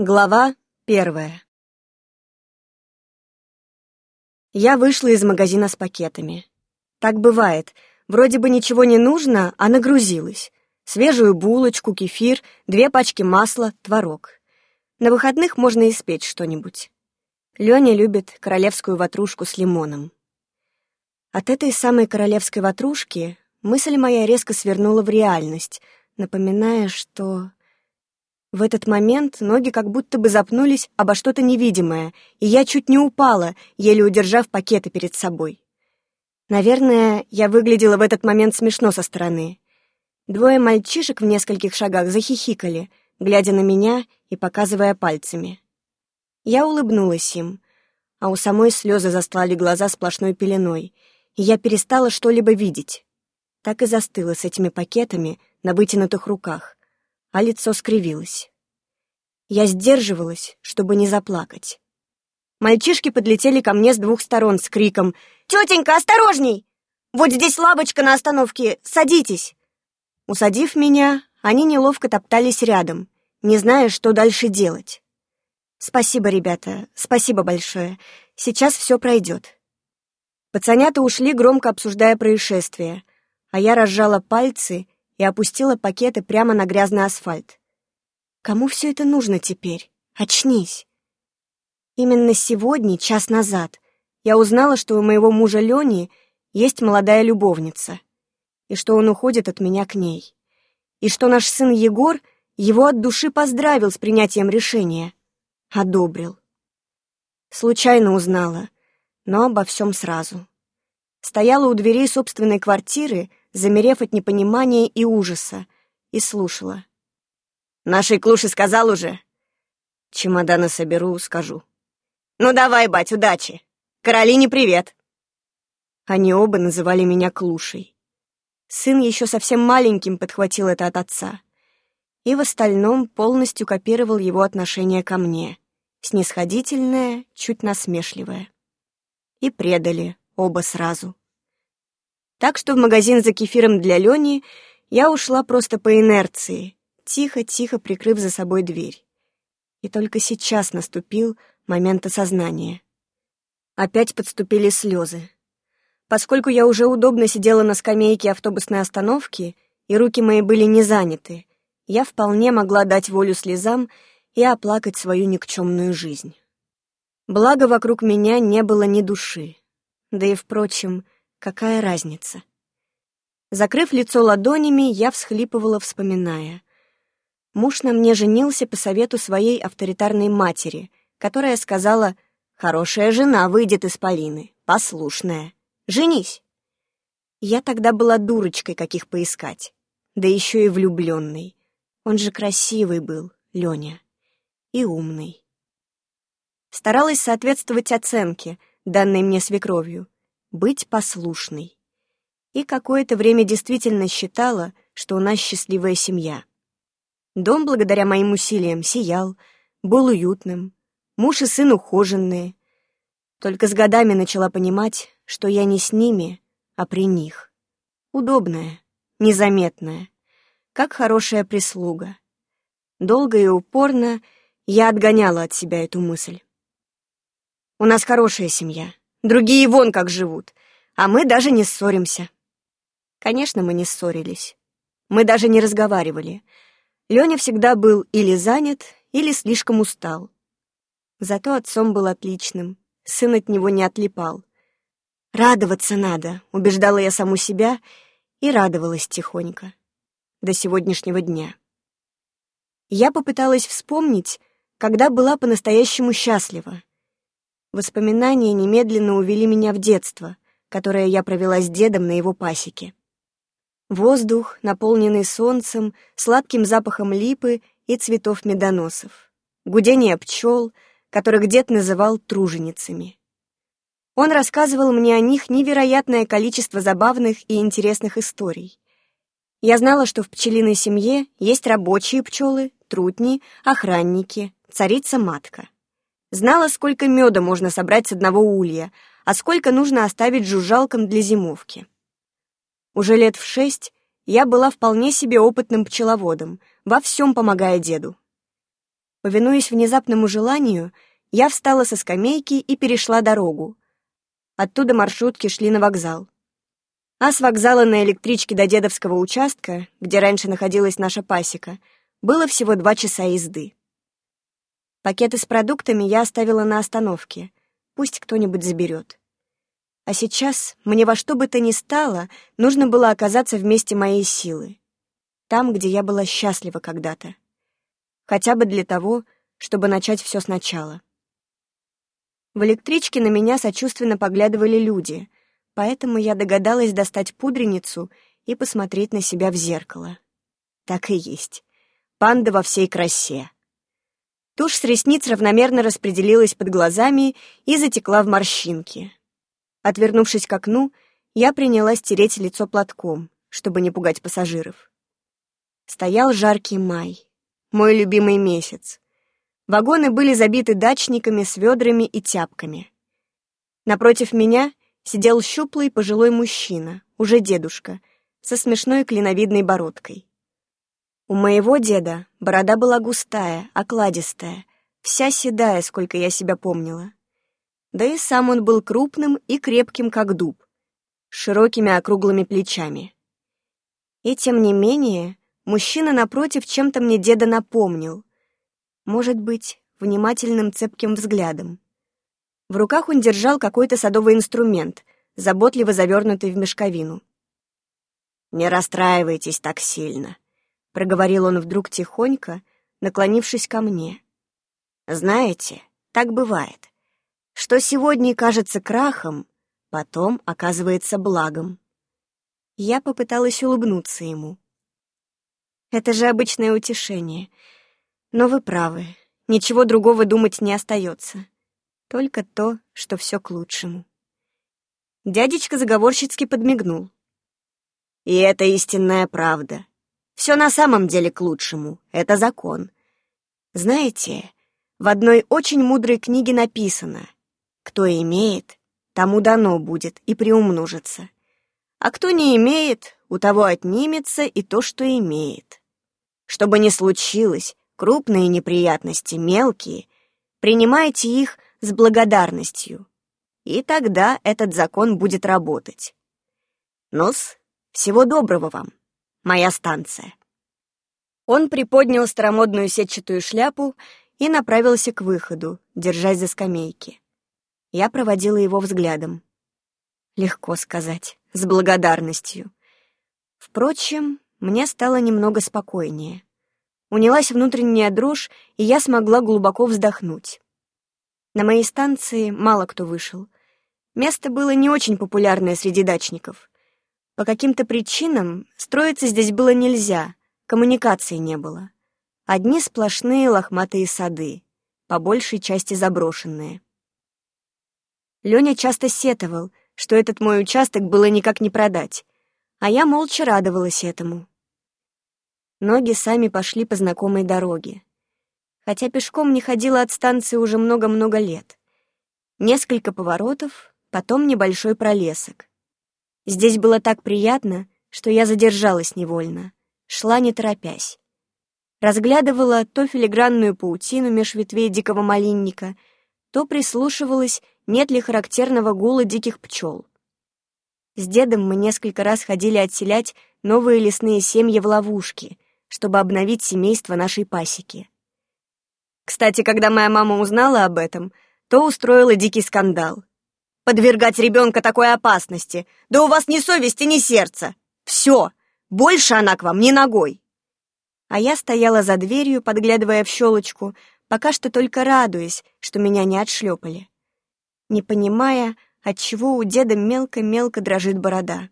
Глава первая Я вышла из магазина с пакетами. Так бывает. Вроде бы ничего не нужно, а нагрузилась. Свежую булочку, кефир, две пачки масла, творог. На выходных можно испечь что-нибудь. Лёня любит королевскую ватрушку с лимоном. От этой самой королевской ватрушки мысль моя резко свернула в реальность, напоминая, что... В этот момент ноги как будто бы запнулись обо что-то невидимое, и я чуть не упала, еле удержав пакеты перед собой. Наверное, я выглядела в этот момент смешно со стороны. Двое мальчишек в нескольких шагах захихикали, глядя на меня и показывая пальцами. Я улыбнулась им, а у самой слезы застлали глаза сплошной пеленой, и я перестала что-либо видеть. Так и застыла с этими пакетами на вытянутых руках а лицо скривилось. Я сдерживалась, чтобы не заплакать. Мальчишки подлетели ко мне с двух сторон с криком «Тетенька, осторожней! Вот здесь лавочка на остановке, садитесь!» Усадив меня, они неловко топтались рядом, не зная, что дальше делать. «Спасибо, ребята, спасибо большое. Сейчас все пройдет». Пацанята ушли, громко обсуждая происшествие, а я разжала пальцы и опустила пакеты прямо на грязный асфальт. Кому все это нужно теперь? Очнись. Именно сегодня, час назад, я узнала, что у моего мужа Лени есть молодая любовница, и что он уходит от меня к ней, и что наш сын Егор его от души поздравил с принятием решения, одобрил. Случайно узнала, но обо всем сразу. Стояла у дверей собственной квартиры, замерев от непонимания и ужаса, и слушала. «Нашей Клуши сказал уже?» «Чемоданы соберу, скажу». «Ну давай, бать, удачи! Каролине привет!» Они оба называли меня Клушей. Сын еще совсем маленьким подхватил это от отца. И в остальном полностью копировал его отношение ко мне. Снисходительное, чуть насмешливое. И предали оба сразу. Так что в магазин за кефиром для Лёни я ушла просто по инерции, тихо-тихо прикрыв за собой дверь. И только сейчас наступил момент осознания. Опять подступили слезы. Поскольку я уже удобно сидела на скамейке автобусной остановки, и руки мои были не заняты, я вполне могла дать волю слезам и оплакать свою никчемную жизнь. Благо, вокруг меня не было ни души. Да и, впрочем, Какая разница? Закрыв лицо ладонями, я всхлипывала, вспоминая. Муж на мне женился по совету своей авторитарной матери, которая сказала «Хорошая жена выйдет из Полины, послушная. Женись!» Я тогда была дурочкой, каких поискать. Да еще и влюбленной. Он же красивый был, Леня. И умный. Старалась соответствовать оценке, данной мне свекровью, быть послушной. И какое-то время действительно считала, что у нас счастливая семья. Дом, благодаря моим усилиям, сиял, был уютным, муж и сын ухоженные. Только с годами начала понимать, что я не с ними, а при них. Удобная, незаметная, как хорошая прислуга. Долго и упорно я отгоняла от себя эту мысль. У нас хорошая семья, Другие вон как живут, а мы даже не ссоримся. Конечно, мы не ссорились. Мы даже не разговаривали. Леня всегда был или занят, или слишком устал. Зато отцом был отличным, сын от него не отлипал. «Радоваться надо», — убеждала я саму себя и радовалась тихонько. До сегодняшнего дня. Я попыталась вспомнить, когда была по-настоящему счастлива, Воспоминания немедленно увели меня в детство, которое я провела с дедом на его пасеке. Воздух, наполненный солнцем, сладким запахом липы и цветов медоносов. Гудение пчел, которых дед называл труженицами. Он рассказывал мне о них невероятное количество забавных и интересных историй. Я знала, что в пчелиной семье есть рабочие пчелы, трутни, охранники, царица-матка. Знала, сколько меда можно собрать с одного улья, а сколько нужно оставить жужжалкам для зимовки. Уже лет в шесть я была вполне себе опытным пчеловодом, во всем помогая деду. Повинуясь внезапному желанию, я встала со скамейки и перешла дорогу. Оттуда маршрутки шли на вокзал. А с вокзала на электричке до дедовского участка, где раньше находилась наша пасека, было всего два часа езды. Пакеты с продуктами я оставила на остановке. Пусть кто-нибудь заберет. А сейчас мне во что бы то ни стало нужно было оказаться вместе моей силы. Там, где я была счастлива когда-то. Хотя бы для того, чтобы начать все сначала. В электричке на меня сочувственно поглядывали люди — поэтому я догадалась достать пудреницу и посмотреть на себя в зеркало. Так и есть. Панда во всей красе. Тушь с ресниц равномерно распределилась под глазами и затекла в морщинки. Отвернувшись к окну, я принялась тереть лицо платком, чтобы не пугать пассажиров. Стоял жаркий май, мой любимый месяц. Вагоны были забиты дачниками с ведрами и тяпками. Напротив меня сидел щуплый пожилой мужчина, уже дедушка, со смешной клиновидной бородкой. У моего деда борода была густая, окладистая, вся седая, сколько я себя помнила. Да и сам он был крупным и крепким, как дуб, с широкими округлыми плечами. И тем не менее, мужчина напротив чем-то мне деда напомнил. Может быть, внимательным цепким взглядом. В руках он держал какой-то садовый инструмент, заботливо завернутый в мешковину. «Не расстраивайтесь так сильно», — проговорил он вдруг тихонько, наклонившись ко мне. «Знаете, так бывает, что сегодня кажется крахом, потом оказывается благом». Я попыталась улыбнуться ему. «Это же обычное утешение. Но вы правы, ничего другого думать не остается. Только то, что все к лучшему. Дядечка заговорщицки подмигнул. И это истинная правда. Все на самом деле к лучшему. Это закон. Знаете, в одной очень мудрой книге написано «Кто имеет, тому дано будет и приумножится. А кто не имеет, у того отнимется и то, что имеет. Что бы ни случилось, крупные неприятности, мелкие, принимайте их с благодарностью. И тогда этот закон будет работать. Нос, всего доброго вам, моя станция. Он приподнял старомодную сетчатую шляпу и направился к выходу, держась за скамейки. Я проводила его взглядом. Легко сказать, с благодарностью. Впрочем, мне стало немного спокойнее. Унялась внутренняя дрожь, и я смогла глубоко вздохнуть. На моей станции мало кто вышел. Место было не очень популярное среди дачников. По каким-то причинам строиться здесь было нельзя, коммуникации не было. Одни сплошные лохматые сады, по большей части заброшенные. Лёня часто сетовал, что этот мой участок было никак не продать, а я молча радовалась этому. Ноги сами пошли по знакомой дороге хотя пешком не ходила от станции уже много-много лет. Несколько поворотов, потом небольшой пролесок. Здесь было так приятно, что я задержалась невольно, шла не торопясь. Разглядывала то филигранную паутину меж ветвей дикого малинника, то прислушивалась, нет ли характерного гула диких пчел. С дедом мы несколько раз ходили отселять новые лесные семьи в ловушки, чтобы обновить семейство нашей пасеки. Кстати, когда моя мама узнала об этом, то устроила дикий скандал. Подвергать ребенка такой опасности. Да у вас ни совести, ни сердца. Все, больше она к вам ни ногой. А я стояла за дверью, подглядывая в щелочку, пока что только радуясь, что меня не отшлепали. Не понимая, отчего у деда мелко-мелко дрожит борода.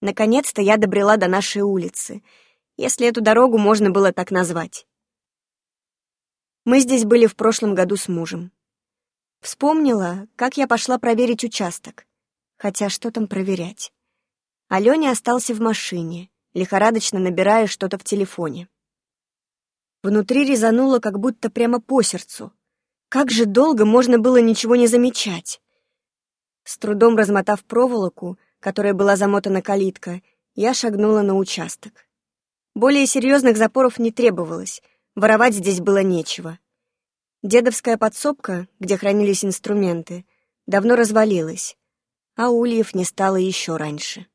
Наконец-то я добрела до нашей улицы, если эту дорогу можно было так назвать. Мы здесь были в прошлом году с мужем. Вспомнила, как я пошла проверить участок. Хотя что там проверять? Алёня остался в машине, лихорадочно набирая что-то в телефоне. Внутри резануло как будто прямо по сердцу. Как же долго можно было ничего не замечать? С трудом размотав проволоку, которой была замотана калитка, я шагнула на участок. Более серьезных запоров не требовалось, Воровать здесь было нечего. Дедовская подсобка, где хранились инструменты, давно развалилась, а ульев не стало еще раньше.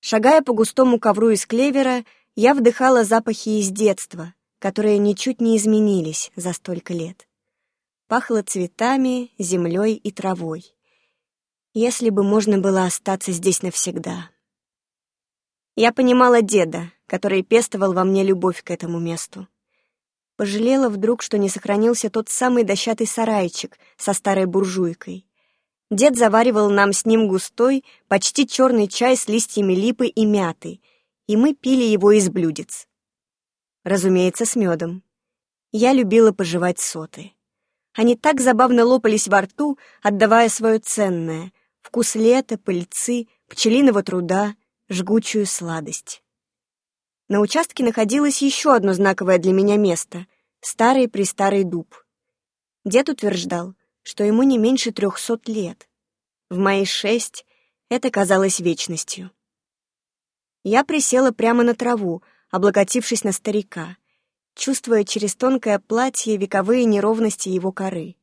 Шагая по густому ковру из клевера, я вдыхала запахи из детства, которые ничуть не изменились за столько лет. Пахло цветами, землей и травой. Если бы можно было остаться здесь навсегда. Я понимала деда, который пестовал во мне любовь к этому месту. Пожалела вдруг, что не сохранился тот самый дощатый сарайчик со старой буржуйкой. Дед заваривал нам с ним густой, почти черный чай с листьями липы и мяты, и мы пили его из блюдец. Разумеется, с медом. Я любила пожевать соты. Они так забавно лопались во рту, отдавая свое ценное — вкус лета, пыльцы, пчелиного труда, жгучую сладость. На участке находилось еще одно знаковое для меня место — старый-престарый дуб. Дед утверждал, что ему не меньше трехсот лет. В мои шесть это казалось вечностью. Я присела прямо на траву, облокотившись на старика, чувствуя через тонкое платье вековые неровности его коры.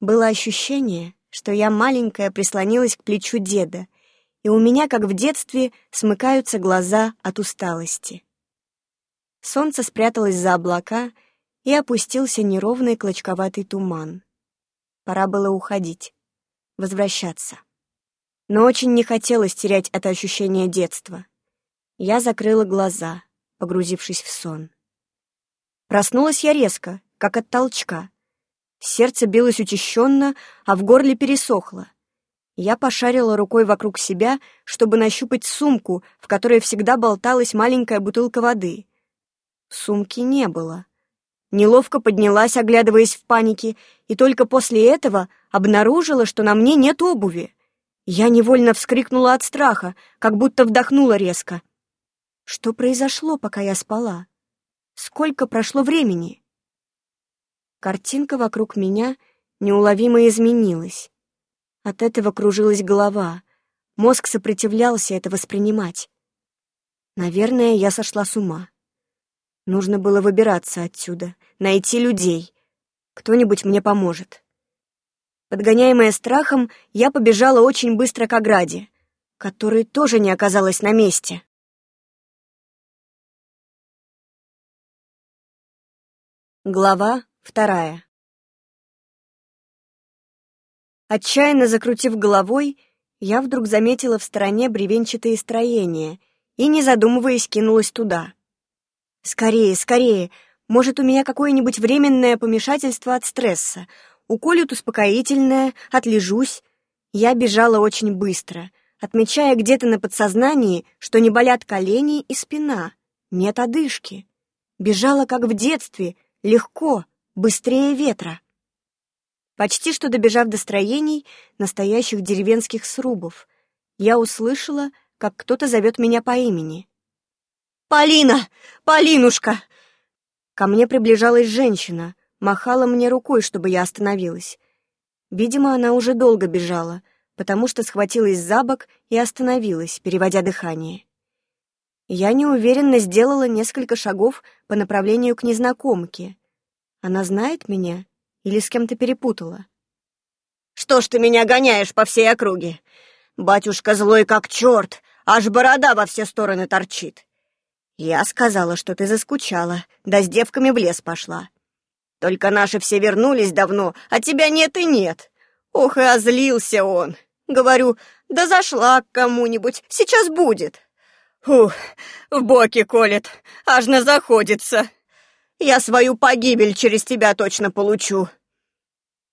Было ощущение, что я маленькая прислонилась к плечу деда, и у меня, как в детстве, смыкаются глаза от усталости. Солнце спряталось за облака, и опустился неровный клочковатый туман. Пора было уходить, возвращаться. Но очень не хотелось терять это ощущение детства. Я закрыла глаза, погрузившись в сон. Проснулась я резко, как от толчка. Сердце билось учащенно, а в горле пересохло. Я пошарила рукой вокруг себя, чтобы нащупать сумку, в которой всегда болталась маленькая бутылка воды. Сумки не было. Неловко поднялась, оглядываясь в панике, и только после этого обнаружила, что на мне нет обуви. Я невольно вскрикнула от страха, как будто вдохнула резко. Что произошло, пока я спала? Сколько прошло времени? Картинка вокруг меня неуловимо изменилась. От этого кружилась голова. Мозг сопротивлялся это воспринимать. Наверное, я сошла с ума. Нужно было выбираться отсюда, найти людей. Кто-нибудь мне поможет. Подгоняемая страхом, я побежала очень быстро к ограде, которой тоже не оказалась на месте. Глава вторая Отчаянно закрутив головой, я вдруг заметила в стороне бревенчатые строения и, не задумываясь, кинулась туда. «Скорее, скорее! Может, у меня какое-нибудь временное помешательство от стресса. Уколют успокоительное, отлежусь». Я бежала очень быстро, отмечая где-то на подсознании, что не болят колени и спина, нет одышки. Бежала, как в детстве — Легко, быстрее ветра. Почти что добежав до строений, настоящих деревенских срубов, я услышала, как кто-то зовет меня по имени. «Полина! Полинушка!» Ко мне приближалась женщина, махала мне рукой, чтобы я остановилась. Видимо, она уже долго бежала, потому что схватилась за бок и остановилась, переводя дыхание. Я неуверенно сделала несколько шагов по направлению к незнакомке. Она знает меня или с кем-то перепутала? «Что ж ты меня гоняешь по всей округе? Батюшка злой как черт, аж борода во все стороны торчит. Я сказала, что ты заскучала, да с девками в лес пошла. Только наши все вернулись давно, а тебя нет и нет. Ох, и озлился он. Говорю, да зашла к кому-нибудь, сейчас будет». Ух, в боки колет, аж на заходится. Я свою погибель через тебя точно получу.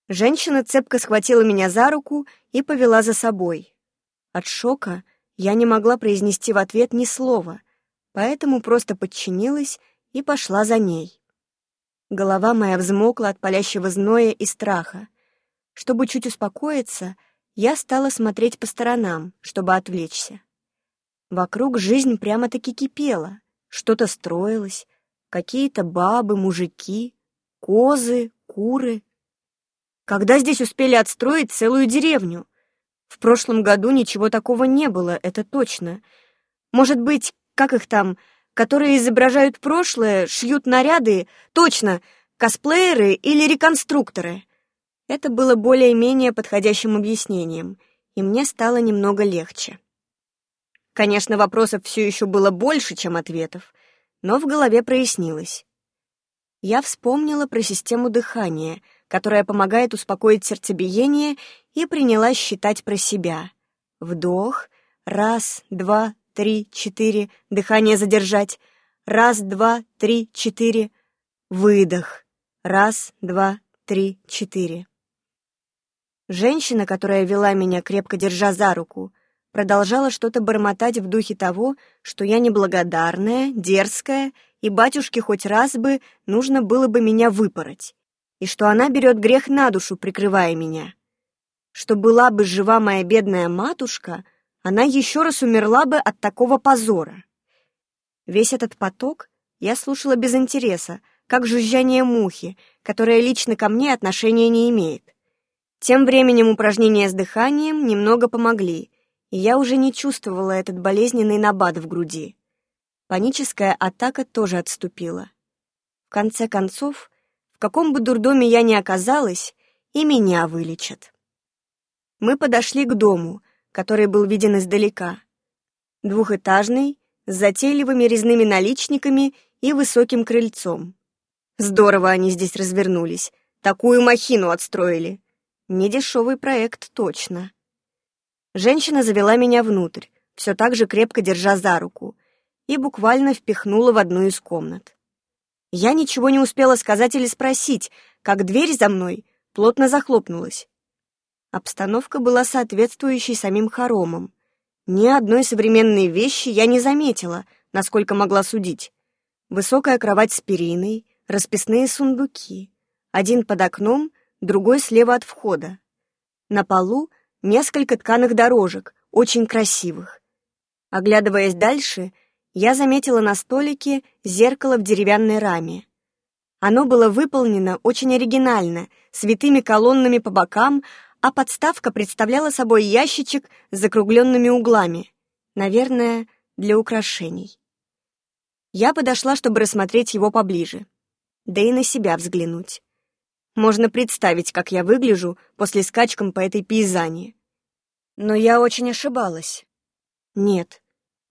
Женщина цепко схватила меня за руку и повела за собой. От шока я не могла произнести в ответ ни слова, поэтому просто подчинилась и пошла за ней. Голова моя взмокла от палящего зноя и страха. Чтобы чуть успокоиться, я стала смотреть по сторонам, чтобы отвлечься. Вокруг жизнь прямо-таки кипела, что-то строилось, какие-то бабы, мужики, козы, куры. Когда здесь успели отстроить целую деревню? В прошлом году ничего такого не было, это точно. Может быть, как их там, которые изображают прошлое, шьют наряды, точно, косплееры или реконструкторы. Это было более-менее подходящим объяснением, и мне стало немного легче. Конечно, вопросов все еще было больше, чем ответов, но в голове прояснилось. Я вспомнила про систему дыхания, которая помогает успокоить сердцебиение, и принялась считать про себя. Вдох, раз, два, три, четыре, дыхание задержать, раз, два, три, четыре, выдох, раз, два, три, четыре. Женщина, которая вела меня, крепко держа за руку, продолжала что-то бормотать в духе того, что я неблагодарная, дерзкая, и батюшке хоть раз бы нужно было бы меня выпороть, и что она берет грех на душу, прикрывая меня. Что была бы жива моя бедная матушка, она еще раз умерла бы от такого позора. Весь этот поток я слушала без интереса, как жужжание мухи, которая лично ко мне отношения не имеет. Тем временем упражнения с дыханием немного помогли, и я уже не чувствовала этот болезненный набат в груди. Паническая атака тоже отступила. В конце концов, в каком бы дурдоме я ни оказалась, и меня вылечат. Мы подошли к дому, который был виден издалека. Двухэтажный, с затейливыми резными наличниками и высоким крыльцом. Здорово они здесь развернулись, такую махину отстроили. Недешевый проект точно. Женщина завела меня внутрь, все так же крепко держа за руку, и буквально впихнула в одну из комнат. Я ничего не успела сказать или спросить, как дверь за мной плотно захлопнулась. Обстановка была соответствующей самим хоромам. Ни одной современной вещи я не заметила, насколько могла судить. Высокая кровать с периной, расписные сундуки. Один под окном, другой слева от входа. На полу несколько тканых дорожек, очень красивых. Оглядываясь дальше, я заметила на столике зеркало в деревянной раме. Оно было выполнено очень оригинально, с витыми колоннами по бокам, а подставка представляла собой ящичек с закругленными углами, наверное, для украшений. Я подошла, чтобы рассмотреть его поближе, да и на себя взглянуть. Можно представить, как я выгляжу после скачком по этой пейзане. Но я очень ошибалась. Нет,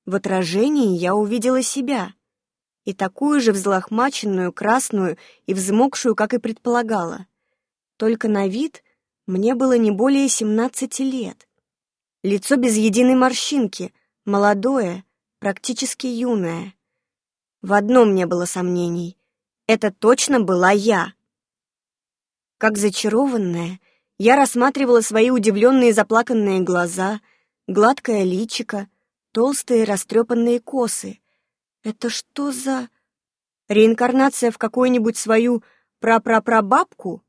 в отражении я увидела себя. И такую же взлохмаченную, красную и взмокшую, как и предполагала. Только на вид мне было не более семнадцати лет. Лицо без единой морщинки, молодое, практически юное. В одном не было сомнений. Это точно была я. Как зачарованная, я рассматривала свои удивленные заплаканные глаза, гладкое личико, толстые растрепанные косы. Это что за... Реинкарнация в какую-нибудь свою прапрапрабабку?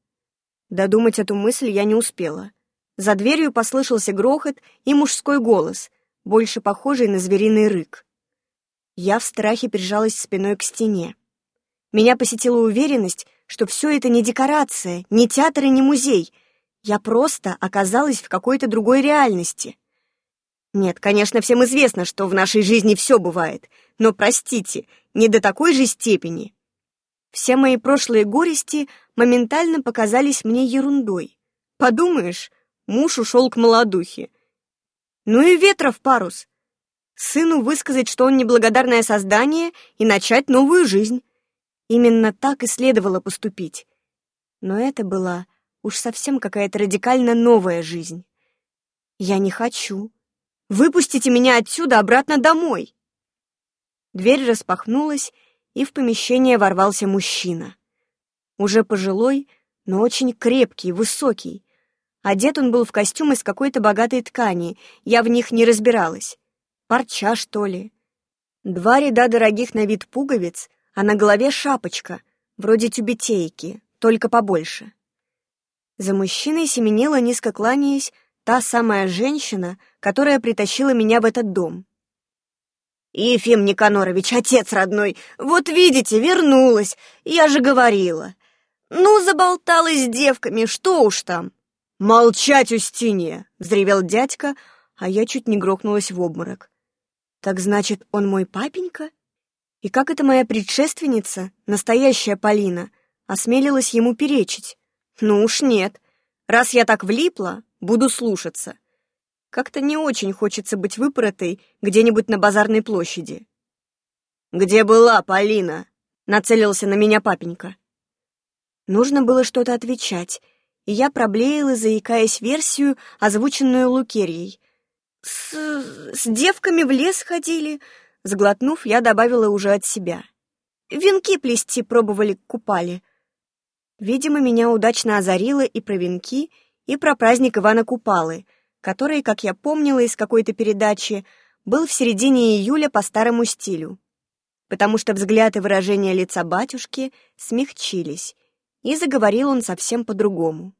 Додумать эту мысль я не успела. За дверью послышался грохот и мужской голос, больше похожий на звериный рык. Я в страхе прижалась спиной к стене. Меня посетила уверенность, что все это не декорация, не театр и не музей. Я просто оказалась в какой-то другой реальности. Нет, конечно, всем известно, что в нашей жизни все бывает, но, простите, не до такой же степени. Все мои прошлые горести моментально показались мне ерундой. Подумаешь, муж ушел к молодухе. Ну и ветров парус. Сыну высказать, что он неблагодарное создание, и начать новую жизнь. Именно так и следовало поступить. Но это была уж совсем какая-то радикально новая жизнь. Я не хочу. Выпустите меня отсюда обратно домой. Дверь распахнулась, и в помещение ворвался мужчина. Уже пожилой, но очень крепкий, высокий. Одет он был в костюм из какой-то богатой ткани, я в них не разбиралась. Парча, что ли? Два ряда дорогих на вид пуговиц а на голове шапочка, вроде тюбетейки, только побольше. За мужчиной семенила, низко кланяясь, та самая женщина, которая притащила меня в этот дом. «Ефим Никанорович, отец родной, вот видите, вернулась, я же говорила. Ну, заболталась с девками, что уж там». «Молчать, Устинья!» — взревел дядька, а я чуть не грохнулась в обморок. «Так значит, он мой папенька?» И как это моя предшественница, настоящая Полина, осмелилась ему перечить? Ну уж нет. Раз я так влипла, буду слушаться. Как-то не очень хочется быть выпоротой где-нибудь на базарной площади. «Где была Полина?» — нацелился на меня папенька. Нужно было что-то отвечать, и я проблеяла, заикаясь версию, озвученную Лукерьей. «С... с девками в лес ходили», — сглотнув, я добавила уже от себя. «Венки плести пробовали, купали». Видимо, меня удачно озарило и про венки, и про праздник Ивана Купалы, который, как я помнила из какой-то передачи, был в середине июля по старому стилю. Потому что взгляд и выражение лица батюшки смягчились, и заговорил он совсем по-другому.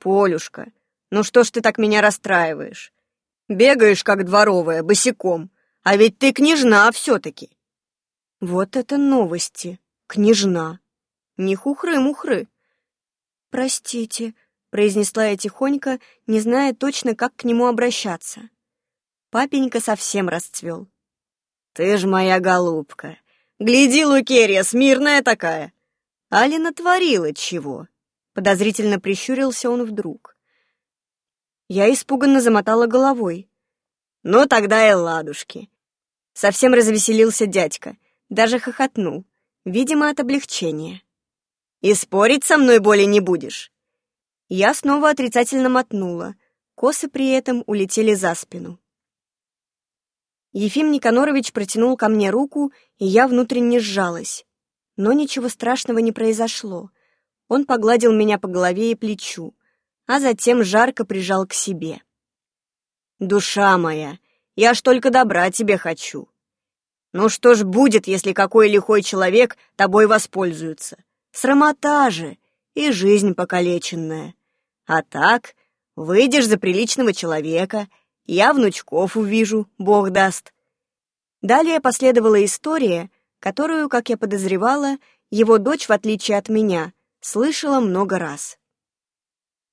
«Полюшка, ну что ж ты так меня расстраиваешь? Бегаешь, как дворовая, босиком, а ведь ты княжна все-таки». Вот это новости, княжна. Не хухры-мухры. «Простите», — произнесла я тихонько, не зная точно, как к нему обращаться. Папенька совсем расцвел. «Ты ж моя голубка! Гляди, Лукерья, смирная такая! Али натворила чего?» Подозрительно прищурился он вдруг. Я испуганно замотала головой. «Ну, тогда и ладушки». Совсем развеселился дядька, даже хохотнул, видимо, от облегчения. «И спорить со мной более не будешь?» Я снова отрицательно мотнула, косы при этом улетели за спину. Ефим Никанорович протянул ко мне руку, и я внутренне сжалась. Но ничего страшного не произошло. Он погладил меня по голове и плечу, а затем жарко прижал к себе. «Душа моя, я ж только добра тебе хочу. Ну что ж будет, если какой лихой человек тобой воспользуется? Срамота же и жизнь покалеченная. А так, выйдешь за приличного человека, я внучков увижу, Бог даст». Далее последовала история, которую, как я подозревала, его дочь, в отличие от меня, слышала много раз.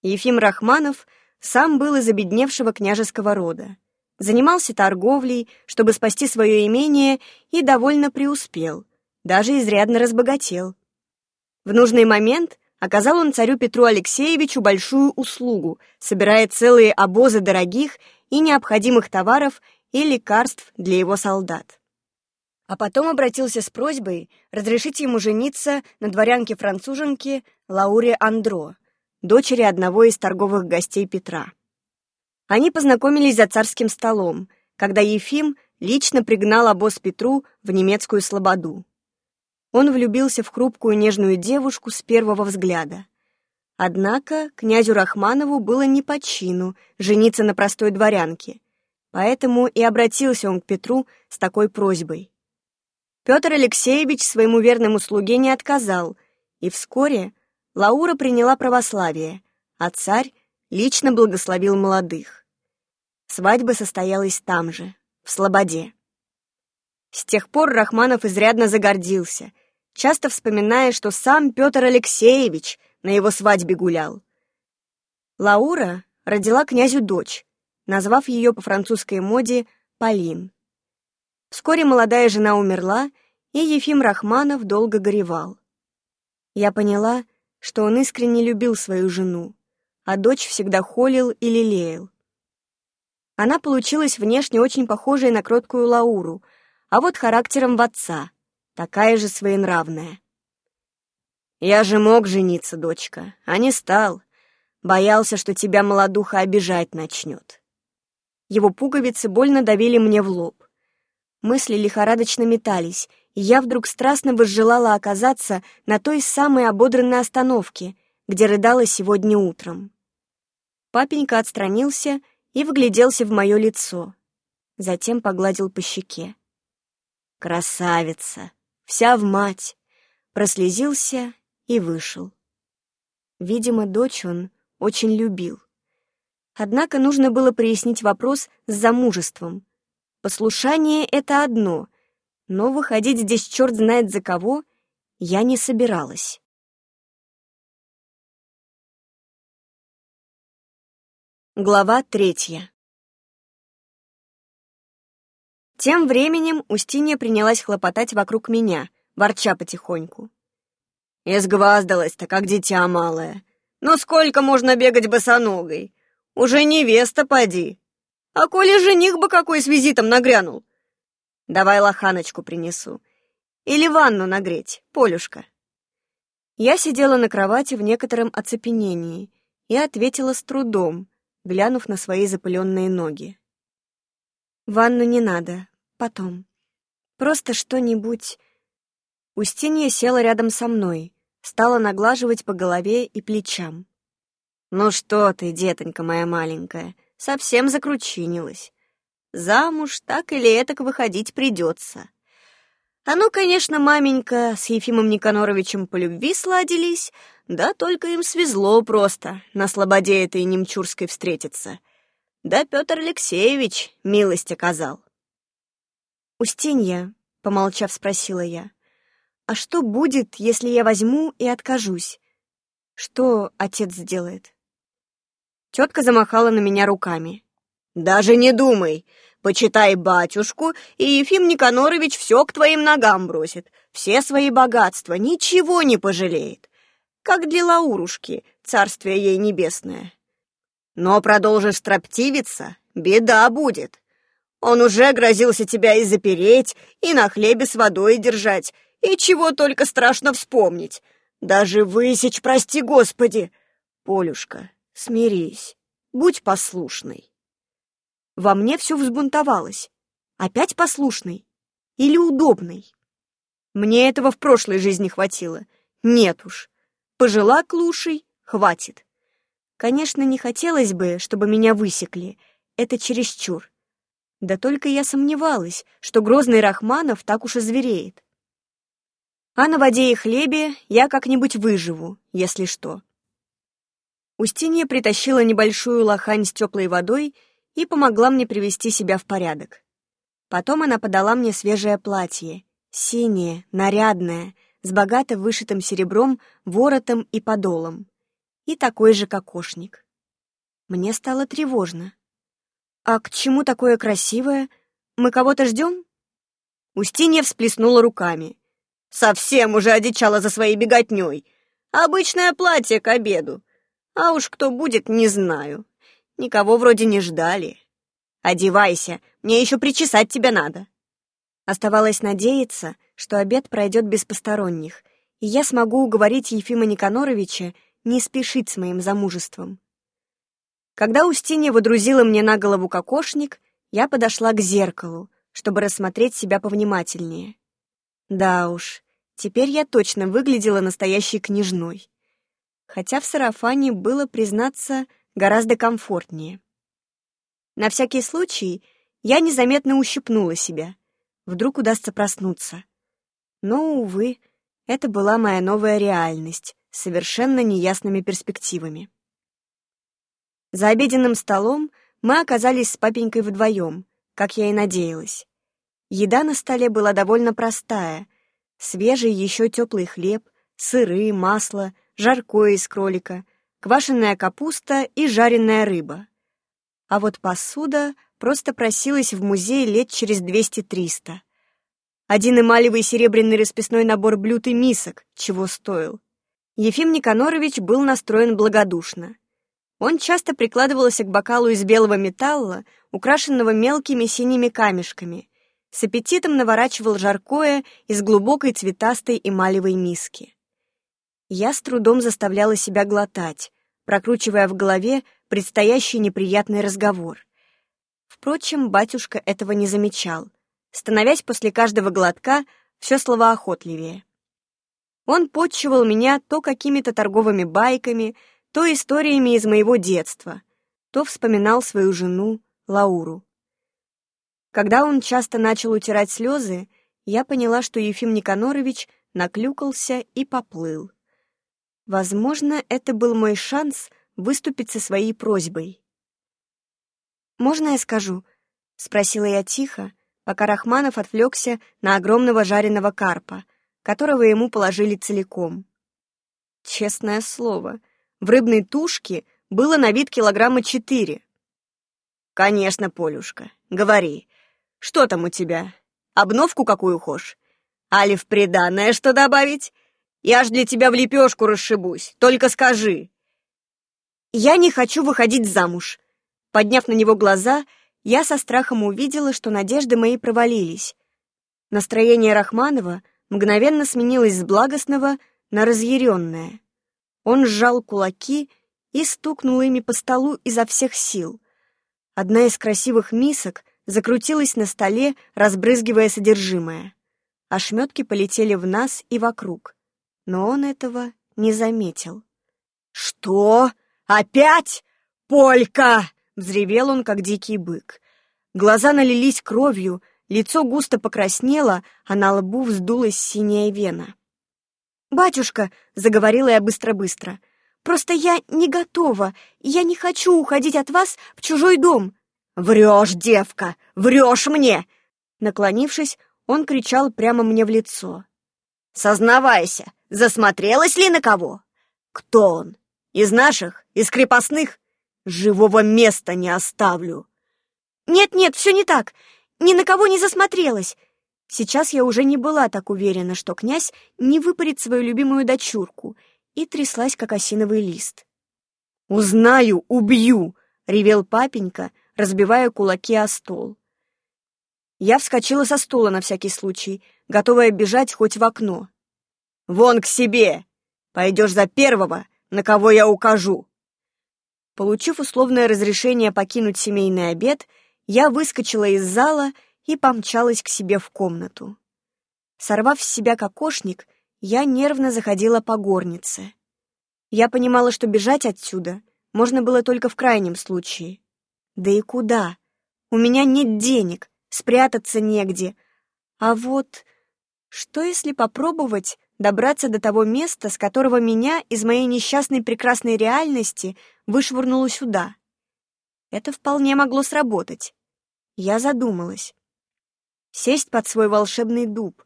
Ефим Рахманов сам был из обедневшего княжеского рода. Занимался торговлей, чтобы спасти свое имение, и довольно преуспел, даже изрядно разбогател. В нужный момент оказал он царю Петру Алексеевичу большую услугу, собирая целые обозы дорогих и необходимых товаров и лекарств для его солдат а потом обратился с просьбой разрешить ему жениться на дворянке-француженке Лауре Андро, дочери одного из торговых гостей Петра. Они познакомились за царским столом, когда Ефим лично пригнал обоз Петру в немецкую слободу. Он влюбился в хрупкую нежную девушку с первого взгляда. Однако князю Рахманову было не по чину жениться на простой дворянке, поэтому и обратился он к Петру с такой просьбой. Петр Алексеевич своему верному слуге не отказал, и вскоре Лаура приняла православие, а царь лично благословил молодых. Свадьба состоялась там же, в Слободе. С тех пор Рахманов изрядно загордился, часто вспоминая, что сам Петр Алексеевич на его свадьбе гулял. Лаура родила князю дочь, назвав ее по французской моде Полин. Вскоре молодая жена умерла, и Ефим Рахманов долго горевал. Я поняла, что он искренне любил свою жену, а дочь всегда холил и лелеял. Она получилась внешне очень похожей на кроткую Лауру, а вот характером в отца, такая же своенравная. «Я же мог жениться, дочка, а не стал. Боялся, что тебя молодуха обижать начнет». Его пуговицы больно давили мне в лоб. Мысли лихорадочно метались, и я вдруг страстно возжелала оказаться на той самой ободранной остановке, где рыдала сегодня утром. Папенька отстранился и вгляделся в мое лицо. Затем погладил по щеке. «Красавица! Вся в мать!» Прослезился и вышел. Видимо, дочь он очень любил. Однако нужно было прояснить вопрос с замужеством — Послушание — это одно, но выходить здесь черт знает за кого я не собиралась. Глава третья Тем временем Устинья принялась хлопотать вокруг меня, ворча потихоньку. «Изгваздалась-то, как дитя малое. Но сколько можно бегать босоногой? Уже невеста поди. А коли жених бы какой с визитом нагрянул? Давай лоханочку принесу. Или ванну нагреть, Полюшка». Я сидела на кровати в некотором оцепенении и ответила с трудом, глянув на свои запыленные ноги. «Ванну не надо, потом. Просто что-нибудь...» Устинья села рядом со мной, стала наглаживать по голове и плечам. «Ну что ты, детонька моя маленькая, совсем закручинилась. Замуж так или этак выходить придется. А ну, конечно, маменька с Ефимом Никаноровичем по любви сладились, да только им свезло просто на слободе этой немчурской встретиться. Да Петр Алексеевич милость оказал. «Устинья», — помолчав, спросила я, «а что будет, если я возьму и откажусь? Что отец сделает?» Тетка замахала на меня руками. «Даже не думай. Почитай батюшку, и Ефим Никанорович все к твоим ногам бросит, все свои богатства, ничего не пожалеет. Как для Лаурушки, царствие ей небесное. Но продолжишь строптивиться, беда будет. Он уже грозился тебя и запереть, и на хлебе с водой держать, и чего только страшно вспомнить. Даже высечь, прости господи. Полюшка, смирись, будь послушной. Во мне все взбунтовалось. Опять послушный? Или удобный? Мне этого в прошлой жизни хватило. Нет уж. Пожила клушей, хватит. Конечно, не хотелось бы, чтобы меня высекли. Это чересчур. Да только я сомневалась, что грозный Рахманов так уж и звереет. А на воде и хлебе я как-нибудь выживу, если что. Устинья притащила небольшую лохань с теплой водой и помогла мне привести себя в порядок. Потом она подала мне свежее платье, синее, нарядное, с богато вышитым серебром, воротом и подолом, и такой же кокошник. Мне стало тревожно. «А к чему такое красивое? Мы кого-то ждем?» Устинья всплеснула руками. «Совсем уже одичала за своей беготней. Обычное платье к обеду. А уж кто будет, не знаю. Никого вроде не ждали. Одевайся, мне еще причесать тебя надо. Оставалось надеяться, что обед пройдет без посторонних, и я смогу уговорить Ефима Никаноровича не спешить с моим замужеством. Когда Устинья водрузила мне на голову кокошник, я подошла к зеркалу, чтобы рассмотреть себя повнимательнее. Да уж, теперь я точно выглядела настоящей княжной. Хотя в сарафане было, признаться, гораздо комфортнее. На всякий случай я незаметно ущипнула себя. Вдруг удастся проснуться. Но, увы, это была моя новая реальность с совершенно неясными перспективами. За обеденным столом мы оказались с папенькой вдвоем, как я и надеялась. Еда на столе была довольно простая. Свежий еще теплый хлеб, сыры, масло, жаркое из кролика, квашеная капуста и жареная рыба. А вот посуда просто просилась в музей лет через 200-300. Один эмалевый серебряный расписной набор блюд и мисок, чего стоил. Ефим Никанорович был настроен благодушно. Он часто прикладывался к бокалу из белого металла, украшенного мелкими синими камешками, с аппетитом наворачивал жаркое из глубокой цветастой эмалевой миски. Я с трудом заставляла себя глотать, прокручивая в голове предстоящий неприятный разговор. Впрочем, батюшка этого не замечал, становясь после каждого глотка все словоохотливее. Он подчивал меня то какими-то торговыми байками, то историями из моего детства, то вспоминал свою жену Лауру. Когда он часто начал утирать слезы, я поняла, что Ефим Никанорович наклюкался и поплыл. Возможно, это был мой шанс выступить со своей просьбой. «Можно я скажу?» — спросила я тихо, пока Рахманов отвлекся на огромного жареного карпа, которого ему положили целиком. Честное слово, в рыбной тушке было на вид килограмма четыре. «Конечно, Полюшка, говори. Что там у тебя? Обновку какую хошь? Али в приданное что добавить? Я ж для тебя в лепешку расшибусь, только скажи. Я не хочу выходить замуж. Подняв на него глаза, я со страхом увидела, что надежды мои провалились. Настроение Рахманова мгновенно сменилось с благостного на разъяренное. Он сжал кулаки и стукнул ими по столу изо всех сил. Одна из красивых мисок закрутилась на столе, разбрызгивая содержимое. Ошметки полетели в нас и вокруг, но он этого не заметил. «Что? Опять? Полька!» — взревел он, как дикий бык. Глаза налились кровью, лицо густо покраснело, а на лбу вздулась синяя вена. «Батюшка», — заговорила я быстро-быстро, — «просто я не готова, я не хочу уходить от вас в чужой дом». «Врешь, девка, врешь мне!» Наклонившись, он кричал прямо мне в лицо. «Сознавайся, засмотрелась ли на кого? Кто он? Из наших? Из крепостных? Живого места не оставлю!» «Нет-нет, все не так. Ни на кого не засмотрелась. Сейчас я уже не была так уверена, что князь не выпарит свою любимую дочурку, и тряслась, как осиновый лист. «Узнаю, убью!» — ревел папенька, разбивая кулаки о стол. Я вскочила со стула на всякий случай, готовая бежать хоть в окно. «Вон к себе! Пойдешь за первого, на кого я укажу!» Получив условное разрешение покинуть семейный обед, я выскочила из зала и помчалась к себе в комнату. Сорвав с себя кокошник, я нервно заходила по горнице. Я понимала, что бежать отсюда можно было только в крайнем случае. Да и куда? У меня нет денег, спрятаться негде. А вот что если попробовать добраться до того места, с которого меня из моей несчастной прекрасной реальности вышвырнуло сюда? Это вполне могло сработать. Я задумалась. Сесть под свой волшебный дуб.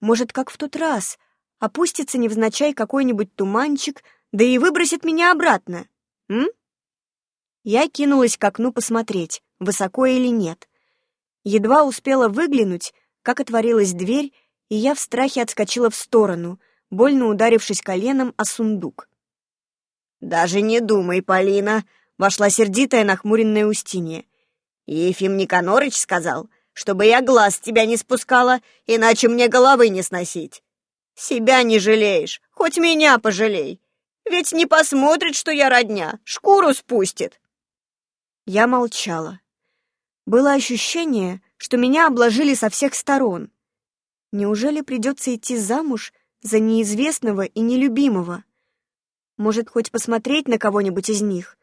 Может, как в тот раз, опустится невзначай какой-нибудь туманчик, да и выбросит меня обратно. М? Я кинулась к окну посмотреть, высоко или нет. Едва успела выглянуть, как отворилась дверь, и я в страхе отскочила в сторону, больно ударившись коленом о сундук. «Даже не думай, Полина!» — вошла сердитая нахмуренная Устинья. «Ефим Никонорыч сказал, чтобы я глаз с тебя не спускала, иначе мне головы не сносить. Себя не жалеешь, хоть меня пожалей. Ведь не посмотрит, что я родня, шкуру спустит. Я молчала. Было ощущение, что меня обложили со всех сторон. Неужели придется идти замуж за неизвестного и нелюбимого? Может, хоть посмотреть на кого-нибудь из них?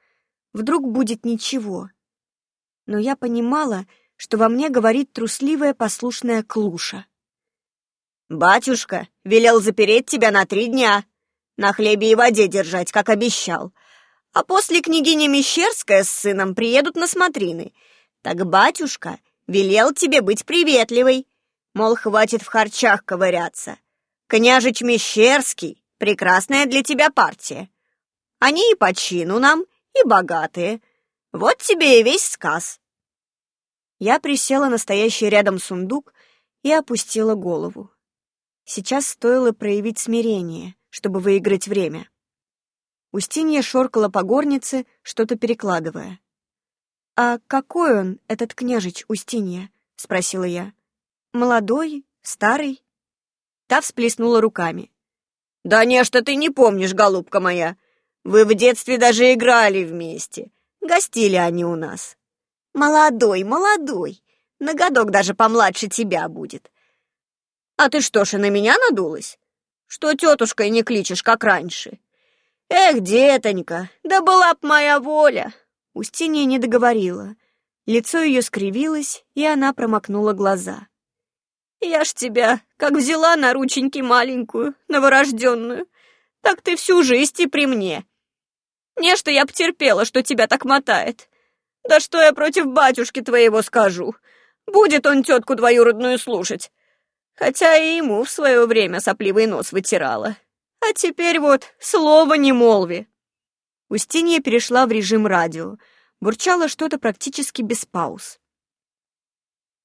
Вдруг будет ничего. Но я понимала, что во мне говорит трусливая послушная клуша. «Батюшка велел запереть тебя на три дня, на хлебе и воде держать, как обещал. А после княгиня Мещерская с сыном приедут на смотрины. Так батюшка велел тебе быть приветливой, мол, хватит в харчах ковыряться. Княжич Мещерский — прекрасная для тебя партия. Они и по чину нам, и богатые. Вот тебе и весь сказ». Я присела на стоящий рядом сундук и опустила голову. Сейчас стоило проявить смирение, чтобы выиграть время. Устинья шоркала по горнице, что-то перекладывая. «А какой он, этот княжич Устинья?» — спросила я. «Молодой? Старый?» Та всплеснула руками. «Да не, что ты не помнишь, голубка моя. Вы в детстве даже играли вместе. Гостили они у нас. Молодой, молодой. На годок даже помладше тебя будет. А ты что ж, и на меня надулась? Что тетушкой не кличешь, как раньше? Эх, детонька, да была б моя воля. Устинья не договорила. Лицо ее скривилось, и она промокнула глаза. Я ж тебя, как взяла на рученьки маленькую, новорожденную, так ты всю жизнь и при мне. Не что я потерпела, что тебя так мотает. Да что я против батюшки твоего скажу? Будет он тетку двоюродную слушать. Хотя и ему в свое время сопливый нос вытирала. А теперь вот слова не молви. Устинья перешла в режим радио, бурчала что-то практически без пауз.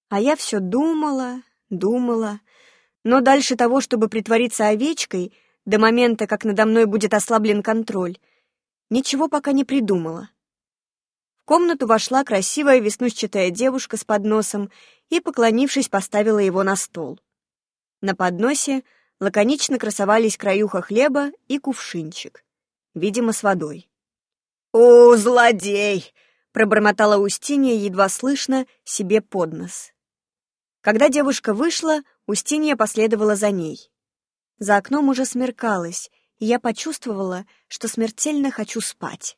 А я все думала, думала, но дальше того, чтобы притвориться овечкой, до момента, как надо мной будет ослаблен контроль, ничего пока не придумала. В комнату вошла красивая веснущатая девушка с подносом и, поклонившись, поставила его на стол. На подносе лаконично красовались краюха хлеба и кувшинчик, видимо, с водой. «О, злодей!» — пробормотала Устинья едва слышно себе под нос. Когда девушка вышла, Устинья последовала за ней. За окном уже смеркалось, и я почувствовала, что смертельно хочу спать.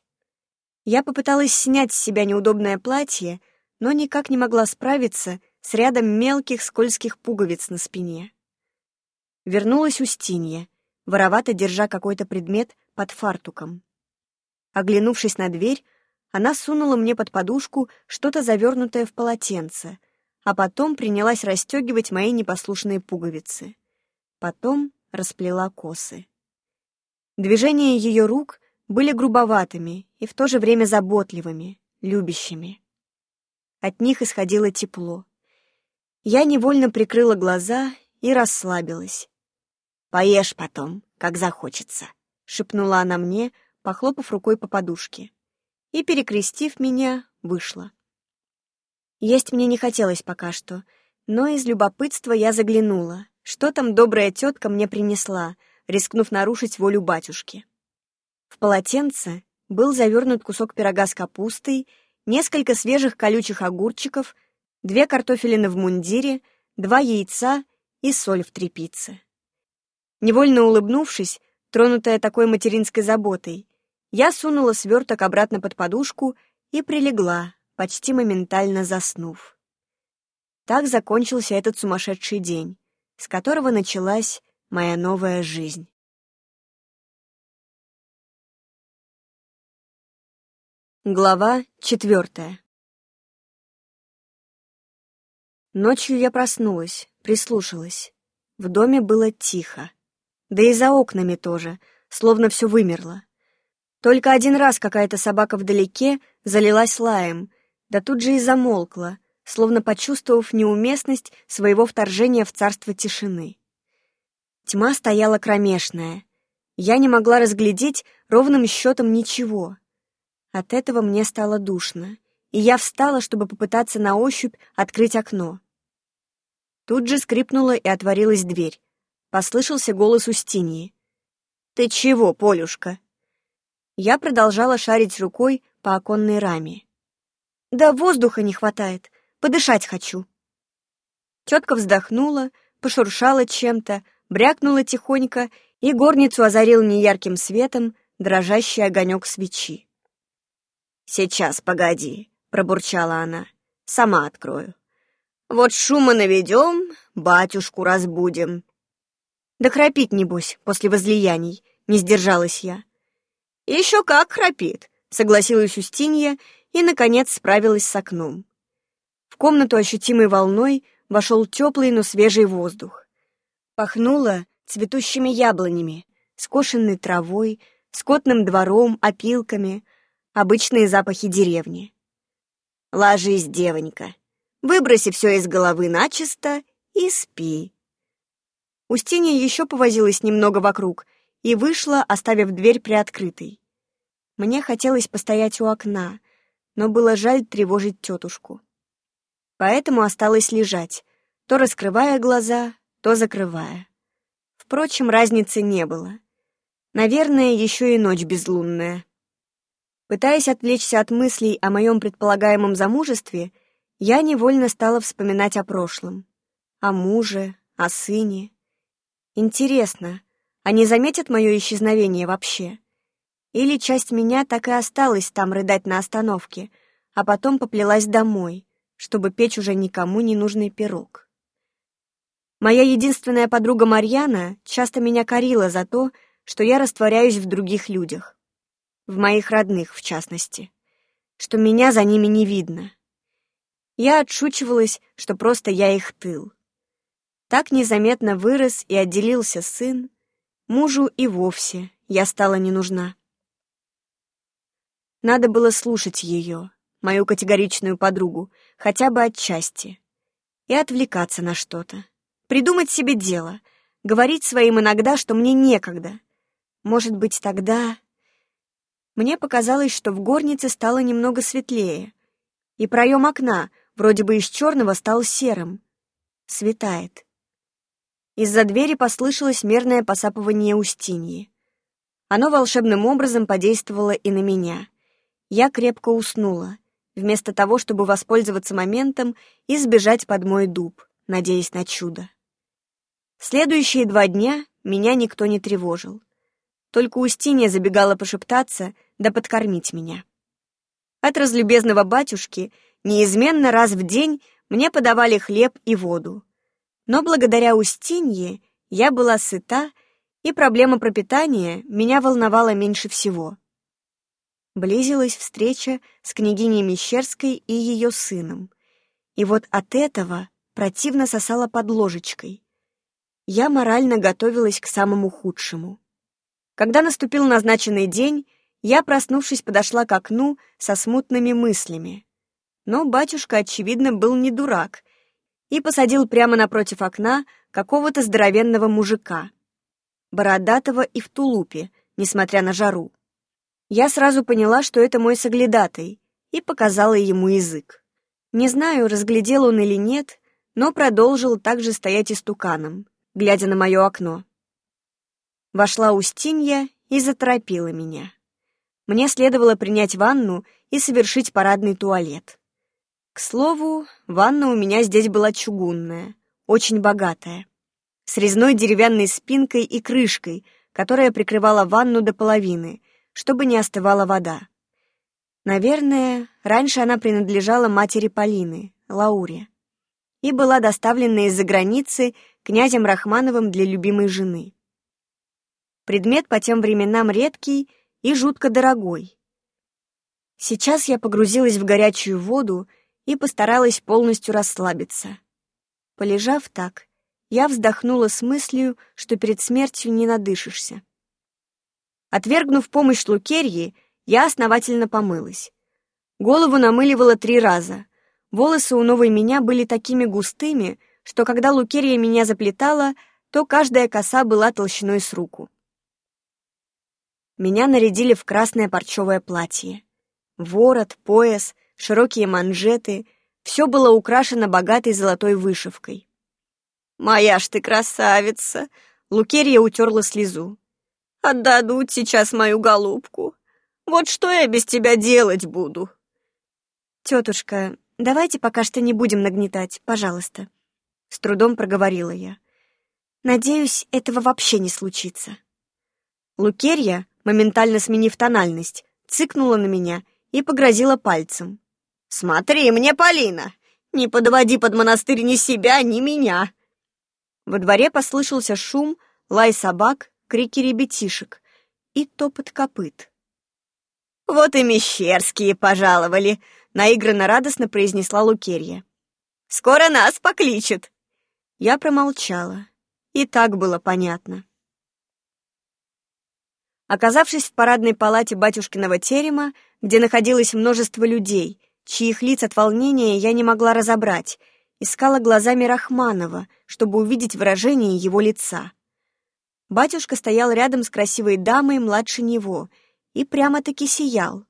Я попыталась снять с себя неудобное платье, но никак не могла справиться с рядом мелких скользких пуговиц на спине. Вернулась Устинья, воровато держа какой-то предмет под фартуком. Оглянувшись на дверь, она сунула мне под подушку что-то завернутое в полотенце, а потом принялась расстегивать мои непослушные пуговицы. Потом расплела косы. Движения ее рук были грубоватыми и в то же время заботливыми, любящими. От них исходило тепло. Я невольно прикрыла глаза и расслабилась. «Поешь потом, как захочется», — шепнула она мне, похлопав рукой по подушке. И, перекрестив меня, вышла. Есть мне не хотелось пока что, но из любопытства я заглянула, что там добрая тетка мне принесла, рискнув нарушить волю батюшки. В полотенце был завернут кусок пирога с капустой, несколько свежих колючих огурчиков, две картофелины в мундире, два яйца и соль в трепице. Невольно улыбнувшись, тронутая такой материнской заботой, я сунула сверток обратно под подушку и прилегла, почти моментально заснув. Так закончился этот сумасшедший день с которого началась моя новая жизнь. Глава четвертая. Ночью я проснулась, прислушалась. В доме было тихо. Да и за окнами тоже, словно все вымерло. Только один раз какая-то собака вдалеке залилась лаем, да тут же и замолкла, словно почувствовав неуместность своего вторжения в царство тишины. Тьма стояла кромешная. Я не могла разглядеть ровным счетом ничего. От этого мне стало душно, и я встала, чтобы попытаться на ощупь открыть окно. Тут же скрипнула и отворилась дверь. Послышался голос Устиньи. «Ты чего, Полюшка?» Я продолжала шарить рукой по оконной раме. «Да воздуха не хватает. Подышать хочу». Тетка вздохнула, пошуршала чем-то, брякнула тихонько, и горницу озарил неярким светом дрожащий огонек свечи. «Сейчас, погоди», — пробурчала она, — «сама открою. Вот шума наведем, батюшку разбудим». «Да храпит, небось, после возлияний», — не сдержалась я. «Еще как храпит», — согласилась Устинья и, наконец, справилась с окном. В комнату ощутимой волной вошел теплый, но свежий воздух. Пахнуло цветущими яблонями, скошенной травой, скотным двором, опилками, обычные запахи деревни. «Ложись, девонька, выброси все из головы начисто и спи». Устинья еще повозилась немного вокруг и вышла, оставив дверь приоткрытой. Мне хотелось постоять у окна, но было жаль тревожить тетушку поэтому осталось лежать, то раскрывая глаза, то закрывая. Впрочем, разницы не было. Наверное, еще и ночь безлунная. Пытаясь отвлечься от мыслей о моем предполагаемом замужестве, я невольно стала вспоминать о прошлом. О муже, о сыне. Интересно, они заметят мое исчезновение вообще? Или часть меня так и осталась там рыдать на остановке, а потом поплелась домой, чтобы печь уже никому не нужный пирог. Моя единственная подруга Марьяна часто меня корила за то, что я растворяюсь в других людях. В моих родных, в частности. Что меня за ними не видно. Я отшучивалась, что просто я их тыл. Так незаметно вырос и отделился сын, мужу и вовсе я стала не нужна. Надо было слушать ее, мою категоричную подругу, хотя бы отчасти. и отвлекаться на что-то. Придумать себе дело, говорить своим иногда, что мне некогда. Может быть, тогда... Мне показалось, что в горнице стало немного светлее, и проем окна, вроде бы из черного, стал серым. Светает. Из-за двери послышалось мерное посапывание Устиньи. Оно волшебным образом подействовало и на меня. Я крепко уснула, вместо того, чтобы воспользоваться моментом и сбежать под мой дуб, надеясь на чудо. Следующие два дня меня никто не тревожил. Только Устинья забегала пошептаться да подкормить меня. От разлюбезного батюшки неизменно раз в день мне подавали хлеб и воду. Но благодаря Устинье я была сыта, и проблема пропитания меня волновала меньше всего. Близилась встреча с княгиней Мещерской и ее сыном. И вот от этого противно сосала под ложечкой. Я морально готовилась к самому худшему. Когда наступил назначенный день, я, проснувшись, подошла к окну со смутными мыслями. Но батюшка, очевидно, был не дурак и посадил прямо напротив окна какого-то здоровенного мужика, бородатого и в тулупе, несмотря на жару. Я сразу поняла, что это мой соглядатый, и показала ему язык. Не знаю, разглядел он или нет, но продолжил также стоять истуканом, глядя на мое окно. Вошла Устинья и заторопила меня. Мне следовало принять ванну и совершить парадный туалет. К слову, ванна у меня здесь была чугунная, очень богатая, с резной деревянной спинкой и крышкой, которая прикрывала ванну до половины, чтобы не остывала вода. Наверное, раньше она принадлежала матери Полины, Лауре, и была доставлена из-за границы князем Рахмановым для любимой жены. Предмет по тем временам редкий и жутко дорогой. Сейчас я погрузилась в горячую воду и постаралась полностью расслабиться. Полежав так, я вздохнула с мыслью, что перед смертью не надышишься. Отвергнув помощь Лукерьи, я основательно помылась. Голову намыливала три раза. Волосы у новой меня были такими густыми, что когда Лукерья меня заплетала, то каждая коса была толщиной с руку. Меня нарядили в красное парчевое платье. Ворот, пояс, широкие манжеты — все было украшено богатой золотой вышивкой. «Моя ж ты красавица!» — Лукерья утерла слезу. «Отдадут сейчас мою голубку. Вот что я без тебя делать буду?» «Тетушка, давайте пока что не будем нагнетать, пожалуйста», — с трудом проговорила я. «Надеюсь, этого вообще не случится». Лукерья, моментально сменив тональность, цыкнула на меня и погрозила пальцем. «Смотри мне, Полина! Не подводи под монастырь ни себя, ни меня!» Во дворе послышался шум, лай собак, крики ребятишек и топот копыт. «Вот и Мещерские пожаловали!» — наигранно радостно произнесла Лукерья. «Скоро нас покличут!» Я промолчала. И так было понятно. Оказавшись в парадной палате батюшкиного терема, где находилось множество людей, чьих лиц от волнения я не могла разобрать, искала глазами Рахманова, чтобы увидеть выражение его лица. Батюшка стоял рядом с красивой дамой младше него и прямо-таки сиял.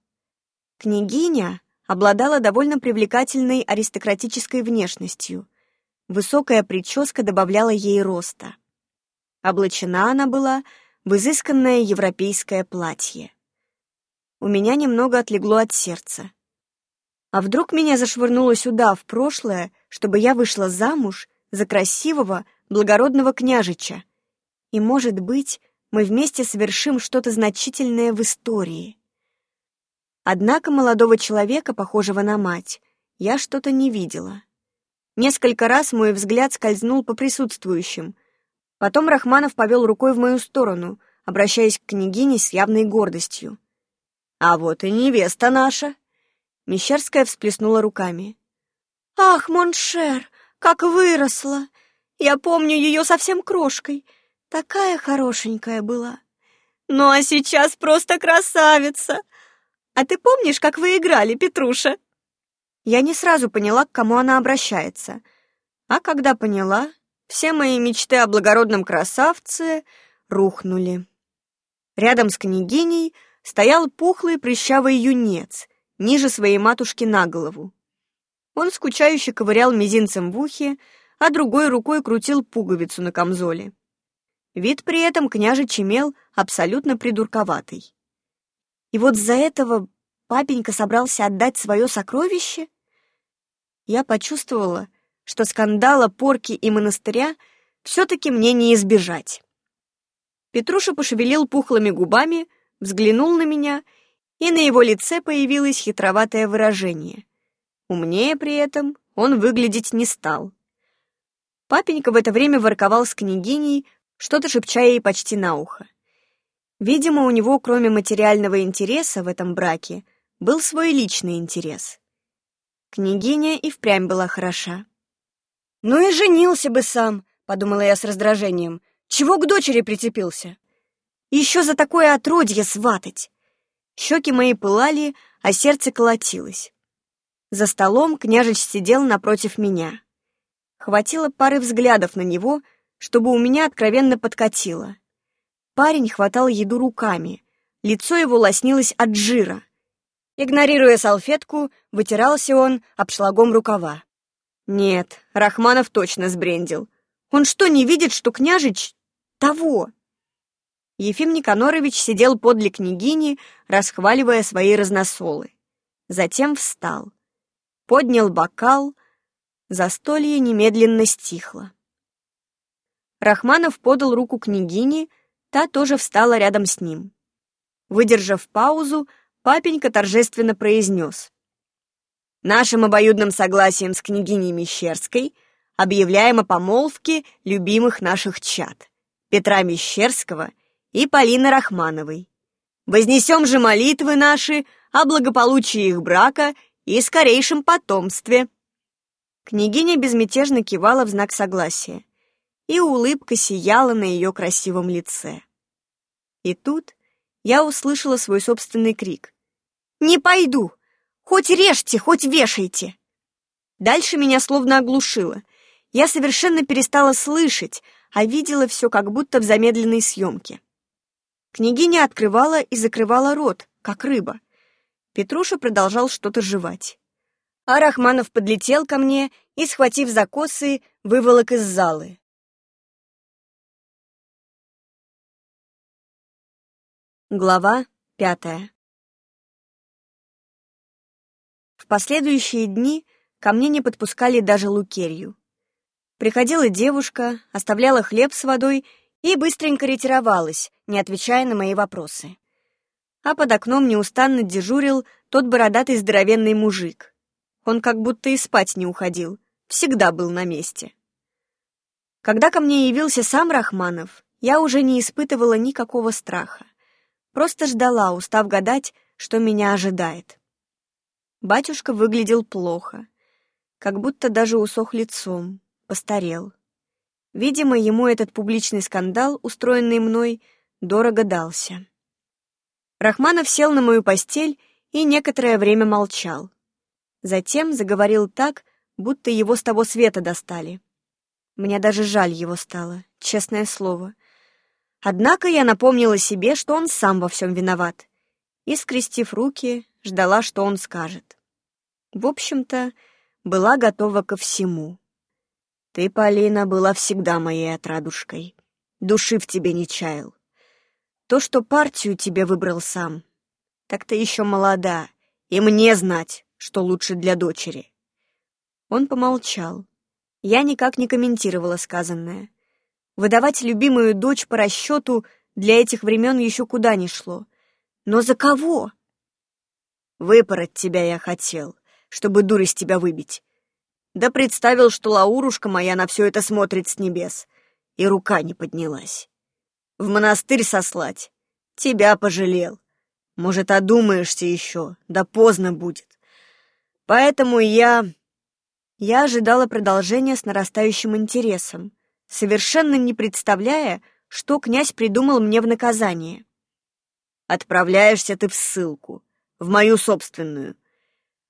Княгиня обладала довольно привлекательной аристократической внешностью. Высокая прическа добавляла ей роста. Облачена она была в изысканное европейское платье. У меня немного отлегло от сердца. А вдруг меня зашвырнуло сюда, в прошлое, чтобы я вышла замуж за красивого, благородного княжича? И, может быть, мы вместе совершим что-то значительное в истории. Однако молодого человека, похожего на мать, я что-то не видела. Несколько раз мой взгляд скользнул по присутствующим. Потом Рахманов повел рукой в мою сторону, обращаясь к княгине с явной гордостью. «А вот и невеста наша!» Мещерская всплеснула руками. «Ах, mon cher, как выросла! Я помню ее совсем крошкой. Такая хорошенькая была. Ну а сейчас просто красавица! А ты помнишь, как вы играли, Петруша?» Я не сразу поняла, к кому она обращается. А когда поняла, все мои мечты о благородном красавце рухнули. Рядом с княгиней стоял пухлый прыщавый юнец, ниже своей матушки на голову. Он скучающе ковырял мизинцем в ухе, а другой рукой крутил пуговицу на камзоле. Вид при этом княжич имел абсолютно придурковатый. И вот за этого папенька собрался отдать свое сокровище? Я почувствовала, что скандала, порки и монастыря все-таки мне не избежать. Петруша пошевелил пухлыми губами, взглянул на меня, и на его лице появилось хитроватое выражение. Умнее при этом он выглядеть не стал. Папенька в это время ворковал с княгиней, что-то шепча ей почти на ухо. Видимо, у него, кроме материального интереса в этом браке, был свой личный интерес. Княгиня и впрямь была хороша. «Ну и женился бы сам», — подумала я с раздражением. «Чего к дочери прицепился? Еще за такое отродье сватать!» Щеки мои пылали, а сердце колотилось. За столом княжич сидел напротив меня. Хватило пары взглядов на него, чтобы у меня откровенно подкатило. Парень хватал еду руками, лицо его лоснилось от жира. Игнорируя салфетку, вытирался он обшлагом рукава. Нет, Рахманов точно сбрендил. Он что, не видит, что княжич того? Ефим Никанорович сидел подле княгини, расхваливая свои разносолы. Затем встал. Поднял бокал. Застолье немедленно стихло. Рахманов подал руку княгине, та тоже встала рядом с ним. Выдержав паузу, папенька торжественно произнес. «Нашим обоюдным согласием с княгиней Мещерской объявляем о помолвке любимых наших чад Петра Мещерского и Полины Рахмановой. Вознесем же молитвы наши о благополучии их брака и скорейшем потомстве». Княгиня безмятежно кивала в знак согласия, и улыбка сияла на ее красивом лице. И тут я услышала свой собственный крик. Не пойду. Хоть режьте, хоть вешайте. Дальше меня словно оглушило. Я совершенно перестала слышать, а видела все как будто в замедленной съемке. Княгиня открывала и закрывала рот, как рыба. Петруша продолжал что-то жевать. А Рахманов подлетел ко мне и, схватив за косы, выволок из залы. Глава пятая В последующие дни ко мне не подпускали даже Лукерью. Приходила девушка, оставляла хлеб с водой и быстренько ретировалась, не отвечая на мои вопросы. А под окном неустанно дежурил тот бородатый здоровенный мужик. Он как будто и спать не уходил, всегда был на месте. Когда ко мне явился сам Рахманов, я уже не испытывала никакого страха. Просто ждала, устав гадать, что меня ожидает. Батюшка выглядел плохо, как будто даже усох лицом, постарел. Видимо, ему этот публичный скандал, устроенный мной, дорого дался. Рахманов сел на мою постель и некоторое время молчал. Затем заговорил так, будто его с того света достали. Мне даже жаль его стало, честное слово. Однако я напомнила себе, что он сам во всем виноват, и, скрестив руки, ждала, что он скажет. В общем-то, была готова ко всему. Ты, Полина, была всегда моей отрадушкой. Души в тебе не чаял. То, что партию тебе выбрал сам, так ты еще молода, и мне знать, что лучше для дочери. Он помолчал. Я никак не комментировала сказанное. Выдавать любимую дочь по расчету для этих времен еще куда ни шло. Но за кого? Выпороть тебя я хотел, чтобы дурь из тебя выбить. Да представил, что Лаурушка моя на все это смотрит с небес, и рука не поднялась. В монастырь сослать. Тебя пожалел. Может, одумаешься еще, да поздно будет. Поэтому я... Я ожидала продолжения с нарастающим интересом, совершенно не представляя, что князь придумал мне в наказание. Отправляешься ты в ссылку, в мою собственную.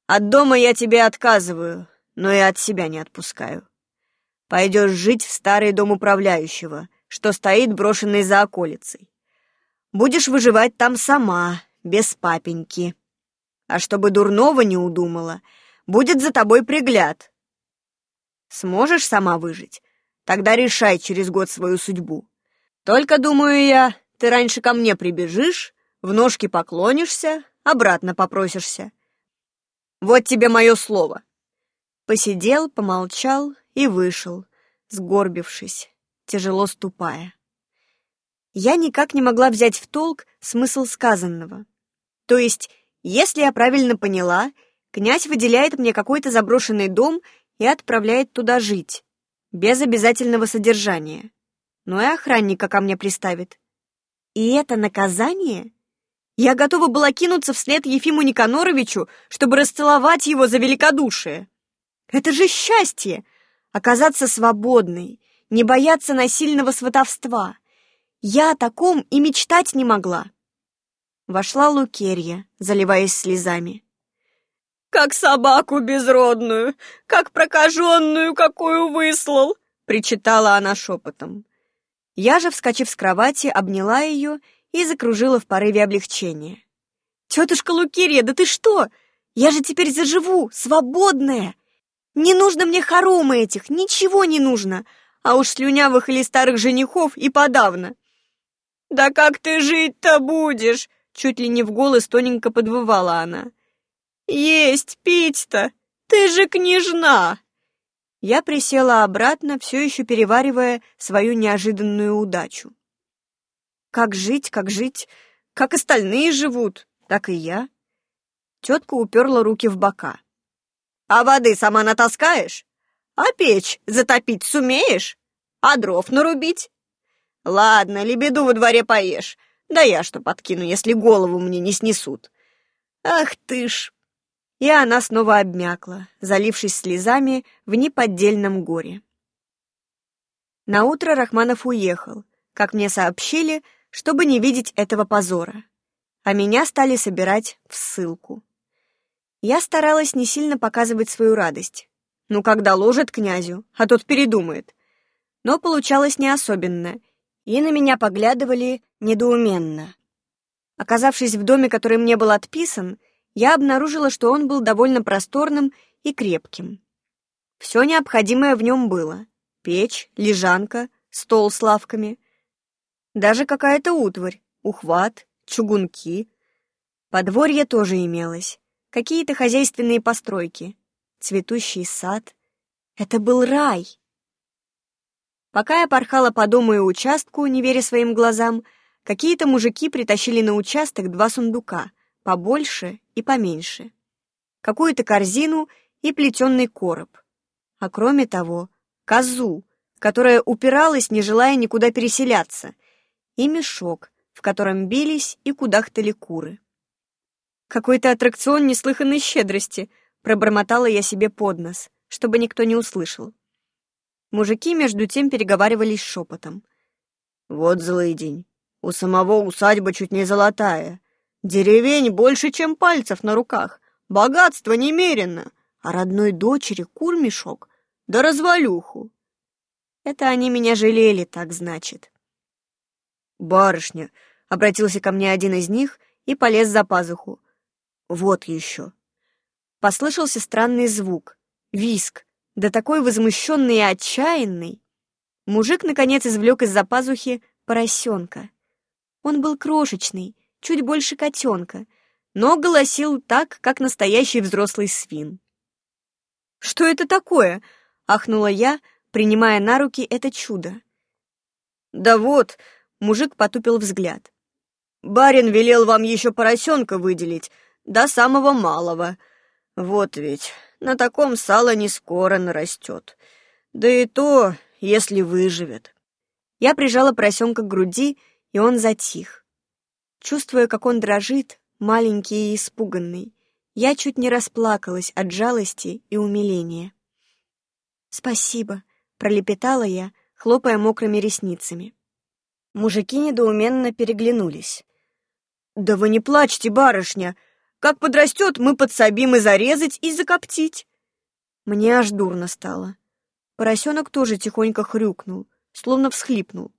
От дома я тебе отказываю, но и от себя не отпускаю. Пойдешь жить в старый дом управляющего, что стоит брошенный за околицей. Будешь выживать там сама, без папеньки. А чтобы дурного не удумала, будет за тобой пригляд. Сможешь сама выжить? Тогда решай через год свою судьбу. Только, думаю я, ты раньше ко мне прибежишь, в ножки поклонишься, обратно попросишься. Вот тебе мое слово. Посидел, помолчал и вышел, сгорбившись, тяжело ступая. Я никак не могла взять в толк смысл сказанного. То есть, если я правильно поняла, князь выделяет мне какой-то заброшенный дом и отправляет туда жить, без обязательного содержания. Ну и охранника ко мне приставит. И это наказание? Я готова была кинуться вслед Ефиму Никаноровичу, чтобы расцеловать его за великодушие. Это же счастье! Оказаться свободной, не бояться насильного сватовства. Я о таком и мечтать не могла. Вошла Лукерья, заливаясь слезами. «Как собаку безродную, как прокаженную, какую выслал!» — причитала она шепотом. Я же, вскочив с кровати, обняла ее и закружила в порыве облегчения. «Тетушка Лукерья, да ты что? Я же теперь заживу, свободная! Не нужно мне хоромы этих, ничего не нужно, а уж слюнявых или старых женихов и подавно!» «Да как ты жить-то будешь?» Чуть ли не в голос тоненько подвывала она. «Есть, пить-то! Ты же княжна!» Я присела обратно, все еще переваривая свою неожиданную удачу. Как жить, как жить, как остальные живут, так и я. Тетка уперла руки в бока. А воды сама натаскаешь? А печь затопить сумеешь? А дров нарубить? Ладно, лебеду во дворе поешь. Да я что подкину, если голову мне не снесут. Ах ты ж! И она снова обмякла, залившись слезами в неподдельном горе. Наутро Рахманов уехал. Как мне сообщили, чтобы не видеть этого позора. А меня стали собирать в ссылку. Я старалась не сильно показывать свою радость. Ну, когда ложит князю, а тот передумает. Но получалось не особенно, и на меня поглядывали недоуменно. Оказавшись в доме, который мне был отписан, я обнаружила, что он был довольно просторным и крепким. Все необходимое в нем было. Печь, лежанка, стол с лавками, даже какая-то утварь, ухват, чугунки. Подворье тоже имелось. Какие-то хозяйственные постройки. Цветущий сад. Это был рай. Пока я порхала по дому и участку, не веря своим глазам, какие-то мужики притащили на участок два сундука, побольше и поменьше. Какую-то корзину и плетеный короб. А кроме того, козу, которая упиралась, не желая никуда переселяться, и мешок, в котором бились и кудахтали куры. «Какой-то аттракцион неслыханной щедрости», — пробормотала я себе под нос, чтобы никто не услышал. Мужики между тем переговаривались шепотом. «Вот злый день. У самого усадьба чуть не золотая. Деревень больше, чем пальцев на руках. Богатство немерено. А родной дочери кур мешок. Да развалюху. Это они меня жалели, так значит. «Барышня!» — обратился ко мне один из них и полез за пазуху. «Вот еще!» Послышался странный звук. Виск, да такой возмущенный и отчаянный. Мужик, наконец, извлек из-за пазухи поросенка. Он был крошечный, чуть больше котенка, но голосил так, как настоящий взрослый свин. «Что это такое?» — ахнула я, принимая на руки это чудо. «Да вот, Мужик потупил взгляд. «Барин велел вам еще поросенка выделить, до самого малого. Вот ведь, на таком сало не скоро нарастет. Да и то, если выживет». Я прижала поросенка к груди, и он затих. Чувствуя, как он дрожит, маленький и испуганный, я чуть не расплакалась от жалости и умиления. «Спасибо», — пролепетала я, хлопая мокрыми ресницами. Мужики недоуменно переглянулись. «Да вы не плачьте, барышня! Как подрастет, мы подсобим и зарезать, и закоптить!» Мне аж дурно стало. Поросенок тоже тихонько хрюкнул, словно всхлипнул.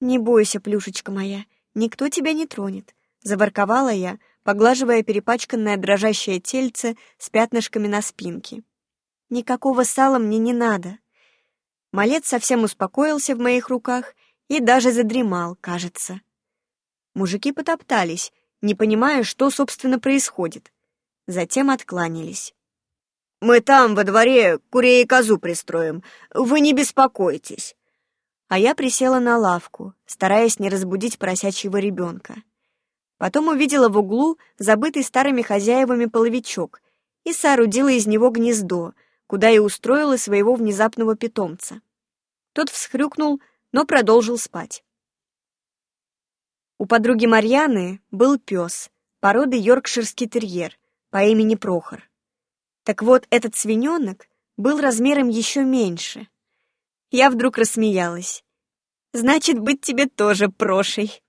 «Не бойся, плюшечка моя, никто тебя не тронет», — заворковала я, поглаживая перепачканное дрожащее тельце с пятнышками на спинке. «Никакого сала мне не надо». Малец совсем успокоился в моих руках и даже задремал, кажется. Мужики потоптались, не понимая, что, собственно, происходит. Затем откланялись. «Мы там, во дворе, курей и козу пристроим. Вы не беспокойтесь». А я присела на лавку, стараясь не разбудить поросячьего ребенка. Потом увидела в углу забытый старыми хозяевами половичок и соорудила из него гнездо, куда и устроила своего внезапного питомца. Тот всхрюкнул, но продолжил спать. У подруги Марьяны был пес, породы йоркширский терьер, по имени Прохор. Так вот, этот свиненок был размером еще меньше. Я вдруг рассмеялась. «Значит, быть тебе тоже прошей».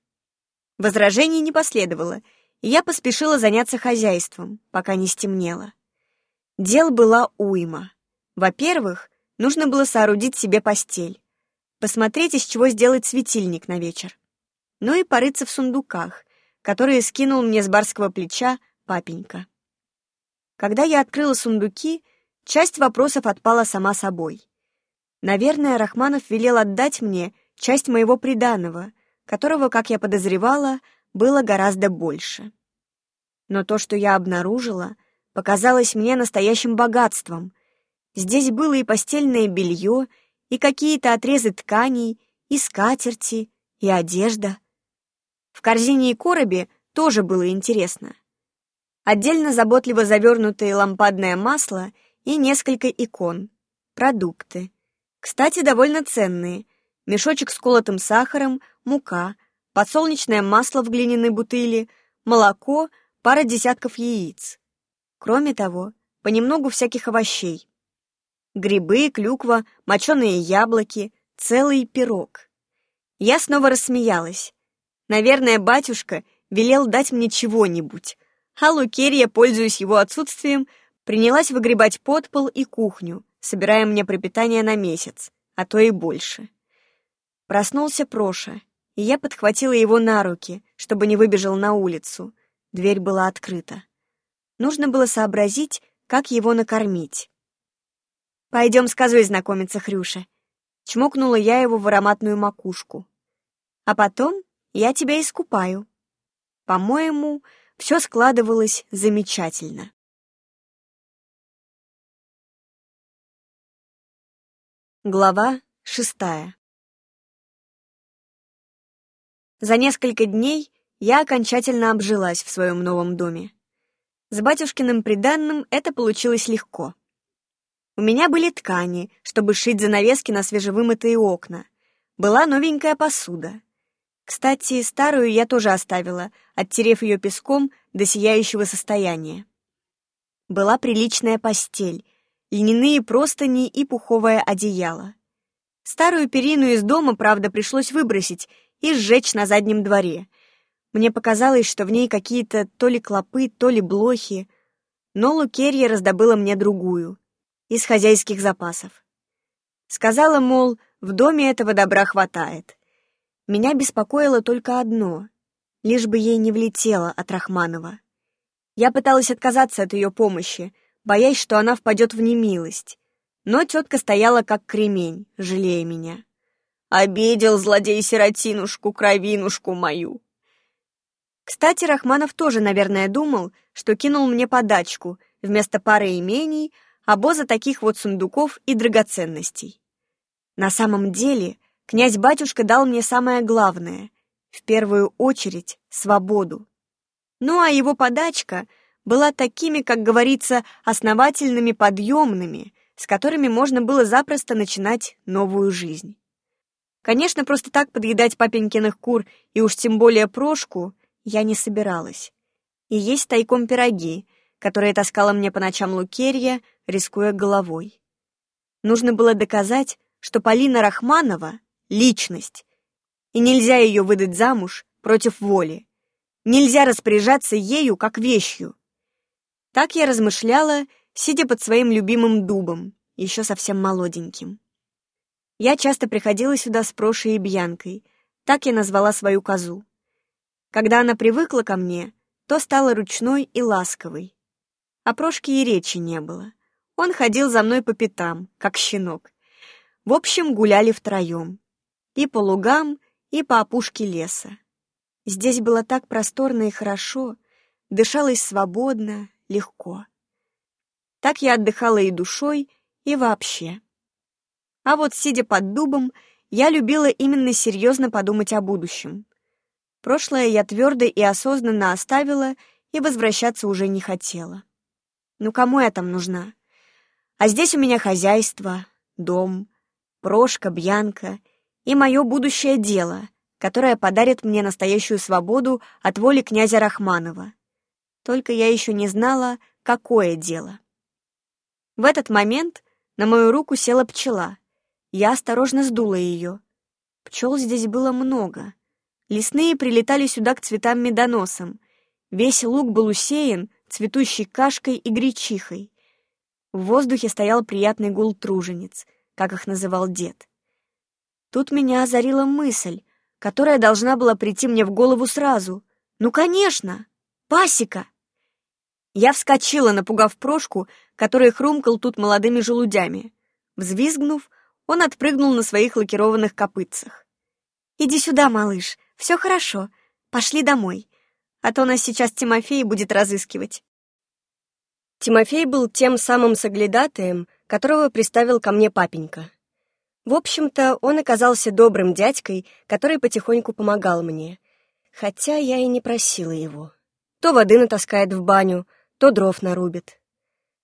Возражений не последовало, и я поспешила заняться хозяйством, пока не стемнело. Дел была уйма. Во-первых, нужно было соорудить себе постель, посмотреть, из чего сделать светильник на вечер но и порыться в сундуках, которые скинул мне с барского плеча папенька. Когда я открыла сундуки, часть вопросов отпала сама собой. Наверное, Рахманов велел отдать мне часть моего приданого, которого, как я подозревала, было гораздо больше. Но то, что я обнаружила, показалось мне настоящим богатством. Здесь было и постельное белье, и какие-то отрезы тканей, и скатерти, и одежда — в корзине и коробе тоже было интересно. Отдельно заботливо завернутое лампадное масло и несколько икон. Продукты. Кстати, довольно ценные. Мешочек с колотым сахаром, мука, подсолнечное масло в глиняной бутыли, молоко, пара десятков яиц. Кроме того, понемногу всяких овощей. Грибы, клюква, моченые яблоки, целый пирог. Я снова рассмеялась. Наверное, батюшка велел дать мне чего-нибудь, а Лукерья, пользуясь его отсутствием, принялась выгребать подпол и кухню, собирая мне пропитание на месяц, а то и больше. Проснулся Проша, и я подхватила его на руки, чтобы не выбежал на улицу. Дверь была открыта. Нужно было сообразить, как его накормить. «Пойдем с козой знакомиться, Хрюша», — чмокнула я его в ароматную макушку. А потом я тебя искупаю. По-моему, все складывалось замечательно. Глава шестая За несколько дней я окончательно обжилась в своем новом доме. С батюшкиным приданным это получилось легко. У меня были ткани, чтобы шить занавески на свежевымытые окна. Была новенькая посуда. Кстати, старую я тоже оставила, оттерев ее песком до сияющего состояния. Была приличная постель, льняные простыни и пуховое одеяло. Старую перину из дома, правда, пришлось выбросить и сжечь на заднем дворе. Мне показалось, что в ней какие-то то ли клопы, то ли блохи, но Лукерья раздобыла мне другую, из хозяйских запасов. Сказала, мол, в доме этого добра хватает. Меня беспокоило только одно — лишь бы ей не влетело от Рахманова. Я пыталась отказаться от ее помощи, боясь, что она впадет в немилость. Но тетка стояла как кремень, жалея меня. «Обидел злодей-сиротинушку, кровинушку мою!» Кстати, Рахманов тоже, наверное, думал, что кинул мне подачку вместо пары имений, обоза таких вот сундуков и драгоценностей. На самом деле — Князь-батюшка дал мне самое главное, в первую очередь, свободу. Ну а его подачка была такими, как говорится, основательными подъемными, с которыми можно было запросто начинать новую жизнь. Конечно, просто так подъедать папенькиных кур и уж тем более прошку я не собиралась. И есть тайком пироги, которые таскала мне по ночам Лукерья, рискуя головой. Нужно было доказать, что Полина Рахманова личность, и нельзя ее выдать замуж против воли. Нельзя распоряжаться ею как вещью. Так я размышляла, сидя под своим любимым дубом еще совсем молоденьким. Я часто приходила сюда с Прошей и Бьянкой, так я назвала свою козу. Когда она привыкла ко мне, то стала ручной и ласковой. О Прошке и речи не было. Он ходил за мной по пятам, как щенок. В общем, гуляли втроем. И по лугам, и по опушке леса. Здесь было так просторно и хорошо, дышалось свободно, легко. Так я отдыхала и душой, и вообще. А вот, сидя под дубом, я любила именно серьезно подумать о будущем. Прошлое я твердо и осознанно оставила и возвращаться уже не хотела. Ну кому я там нужна? А здесь у меня хозяйство, дом, Прошка, Бьянка и мое будущее дело, которое подарит мне настоящую свободу от воли князя Рахманова. Только я еще не знала, какое дело. В этот момент на мою руку села пчела. Я осторожно сдула ее. Пчел здесь было много. Лесные прилетали сюда к цветам медоносам. Весь луг был усеян цветущей кашкой и гречихой. В воздухе стоял приятный гул тружениц, как их называл дед. Тут меня озарила мысль, которая должна была прийти мне в голову сразу. Ну, конечно! Пасека! Я вскочила, напугав Прошку, который хрумкал тут молодыми желудями. Взвизгнув, он отпрыгнул на своих лакированных копытцах. «Иди сюда, малыш, все хорошо. Пошли домой, а то нас сейчас Тимофей будет разыскивать». Тимофей был тем самым соглядатаем, которого приставил ко мне папенька. В общем-то, он оказался добрым дядькой, который потихоньку помогал мне, хотя я и не просила его. То воды натаскает в баню, то дров нарубит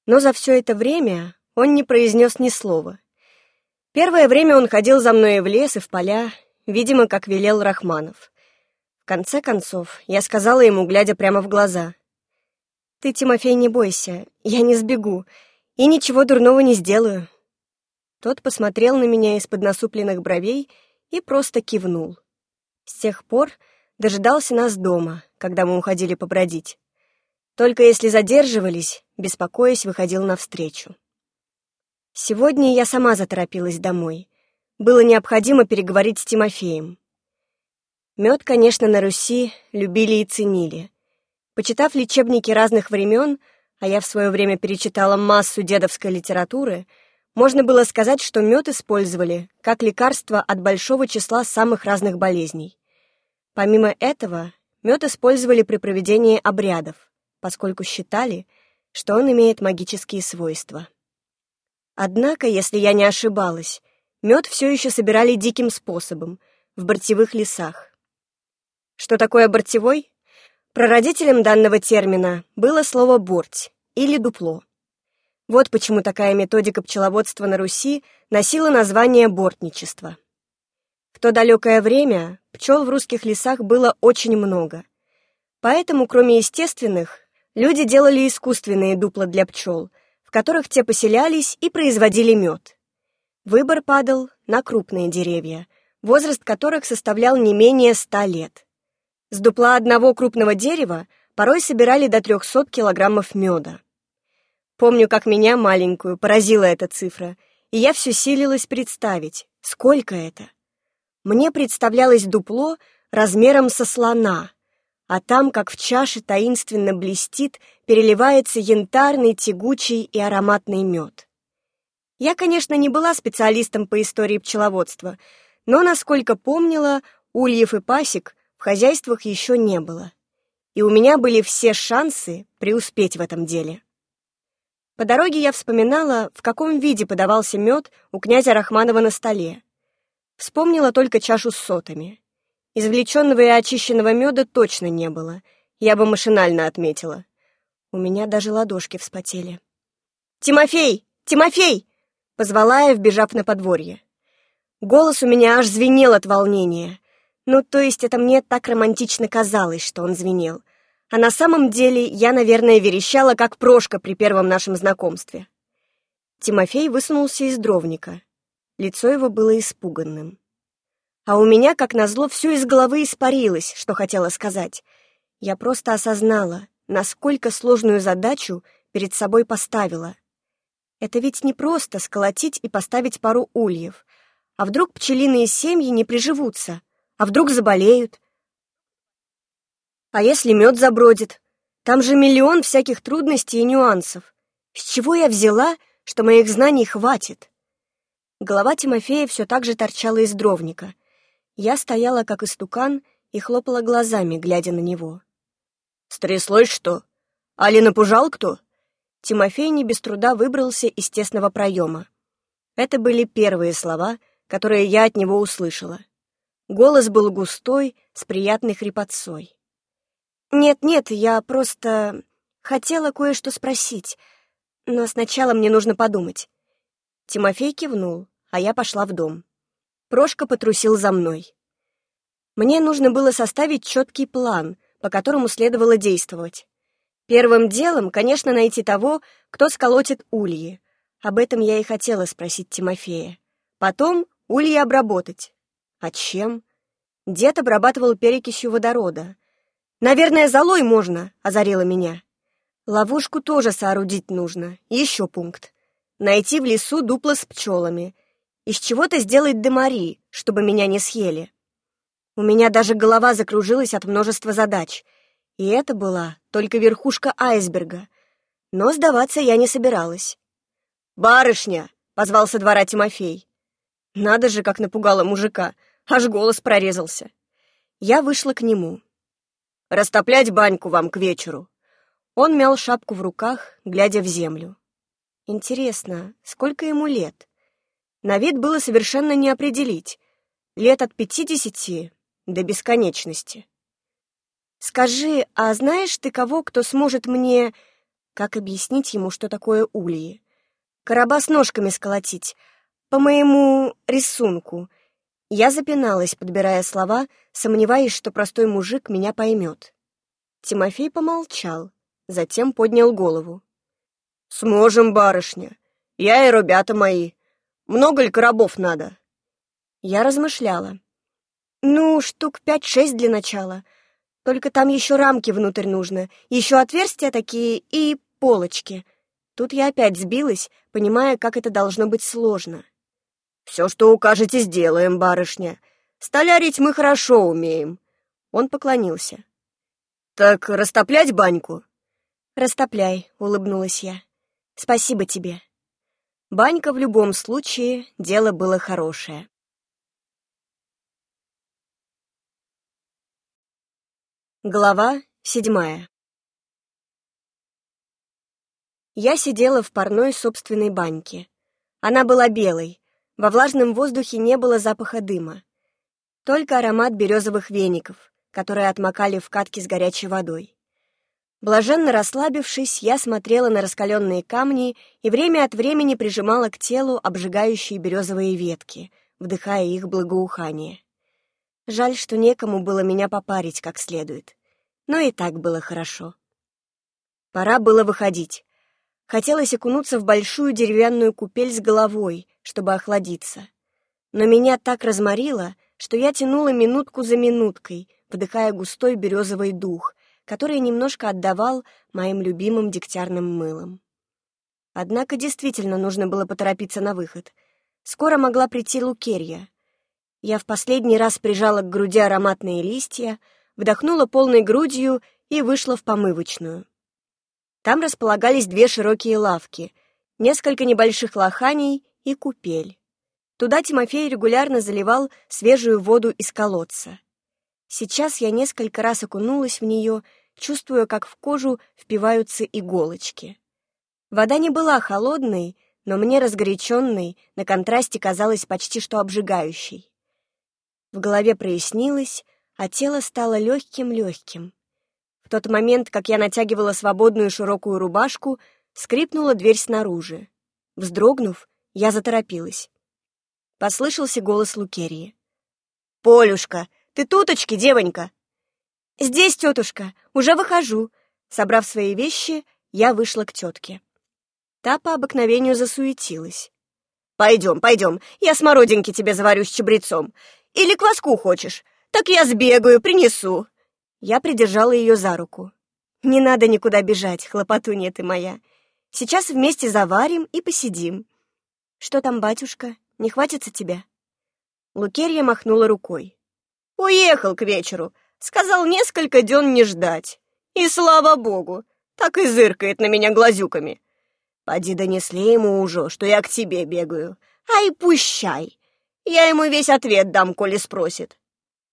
но за все это время он не произнес ни слова. Первое время он ходил за мной в лес, и в поля, видимо, как велел Рахманов. В конце концов, я сказала ему, глядя прямо в глаза. «Ты, Тимофей, не бойся, я не сбегу и ничего дурного не сделаю». Тот посмотрел на меня из-под насупленных бровей и просто кивнул. С тех пор дожидался нас дома, когда мы уходили побродить. Только если задерживались, беспокоясь, выходил навстречу. Сегодня я сама заторопилась домой. Было необходимо переговорить с Тимофеем. Мед, конечно, на Руси любили и ценили. Почитав лечебники разных времен, а я в свое время перечитала массу дедовской литературы, можно было сказать, что мед использовали как лекарство от большого числа самых разных болезней. Помимо этого, мед использовали при проведении обрядов поскольку считали, что он имеет магические свойства. Однако, если я не ошибалась, мед все еще собирали диким способом, в бортевых лесах. Что такое бортевой? Прародителем данного термина было слово «борть» или «дупло». Вот почему такая методика пчеловодства на Руси носила название бортничество. В то далекое время пчел в русских лесах было очень много. Поэтому, кроме естественных, Люди делали искусственные дупла для пчел, в которых те поселялись и производили мед. Выбор падал на крупные деревья, возраст которых составлял не менее ста лет. С дупла одного крупного дерева порой собирали до 300 килограммов меда. Помню, как меня, маленькую, поразила эта цифра, и я все силилась представить, сколько это. Мне представлялось дупло размером со слона, а там, как в чаше, таинственно блестит, переливается янтарный, тягучий и ароматный мед. Я, конечно, не была специалистом по истории пчеловодства, но, насколько помнила, ульев и пасек в хозяйствах еще не было. И у меня были все шансы преуспеть в этом деле. По дороге я вспоминала, в каком виде подавался мед у князя Рахманова на столе. Вспомнила только чашу с сотами. Извлеченного и очищенного меда точно не было. Я бы машинально отметила. У меня даже ладошки вспотели. «Тимофей! Тимофей!» — позвала я, вбежав на подворье. Голос у меня аж звенел от волнения. Ну, то есть это мне так романтично казалось, что он звенел. А на самом деле я, наверное, верещала, как Прошка при первом нашем знакомстве. Тимофей высунулся из дровника. Лицо его было испуганным. А у меня, как назло, все из головы испарилось, что хотела сказать. Я просто осознала, насколько сложную задачу перед собой поставила. Это ведь не просто сколотить и поставить пару ульев. А вдруг пчелиные семьи не приживутся? А вдруг заболеют? А если мед забродит? Там же миллион всяких трудностей и нюансов. С чего я взяла, что моих знаний хватит? Голова Тимофея все так же торчала из дровника. Я стояла, как истукан, и хлопала глазами, глядя на него. «Стряслось что? Али напужал кто?» Тимофей не без труда выбрался из тесного проема. Это были первые слова, которые я от него услышала. Голос был густой, с приятной хрипотцой. «Нет-нет, я просто хотела кое-что спросить, но сначала мне нужно подумать». Тимофей кивнул, а я пошла в дом. Прошка потрусил за мной. Мне нужно было составить четкий план, по которому следовало действовать. Первым делом, конечно, найти того, кто сколотит ульи. Об этом я и хотела спросить Тимофея. Потом ульи обработать. А чем? Дед обрабатывал перекисью водорода. «Наверное, золой можно», — озарила меня. Ловушку тоже соорудить нужно. Еще пункт. Найти в лесу дупло с пчелами. Из чего-то сделать демари, чтобы меня не съели. У меня даже голова закружилась от множества задач — и это была только верхушка айсберга. Но сдаваться я не собиралась. «Барышня!» — позвал со двора Тимофей. Надо же, как напугало мужика, аж голос прорезался. Я вышла к нему. «Растоплять баньку вам к вечеру». Он мял шапку в руках, глядя в землю. Интересно, сколько ему лет? На вид было совершенно не определить. Лет от пятидесяти до бесконечности. «Скажи, а знаешь ты кого, кто сможет мне...» Как объяснить ему, что такое ульи? Короба с ножками сколотить. По моему рисунку. Я запиналась, подбирая слова, сомневаясь, что простой мужик меня поймет. Тимофей помолчал, затем поднял голову. «Сможем, барышня. Я и ребята мои. Много ли коробов надо?» Я размышляла. «Ну, штук пять-шесть для начала. Только там еще рамки внутрь нужно, еще отверстия такие и полочки. Тут я опять сбилась, понимая, как это должно быть сложно. «Все, что укажете, сделаем, барышня. Столярить мы хорошо умеем». Он поклонился. «Так растоплять баньку?» «Растопляй», — улыбнулась я. «Спасибо тебе». Банька в любом случае дело было хорошее. Глава седьмая Я сидела в парной собственной баньке. Она была белой, во влажном воздухе не было запаха дыма. Только аромат березовых веников, которые отмокали в катке с горячей водой. Блаженно расслабившись, я смотрела на раскаленные камни и время от времени прижимала к телу обжигающие березовые ветки, вдыхая их благоухание. Жаль, что некому было меня попарить как следует. Но и так было хорошо. Пора было выходить. Хотелось окунуться в большую деревянную купель с головой, чтобы охладиться. Но меня так разморило, что я тянула минутку за минуткой, вдыхая густой березовый дух, который немножко отдавал моим любимым дегтярным мылом. Однако действительно нужно было поторопиться на выход. Скоро могла прийти Лукерья. Я в последний раз прижала к груди ароматные листья, вдохнула полной грудью и вышла в помывочную. Там располагались две широкие лавки, несколько небольших лоханий и купель. Туда Тимофей регулярно заливал свежую воду из колодца. Сейчас я несколько раз окунулась в нее, чувствуя, как в кожу впиваются иголочки. Вода не была холодной, но мне разгоряченной на контрасте казалась почти что обжигающей. В голове прояснилось, а тело стало легким-легким. В тот момент, как я натягивала свободную широкую рубашку, скрипнула дверь снаружи. Вздрогнув, я заторопилась. Послышался голос Лукерии. «Полюшка, ты туточки, девонька?» «Здесь, тетушка, уже выхожу». Собрав свои вещи, я вышла к тетке. Та по обыкновению засуетилась. «Пойдем, пойдем, я смородинки тебе заварю с чабрецом. Или кваску хочешь? «Так я сбегаю, принесу». Я придержала ее за руку. «Не надо никуда бежать, хлопотунья ты моя. Сейчас вместе заварим и посидим. Что там, батюшка, не хватится тебя?» Лукерья махнула рукой. «Уехал к вечеру. Сказал несколько дён не ждать. И слава богу, так и зыркает на меня глазюками. Поди донесли ему уже, что я к тебе бегаю. Ай, пущай. Я ему весь ответ дам, коли спросит.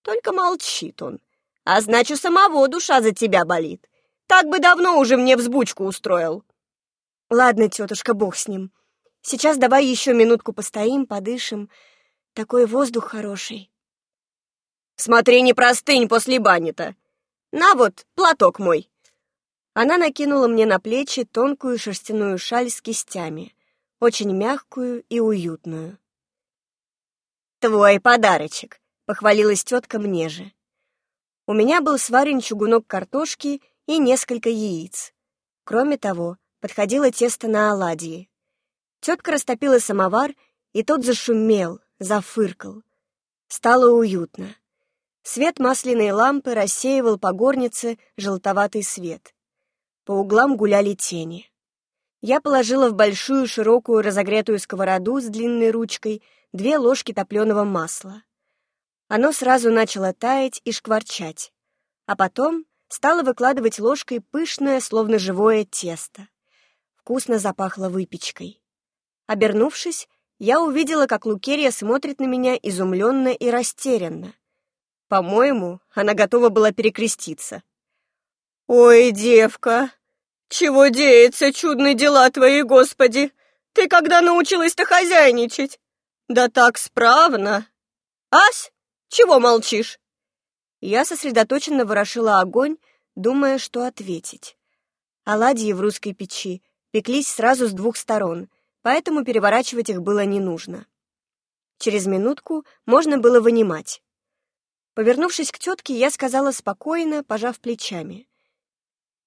Только молчит он. А значит, самого душа за тебя болит. Так бы давно уже мне взбучку устроил. Ладно, тетушка, бог с ним. Сейчас давай еще минутку постоим, подышим. Такой воздух хороший. Смотри, не простынь после бани-то. На вот, платок мой. Она накинула мне на плечи тонкую шерстяную шаль с кистями, очень мягкую и уютную. «Твой подарочек», — похвалилась тетка мне же. У меня был сварен чугунок картошки и несколько яиц. Кроме того, подходило тесто на оладьи. Тетка растопила самовар, и тот зашумел, зафыркал. Стало уютно. Свет масляной лампы рассеивал по горнице желтоватый свет. По углам гуляли тени. Я положила в большую широкую разогретую сковороду с длинной ручкой две ложки топленого масла. Оно сразу начало таять и шкварчать, а потом стала выкладывать ложкой пышное, словно живое тесто. Вкусно запахло выпечкой. Обернувшись, я увидела, как Лукерия смотрит на меня изумленно и растерянно. По-моему, она готова была перекреститься. «Ой, девка, чего деется, чудные дела твои, Господи! Ты когда научилась-то хозяйничать? Да так справно! Ась, чего молчишь?» Я сосредоточенно ворошила огонь, думая, что ответить. Оладьи в русской печи пеклись сразу с двух сторон, поэтому переворачивать их было не нужно. Через минутку можно было вынимать. Повернувшись к тетке, я сказала спокойно, пожав плечами.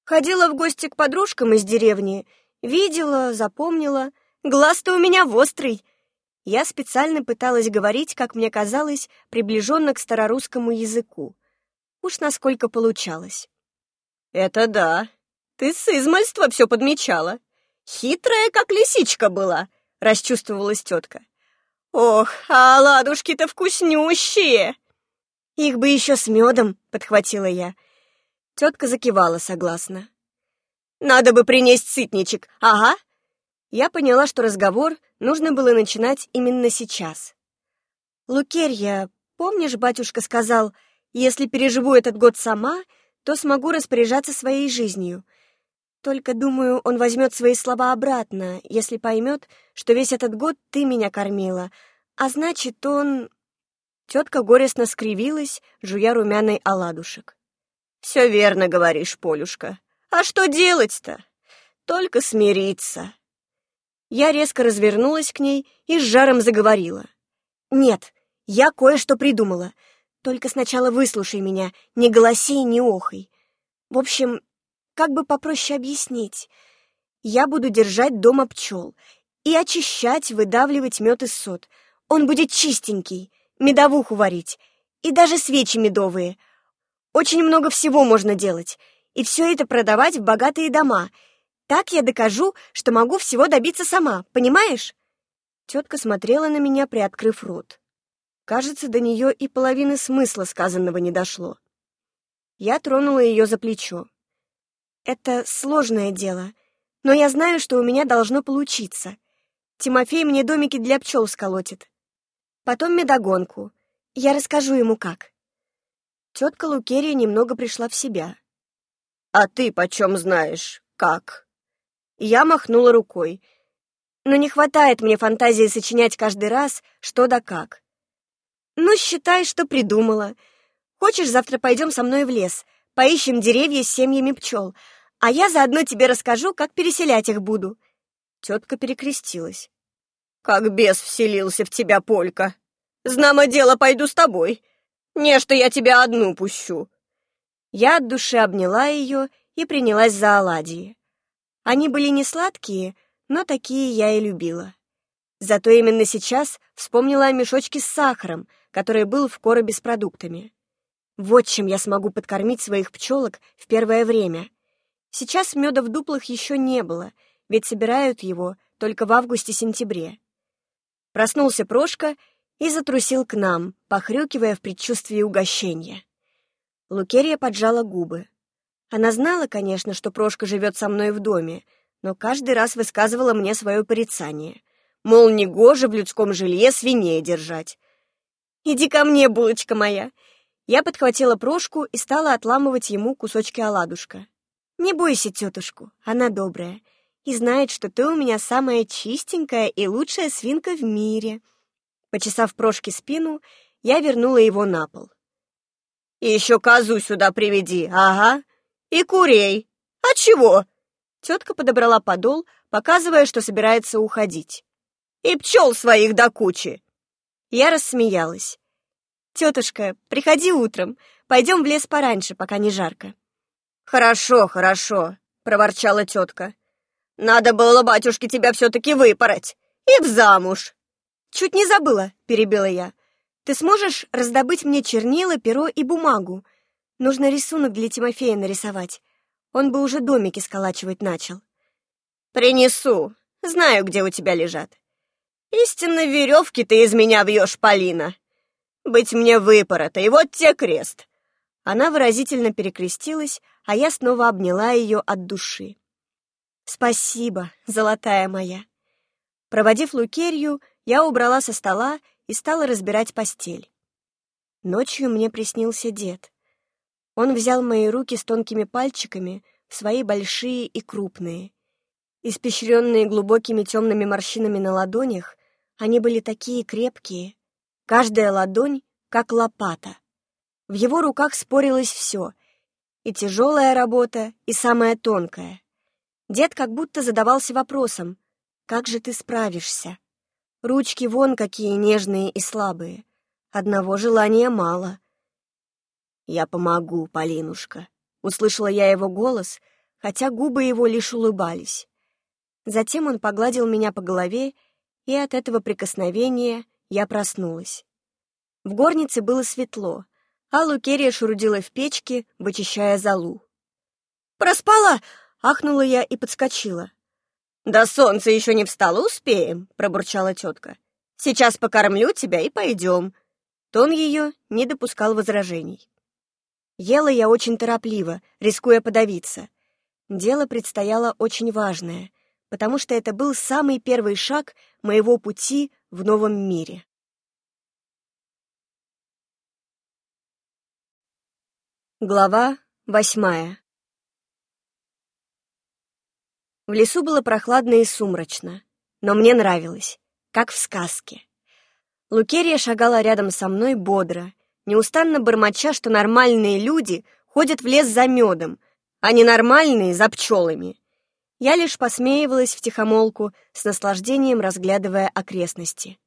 Ходила в гости к подружкам из деревни, видела, запомнила. Глаз-то у меня вострый. Я специально пыталась говорить, как мне казалось, приближенно к старорусскому языку. Уж насколько получалось. «Это да. Ты с измальства все подмечала. Хитрая, как лисичка была», — расчувствовалась тетка. «Ох, а ладушки-то вкуснющие!» «Их бы еще с медом», — подхватила я. Тетка закивала согласно. «Надо бы принести сытничек, ага». Я поняла, что разговор нужно было начинать именно сейчас. «Лукерья, помнишь, батюшка сказал, если переживу этот год сама, то смогу распоряжаться своей жизнью. Только, думаю, он возьмет свои слова обратно, если поймет, что весь этот год ты меня кормила, а значит, он...» Тетка горестно скривилась, жуя румяный оладушек. «Все верно говоришь, Полюшка. А что делать-то? Только смириться». Я резко развернулась к ней и с жаром заговорила. «Нет, я кое-что придумала. Только сначала выслушай меня, не голоси и не охай. В общем, как бы попроще объяснить. Я буду держать дома пчел и очищать, выдавливать мед из сот. Он будет чистенький, медовуху варить, и даже свечи медовые. Очень много всего можно делать, и все это продавать в богатые дома. Так я докажу, что могу всего добиться сама, понимаешь?» Тетка смотрела на меня, приоткрыв рот. Кажется, до нее и половины смысла сказанного не дошло. Я тронула ее за плечо. «Это сложное дело, но я знаю, что у меня должно получиться. Тимофей мне домики для пчел сколотит. Потом медогонку. Я расскажу ему, как. Тетка Лукерия немного пришла в себя. «А ты почем знаешь, как?» Я махнула рукой. «Но не хватает мне фантазии сочинять каждый раз, что да как. Ну, считай, что придумала. Хочешь, завтра пойдем со мной в лес, поищем деревья с семьями пчел, а я заодно тебе расскажу, как переселять их буду». Тетка перекрестилась. «Как бес вселился в тебя, Полька! Знамо дело, пойду с тобой. Не, что я тебя одну пущу!» Я от души обняла ее и принялась за оладьи. Они были не сладкие, но такие я и любила. Зато именно сейчас вспомнила о мешочке с сахаром, который был в коробе с продуктами. Вот чем я смогу подкормить своих пчелок в первое время. Сейчас меда в дуплах еще не было, ведь собирают его только в августе-сентябре. Проснулся Прошка и затрусил к нам, похрюкивая в предчувствии угощения. Лукерия поджала губы. Она знала, конечно, что Прошка живет со мной в доме, но каждый раз высказывала мне свое порицание. Мол, негоже в людском жилье свиней держать. «Иди ко мне, булочка моя!» Я подхватила Прошку и стала отламывать ему кусочки оладушка. «Не бойся тетушку, она добрая и знает, что ты у меня самая чистенькая и лучшая свинка в мире». Почесав Прошке спину, я вернула его на пол. «И еще козу сюда приведи, ага, и курей. А чего?» Тетка подобрала подол, показывая, что собирается уходить. «И пчел своих до кучи!» Я рассмеялась. «Тетушка, приходи утром, пойдем в лес пораньше, пока не жарко». «Хорошо, хорошо», — проворчала тетка. «Надо было, батюшке, тебя все-таки выпороть и в замуж». «Чуть не забыла», — перебила я. «Ты сможешь раздобыть мне чернила, перо и бумагу? Нужно рисунок для Тимофея нарисовать. Он бы уже домики сколачивать начал». «Принесу. Знаю, где у тебя лежат. Истинно веревки ты из меня вьешь, Полина. Быть мне выпорота, и вот тебе крест». Она выразительно перекрестилась, а я снова обняла ее от души. «Спасибо, золотая моя». Проводив Лукерью, я убрала со стола и стала разбирать постель. Ночью мне приснился дед. Он взял мои руки с тонкими пальчиками в свои большие и крупные. Испещренные глубокими темными морщинами на ладонях, они были такие крепкие. Каждая ладонь — как лопата. В его руках спорилось все — и тяжелая работа, и самая тонкая. Дед как будто задавался вопросом, «Как же ты справишься?» Ручки вон какие нежные и слабые. Одного желания мало. «Я помогу, Полинушка», — услышала я его голос, хотя губы его лишь улыбались. Затем он погладил меня по голове, и от этого прикосновения я проснулась. В горнице было светло, а Лукерия шурудила в печке, вычищая золу. «Проспала!» — ахнула я и подскочила. «Да солнце еще не встало, успеем», — пробурчала тетка. «Сейчас покормлю тебя и пойдем». Тон ее не допускал возражений. Ела я очень торопливо, рискуя подавиться. Дело предстояло очень важное, потому что это был самый первый шаг моего пути в новом мире. Глава восьмая В лесу было прохладно и сумрачно, но мне нравилось, как в сказке. Лукерия шагала рядом со мной бодро, неустанно бормоча, что нормальные люди ходят в лес за медом, а ненормальные — за пчелами. Я лишь посмеивалась втихомолку, с наслаждением разглядывая окрестности.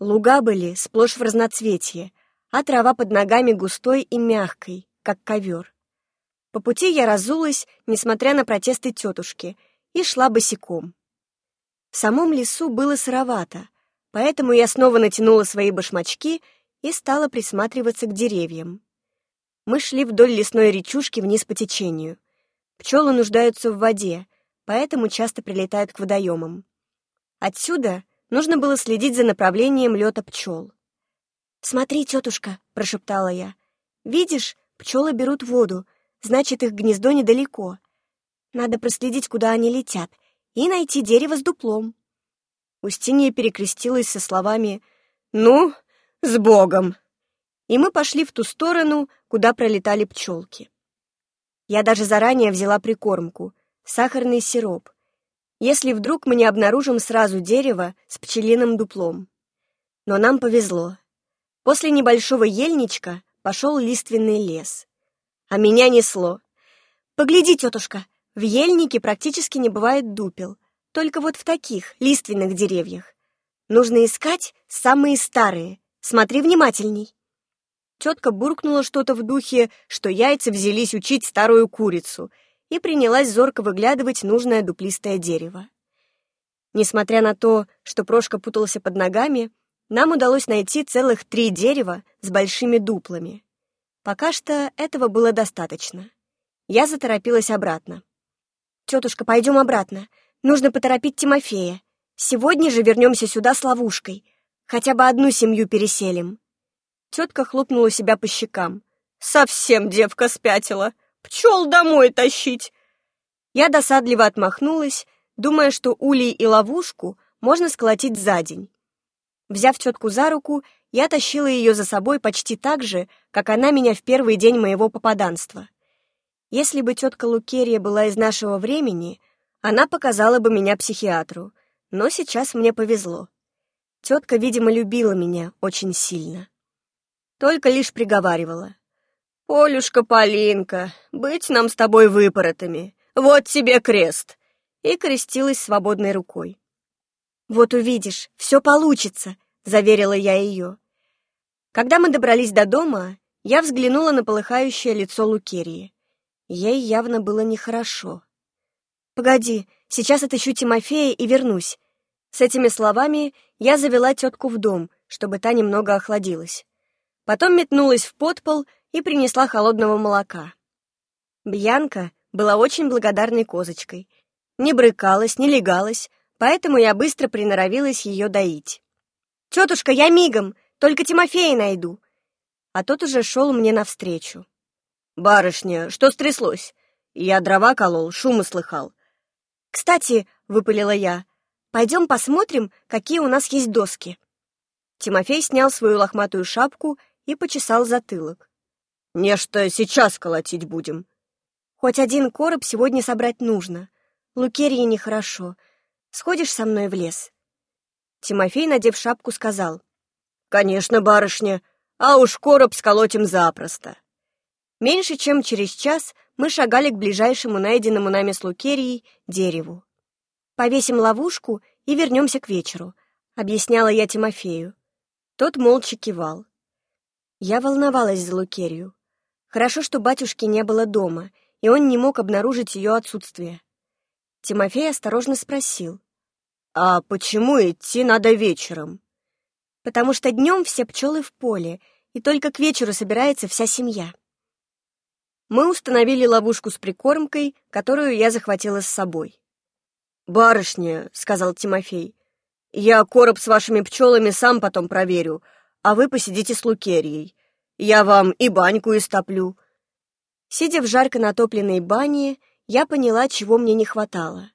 Луга были сплошь в разноцветье, а трава под ногами густой и мягкой, как ковер. По пути я разулась, несмотря на протесты тетушки, и шла босиком. В самом лесу было сыровато, поэтому я снова натянула свои башмачки и стала присматриваться к деревьям. Мы шли вдоль лесной речушки вниз по течению. Пчелы нуждаются в воде, поэтому часто прилетают к водоемам. Отсюда нужно было следить за направлением лета пчел. «Смотри, тетушка», — прошептала я, — «видишь, пчелы берут воду, значит, их гнездо недалеко. Надо проследить, куда они летят, и найти дерево с дуплом. Устинья перекрестилась со словами «Ну, с Богом!» И мы пошли в ту сторону, куда пролетали пчелки. Я даже заранее взяла прикормку — сахарный сироп, если вдруг мы не обнаружим сразу дерево с пчелиным дуплом. Но нам повезло. После небольшого ельничка пошел лиственный лес а меня несло. «Погляди, тетушка, в ельнике практически не бывает дупел, только вот в таких лиственных деревьях. Нужно искать самые старые. Смотри внимательней». Тетка буркнула что-то в духе, что яйца взялись учить старую курицу, и принялась зорко выглядывать нужное дуплистое дерево. Несмотря на то, что Прошка путался под ногами, нам удалось найти целых три дерева с большими дуплами. Пока что этого было достаточно. Я заторопилась обратно. «Тетушка, пойдем обратно. Нужно поторопить Тимофея. Сегодня же вернемся сюда с ловушкой. Хотя бы одну семью переселим. Тетка хлопнула себя по щекам. Совсем девка спятила. Пчел домой тащить. Я досадливо отмахнулась, думая, что улей и ловушку можно сколотить за день. Взяв тетку за руку, я тащила ее за собой почти так же, как она меня в первый день моего попаданства. Если бы тетка Лукерия была из нашего времени, она показала бы меня психиатру, но сейчас мне повезло. Тетка, видимо, любила меня очень сильно. Только лишь приговаривала. «Полюшка Полинка, быть нам с тобой выпоротыми. Вот тебе крест!» И крестилась свободной рукой. «Вот увидишь, все получится», — заверила я ее. Когда мы добрались до дома, я взглянула на полыхающее лицо Лукерии. Ей явно было нехорошо. «Погоди, сейчас отыщу Тимофея и вернусь». С этими словами я завела тетку в дом, чтобы та немного охладилась. Потом метнулась в подпол и принесла холодного молока. Бьянка была очень благодарной козочкой. Не брыкалась, не легалась, поэтому я быстро приноровилась ее доить. «Тетушка, я мигом, только Тимофея найду!» А тот уже шел мне навстречу. «Барышня, что стряслось? Я дрова колол, шумы слыхал». «Кстати», — выпалила я, — «пойдем посмотрим, какие у нас есть доски». Тимофей снял свою лохматую шапку и почесал затылок. Нечто сейчас колотить будем. Хоть один короб сегодня собрать нужно. Лукерье нехорошо. Сходишь со мной в лес?» Тимофей, надев шапку, сказал. «Конечно, барышня, а уж короб сколотим запросто». Меньше чем через час мы шагали к ближайшему найденному нами с Лукерией дереву. «Повесим ловушку и вернемся к вечеру», — объясняла я Тимофею. Тот молча кивал. Я волновалась за Лукерию. Хорошо, что батюшки не было дома, и он не мог обнаружить ее отсутствие. Тимофей осторожно спросил. «А почему идти надо вечером?» «Потому что днем все пчелы в поле, и только к вечеру собирается вся семья». Мы установили ловушку с прикормкой, которую я захватила с собой. «Барышня», — сказал Тимофей, — «я короб с вашими пчелами сам потом проверю, а вы посидите с Лукерией. Я вам и баньку истоплю». Сидя в жарко натопленной бане, я поняла, чего мне не хватало.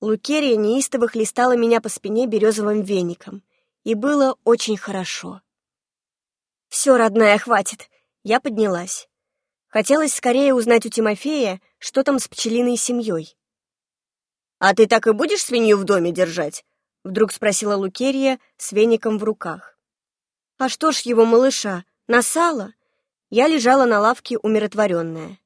Лукерия неистово хлестала меня по спине березовым веником, и было очень хорошо. «Все, родная, хватит!» Я поднялась. Хотелось скорее узнать у Тимофея, что там с пчелиной семьей. «А ты так и будешь свинью в доме держать?» — вдруг спросила Лукерия с веником в руках. «А что ж его малыша, на сало. Я лежала на лавке умиротворенная.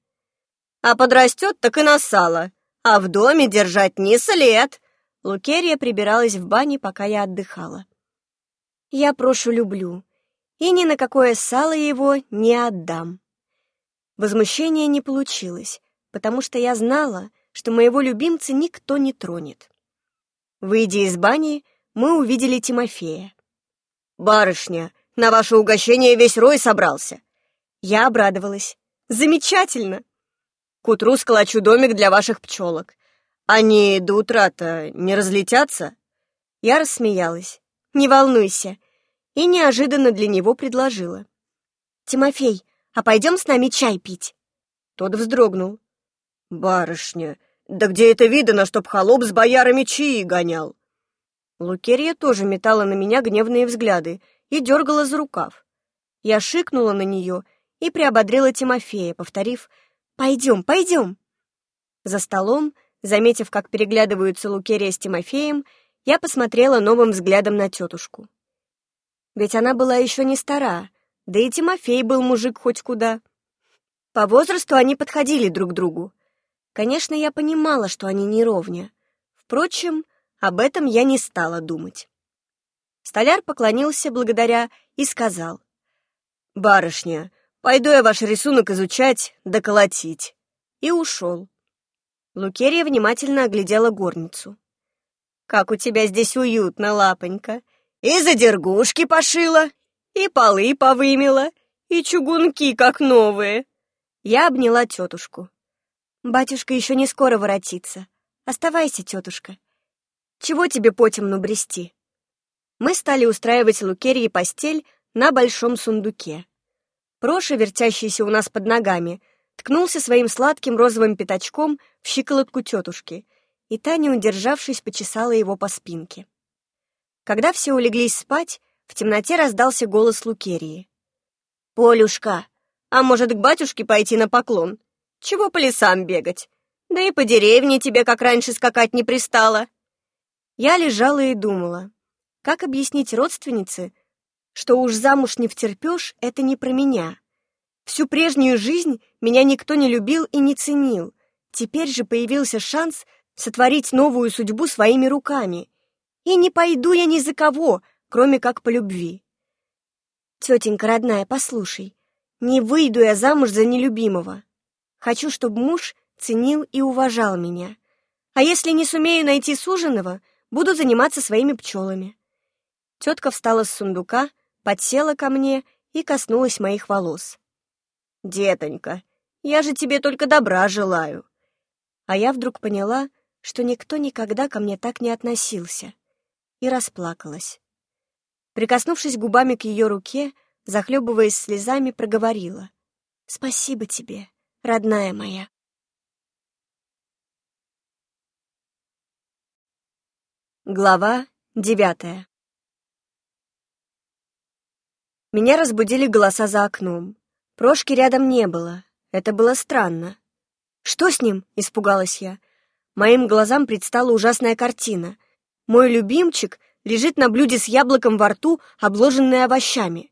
А подрастет, так и на сало. А в доме держать не след. Лукерия прибиралась в бане, пока я отдыхала. Я прошу люблю, и ни на какое сало его не отдам. Возмущения не получилось, потому что я знала, что моего любимца никто не тронет. Выйдя из бани, мы увидели Тимофея. «Барышня, на ваше угощение весь рой собрался. Я обрадовалась. Замечательно. К утру сколочу домик для ваших пчелок. Они до утра-то не разлетятся? Я рассмеялась. Не волнуйся. И неожиданно для него предложила. Тимофей, а пойдем с нами чай пить? Тот вздрогнул. Барышня, да где это видано, чтоб холоп с боярами чаи гонял? Лукерья тоже метала на меня гневные взгляды, и дергала за рукав. Я шикнула на нее и приободрила Тимофея, повторив «Пойдем, пойдем!». За столом, заметив, как переглядываются Лукерия с Тимофеем, я посмотрела новым взглядом на тетушку. Ведь она была еще не стара, да и Тимофей был мужик хоть куда. По возрасту они подходили друг другу. Конечно, я понимала, что они не ровня. Впрочем, об этом я не стала думать. Столяр поклонился благодаря и сказал. «Барышня, пойду я ваш рисунок изучать да колотить». И ушел. Лукерия внимательно оглядела горницу. «Как у тебя здесь уютно, лапонька! И задергушки пошила, и полы повымела, и чугунки как новые!» Я обняла тетушку. «Батюшка еще не скоро воротится. Оставайся, тетушка. Чего тебе потемну брести? Мы стали устраивать Лукерии постель на большом сундуке. Проша, вертящийся у нас под ногами, ткнулся своим сладким розовым пятачком в щиколотку тетушки, и та, не удержавшись, почесала его по спинке. Когда все улеглись спать, в темноте раздался голос Лукерии. «Полюшка, а может, к батюшке пойти на поклон? Чего по лесам бегать? Да и по деревне тебе, как раньше, скакать не пристало». Я лежала и думала, как объяснить родственнице, что уж замуж не втерпешь, это не про меня. Всю прежнюю жизнь меня никто не любил и не ценил. Теперь же появился шанс сотворить новую судьбу своими руками. И не пойду я ни за кого, кроме как по любви. Тетенька родная, послушай, не выйду я замуж за нелюбимого. Хочу, чтобы муж ценил и уважал меня. А если не сумею найти суженого, буду заниматься своими пчелами. Тетка встала с сундука, подсела ко мне и коснулась моих волос. «Детонька, я же тебе только добра желаю». А я вдруг поняла, что никто никогда ко мне так не относился, и расплакалась. Прикоснувшись губами к ее руке, захлебываясь слезами, проговорила. «Спасибо тебе, родная моя». Глава девятая Меня разбудили голоса за окном. Прошки рядом не было. Это было странно. «Что с ним?» — испугалась я. Моим глазам предстала ужасная картина. Мой любимчик лежит на блюде с яблоком во рту, обложенный овощами.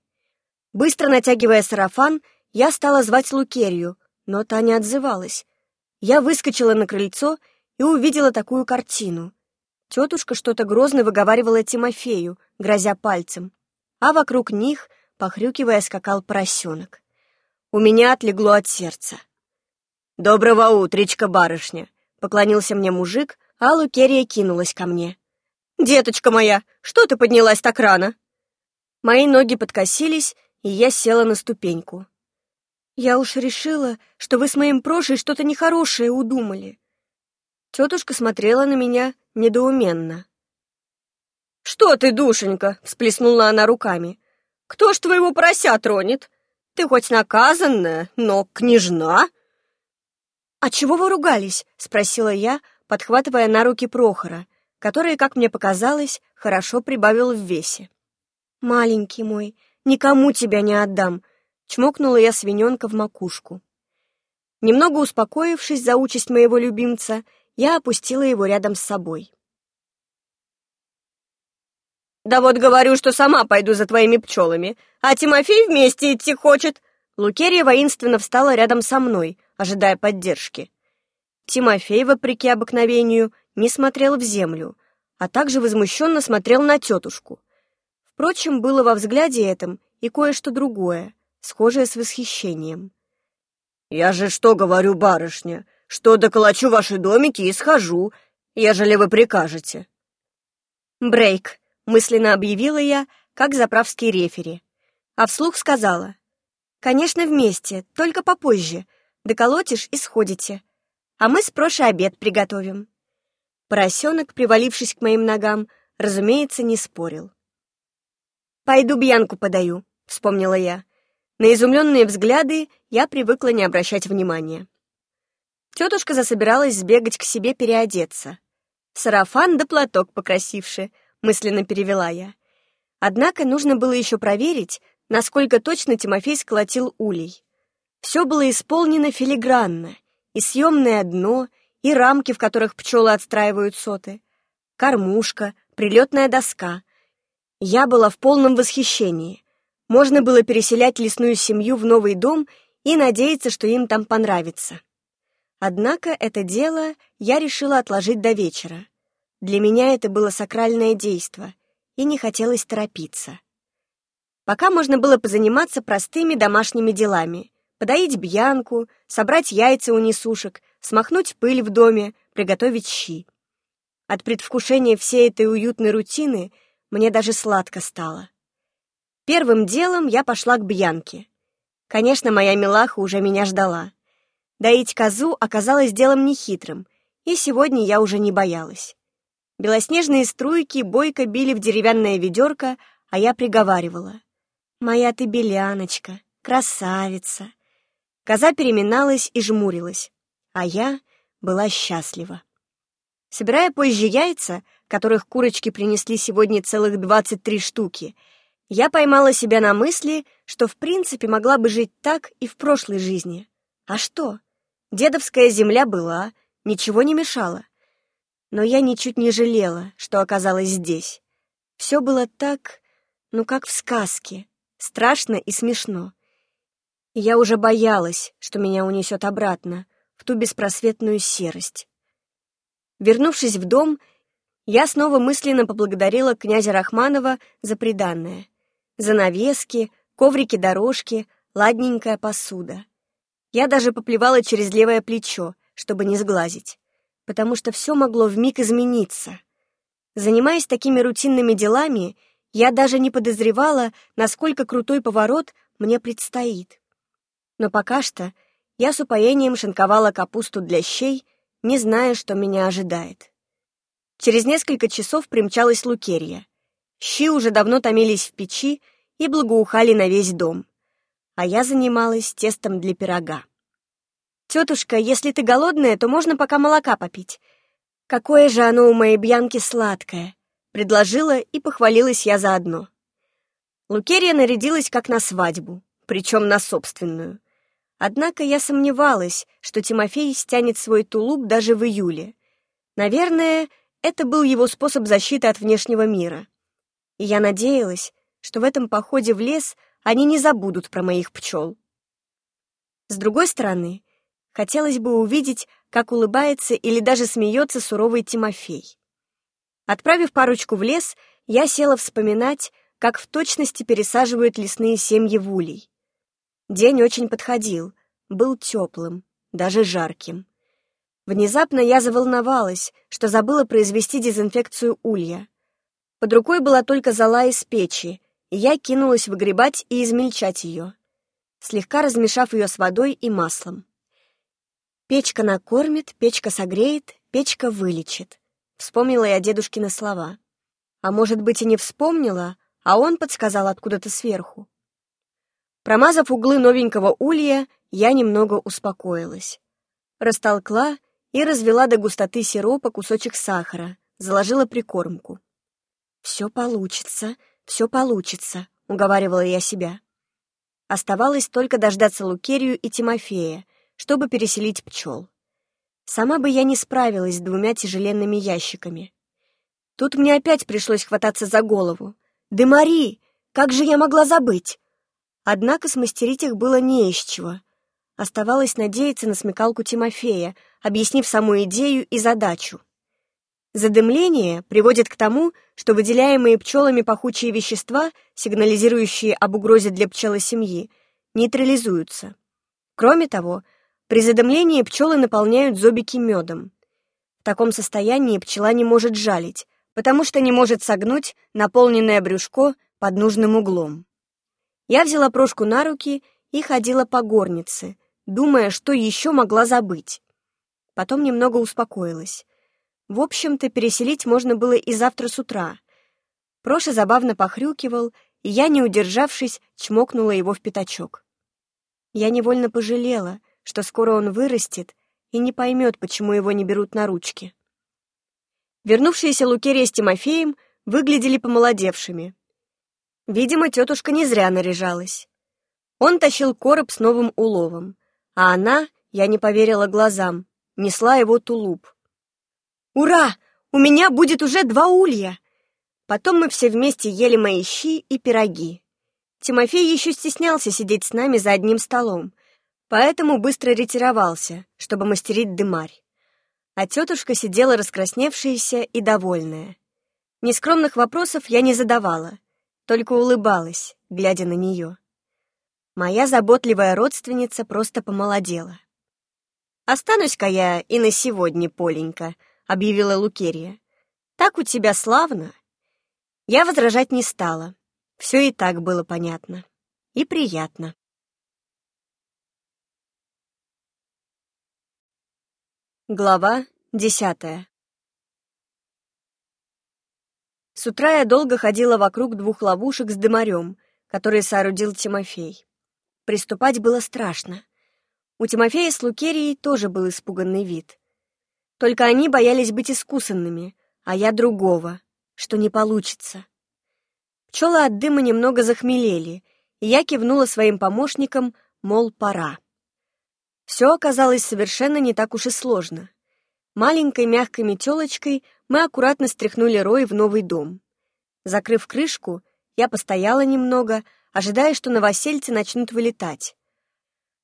Быстро натягивая сарафан, я стала звать Лукерью, но та не отзывалась. Я выскочила на крыльцо и увидела такую картину. Тетушка что-то грозно выговаривала Тимофею, грозя пальцем, а вокруг них похрюкивая, скакал поросенок. У меня отлегло от сердца. «Доброго утречка, барышня!» — поклонился мне мужик, а Лукерия кинулась ко мне. «Деточка моя, что ты поднялась так рано?» Мои ноги подкосились, и я села на ступеньку. «Я уж решила, что вы с моим Прошей что-то нехорошее удумали». Тетушка смотрела на меня недоуменно. «Что ты, душенька?» — всплеснула она руками. Кто ж твоего порося тронет? Ты хоть наказанная, но княжна?» «А чего вы ругались?» — спросила я, подхватывая на руки Прохора, который, как мне показалось, хорошо прибавил в весе. «Маленький мой, никому тебя не отдам!» — чмокнула я свиненка в макушку. Немного успокоившись за участь моего любимца, я опустила его рядом с собой. «Да вот говорю, что сама пойду за твоими пчелами, а Тимофей вместе идти хочет». Лукерия воинственно встала рядом со мной, ожидая поддержки. Тимофей, вопреки обыкновению, не смотрел в землю, а также возмущенно смотрел на тетушку. Впрочем, было во взгляде этом и кое-что другое, схожее с восхищением. «Я же что говорю, барышня, что доколочу ваши домики и схожу, ежели вы прикажете». «Брейк», мысленно объявила я, как заправский рефери. А вслух сказала. «Конечно, вместе, только попозже. Доколотишь и сходите. А мы с Прошей обед приготовим». Поросенок, привалившись к моим ногам, разумеется, не спорил. «Пойду Бьянку подаю», — вспомнила я. На изумленные взгляды я привыкла не обращать внимания. Тетушка засобиралась сбегать к себе переодеться. Сарафан да платок покрасивший — мысленно перевела я. Однако нужно было еще проверить, насколько точно Тимофей сколотил улей. Все было исполнено филигранно, и съемное дно, и рамки, в которых пчелы отстраивают соты, кормушка, прилетная доска. Я была в полном восхищении. Можно было переселять лесную семью в новый дом и надеяться, что им там понравится. Однако это дело я решила отложить до вечера. Для меня это было сакральное действо, и не хотелось торопиться. Пока можно было позаниматься простыми домашними делами, подоить бьянку, собрать яйца у несушек, смахнуть пыль в доме, приготовить щи. От предвкушения всей этой уютной рутины мне даже сладко стало. Первым делом я пошла к Бьянке. Конечно, моя милаха уже меня ждала. Доить козу оказалось делом нехитрым, и сегодня я уже не боялась. Белоснежные струйки бойко били в деревянное ведерко, а я приговаривала. «Моя ты беляночка, красавица!» Коза переминалась и жмурилась, а я была счастлива. Собирая позже яйца, которых курочки принесли сегодня целых 23 штуки, я поймала себя на мысли, что в принципе могла бы жить так и в прошлой жизни. А что? Дедовская земля была, ничего не мешало. Но я ничуть не жалела, что оказалась здесь. Все было так, ну как в сказке, страшно и смешно. Я уже боялась, что меня унесет обратно, в ту беспросветную серость. Вернувшись в дом, я снова мысленно поблагодарила князя Рахманова за приданное. Занавески, коврики-дорожки, ладненькая посуда. Я даже поплевала через левое плечо, чтобы не сглазить, потому что все могло вмиг измениться. Занимаясь такими рутинными делами, я даже не подозревала, насколько крутой поворот мне предстоит. Но пока что я с упоением шинковала капусту для щей, не зная, что меня ожидает. Через несколько часов примчалась Лукерья. Щи уже давно томились в печи и благоухали на весь дом. А я занималась тестом для пирога. «Тетушка, если ты голодная, то можно пока молока попить. Какое же оно у моей Бьянки сладкое!» Предложила и похвалилась я заодно. Лукерья нарядилась как на свадьбу, причем на собственную. Однако я сомневалась, что Тимофей стянет свой тулуп даже в июле. Наверное, это был его способ защиты от внешнего мира. И я надеялась, что в этом походе в лес они не забудут про моих пчел. С другой стороны, хотелось бы увидеть, как улыбается или даже смеется суровый Тимофей. Отправив парочку в лес, я села вспоминать, как в точности пересаживают лесные семьи в улей. День очень подходил, был теплым, даже жарким. Внезапно я заволновалась, что забыла произвести дезинфекцию улья. Под рукой была только зола из печи, и я кинулась выгребать и измельчать ее, слегка размешав ее с водой и маслом. Печка накормит, печка согреет, печка вылечит. Вспомнила я дедушкины слова. А может быть, и не вспомнила, а он подсказал откуда-то сверху. Промазав углы новенького улья, я немного успокоилась. Растолкла и развела до густоты сиропа кусочек сахара, заложила прикормку. «Все получится, все получится», — уговаривала я себя. Оставалось только дождаться Лукерию и Тимофея, чтобы переселить пчел. Сама бы я не справилась с двумя тяжеленными ящиками. Тут мне опять пришлось хвататься за голову. «Демари! Как же я могла забыть?» Однако смастерить их было не из чего. Оставалось надеяться на смекалку Тимофея, объяснив саму идею и задачу. Задымление приводит к тому, что выделяемые пчелами пахучие вещества, сигнализирующие об угрозе для пчелосемьи, нейтрализуются. Кроме того, при задымлении пчелы наполняют зобики медом. В таком состоянии пчела не может жалить, потому что не может согнуть наполненное брюшко под нужным углом. Я взяла Прошку на руки и ходила по горнице, думая, что еще могла забыть. Потом немного успокоилась. В общем-то, переселить можно было и завтра с утра. Проша забавно похрюкивал, и я, не удержавшись, чмокнула его в пятачок. Я невольно пожалела, что скоро он вырастет и не поймет, почему его не берут на ручки. Вернувшиеся Лукерия с Тимофеем выглядели помолодевшими. Видимо, тетушка не зря наряжалась. Он тащил короб с новым уловом, а она, я не поверила глазам, несла его тулуп. «Ура! У меня будет уже два улья!» Потом мы все вместе ели мои щи и пироги. Тимофей еще стеснялся сидеть с нами за одним столом, поэтому быстро ретировался, чтобы мастерить дымарь. А тетушка сидела раскрасневшаяся и довольная. Нескромных вопросов я не задавала, только улыбалась, глядя на нее. Моя заботливая родственница просто помолодела. «Останусь-ка я и на сегодня, Поленька», — объявила Лукерия. «Так у тебя славно». Я возражать не стала. Все и так было понятно. И приятно. Глава десятая С утра я долго ходила вокруг двух ловушек с дымарем, которые соорудил Тимофей. Приступать было страшно. У Тимофея с Лукерией тоже был испуганный вид. Только они боялись быть искусанными, а я другого, что не получится. Пчелы от дыма немного захмелели, и я кивнула своим помощникам, мол, пора. Все оказалось совершенно не так уж и сложно. Маленькой мягкой метелочкой мы аккуратно стряхнули рой в новый дом. Закрыв крышку, я постояла немного, ожидая, что новосельцы начнут вылетать.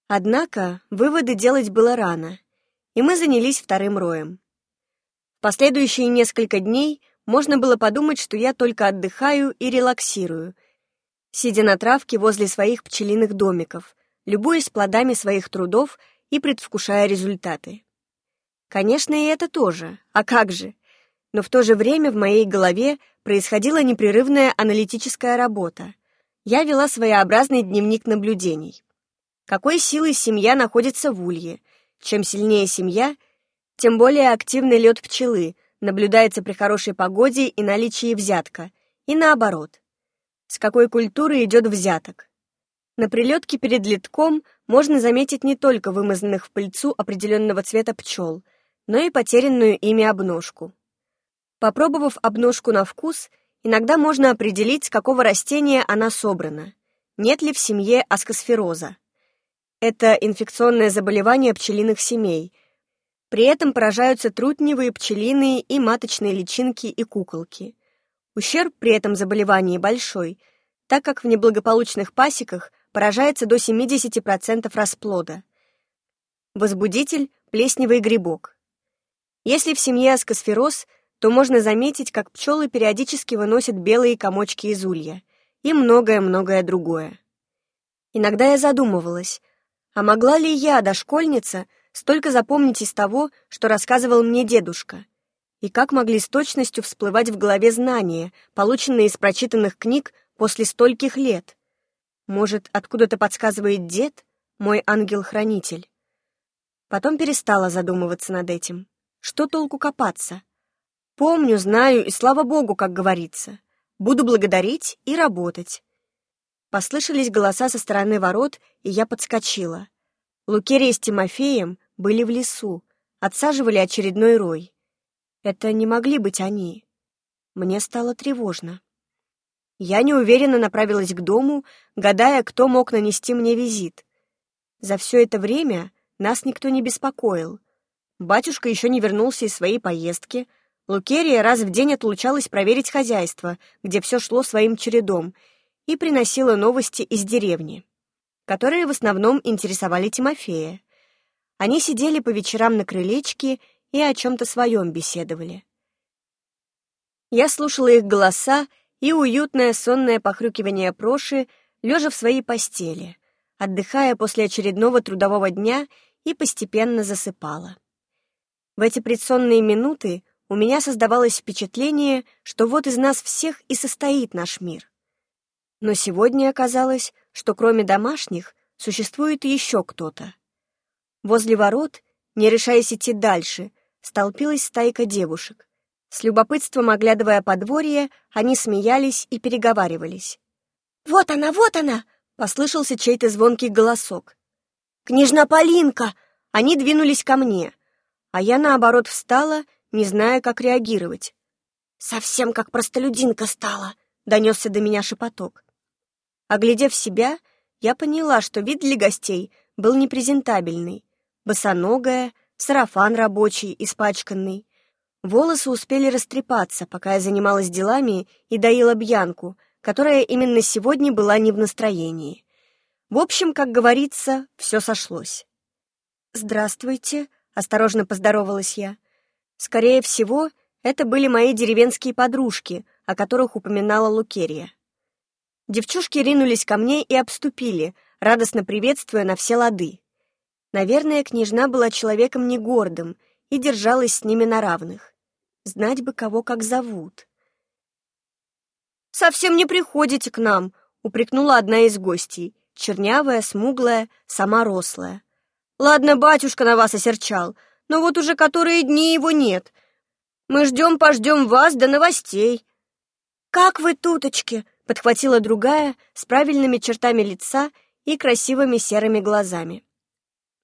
Однако выводы делать было рано, и мы занялись вторым роем. Последующие несколько дней можно было подумать, что я только отдыхаю и релаксирую, сидя на травке возле своих пчелиных домиков, любуясь плодами своих трудов и предвкушая результаты. Конечно, и это тоже, а как же? Но в то же время в моей голове происходила непрерывная аналитическая работа. Я вела своеобразный дневник наблюдений какой силой семья находится в улье. Чем сильнее семья, тем более активный лед пчелы наблюдается при хорошей погоде и наличии взятка, и наоборот. С какой культуры идет взяток. На прилетке перед литком можно заметить не только вымазанных в пыльцу определенного цвета пчел, но и потерянную ими обножку. Попробовав обножку на вкус, иногда можно определить, с какого растения она собрана. Нет ли в семье аскосфероза. Это инфекционное заболевание пчелиных семей. При этом поражаются трутневые, пчелиные и маточные личинки и куколки. Ущерб при этом заболевании большой, так как в неблагополучных пасеках поражается до 70% расплода. Возбудитель – плесневый грибок. Если в семье аскосфероз, то можно заметить, как пчелы периодически выносят белые комочки из улья и многое-многое другое. Иногда я задумывалась, а могла ли я, дошкольница, столько запомнить из того, что рассказывал мне дедушка? И как могли с точностью всплывать в голове знания, полученные из прочитанных книг после стольких лет? Может, откуда-то подсказывает дед, мой ангел-хранитель? Потом перестала задумываться над этим. Что толку копаться? Помню, знаю, и слава богу, как говорится. Буду благодарить и работать. Послышались голоса со стороны ворот, и я подскочила. Лукерия с Тимофеем были в лесу, отсаживали очередной рой. Это не могли быть они. Мне стало тревожно. Я неуверенно направилась к дому, гадая, кто мог нанести мне визит. За все это время нас никто не беспокоил. Батюшка еще не вернулся из своей поездки. Лукерия раз в день отлучалась проверить хозяйство, где все шло своим чередом — и приносила новости из деревни, которые в основном интересовали Тимофея. Они сидели по вечерам на крылечке и о чем-то своем беседовали. Я слушала их голоса и уютное сонное похрюкивание Проши, лежа в своей постели, отдыхая после очередного трудового дня и постепенно засыпала. В эти предсонные минуты у меня создавалось впечатление, что вот из нас всех и состоит наш мир. Но сегодня оказалось, что кроме домашних существует еще кто-то. Возле ворот, не решаясь идти дальше, столпилась стайка девушек. С любопытством оглядывая подворье, они смеялись и переговаривались. «Вот она, вот она!» — послышался чей-то звонкий голосок. «Княжна Полинка!» Они двинулись ко мне, а я, наоборот, встала, не зная, как реагировать. «Совсем как простолюдинка стала!» — донесся до меня шепоток. Оглядев себя, я поняла, что вид для гостей был непрезентабельный. Босоногая, сарафан рабочий, испачканный. Волосы успели растрепаться, пока я занималась делами и доила бьянку, которая именно сегодня была не в настроении. В общем, как говорится, все сошлось. «Здравствуйте», — осторожно поздоровалась я. Скорее всего, это были мои деревенские подружки, о которых упоминала Лукерия. Девчушки ринулись ко мне и обступили, радостно приветствуя на все лады. Наверное, княжна была человеком не гордым и держалась с ними на равных. Знать бы, кого как зовут. «Совсем не приходите к нам», — упрекнула одна из гостей, чернявая, смуглая, сама рослая. «Ладно, батюшка на вас осерчал, но вот уже которые дни его нет. Мы ждем-пождем вас до новостей». «Как вы, туточки!» — подхватила другая с правильными чертами лица и красивыми серыми глазами.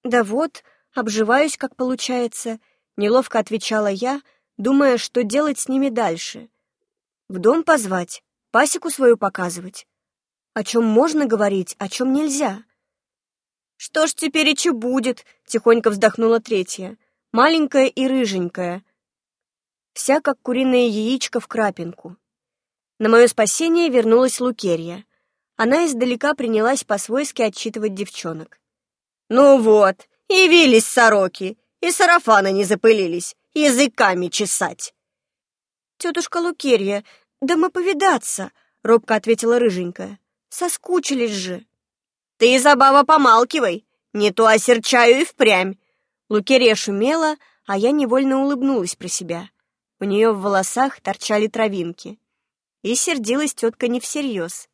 «Да вот, обживаюсь, как получается», — неловко отвечала я, думая, что делать с ними дальше. «В дом позвать, пасеку свою показывать. О чем можно говорить, о чем нельзя?» «Что ж теперь и будет?» — тихонько вздохнула третья, маленькая и рыженькая, вся как куриное яичко в крапинку. На мое спасение вернулась Лукерья. Она издалека принялась по-свойски отчитывать девчонок. «Ну вот, явились сороки, и сарафаны не запылились, языками чесать!» «Тетушка Лукерья, да мы повидаться!» — робко ответила рыженькая. «Соскучились же!» «Ты, Забава, помалкивай, не то осерчаю и впрямь!» Лукерья шумела, а я невольно улыбнулась про себя. У нее в волосах торчали травинки. И сердилась тетка не всерьез.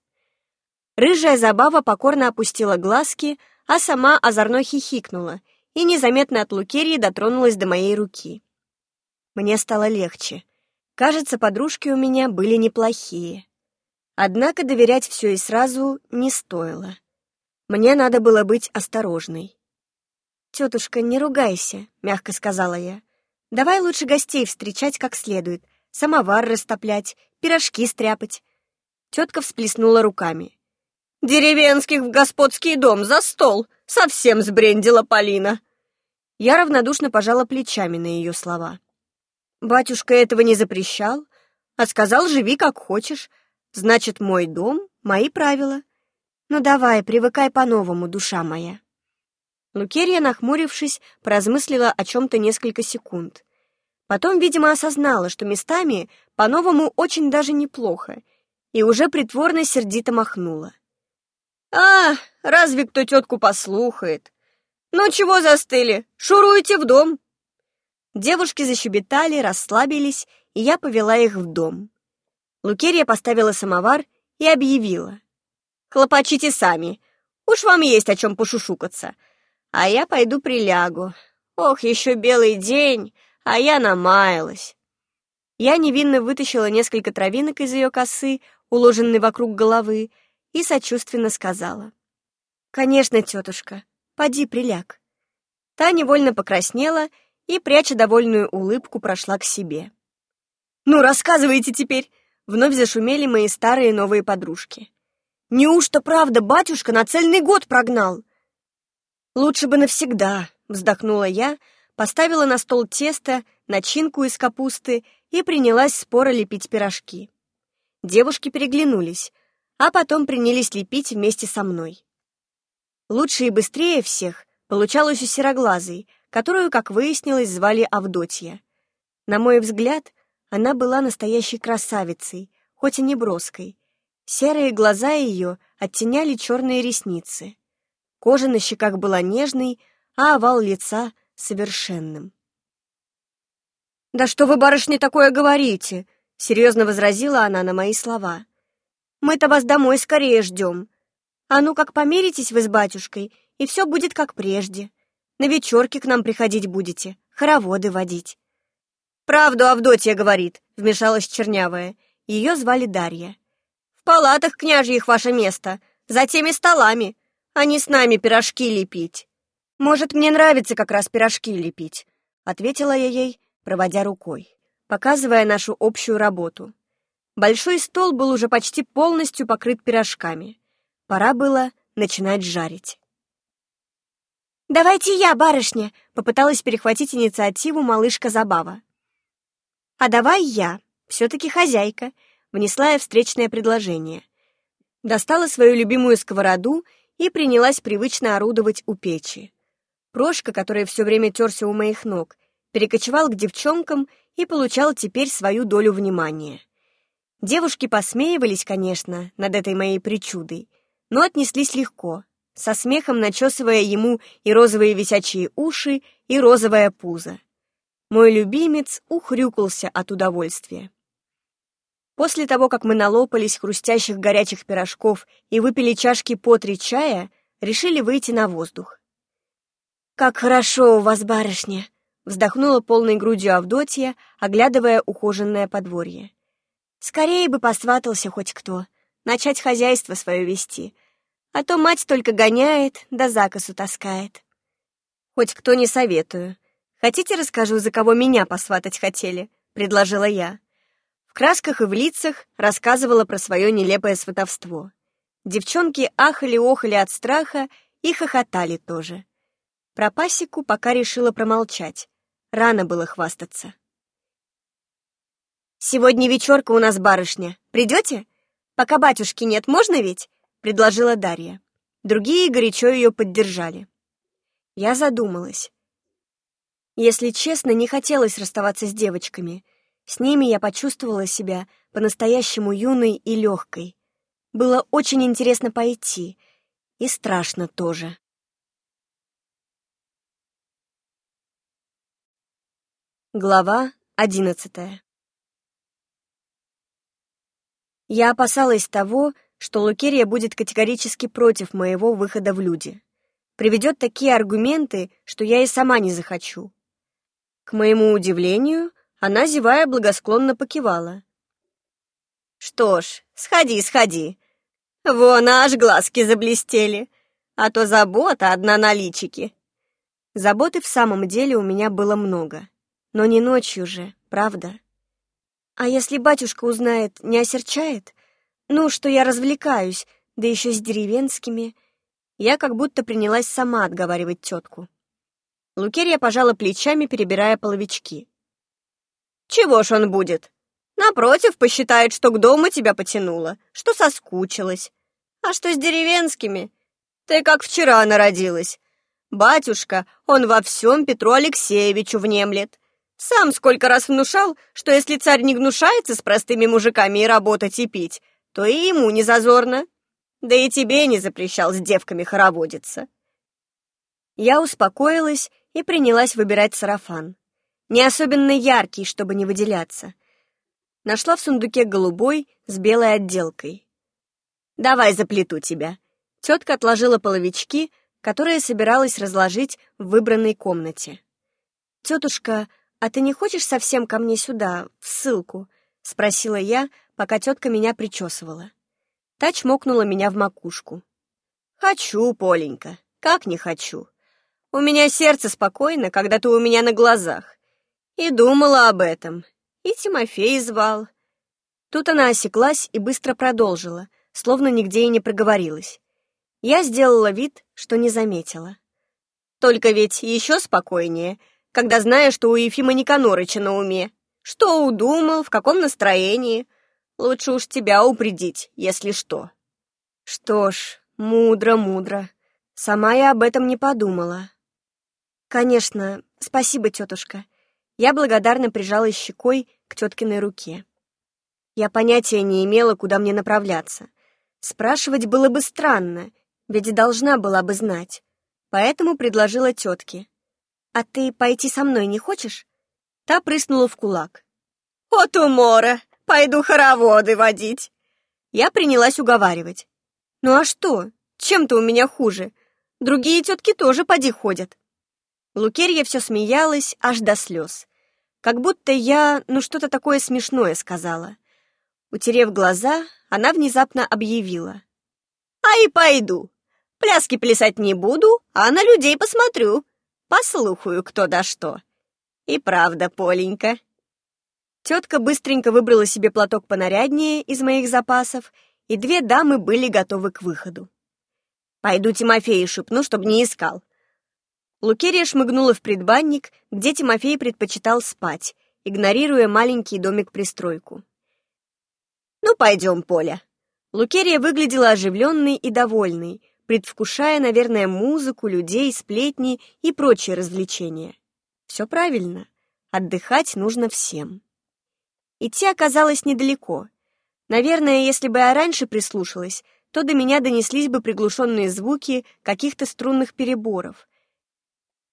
Рыжая Забава покорно опустила глазки, а сама озорно хихикнула и незаметно от Лукерьи дотронулась до моей руки. Мне стало легче. Кажется, подружки у меня были неплохие. Однако доверять все и сразу не стоило. Мне надо было быть осторожной. «Тетушка, не ругайся», — мягко сказала я. «Давай лучше гостей встречать как следует, самовар растоплять, пирожки стряпать». Тетка всплеснула руками. «Деревенских в господский дом за стол! Совсем сбрендила Полина!» Я равнодушно пожала плечами на ее слова. «Батюшка этого не запрещал, а сказал, живи как хочешь. Значит, мой дом — мои правила. «Ну давай, привыкай по-новому, душа моя». Лукерья, нахмурившись, поразмыслила о чем-то несколько секунд. Потом, видимо, осознала, что местами по-новому очень даже неплохо, и уже притворно сердито махнула. «А, разве кто тетку послухает? Ну чего застыли? Шуруйте в дом!» Девушки защебетали, расслабились, и я повела их в дом. Лукерья поставила самовар и объявила. Хлопочите сами. Уж вам есть о чем пошушукаться. А я пойду прилягу. Ох, еще белый день, а я намаялась. Я невинно вытащила несколько травинок из ее косы, уложенной вокруг головы, и сочувственно сказала. «Конечно, тетушка, поди приляг». Та невольно покраснела и, пряча довольную улыбку, прошла к себе. «Ну, рассказывайте теперь!» Вновь зашумели мои старые новые подружки. Неужто правда батюшка на цельный год прогнал? Лучше бы навсегда, вздохнула я, поставила на стол тесто, начинку из капусты и принялась споро лепить пирожки. Девушки переглянулись, а потом принялись лепить вместе со мной. Лучше и быстрее всех получалось у сероглазой, которую, как выяснилось, звали Авдотья. На мой взгляд, она была настоящей красавицей, хоть и не броской, Серые глаза ее оттеняли черные ресницы. Кожа на щеках была нежной, а овал лица — совершенным. «Да что вы, барышня, такое говорите?» — серьезно возразила она на мои слова. «Мы-то вас домой скорее ждем. А ну как помиритесь вы с батюшкой, и все будет как прежде. На вечерки к нам приходить будете, хороводы водить». «Правду Авдотья говорит», — вмешалась Чернявая. Ее звали Дарья. В палатах княжьих ваше место, за теми столами, а не с нами пирожки лепить. Может, мне нравится как раз пирожки лепить, ответила я ей, проводя рукой, показывая нашу общую работу. Большой стол был уже почти полностью покрыт пирожками. Пора было начинать жарить. «Давайте я, барышня!» — попыталась перехватить инициативу малышка Забава. «А давай я, все-таки хозяйка», внесла я встречное предложение. Достала свою любимую сковороду и принялась привычно орудовать у печи. Прошка, который все время терся у моих ног, перекочевал к девчонкам и получал теперь свою долю внимания. Девушки посмеивались, конечно, над этой моей причудой, но отнеслись легко, со смехом начесывая ему и розовые висячие уши, и розовое пузо. Мой любимец ухрюкался от удовольствия. После того, как мы налопались хрустящих горячих пирожков и выпили чашки по три чая, решили выйти на воздух. «Как хорошо у вас, барышня!» — вздохнула полной грудью Авдотья, оглядывая ухоженное подворье. Скорее бы посватался хоть кто, начать хозяйство свое вести. А то мать только гоняет, да закосу таскает. Хоть кто не советую. Хотите, расскажу, за кого меня посватать хотели? Предложила я. В красках и в лицах рассказывала про свое нелепое сватовство. Девчонки ахали-охали от страха и хохотали тоже. Про пасеку пока решила промолчать. Рано было хвастаться. «Сегодня вечерка у нас, барышня. Придете? Пока батюшки нет, можно ведь?» — предложила Дарья. Другие горячо ее поддержали. Я задумалась. Если честно, не хотелось расставаться с девочками. С ними я почувствовала себя по-настоящему юной и легкой. Было очень интересно пойти. И страшно тоже. Глава одиннадцатая Я опасалась того, что Лукерия будет категорически против моего выхода в люди. Приведет такие аргументы, что я и сама не захочу. К моему удивлению, она, зевая, благосклонно покивала. «Что ж, сходи, сходи. Вон аж глазки заблестели, а то забота одна на личике». Заботы в самом деле у меня было много. Но не ночью же, правда? А если батюшка узнает, не осерчает? Ну, что я развлекаюсь, да еще с деревенскими. Я как будто принялась сама отговаривать тетку. Лукерья пожала плечами, перебирая половички. «Чего ж он будет? Напротив, посчитает, что к дому тебя потянуло, что соскучилась. А что с деревенскими? Ты как вчера народилась. Батюшка, он во всем Петру Алексеевичу внемлет. Сам сколько раз внушал, что если царь не гнушается с простыми мужиками и работать и пить, то и ему не зазорно. Да и тебе не запрещал с девками хороводиться. Я успокоилась и принялась выбирать сарафан. Не особенно яркий, чтобы не выделяться. Нашла в сундуке голубой с белой отделкой. «Давай заплету тебя». Тетка отложила половички, которые собиралась разложить в выбранной комнате. «Тетушка, «А ты не хочешь совсем ко мне сюда, в ссылку?» — спросила я, пока тетка меня причесывала. Та чмокнула меня в макушку. «Хочу, Поленька, как не хочу. У меня сердце спокойно, когда ты у меня на глазах. И думала об этом. И Тимофей звал». Тут она осеклась и быстро продолжила, словно нигде и не проговорилась. Я сделала вид, что не заметила. «Только ведь еще спокойнее», когда знаешь, что у Ефима Никанорыча на уме. Что удумал, в каком настроении. Лучше уж тебя упредить, если что. Что ж, мудро, мудро. Сама я об этом не подумала. Конечно, спасибо, тетушка. Я благодарно прижалась щекой к теткиной руке. Я понятия не имела, куда мне направляться. Спрашивать было бы странно, ведь должна была бы знать. Поэтому предложила тетке. «А ты пойти со мной не хочешь?» Та прыснула в кулак. «От умора! Пойду хороводы водить!» Я принялась уговаривать. «Ну а что? Чем-то у меня хуже. Другие тетки тоже поди ходят». Лукерья все смеялась аж до слез. Как будто я, ну что-то такое смешное сказала. Утерев глаза, она внезапно объявила. «А и пойду. Пляски плясать не буду, а на людей посмотрю. Послухаю, кто да что. И правда, Поленька. Тетка быстренько выбрала себе платок понаряднее из моих запасов, и две дамы были готовы к выходу. «Пойду Тимофею шепну, чтобы не искал». Лукерия шмыгнула в предбанник, где Тимофей предпочитал спать, игнорируя маленький домик-пристройку. «Ну, пойдем, Поля». Лукерия выглядела оживленной и довольной, предвкушая, наверное, музыку, людей, сплетни и прочие развлечения. Все правильно. Отдыхать нужно всем. Идти оказалось недалеко. Наверное, если бы я раньше прислушалась, то до меня донеслись бы приглушенные звуки каких-то струнных переборов.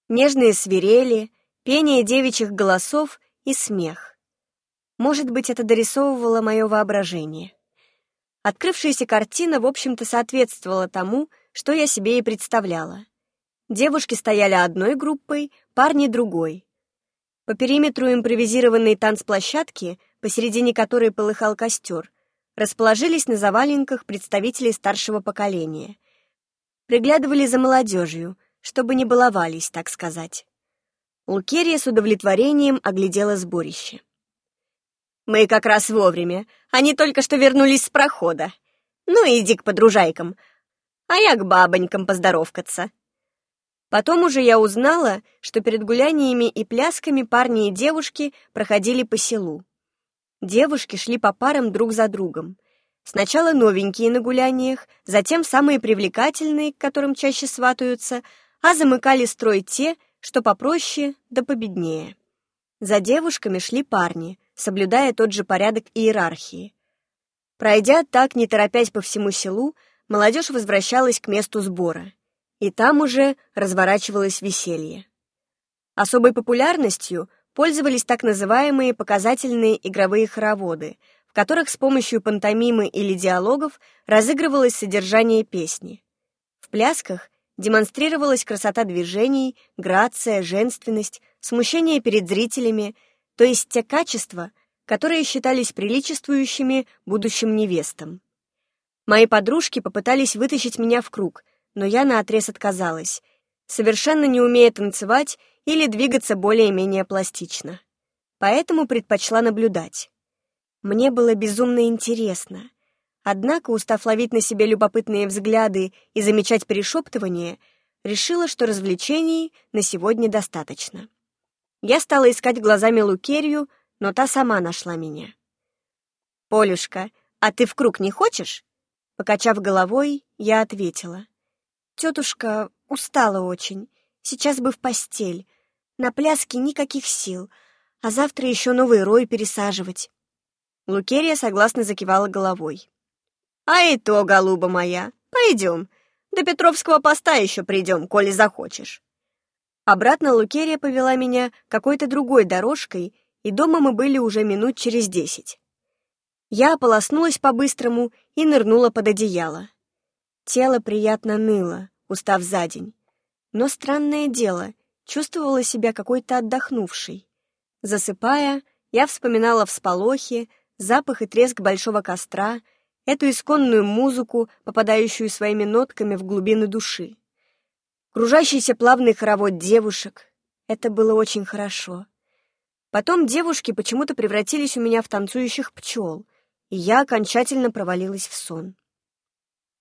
Нежные свирели, пение девичьих голосов и смех. Может быть, это дорисовывало мое воображение. Открывшаяся картина, в общем-то, соответствовала тому, что я себе и представляла. Девушки стояли одной группой, парни другой. По периметру импровизированной танцплощадки посередине которой полыхал костер, расположились на заваленках представители старшего поколения. Приглядывали за молодежью, чтобы не баловались, так сказать. Лукерия с удовлетворением оглядела сборище. «Мы как раз вовремя. Они только что вернулись с прохода. Ну, иди к подружайкам, а я к бабонькам поздоровкаться». Потом уже я узнала, что перед гуляниями и плясками парни и девушки проходили по селу. Девушки шли по парам друг за другом. Сначала новенькие на гуляниях, затем самые привлекательные, к которым чаще сватаются, а замыкали строй те, что попроще да победнее. За девушками шли парни, соблюдая тот же порядок иерархии. Пройдя так, не торопясь по всему селу, молодежь возвращалась к месту сбора. И там уже разворачивалось веселье. Особой популярностью пользовались так называемые показательные игровые хороводы, в которых с помощью пантомимы или диалогов разыгрывалось содержание песни. В плясках демонстрировалась красота движений, грация, женственность, смущение перед зрителями, то есть те качества, которые считались приличествующими будущим невестам. Мои подружки попытались вытащить меня в круг, но я наотрез отказалась, совершенно не умея танцевать или двигаться более-менее пластично. Поэтому предпочла наблюдать. Мне было безумно интересно. Однако, устав ловить на себе любопытные взгляды и замечать перешептывание, решила, что развлечений на сегодня достаточно. Я стала искать глазами Лукерью, но та сама нашла меня. «Полюшка, а ты в круг не хочешь?» Покачав головой, я ответила. «Тетушка устала очень. Сейчас бы в постель. На пляске никаких сил. А завтра еще новый рой пересаживать». Лукерия согласно закивала головой. «А и то, голуба моя, пойдем. До Петровского поста еще придем, коли захочешь». Обратно Лукерия повела меня какой-то другой дорожкой, и дома мы были уже минут через десять. Я ополоснулась по-быстрому и нырнула под одеяло. Тело приятно ныло, устав за день. Но странное дело, чувствовала себя какой-то отдохнувшей. Засыпая, я вспоминала всполохи, запах и треск большого костра, эту исконную музыку, попадающую своими нотками в глубины души. Кружащийся плавный хоровод девушек. Это было очень хорошо. Потом девушки почему-то превратились у меня в танцующих пчел, и я окончательно провалилась в сон.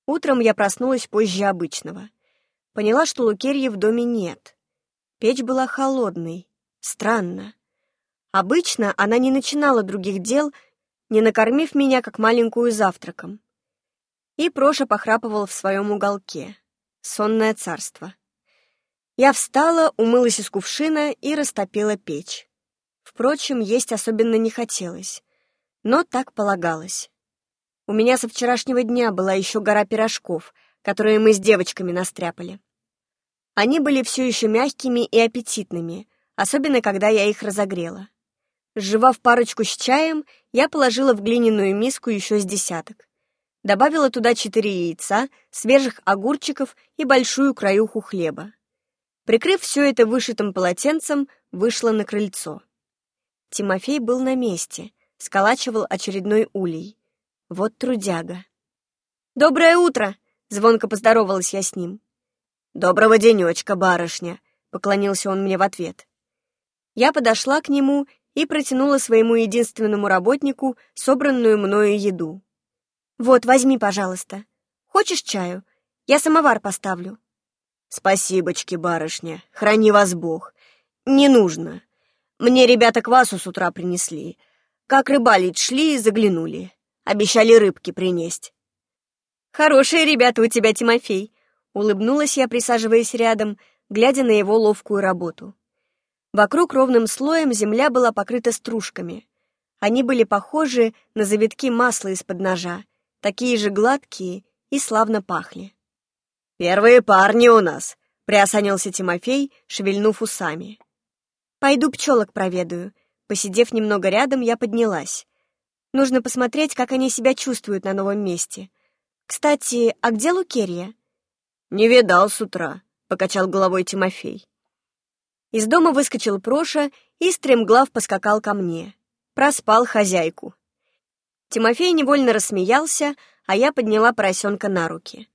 Утром я проснулась позже обычного. Поняла, что Лукерьи в доме нет. Печь была холодной. Странно. Обычно она не начинала других дел, не накормив меня как маленькую завтраком. И Проша похрапывал в своем уголке. Сонное царство. Я встала, умылась из кувшина и растопила печь. Впрочем, есть особенно не хотелось. Но так полагалось. У меня со вчерашнего дня была еще гора пирожков, которые мы с девочками настряпали. Они были все еще мягкими и аппетитными, особенно когда я их разогрела. Сживав парочку с чаем, я положила в глиняную миску еще с десяток. Добавила туда четыре яйца, свежих огурчиков и большую краюху хлеба. Прикрыв все это вышитым полотенцем, вышла на крыльцо. Тимофей был на месте, сколачивал очередной улей. Вот трудяга. «Доброе утро!» — звонко поздоровалась я с ним. «Доброго денечка, барышня!» — поклонился он мне в ответ. Я подошла к нему и протянула своему единственному работнику собранную мною еду. «Вот, возьми, пожалуйста. Хочешь чаю? Я самовар поставлю». «Спасибочки, барышня, храни вас Бог. Не нужно. Мне ребята квасу с утра принесли. Как рыбалить шли и заглянули. Обещали рыбки принесть. «Хорошие ребята у тебя, Тимофей», — улыбнулась я, присаживаясь рядом, глядя на его ловкую работу. Вокруг ровным слоем земля была покрыта стружками. Они были похожи на завитки масла из-под ножа, такие же гладкие и славно пахли. «Первые парни у нас», — приосанился Тимофей, шевельнув усами. «Пойду пчелок проведаю». Посидев немного рядом, я поднялась. Нужно посмотреть, как они себя чувствуют на новом месте. Кстати, а где Лукерья? Не видал с утра, покачал головой Тимофей. Из дома выскочил Проша и стремглав поскакал ко мне. Проспал хозяйку. Тимофей невольно рассмеялся, а я подняла поросенка на руки.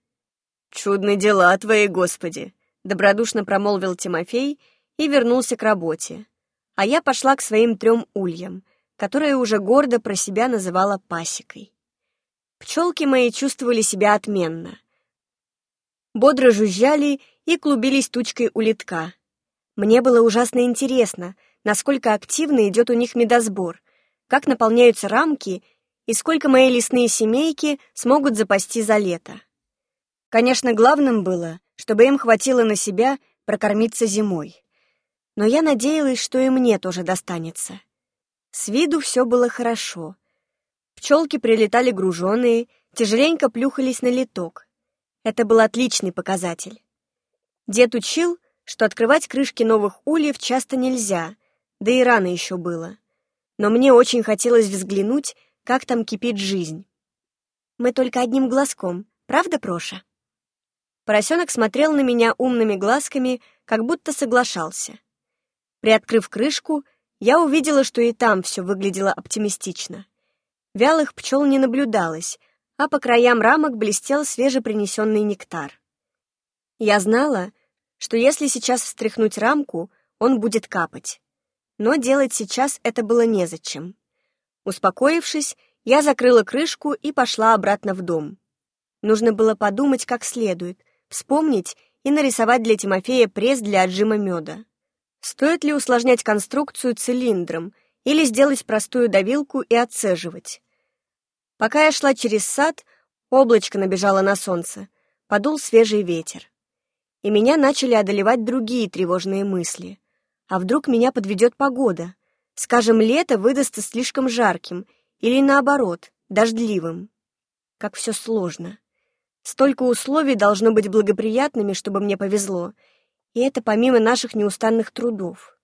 «Чудные дела твои, Господи!» — добродушно промолвил Тимофей и вернулся к работе. А я пошла к своим трем ульям, которые уже гордо про себя называла пасекой. Пчелки мои чувствовали себя отменно. Бодро жужжали и клубились тучкой у литка. Мне было ужасно интересно, насколько активно идет у них медосбор, как наполняются рамки и сколько мои лесные семейки смогут запасти за лето. Конечно, главным было, чтобы им хватило на себя прокормиться зимой. Но я надеялась, что и мне тоже достанется. С виду все было хорошо. Пчелки прилетали груженные, тяжеленько плюхались на литок. Это был отличный показатель. Дед учил, что открывать крышки новых ульев часто нельзя, да и рано еще было. Но мне очень хотелось взглянуть, как там кипит жизнь. Мы только одним глазком, правда, Проша? Поросенок смотрел на меня умными глазками, как будто соглашался. Приоткрыв крышку, я увидела, что и там все выглядело оптимистично. Вялых пчел не наблюдалось, а по краям рамок блестел свежепринесенный нектар. Я знала, что если сейчас встряхнуть рамку, он будет капать. Но делать сейчас это было незачем. Успокоившись, я закрыла крышку и пошла обратно в дом. Нужно было подумать как следует, вспомнить и нарисовать для Тимофея пресс для отжима меда. Стоит ли усложнять конструкцию цилиндром или сделать простую давилку и отцеживать? Пока я шла через сад, облачко набежало на солнце, подул свежий ветер. И меня начали одолевать другие тревожные мысли. А вдруг меня подведет погода? Скажем, лето выдастся слишком жарким или, наоборот, дождливым. Как все сложно. Столько условий должно быть благоприятными, чтобы мне повезло — и это помимо наших неустанных трудов.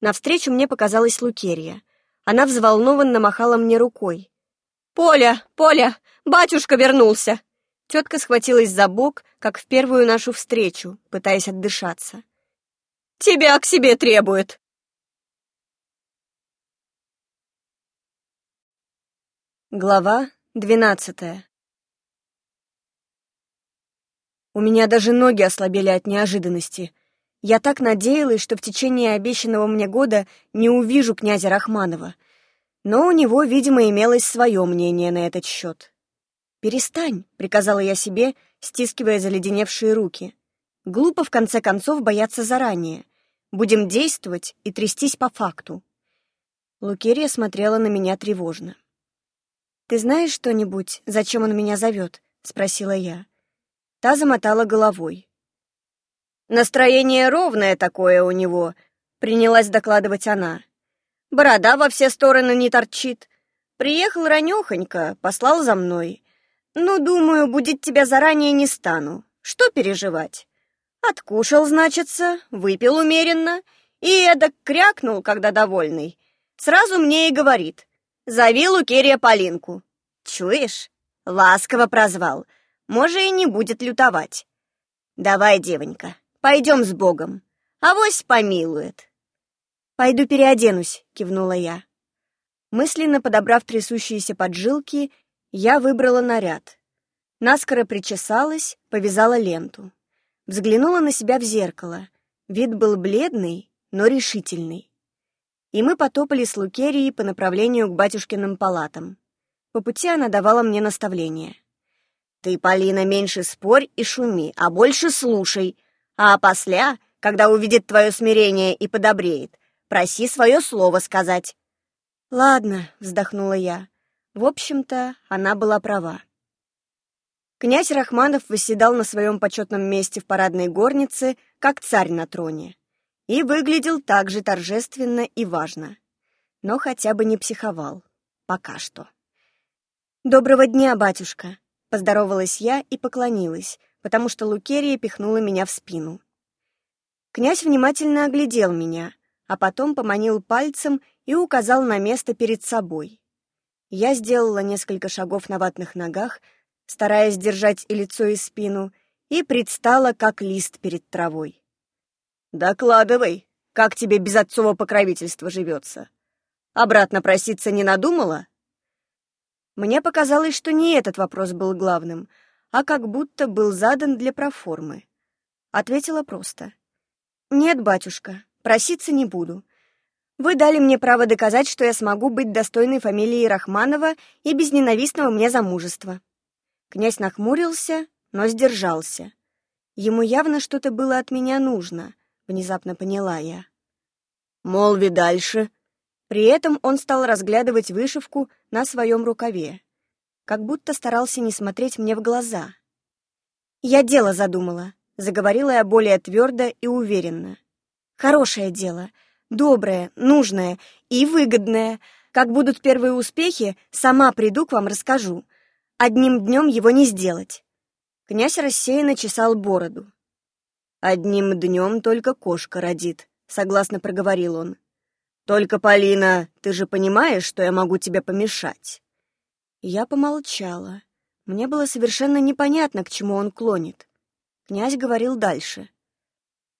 Навстречу мне показалась Лукерья. Она взволнованно махала мне рукой. «Поля, Поля, батюшка вернулся!» Тетка схватилась за бок, как в первую нашу встречу, пытаясь отдышаться. «Тебя к себе требует!» Глава двенадцатая у меня даже ноги ослабели от неожиданности. Я так надеялась, что в течение обещанного мне года не увижу князя Рахманова. Но у него, видимо, имелось свое мнение на этот счет. «Перестань», — приказала я себе, стискивая заледеневшие руки. «Глупо, в конце концов, бояться заранее. Будем действовать и трястись по факту». Лукерия смотрела на меня тревожно. «Ты знаешь что-нибудь, зачем он меня зовет?» — спросила я. Та замотала головой. «Настроение ровное такое у него», — принялась докладывать она. «Борода во все стороны не торчит. Приехал ранехонько, послал за мной. Ну, думаю, будить тебя заранее не стану. Что переживать? Откушал, значится, выпил умеренно и эдак крякнул, когда довольный. Сразу мне и говорит. Зови Лукерия Полинку. Чуешь? Ласково прозвал — может, и не будет лютовать. Давай, девонька, пойдем с Богом. Авось помилует. Пойду переоденусь, кивнула я. Мысленно подобрав трясущиеся поджилки, я выбрала наряд. Наскоро причесалась, повязала ленту. Взглянула на себя в зеркало. Вид был бледный, но решительный. И мы потопали с Лукерией по направлению к батюшкиным палатам. По пути она давала мне наставления. Ты, Полина, меньше спорь и шуми, а больше слушай. А после, когда увидит твое смирение и подобреет, проси свое слово сказать. Ладно, вздохнула я. В общем-то, она была права. Князь Рахманов восседал на своем почетном месте в парадной горнице, как царь на троне, и выглядел так же торжественно и важно, но хотя бы не психовал. Пока что. «Доброго дня, батюшка!» Поздоровалась я и поклонилась, потому что Лукерия пихнула меня в спину. Князь внимательно оглядел меня, а потом поманил пальцем и указал на место перед собой. Я сделала несколько шагов на ватных ногах, стараясь держать и лицо, и спину, и предстала, как лист перед травой. «Докладывай, как тебе без отцова покровительства живется? Обратно проситься не надумала?» Мне показалось, что не этот вопрос был главным, а как будто был задан для проформы. Ответила просто. «Нет, батюшка, проситься не буду. Вы дали мне право доказать, что я смогу быть достойной фамилии Рахманова и без ненавистного мне замужества». Князь нахмурился, но сдержался. Ему явно что-то было от меня нужно, внезапно поняла я. «Молви дальше». При этом он стал разглядывать вышивку на своем рукаве, как будто старался не смотреть мне в глаза. «Я дело задумала», — заговорила я более твердо и уверенно. «Хорошее дело, доброе, нужное и выгодное. Как будут первые успехи, сама приду к вам расскажу. Одним днем его не сделать». Князь рассеянно чесал бороду. «Одним днем только кошка родит», — согласно проговорил он. «Только, Полина, ты же понимаешь, что я могу тебе помешать?» Я помолчала. Мне было совершенно непонятно, к чему он клонит. Князь говорил дальше.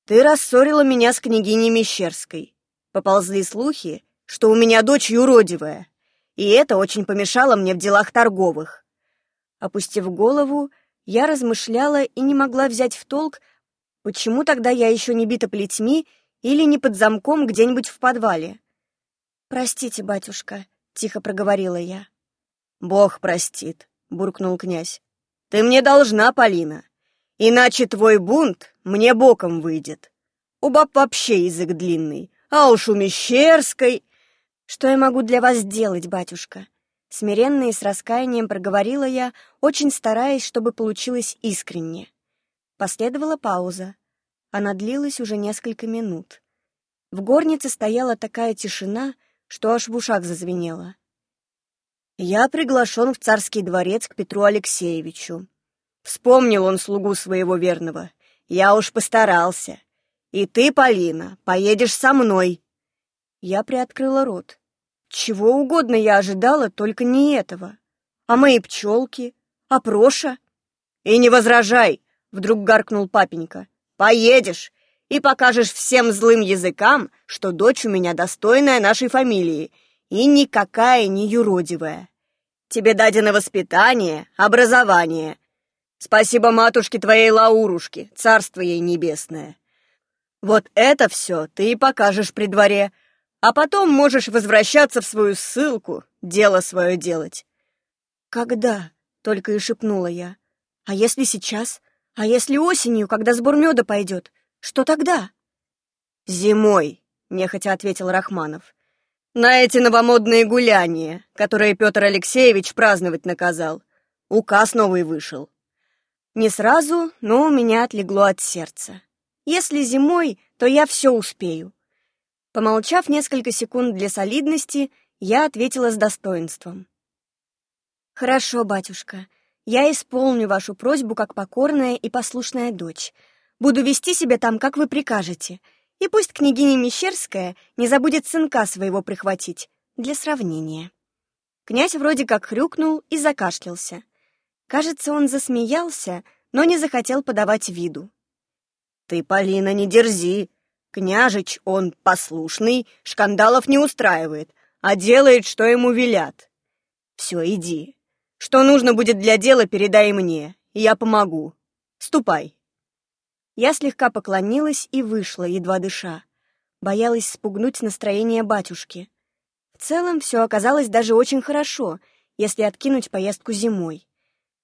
«Ты рассорила меня с княгиней Мещерской. Поползли слухи, что у меня дочь юродивая, и это очень помешало мне в делах торговых». Опустив голову, я размышляла и не могла взять в толк, почему тогда я еще не бита плетьми или не под замком где-нибудь в подвале. «Простите, батюшка», — тихо проговорила я. «Бог простит», — буркнул князь. «Ты мне должна, Полина, иначе твой бунт мне боком выйдет. У баб вообще язык длинный, а уж у Мещерской...» «Что я могу для вас сделать, батюшка?» Смиренно и с раскаянием проговорила я, очень стараясь, чтобы получилось искренне. Последовала пауза. Она длилась уже несколько минут. В горнице стояла такая тишина, что аж в ушах зазвенело. Я приглашен в царский дворец к Петру Алексеевичу. Вспомнил он слугу своего верного. Я уж постарался. И ты, Полина, поедешь со мной. Я приоткрыла рот. Чего угодно я ожидала, только не этого. А мои пчелки? А Проша? И не возражай, вдруг гаркнул папенька. Поедешь и покажешь всем злым языкам, что дочь у меня достойная нашей фамилии и никакая не юродивая. Тебе дадено воспитание, образование. Спасибо матушке твоей Лаурушке, царство ей небесное. Вот это все ты и покажешь при дворе, а потом можешь возвращаться в свою ссылку, дело свое делать. Когда? Только и шепнула я. А если сейчас? А если осенью, когда сбор меда пойдет? Что тогда? Зимой, нехотя ответил Рахманов. На эти новомодные гуляния, которые Петр Алексеевич праздновать наказал. Указ новый вышел. Не сразу, но у меня отлегло от сердца. Если зимой, то я все успею. Помолчав несколько секунд для солидности, я ответила с достоинством. «Хорошо, батюшка, я исполню вашу просьбу как покорная и послушная дочь. Буду вести себя там, как вы прикажете. И пусть княгиня Мещерская не забудет сынка своего прихватить, для сравнения». Князь вроде как хрюкнул и закашлялся. Кажется, он засмеялся, но не захотел подавать виду. «Ты, Полина, не дерзи. Княжич, он послушный, шкандалов не устраивает, а делает, что ему велят. Все, иди, что нужно будет для дела, передай мне, и я помогу. Ступай. Я слегка поклонилась и вышла, едва дыша. Боялась спугнуть настроение батюшки. В целом все оказалось даже очень хорошо, если откинуть поездку зимой.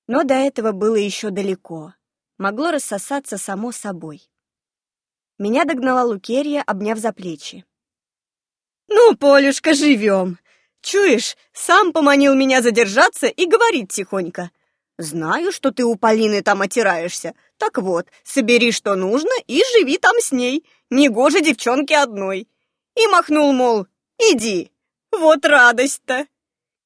Но до этого было еще далеко. Могло рассосаться само собой. Меня догнала Лукерья, обняв за плечи. «Ну, Полюшка, живем! Чуешь, сам поманил меня задержаться и говорит тихонько. Знаю, что ты у Полины там отираешься. Так вот, собери, что нужно, и живи там с ней. Негоже девчонке одной. И махнул, мол, иди. Вот радость-то.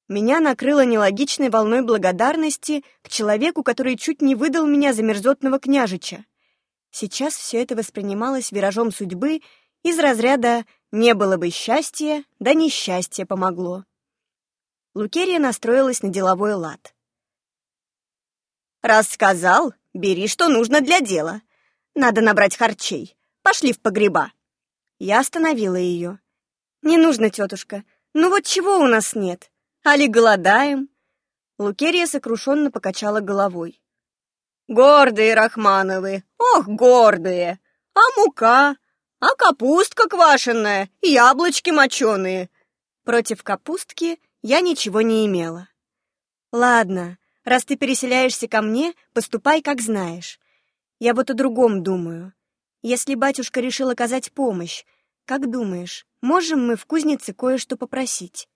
Меня накрыло нелогичной волной благодарности к человеку, который чуть не выдал меня за мерзотного княжича. Сейчас все это воспринималось виражом судьбы из разряда «не было бы счастья, да несчастье помогло». Лукерия настроилась на деловой лад. «Раз сказал, бери, что нужно для дела. Надо набрать харчей. Пошли в погреба». Я остановила ее. «Не нужно, тетушка. Ну вот чего у нас нет? Али голодаем?» Лукерия сокрушенно покачала головой. «Гордые Рахмановы! Ох, гордые! А мука? А капустка квашеная? Яблочки моченые?» Против капустки я ничего не имела. «Ладно, раз ты переселяешься ко мне, поступай, как знаешь. Я вот о другом думаю. Если батюшка решил оказать помощь, как думаешь, можем мы в кузнице кое-что попросить?»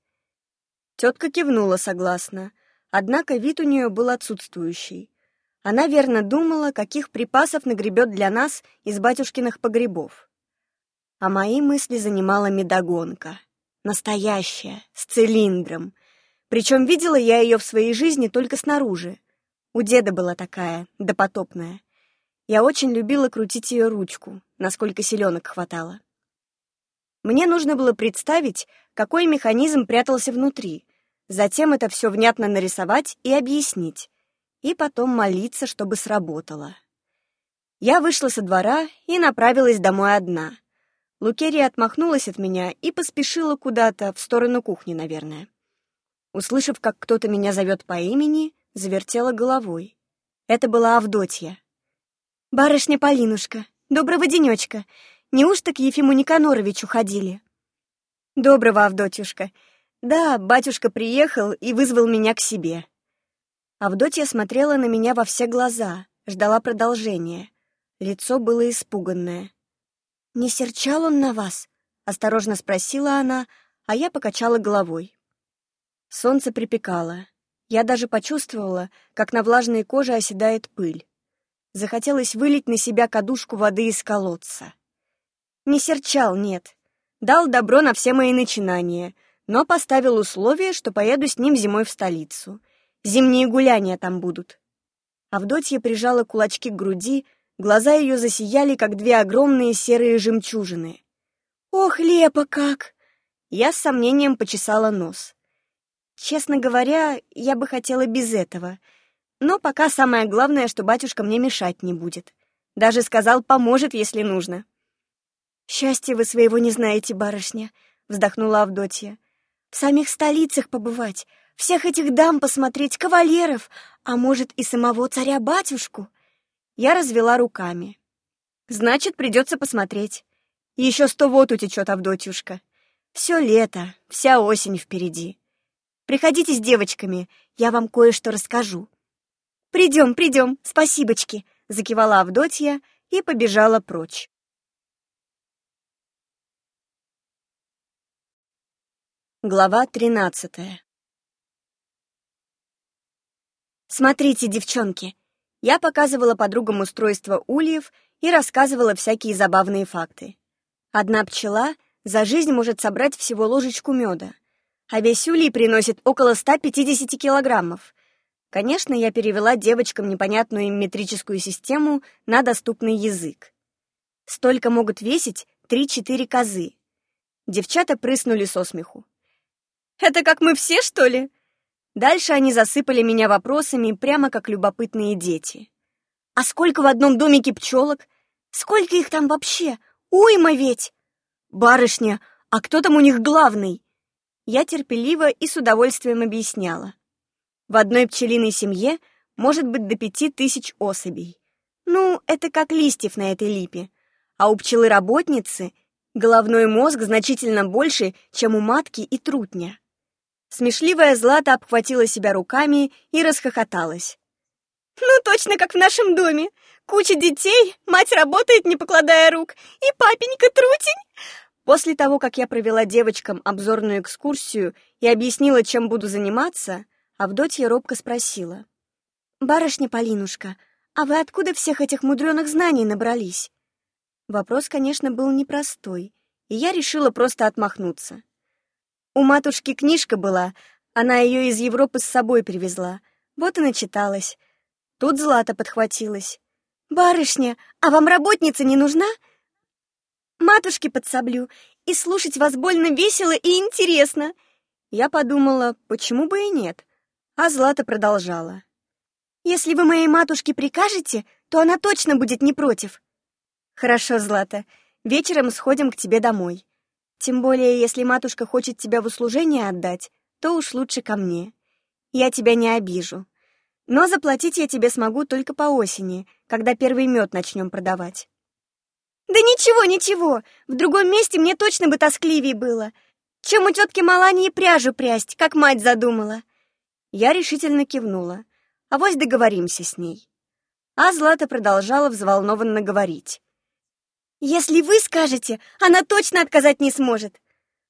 Тетка кивнула согласно, однако вид у нее был отсутствующий. Она верно думала, каких припасов нагребет для нас из батюшкиных погребов. А мои мысли занимала медогонка. Настоящая, с цилиндром. Причем видела я ее в своей жизни только снаружи. У деда была такая, допотопная. Я очень любила крутить ее ручку, насколько селенок хватало. Мне нужно было представить, какой механизм прятался внутри, затем это все внятно нарисовать и объяснить, и потом молиться, чтобы сработало. Я вышла со двора и направилась домой одна. Лукерия отмахнулась от меня и поспешила куда-то, в сторону кухни, наверное. Услышав, как кто-то меня зовет по имени, завертела головой. Это была Авдотья. «Барышня Полинушка, доброго денечка. Неужто к Ефиму Никаноровичу ходили?» «Доброго, Авдотьюшка. Да, батюшка приехал и вызвал меня к себе». Авдотья смотрела на меня во все глаза, ждала продолжения. Лицо было испуганное. «Не серчал он на вас?» — осторожно спросила она, а я покачала головой. Солнце припекало. Я даже почувствовала, как на влажной коже оседает пыль. Захотелось вылить на себя кадушку воды из колодца. Не серчал, нет. Дал добро на все мои начинания, но поставил условие, что поеду с ним зимой в столицу. Зимние гуляния там будут. Авдотья прижала кулачки к груди, глаза ее засияли, как две огромные серые жемчужины. «Ох, лепо как!» Я с сомнением почесала нос. Честно говоря, я бы хотела без этого — но пока самое главное, что батюшка мне мешать не будет. Даже сказал, поможет, если нужно. «Счастья вы своего не знаете, барышня», — вздохнула Авдотья. «В самих столицах побывать, всех этих дам посмотреть, кавалеров, а может и самого царя-батюшку». Я развела руками. «Значит, придется посмотреть. Еще сто вот утечет, Авдотьюшка. Все лето, вся осень впереди. Приходите с девочками, я вам кое-что расскажу». «Придем, придем, спасибочки!» — закивала Авдотья и побежала прочь. Глава тринадцатая «Смотрите, девчонки!» Я показывала подругам устройство ульев и рассказывала всякие забавные факты. Одна пчела за жизнь может собрать всего ложечку меда, а весь улей приносит около 150 килограммов — Конечно, я перевела девочкам непонятную им метрическую систему на доступный язык. Столько могут весить три-четыре козы. Девчата прыснули со смеху. «Это как мы все, что ли?» Дальше они засыпали меня вопросами, прямо как любопытные дети. «А сколько в одном домике пчелок? Сколько их там вообще? Уйма ведь!» «Барышня, а кто там у них главный?» Я терпеливо и с удовольствием объясняла. В одной пчелиной семье может быть до пяти тысяч особей. Ну, это как листьев на этой липе. А у пчелы-работницы головной мозг значительно больше, чем у матки и трутня. Смешливая Злата обхватила себя руками и расхохоталась. «Ну, точно как в нашем доме. Куча детей, мать работает, не покладая рук, и папенька трутень!» После того, как я провела девочкам обзорную экскурсию и объяснила, чем буду заниматься, Авдотья робко спросила. «Барышня Полинушка, а вы откуда всех этих мудреных знаний набрались?» Вопрос, конечно, был непростой, и я решила просто отмахнуться. У матушки книжка была, она ее из Европы с собой привезла, вот и начиталась. Тут Злата подхватилась. «Барышня, а вам работница не нужна?» «Матушке подсоблю, и слушать вас больно весело и интересно». Я подумала, почему бы и нет. А Злата продолжала. «Если вы моей матушке прикажете, то она точно будет не против». «Хорошо, Злата, вечером сходим к тебе домой. Тем более, если матушка хочет тебя в услужение отдать, то уж лучше ко мне. Я тебя не обижу. Но заплатить я тебе смогу только по осени, когда первый мед начнем продавать. Да ничего, ничего, в другом месте мне точно бы тоскливее было, чем у тетки Малании пряжу прясть, как мать задумала. Я решительно кивнула. а Авось договоримся с ней. А Злата продолжала взволнованно говорить. «Если вы скажете, она точно отказать не сможет!»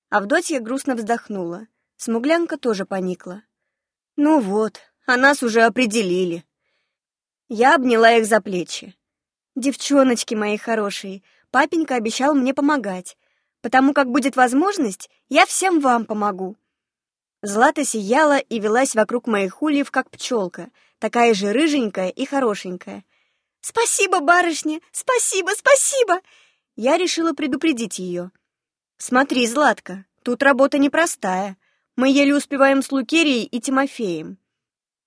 Авдотья грустно вздохнула. Смуглянка тоже поникла. «Ну вот, а нас уже определили». Я обняла их за плечи. «Девчоночки мои хорошие, папенька обещал мне помогать, потому как будет возможность, я всем вам помогу». Злата сияла и велась вокруг моих ульев, как пчелка, такая же рыженькая и хорошенькая. «Спасибо, барышня! Спасибо, спасибо!» Я решила предупредить ее. «Смотри, Златка, тут работа непростая. Мы еле успеваем с Лукерией и Тимофеем.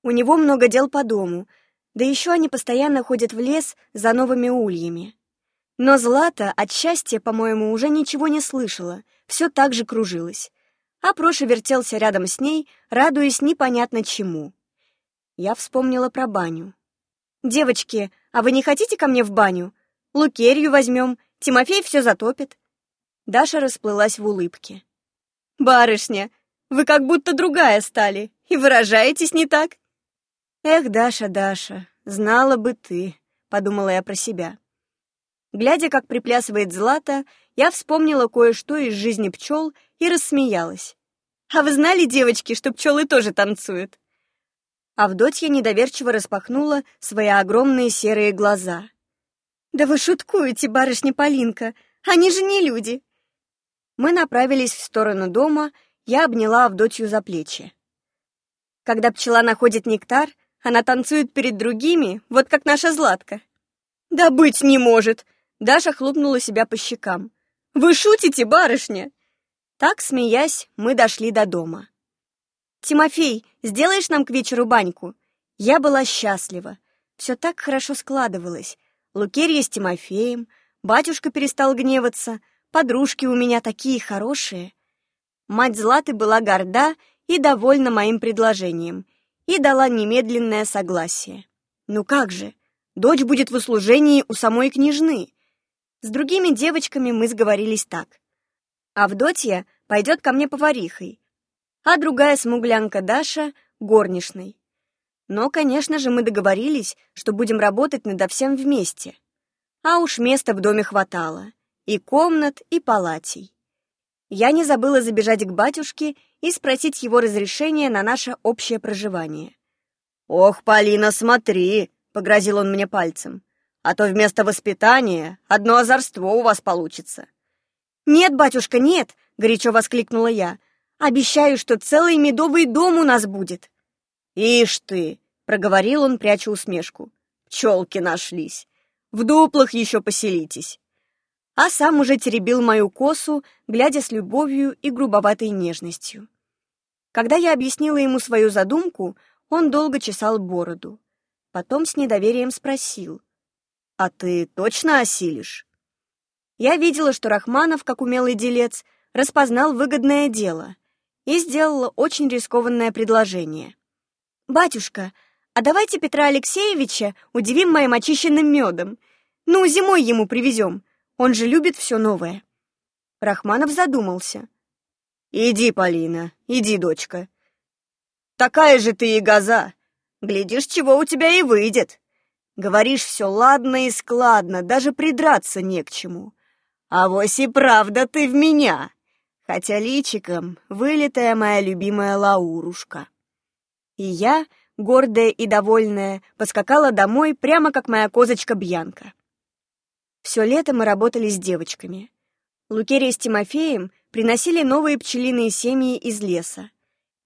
У него много дел по дому, да еще они постоянно ходят в лес за новыми ульями. Но Злата от счастья, по-моему, уже ничего не слышала, все так же кружилась. А Проша вертелся рядом с ней, радуясь непонятно чему. Я вспомнила про баню. «Девочки, а вы не хотите ко мне в баню? Лукерью возьмем, Тимофей все затопит». Даша расплылась в улыбке. «Барышня, вы как будто другая стали и выражаетесь не так». «Эх, Даша, Даша, знала бы ты», — подумала я про себя. Глядя, как приплясывает Злата, я вспомнила кое-что из жизни пчел и рассмеялась. «А вы знали, девочки, что пчелы тоже танцуют?» Авдотья недоверчиво распахнула свои огромные серые глаза. «Да вы шуткуете, барышня Полинка, они же не люди!» Мы направились в сторону дома, я обняла Авдотью за плечи. Когда пчела находит нектар, она танцует перед другими, вот как наша Златка. «Да быть не может!» Даша хлопнула себя по щекам. «Вы шутите, барышня?» Так, смеясь, мы дошли до дома. «Тимофей, сделаешь нам к вечеру баньку?» Я была счастлива. Все так хорошо складывалось. Лукерья с Тимофеем, батюшка перестал гневаться, подружки у меня такие хорошие. Мать Златы была горда и довольна моим предложением и дала немедленное согласие. Ну как же, дочь будет в услужении у самой княжны. С другими девочками мы сговорились так. Авдотья пойдет ко мне поварихой, а другая смуглянка Даша — горничной. Но, конечно же, мы договорились, что будем работать над всем вместе. А уж места в доме хватало. И комнат, и палатей. Я не забыла забежать к батюшке и спросить его разрешения на наше общее проживание. «Ох, Полина, смотри!» — погрозил он мне пальцем. «А то вместо воспитания одно озорство у вас получится». «Нет, батюшка, нет!» — горячо воскликнула я. «Обещаю, что целый медовый дом у нас будет». «Ишь ты!» — проговорил он, пряча усмешку. «Пчелки нашлись. В дуплах еще поселитесь» а сам уже теребил мою косу, глядя с любовью и грубоватой нежностью. Когда я объяснила ему свою задумку, он долго чесал бороду. Потом с недоверием спросил, «А ты точно осилишь?» Я видела, что Рахманов, как умелый делец, распознал выгодное дело и сделала очень рискованное предложение. «Батюшка, а давайте Петра Алексеевича удивим моим очищенным медом. Ну, зимой ему привезем. Он же любит все новое. Рахманов задумался. «Иди, Полина, иди, дочка. Такая же ты и газа. Глядишь, чего у тебя и выйдет. Говоришь все ладно и складно, даже придраться не к чему. А вось и правда ты в меня, хотя личиком вылитая моя любимая Лаурушка». И я, гордая и довольная, поскакала домой, прямо как моя козочка Бьянка. Все лето мы работали с девочками. Лукерия с Тимофеем приносили новые пчелиные семьи из леса.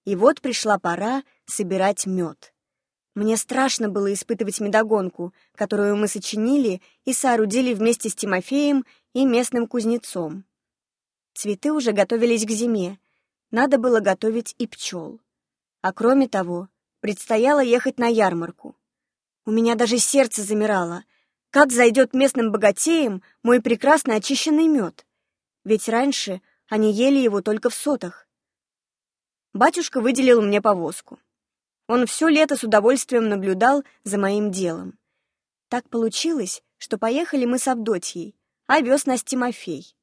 И вот пришла пора собирать мед. Мне страшно было испытывать медогонку, которую мы сочинили и соорудили вместе с Тимофеем и местным кузнецом. Цветы уже готовились к зиме, надо было готовить и пчел. А кроме того, предстояло ехать на ярмарку. У меня даже сердце замирало, как зайдет местным богатеям мой прекрасно очищенный мед? Ведь раньше Они ели его только в сотах. Батюшка выделил мне повозку. Он все лето с удовольствием наблюдал за моим делом. Так получилось, что поехали мы с Авдотьей, а вез нас Тимофей.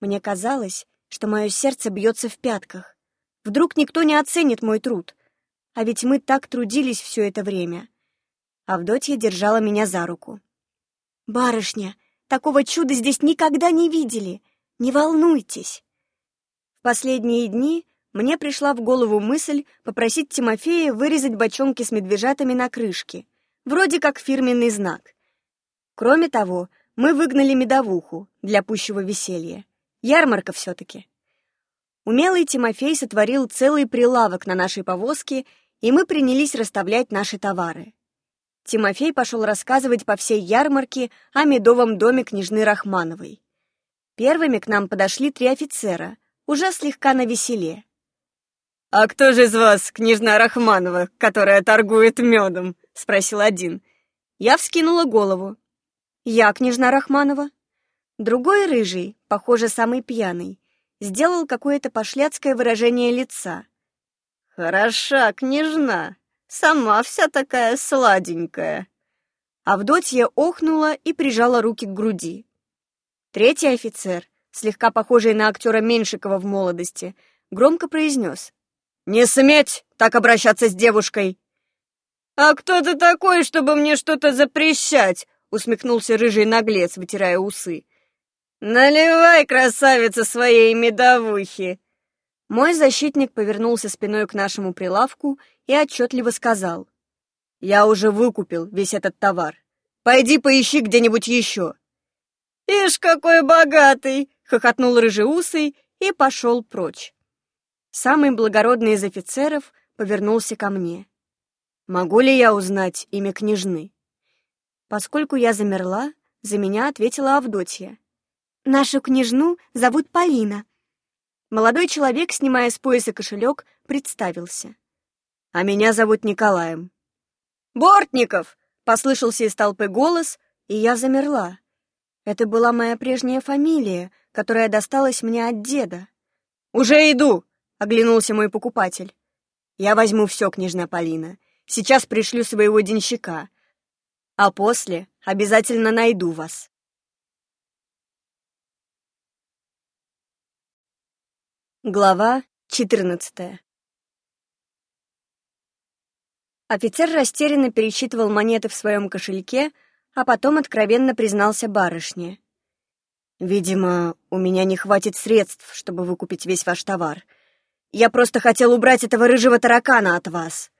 Мне казалось, что мое сердце бьется в пятках. Вдруг никто не оценит мой труд. А ведь мы так трудились все это время. Авдотья держала меня за руку. «Барышня, такого чуда здесь никогда не видели. Не волнуйтесь». В последние дни мне пришла в голову мысль попросить Тимофея вырезать бочонки с медвежатами на крышке, вроде как фирменный знак. Кроме того, мы выгнали медовуху для пущего веселья. Ярмарка все-таки. Умелый Тимофей сотворил целый прилавок на нашей повозке, и мы принялись расставлять наши товары. Тимофей пошел рассказывать по всей ярмарке о медовом доме княжны Рахмановой. Первыми к нам подошли три офицера, уже слегка навеселе. «А кто же из вас княжна Рахманова, которая торгует медом?» — спросил один. Я вскинула голову. «Я княжна Рахманова». Другой рыжий, похоже, самый пьяный, сделал какое-то пошляцкое выражение лица. «Хороша, княжна, сама вся такая сладенькая». Авдотья охнула и прижала руки к груди. Третий офицер, слегка похожий на актера Меньшикова в молодости, громко произнес. «Не сметь так обращаться с девушкой!» «А кто ты такой, чтобы мне что-то запрещать?» усмехнулся рыжий наглец, вытирая усы. «Наливай, красавица, своей медовухи!» Мой защитник повернулся спиной к нашему прилавку и отчетливо сказал. «Я уже выкупил весь этот товар. Пойди поищи где-нибудь еще». «Ишь, какой богатый!» — хохотнул рыжеусый и пошел прочь. Самый благородный из офицеров повернулся ко мне. «Могу ли я узнать имя княжны?» Поскольку я замерла, за меня ответила Авдотья. Нашу княжну зовут Полина». Молодой человек, снимая с пояса кошелек, представился. «А меня зовут Николаем». «Бортников!» — послышался из толпы голос, и я замерла. Это была моя прежняя фамилия, которая досталась мне от деда. «Уже иду!» — оглянулся мой покупатель. «Я возьму все, княжна Полина. Сейчас пришлю своего денщика. А после обязательно найду вас». Глава 14 Офицер растерянно пересчитывал монеты в своем кошельке, а потом откровенно признался барышне. «Видимо, у меня не хватит средств, чтобы выкупить весь ваш товар. Я просто хотел убрать этого рыжего таракана от вас».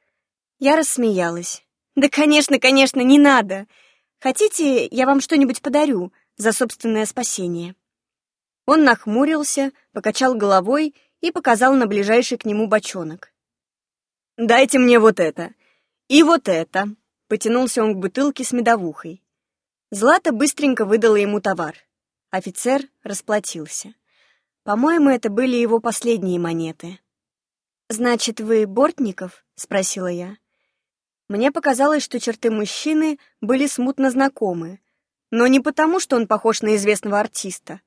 Я рассмеялась. «Да, конечно, конечно, не надо. Хотите, я вам что-нибудь подарю за собственное спасение?» Он нахмурился, покачал головой и показал на ближайший к нему бочонок. «Дайте мне вот это. И вот это!» Потянулся он к бутылке с медовухой. Злата быстренько выдала ему товар. Офицер расплатился. По-моему, это были его последние монеты. «Значит, вы Бортников?» — спросила я. Мне показалось, что черты мужчины были смутно знакомы, но не потому, что он похож на известного артиста.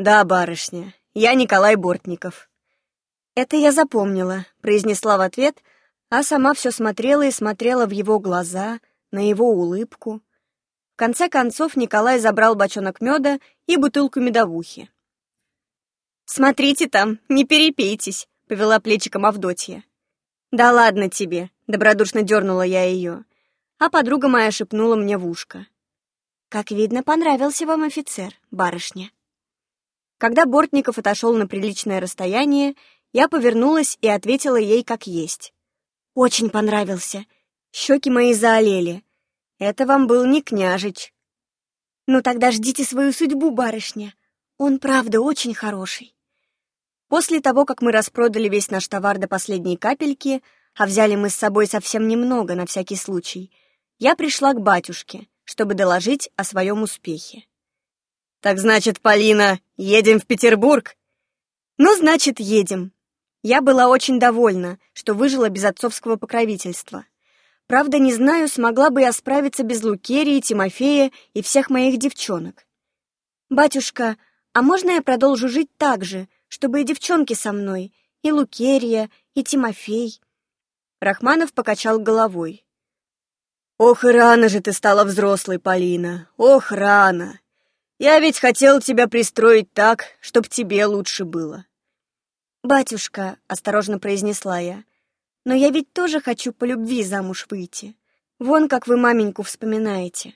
«Да, барышня, я Николай Бортников». «Это я запомнила», — произнесла в ответ, а сама все смотрела и смотрела в его глаза, на его улыбку. В конце концов Николай забрал бочонок меда и бутылку медовухи. «Смотрите там, не перепейтесь», — повела плечиком Авдотья. «Да ладно тебе», — добродушно дернула я ее, а подруга моя шепнула мне в ушко. «Как видно, понравился вам офицер, барышня». Когда Бортников отошел на приличное расстояние, я повернулась и ответила ей как есть. «Очень понравился. Щеки мои заолели. Это вам был не княжич». «Ну тогда ждите свою судьбу, барышня. Он, правда, очень хороший». После того, как мы распродали весь наш товар до последней капельки, а взяли мы с собой совсем немного на всякий случай, я пришла к батюшке, чтобы доложить о своем успехе. «Так значит, Полина, едем в Петербург?» «Ну, значит, едем». Я была очень довольна, что выжила без отцовского покровительства. Правда, не знаю, смогла бы я справиться без Лукерии, Тимофея и всех моих девчонок. «Батюшка, а можно я продолжу жить так же, чтобы и девчонки со мной, и Лукерия, и Тимофей. Рахманов покачал головой. «Ох, рано же ты стала взрослой, Полина, ох, рано! Я ведь хотел тебя пристроить так, чтоб тебе лучше было». «Батюшка», — осторожно произнесла я, — «но я ведь тоже хочу по любви замуж выйти. Вон как вы маменьку вспоминаете».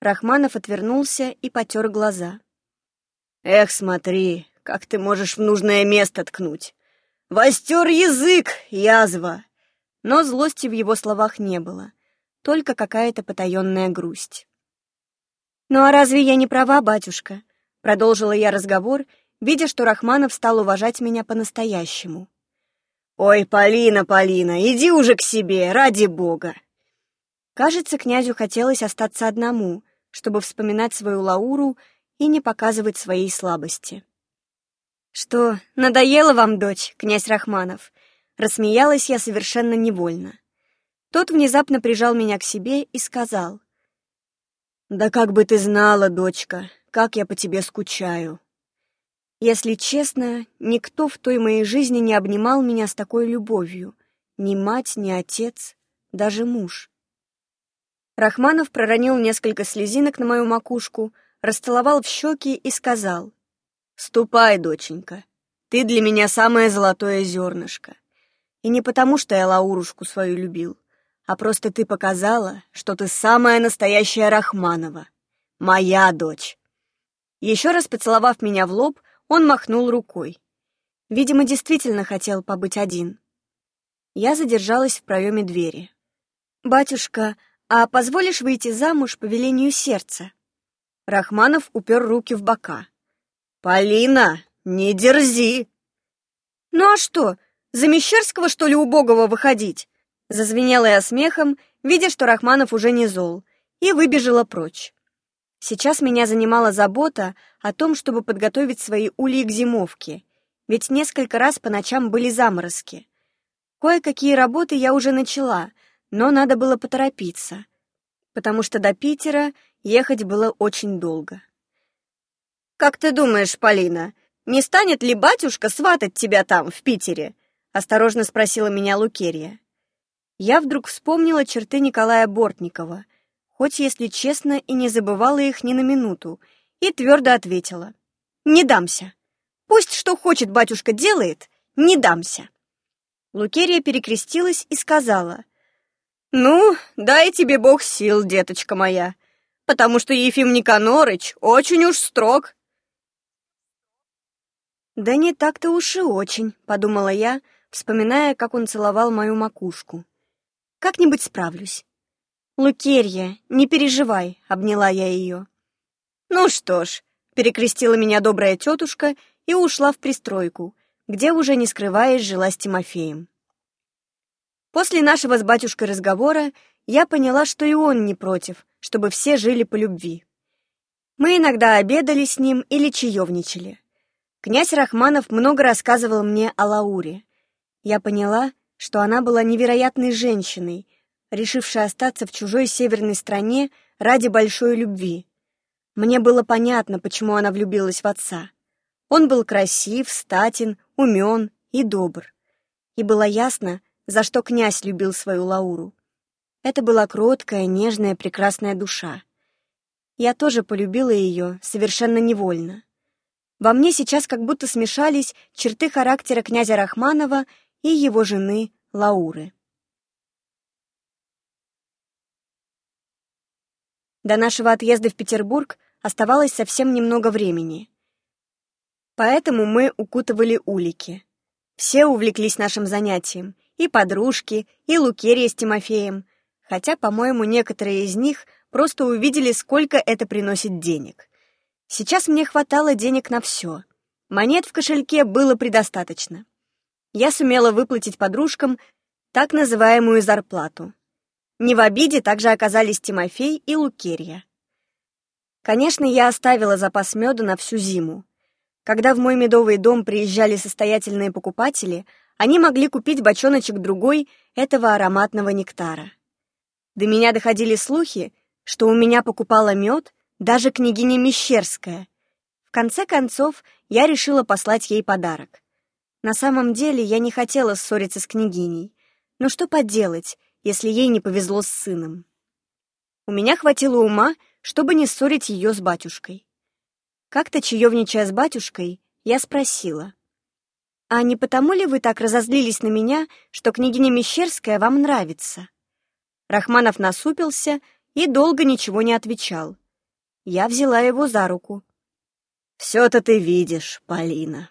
Рахманов отвернулся и потер глаза. «Эх, смотри, как ты можешь в нужное место ткнуть. Востер язык, язва!» Но злости в его словах не было, только какая-то потаенная грусть. «Ну а разве я не права, батюшка?» Продолжила я разговор, видя, что Рахманов стал уважать меня по-настоящему. «Ой, Полина, Полина, иди уже к себе, ради бога!» Кажется, князю хотелось остаться одному, чтобы вспоминать свою Лауру и не показывать своей слабости. «Что, надоело вам, дочь, князь Рахманов?» Рассмеялась я совершенно невольно. Тот внезапно прижал меня к себе и сказал. «Да как бы ты знала, дочка, как я по тебе скучаю!» Если честно, никто в той моей жизни не обнимал меня с такой любовью. Ни мать, ни отец, даже муж. Рахманов проронил несколько слезинок на мою макушку, расцеловал в щеки и сказал. «Ступай, доченька, ты для меня самое золотое зернышко. И не потому, что я Лаурушку свою любил, а просто ты показала, что ты самая настоящая Рахманова, моя дочь». Еще раз поцеловав меня в лоб, он махнул рукой. Видимо, действительно хотел побыть один. Я задержалась в проеме двери. «Батюшка, а позволишь выйти замуж по велению сердца?» Рахманов упер руки в бока. «Полина, не дерзи!» «Ну а что, за Мещерского, что ли, убогого выходить?» Зазвенела я смехом, видя, что Рахманов уже не зол, и выбежала прочь. Сейчас меня занимала забота о том, чтобы подготовить свои ульи к зимовке, ведь несколько раз по ночам были заморозки. Кое-какие работы я уже начала, но надо было поторопиться, потому что до Питера ехать было очень долго. «Как ты думаешь, Полина, не станет ли батюшка сватать тебя там, в Питере?» — осторожно спросила меня Лукерия. Я вдруг вспомнила черты Николая Бортникова — хоть, если честно, и не забывала их ни на минуту, и твердо ответила. «Не дамся. Пусть что хочет батюшка делает, не дамся». Лукерия перекрестилась и сказала. «Ну, дай тебе бог сил, деточка моя, потому что Ефим Никонорыч очень уж строг». «Да не так-то уж и очень», — подумала я, вспоминая, как он целовал мою макушку. «Как-нибудь справлюсь». «Лукерья, не переживай», — обняла я ее. «Ну что ж», — перекрестила меня добрая тетушка и ушла в пристройку, где, уже не скрываясь, жила с Тимофеем. После нашего с батюшкой разговора я поняла, что и он не против, чтобы все жили по любви. Мы иногда обедали с ним или чаевничали. Князь Рахманов много рассказывал мне о Лауре. Я поняла, что она была невероятной женщиной, решивший остаться в чужой северной стране ради большой любви. Мне было понятно, почему она влюбилась в отца. Он был красив, статен, умен и добр. И было ясно, за что князь любил свою Лауру. Это была кроткая, нежная, прекрасная душа. Я тоже полюбила ее совершенно невольно. Во мне сейчас как будто смешались черты характера князя Рахманова и его жены Лауры. До нашего отъезда в Петербург оставалось совсем немного времени. Поэтому мы укутывали улики. Все увлеклись нашим занятием. И подружки, и Лукерия с Тимофеем. Хотя, по-моему, некоторые из них просто увидели, сколько это приносит денег. Сейчас мне хватало денег на все. Монет в кошельке было предостаточно. Я сумела выплатить подружкам так называемую зарплату. Не в обиде также оказались Тимофей и Лукерья. Конечно, я оставила запас меда на всю зиму. Когда в мой медовый дом приезжали состоятельные покупатели, они могли купить бочоночек другой этого ароматного нектара. До меня доходили слухи, что у меня покупала мед даже княгиня Мещерская. В конце концов, я решила послать ей подарок. На самом деле, я не хотела ссориться с княгиней. Но что поделать, если ей не повезло с сыном? У меня хватило ума, чтобы не ссорить ее с батюшкой. Как-то чаевничая с батюшкой, я спросила. «А не потому ли вы так разозлились на меня, что княгиня Мещерская вам нравится?» Рахманов насупился и долго ничего не отвечал. Я взяла его за руку. «Все-то ты видишь, Полина».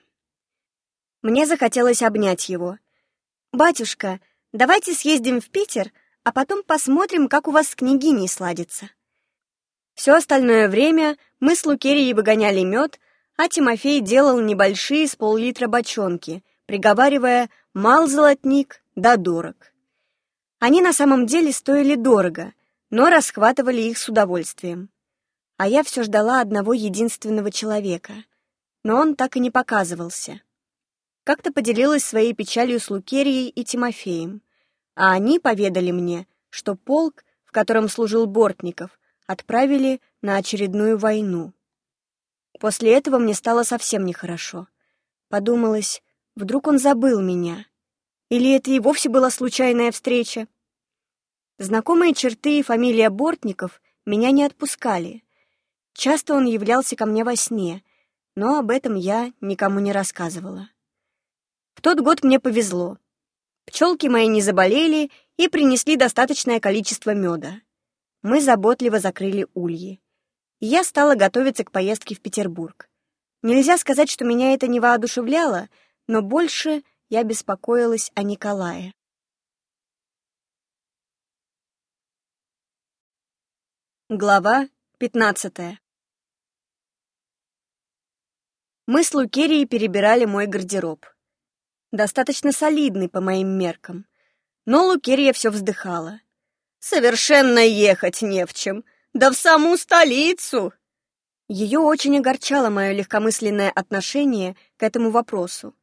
Мне захотелось обнять его. «Батюшка, давайте съездим в Питер, а потом посмотрим, как у вас с княгиней сладится». Все остальное время мы с Лукерией выгоняли мед, а Тимофей делал небольшие с пол-литра бочонки, приговаривая «мал золотник, да дорог». Они на самом деле стоили дорого, но расхватывали их с удовольствием. А я все ждала одного единственного человека, но он так и не показывался. Как-то поделилась своей печалью с Лукерией и Тимофеем, а они поведали мне, что полк, в котором служил Бортников, отправили на очередную войну. После этого мне стало совсем нехорошо. Подумалось, вдруг он забыл меня. Или это и вовсе была случайная встреча? Знакомые черты и фамилия Бортников меня не отпускали. Часто он являлся ко мне во сне, но об этом я никому не рассказывала. В тот год мне повезло. Пчелки мои не заболели и принесли достаточное количество меда. Мы заботливо закрыли ульи. И я стала готовиться к поездке в Петербург. Нельзя сказать, что меня это не воодушевляло, но больше я беспокоилась о Николае. Глава пятнадцатая Мы с Лукерией перебирали мой гардероб. Достаточно солидный по моим меркам. Но Лукерия все вздыхала. «Совершенно ехать не в чем. Да в саму столицу!» Ее очень огорчало мое легкомысленное отношение к этому вопросу.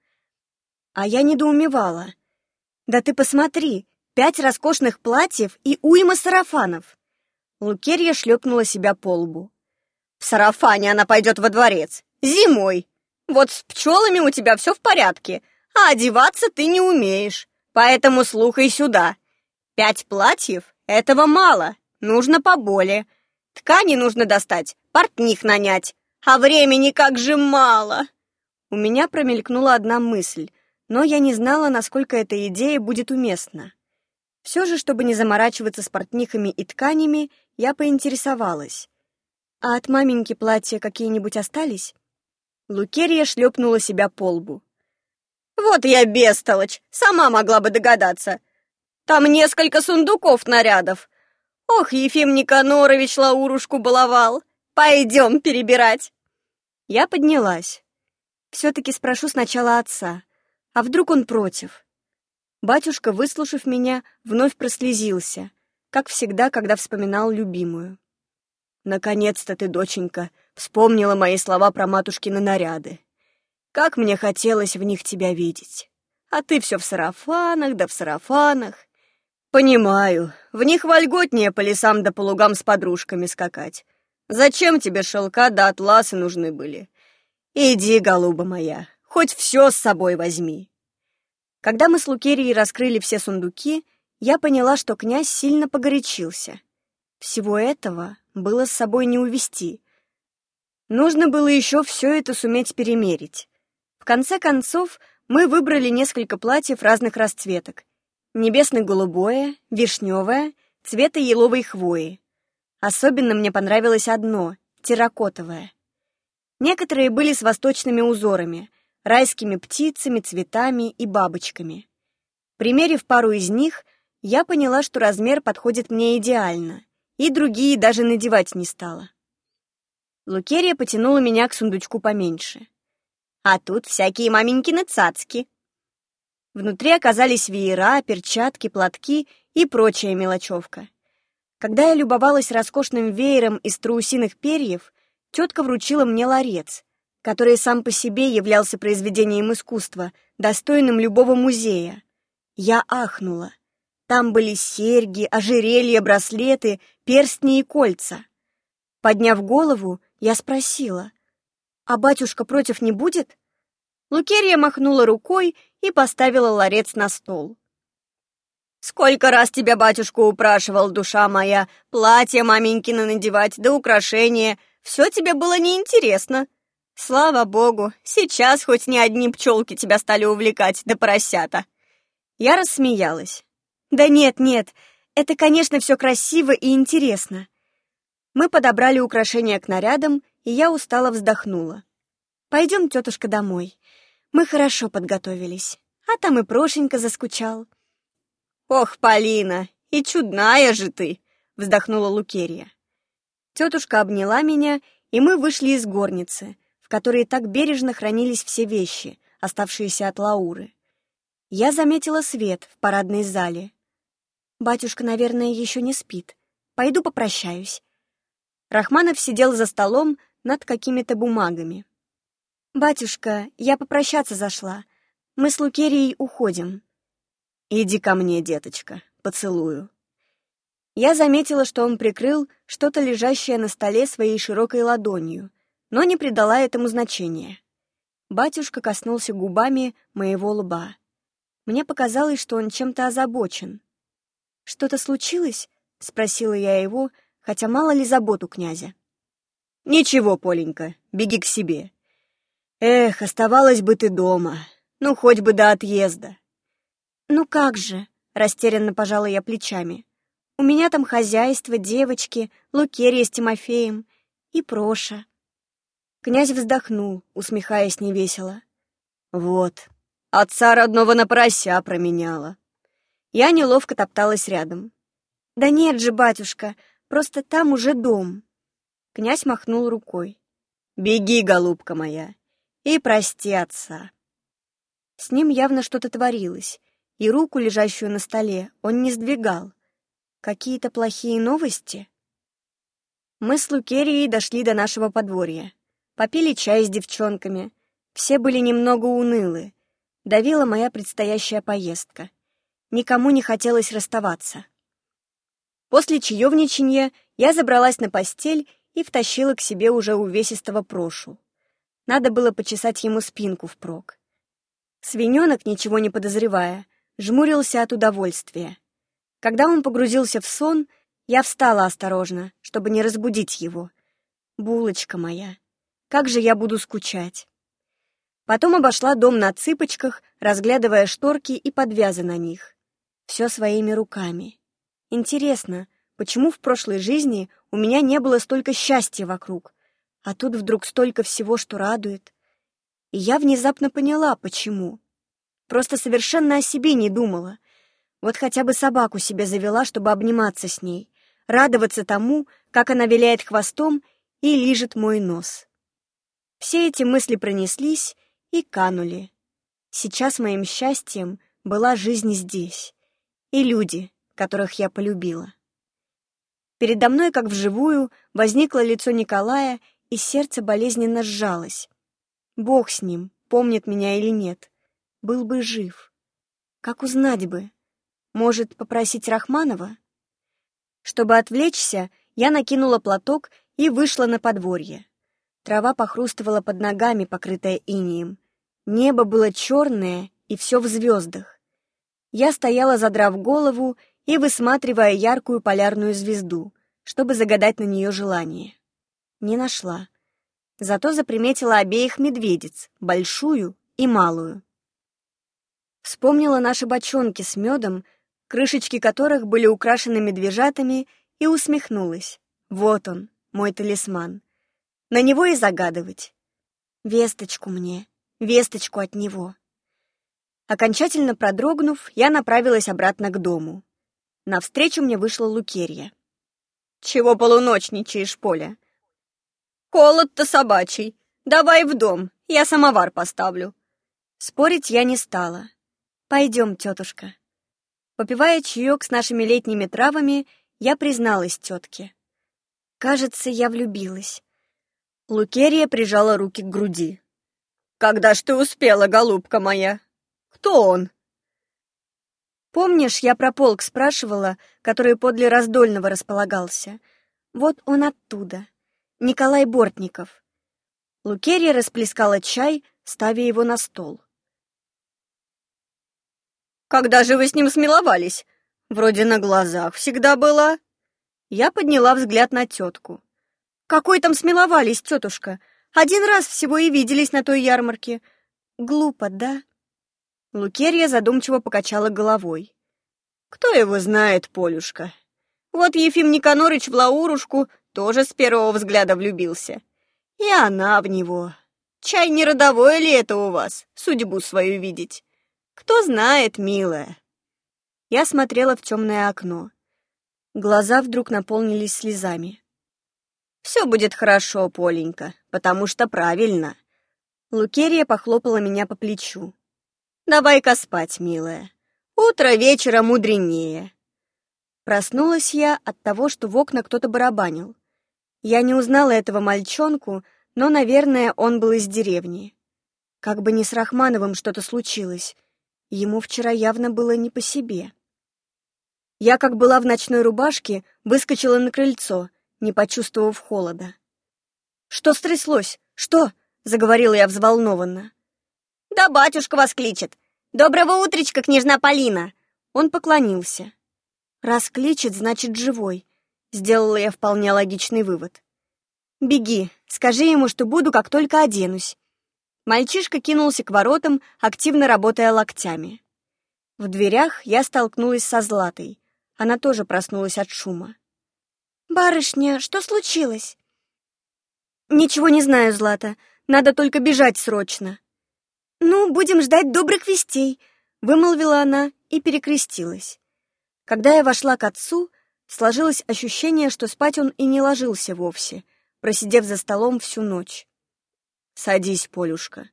А я недоумевала. «Да ты посмотри, пять роскошных платьев и уйма сарафанов!» Лукерья шлепнула себя по лбу. «В сарафане она пойдет во дворец. Зимой. Вот с пчелами у тебя все в порядке, а одеваться ты не умеешь. Поэтому слухай сюда. Пять платьев — этого мало, нужно поболее. Ткани нужно достать, портних нанять. А времени как же мало!» У меня промелькнула одна мысль, но я не знала, насколько эта идея будет уместна. Все же, чтобы не заморачиваться с портнихами и тканями, я поинтересовалась. «А от маменьки платья какие-нибудь остались?» Лукерья шлепнула себя по лбу. «Вот я бестолочь, сама могла бы догадаться. Там несколько сундуков нарядов. Ох, Ефим Никанорович Лаурушку баловал. Пойдем перебирать». Я поднялась. Все-таки спрошу сначала отца. А вдруг он против? Батюшка, выслушав меня, вновь прослезился — как всегда, когда вспоминал любимую. «Наконец-то ты, доченька, вспомнила мои слова про матушкины наряды. Как мне хотелось в них тебя видеть. А ты все в сарафанах да в сарафанах. Понимаю, в них вольготнее по лесам да по лугам с подружками скакать. Зачем тебе шелка да атласы нужны были? Иди, голуба моя, хоть все с собой возьми». Когда мы с Лукерией раскрыли все сундуки, я поняла, что князь сильно погорячился. Всего этого было с собой не увести. Нужно было еще все это суметь перемерить. В конце концов, мы выбрали несколько платьев разных расцветок. Небесно-голубое, вишневое, цвета еловой хвои. Особенно мне понравилось одно — терракотовое. Некоторые были с восточными узорами, райскими птицами, цветами и бабочками. Примерив пару из них, я поняла, что размер подходит мне идеально, и другие даже надевать не стала. Лукерия потянула меня к сундучку поменьше. А тут всякие маменькины цацки. Внутри оказались веера, перчатки, платки и прочая мелочевка. Когда я любовалась роскошным веером из трусиных перьев, тетка вручила мне ларец, который сам по себе являлся произведением искусства, достойным любого музея. Я ахнула. Там были серьги, ожерелья, браслеты, перстни и кольца. Подняв голову, я спросила, А батюшка против не будет? Лукерья махнула рукой и поставила ларец на стол. «Сколько раз тебя батюшка упрашивал, душа моя, платье маменькино надевать, да украшения. Все тебе было неинтересно. Слава богу, сейчас хоть не одни пчелки тебя стали увлекать, да поросята». Я рассмеялась. «Да нет, нет, это, конечно, все красиво и интересно». Мы подобрали украшения к нарядам, и я устало вздохнула. «Пойдем, тетушка, домой. Мы хорошо подготовились, а там и Прошенька заскучал». «Ох, Полина, и чудная же ты!» — вздохнула Лукерья. Тетушка обняла меня, и мы вышли из горницы, в которой так бережно хранились все вещи, оставшиеся от Лауры. Я заметила свет в парадной зале. Батюшка, наверное, еще не спит. Пойду попрощаюсь. Рахманов сидел за столом над какими-то бумагами. «Батюшка, я попрощаться зашла. Мы с Лукерией уходим». «Иди ко мне, деточка, поцелую». Я заметила, что он прикрыл что-то лежащее на столе своей широкой ладонью, но не придала этому значения. Батюшка коснулся губами моего лба. Мне показалось, что он чем-то озабочен. «Что-то случилось?» — спросила я его, хотя мало ли забот у князя. «Ничего, Поленька, беги к себе. Эх, оставалась бы ты дома, ну, хоть бы до отъезда. «Ну как же?» — растерянно пожала я плечами. «У меня там хозяйство, девочки, Лукерья с Тимофеем и Проша». Князь вздохнул, усмехаясь невесело. «Вот, отца родного на порося променяла». Я неловко топталась рядом. «Да нет же, батюшка, просто там уже дом». Князь махнул рукой. «Беги, голубка моя, и прости отца». С ним явно что-то творилось, и руку, лежащую на столе, он не сдвигал. Какие-то плохие новости? Мы с Лукерией дошли до нашего подворья. Попили чай с девчонками. Все были немного унылы. Давила моя предстоящая поездка. Никому не хотелось расставаться. После чаевничанья я забралась на постель и втащила к себе уже увесистого прошу. Надо было почесать ему спинку впрок. Свиненок, ничего не подозревая, жмурился от удовольствия. Когда он погрузился в сон, я встала осторожно, чтобы не разбудить его. «Булочка моя, как же я буду скучать!» Потом обошла дом на цыпочках, разглядывая шторки и подвязы на них. Все своими руками. Интересно, почему в прошлой жизни у меня не было столько счастья вокруг, а тут вдруг столько всего, что радует? И я внезапно поняла, почему. Просто совершенно о себе не думала. Вот хотя бы собаку себе завела, чтобы обниматься с ней, радоваться тому, как она виляет хвостом и лижет мой нос. Все эти мысли пронеслись и канули. Сейчас моим счастьем была жизнь здесь и люди, которых я полюбила. Передо мной, как вживую, возникло лицо Николая, и сердце болезненно сжалось. Бог с ним, помнит меня или нет был бы жив. Как узнать бы? Может, попросить Рахманова? Чтобы отвлечься, я накинула платок и вышла на подворье. Трава похрустывала под ногами, покрытая инием. Небо было черное, и все в звездах. Я стояла, задрав голову и высматривая яркую полярную звезду, чтобы загадать на нее желание. Не нашла. Зато заприметила обеих медведиц, большую и малую. Вспомнила наши бочонки с медом, крышечки которых были украшены медвежатами, и усмехнулась. Вот он, мой талисман. На него и загадывать. Весточку мне, весточку от него. Окончательно продрогнув, я направилась обратно к дому. Навстречу мне вышла Лукерья. «Чего полуночничаешь, Поля?» «Холод-то собачий. Давай в дом, я самовар поставлю». Спорить я не стала. «Пойдем, тетушка». Попивая чаек с нашими летними травами, я призналась тетке. Кажется, я влюбилась. Лукерия прижала руки к груди. «Когда ж ты успела, голубка моя? Кто он?» «Помнишь, я про полк спрашивала, который подле Раздольного располагался? Вот он оттуда. Николай Бортников. Лукерия расплескала чай, ставя его на стол. «Когда же вы с ним смеловались? Вроде на глазах всегда была». Я подняла взгляд на тетку. «Какой там смеловались, тетушка? Один раз всего и виделись на той ярмарке. Глупо, да?» Лукерья задумчиво покачала головой. «Кто его знает, Полюшка? Вот Ефим Никонорыч в Лаурушку тоже с первого взгляда влюбился. И она в него. Чай не родовое ли это у вас, судьбу свою видеть? Кто знает, милая?» Я смотрела в темное окно. Глаза вдруг наполнились слезами. «Все будет хорошо, Поленька, потому что правильно». Лукерия похлопала меня по плечу. «Давай-ка спать, милая. Утро вечера мудренее». Проснулась я от того, что в окна кто-то барабанил. Я не узнала этого мальчонку, но, наверное, он был из деревни. Как бы ни с Рахмановым что-то случилось. Ему вчера явно было не по себе. Я, как была в ночной рубашке, выскочила на крыльцо, не почувствовав холода. «Что стряслось? Что?» — заговорила я взволнованно. «Да батюшка вас кличет! Доброго утречка, княжна Полина!» Он поклонился. «Раз кличет, значит, живой», — сделала я вполне логичный вывод. «Беги, скажи ему, что буду, как только оденусь». Мальчишка кинулся к воротам, активно работая локтями. В дверях я столкнулась со Златой. Она тоже проснулась от шума. «Барышня, что случилось?» «Ничего не знаю, Злата. Надо только бежать срочно». «Ну, будем ждать добрых вестей», — вымолвила она и перекрестилась. Когда я вошла к отцу, сложилось ощущение, что спать он и не ложился вовсе, просидев за столом всю ночь. «Садись, Полюшка.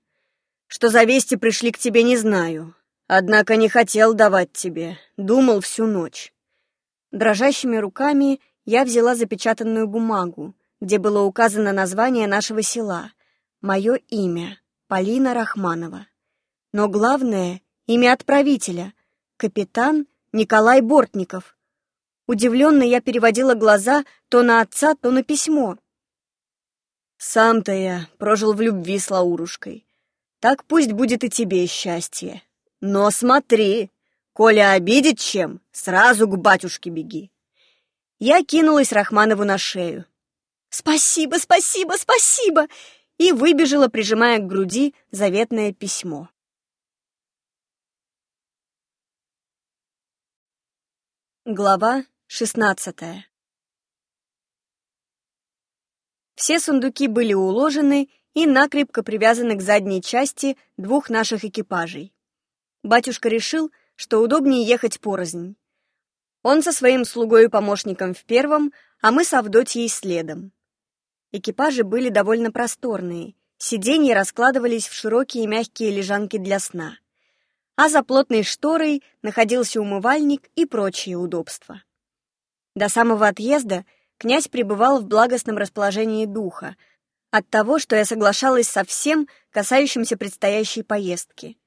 Что за вести пришли к тебе, не знаю. Однако не хотел давать тебе, думал всю ночь. Дрожащими руками я взяла запечатанную бумагу, где было указано название нашего села, мое имя, Полина Рахманова. Но главное — имя отправителя, капитан Николай Бортников. Удивленно я переводила глаза то на отца, то на письмо. «Сам-то я прожил в любви с Лаурушкой. Так пусть будет и тебе счастье. Но смотри, Коля обидит чем, сразу к батюшке беги. Я кинулась Рахманову на шею. «Спасибо, спасибо, спасибо!» И выбежала, прижимая к груди заветное письмо. Глава шестнадцатая Все сундуки были уложены и накрепко привязаны к задней части двух наших экипажей. Батюшка решил, что удобнее ехать порознь. Он со своим слугой и помощником в первом, а мы с Авдотьей следом. Экипажи были довольно просторные, сиденья раскладывались в широкие мягкие лежанки для сна. А за плотной шторой находился умывальник и прочие удобства. До самого отъезда князь пребывал в благостном расположении духа, от того, что я соглашалась со всем, касающимся предстоящей поездки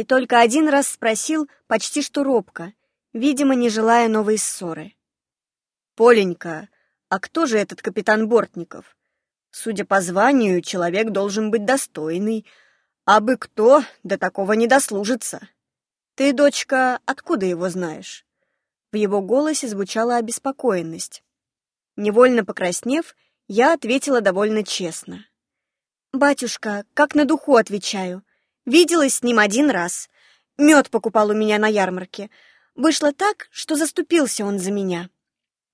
и только один раз спросил почти что робко, видимо, не желая новой ссоры. «Поленька, а кто же этот капитан Бортников? Судя по званию, человек должен быть достойный, а бы кто до такого не дослужится. Ты, дочка, откуда его знаешь?» В его голосе звучала обеспокоенность. Невольно покраснев, я ответила довольно честно. «Батюшка, как на духу отвечаю. Виделась с ним один раз. Мед покупал у меня на ярмарке. Вышло так, что заступился он за меня.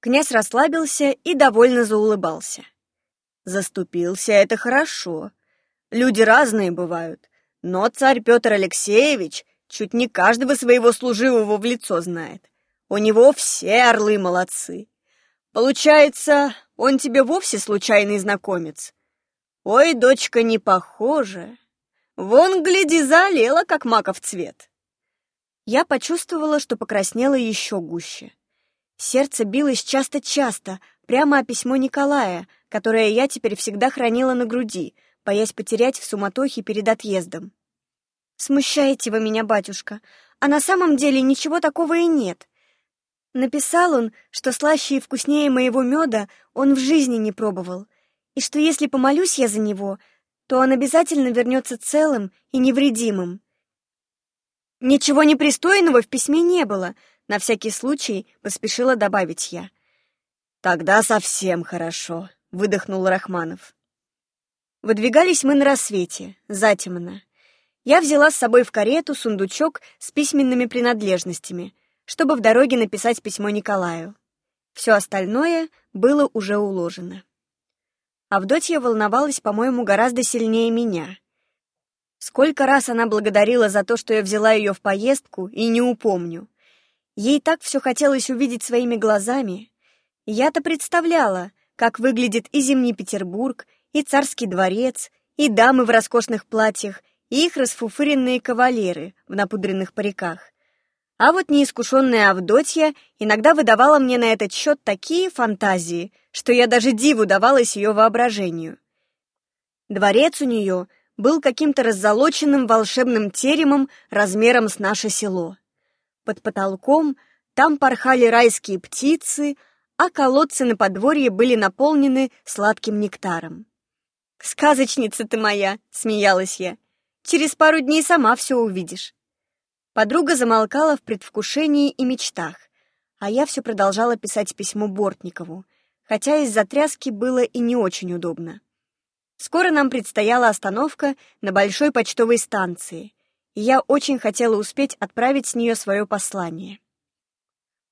Князь расслабился и довольно заулыбался. Заступился — это хорошо. Люди разные бывают. Но царь Петр Алексеевич чуть не каждого своего служивого в лицо знает. У него все орлы молодцы. Получается, он тебе вовсе случайный знакомец? Ой, дочка, не похоже. Вон, гляди, залила, как маков цвет. Я почувствовала, что покраснела еще гуще. Сердце билось часто-часто, прямо о письмо Николая, которое я теперь всегда хранила на груди, боясь потерять в суматохе перед отъездом. «Смущаете вы меня, батюшка, а на самом деле ничего такого и нет. Написал он, что слаще и вкуснее моего меда он в жизни не пробовал, и что если помолюсь я за него, то он обязательно вернется целым и невредимым. Ничего непристойного в письме не было, на всякий случай поспешила добавить я. Тогда совсем хорошо, выдохнул Рахманов. Выдвигались мы на рассвете, затемно. Я взяла с собой в карету сундучок с письменными принадлежностями, чтобы в дороге написать письмо Николаю. Все остальное было уже уложено. Авдотья волновалась, по-моему, гораздо сильнее меня. Сколько раз она благодарила за то, что я взяла ее в поездку, и не упомню. Ей так все хотелось увидеть своими глазами. Я-то представляла, как выглядит и Зимний Петербург, и Царский дворец, и дамы в роскошных платьях, и их расфуфыренные кавалеры в напудренных париках. А вот неискушенная Авдотья иногда выдавала мне на этот счет такие фантазии, что я даже диву давалась ее воображению. Дворец у нее был каким-то раззолоченным волшебным теремом размером с наше село. Под потолком там порхали райские птицы, а колодцы на подворье были наполнены сладким нектаром. «Сказочница ты моя!» — смеялась я. «Через пару дней сама все увидишь». Подруга замолкала в предвкушении и мечтах, а я все продолжала писать письмо Бортникову, хотя из-за тряски было и не очень удобно. Скоро нам предстояла остановка на большой почтовой станции, и я очень хотела успеть отправить с нее свое послание.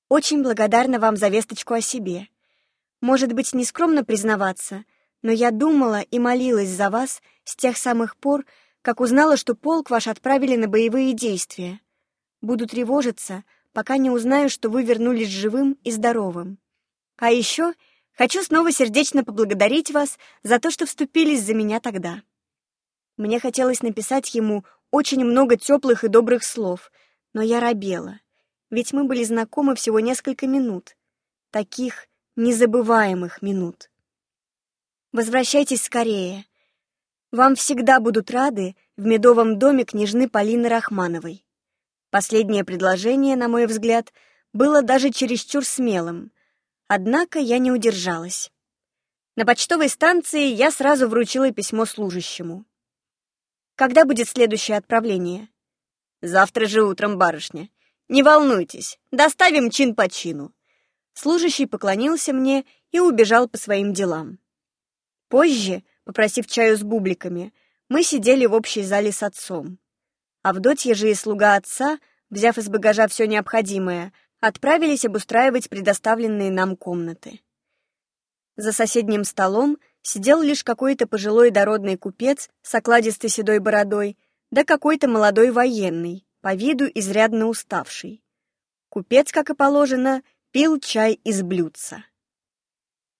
Очень благодарна вам за весточку о себе. Может быть, нескромно признаваться, но я думала и молилась за вас с тех самых пор, как узнала, что полк ваш отправили на боевые действия. Буду тревожиться, пока не узнаю, что вы вернулись живым и здоровым. А еще хочу снова сердечно поблагодарить вас за то, что вступились за меня тогда. Мне хотелось написать ему очень много теплых и добрых слов, но я робела, ведь мы были знакомы всего несколько минут, таких незабываемых минут. Возвращайтесь скорее. Вам всегда будут рады в медовом доме княжны Полины Рахмановой. Последнее предложение, на мой взгляд, было даже чересчур смелым. Однако я не удержалась. На почтовой станции я сразу вручила письмо служащему. «Когда будет следующее отправление?» «Завтра же утром, барышня. Не волнуйтесь, доставим чин по чину». Служащий поклонился мне и убежал по своим делам. Позже, попросив чаю с бубликами, мы сидели в общей зале с отцом. Авдотья же и слуга отца, взяв из багажа все необходимое, отправились обустраивать предоставленные нам комнаты. За соседним столом сидел лишь какой-то пожилой дородный купец с окладистой седой бородой, да какой-то молодой военный, по виду изрядно уставший. Купец, как и положено, пил чай из блюдца.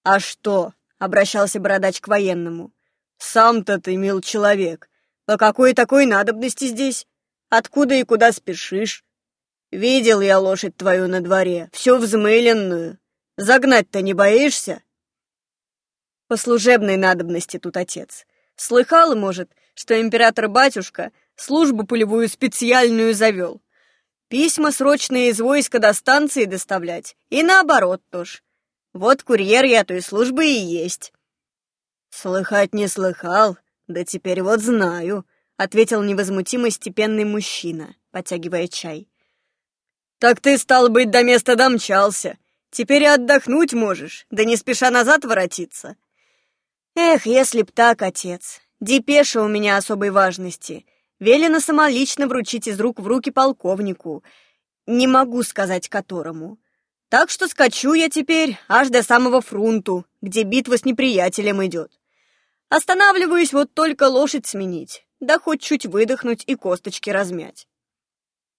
«А что?» — обращался бородач к военному. «Сам-то ты, мил человек, по какой такой надобности здесь? Откуда и куда спешишь? Видел я лошадь твою на дворе, всю взмыленную. Загнать-то не боишься? По служебной надобности тут отец. Слыхал, может, что император-батюшка службу полевую специальную завел. Письма срочные из войска до станции доставлять, и наоборот тоже. Вот курьер я той службы и есть. Слыхать не слыхал, да теперь вот знаю, — ответил невозмутимо степенный мужчина, потягивая чай. «Так ты, стал быть, до места домчался. Теперь и отдохнуть можешь, да не спеша назад воротиться». «Эх, если б так, отец. Депеша у меня особой важности. Велено самолично вручить из рук в руки полковнику. Не могу сказать которому. Так что скачу я теперь аж до самого фрунту, где битва с неприятелем идет. Останавливаюсь вот только лошадь сменить да хоть чуть выдохнуть и косточки размять.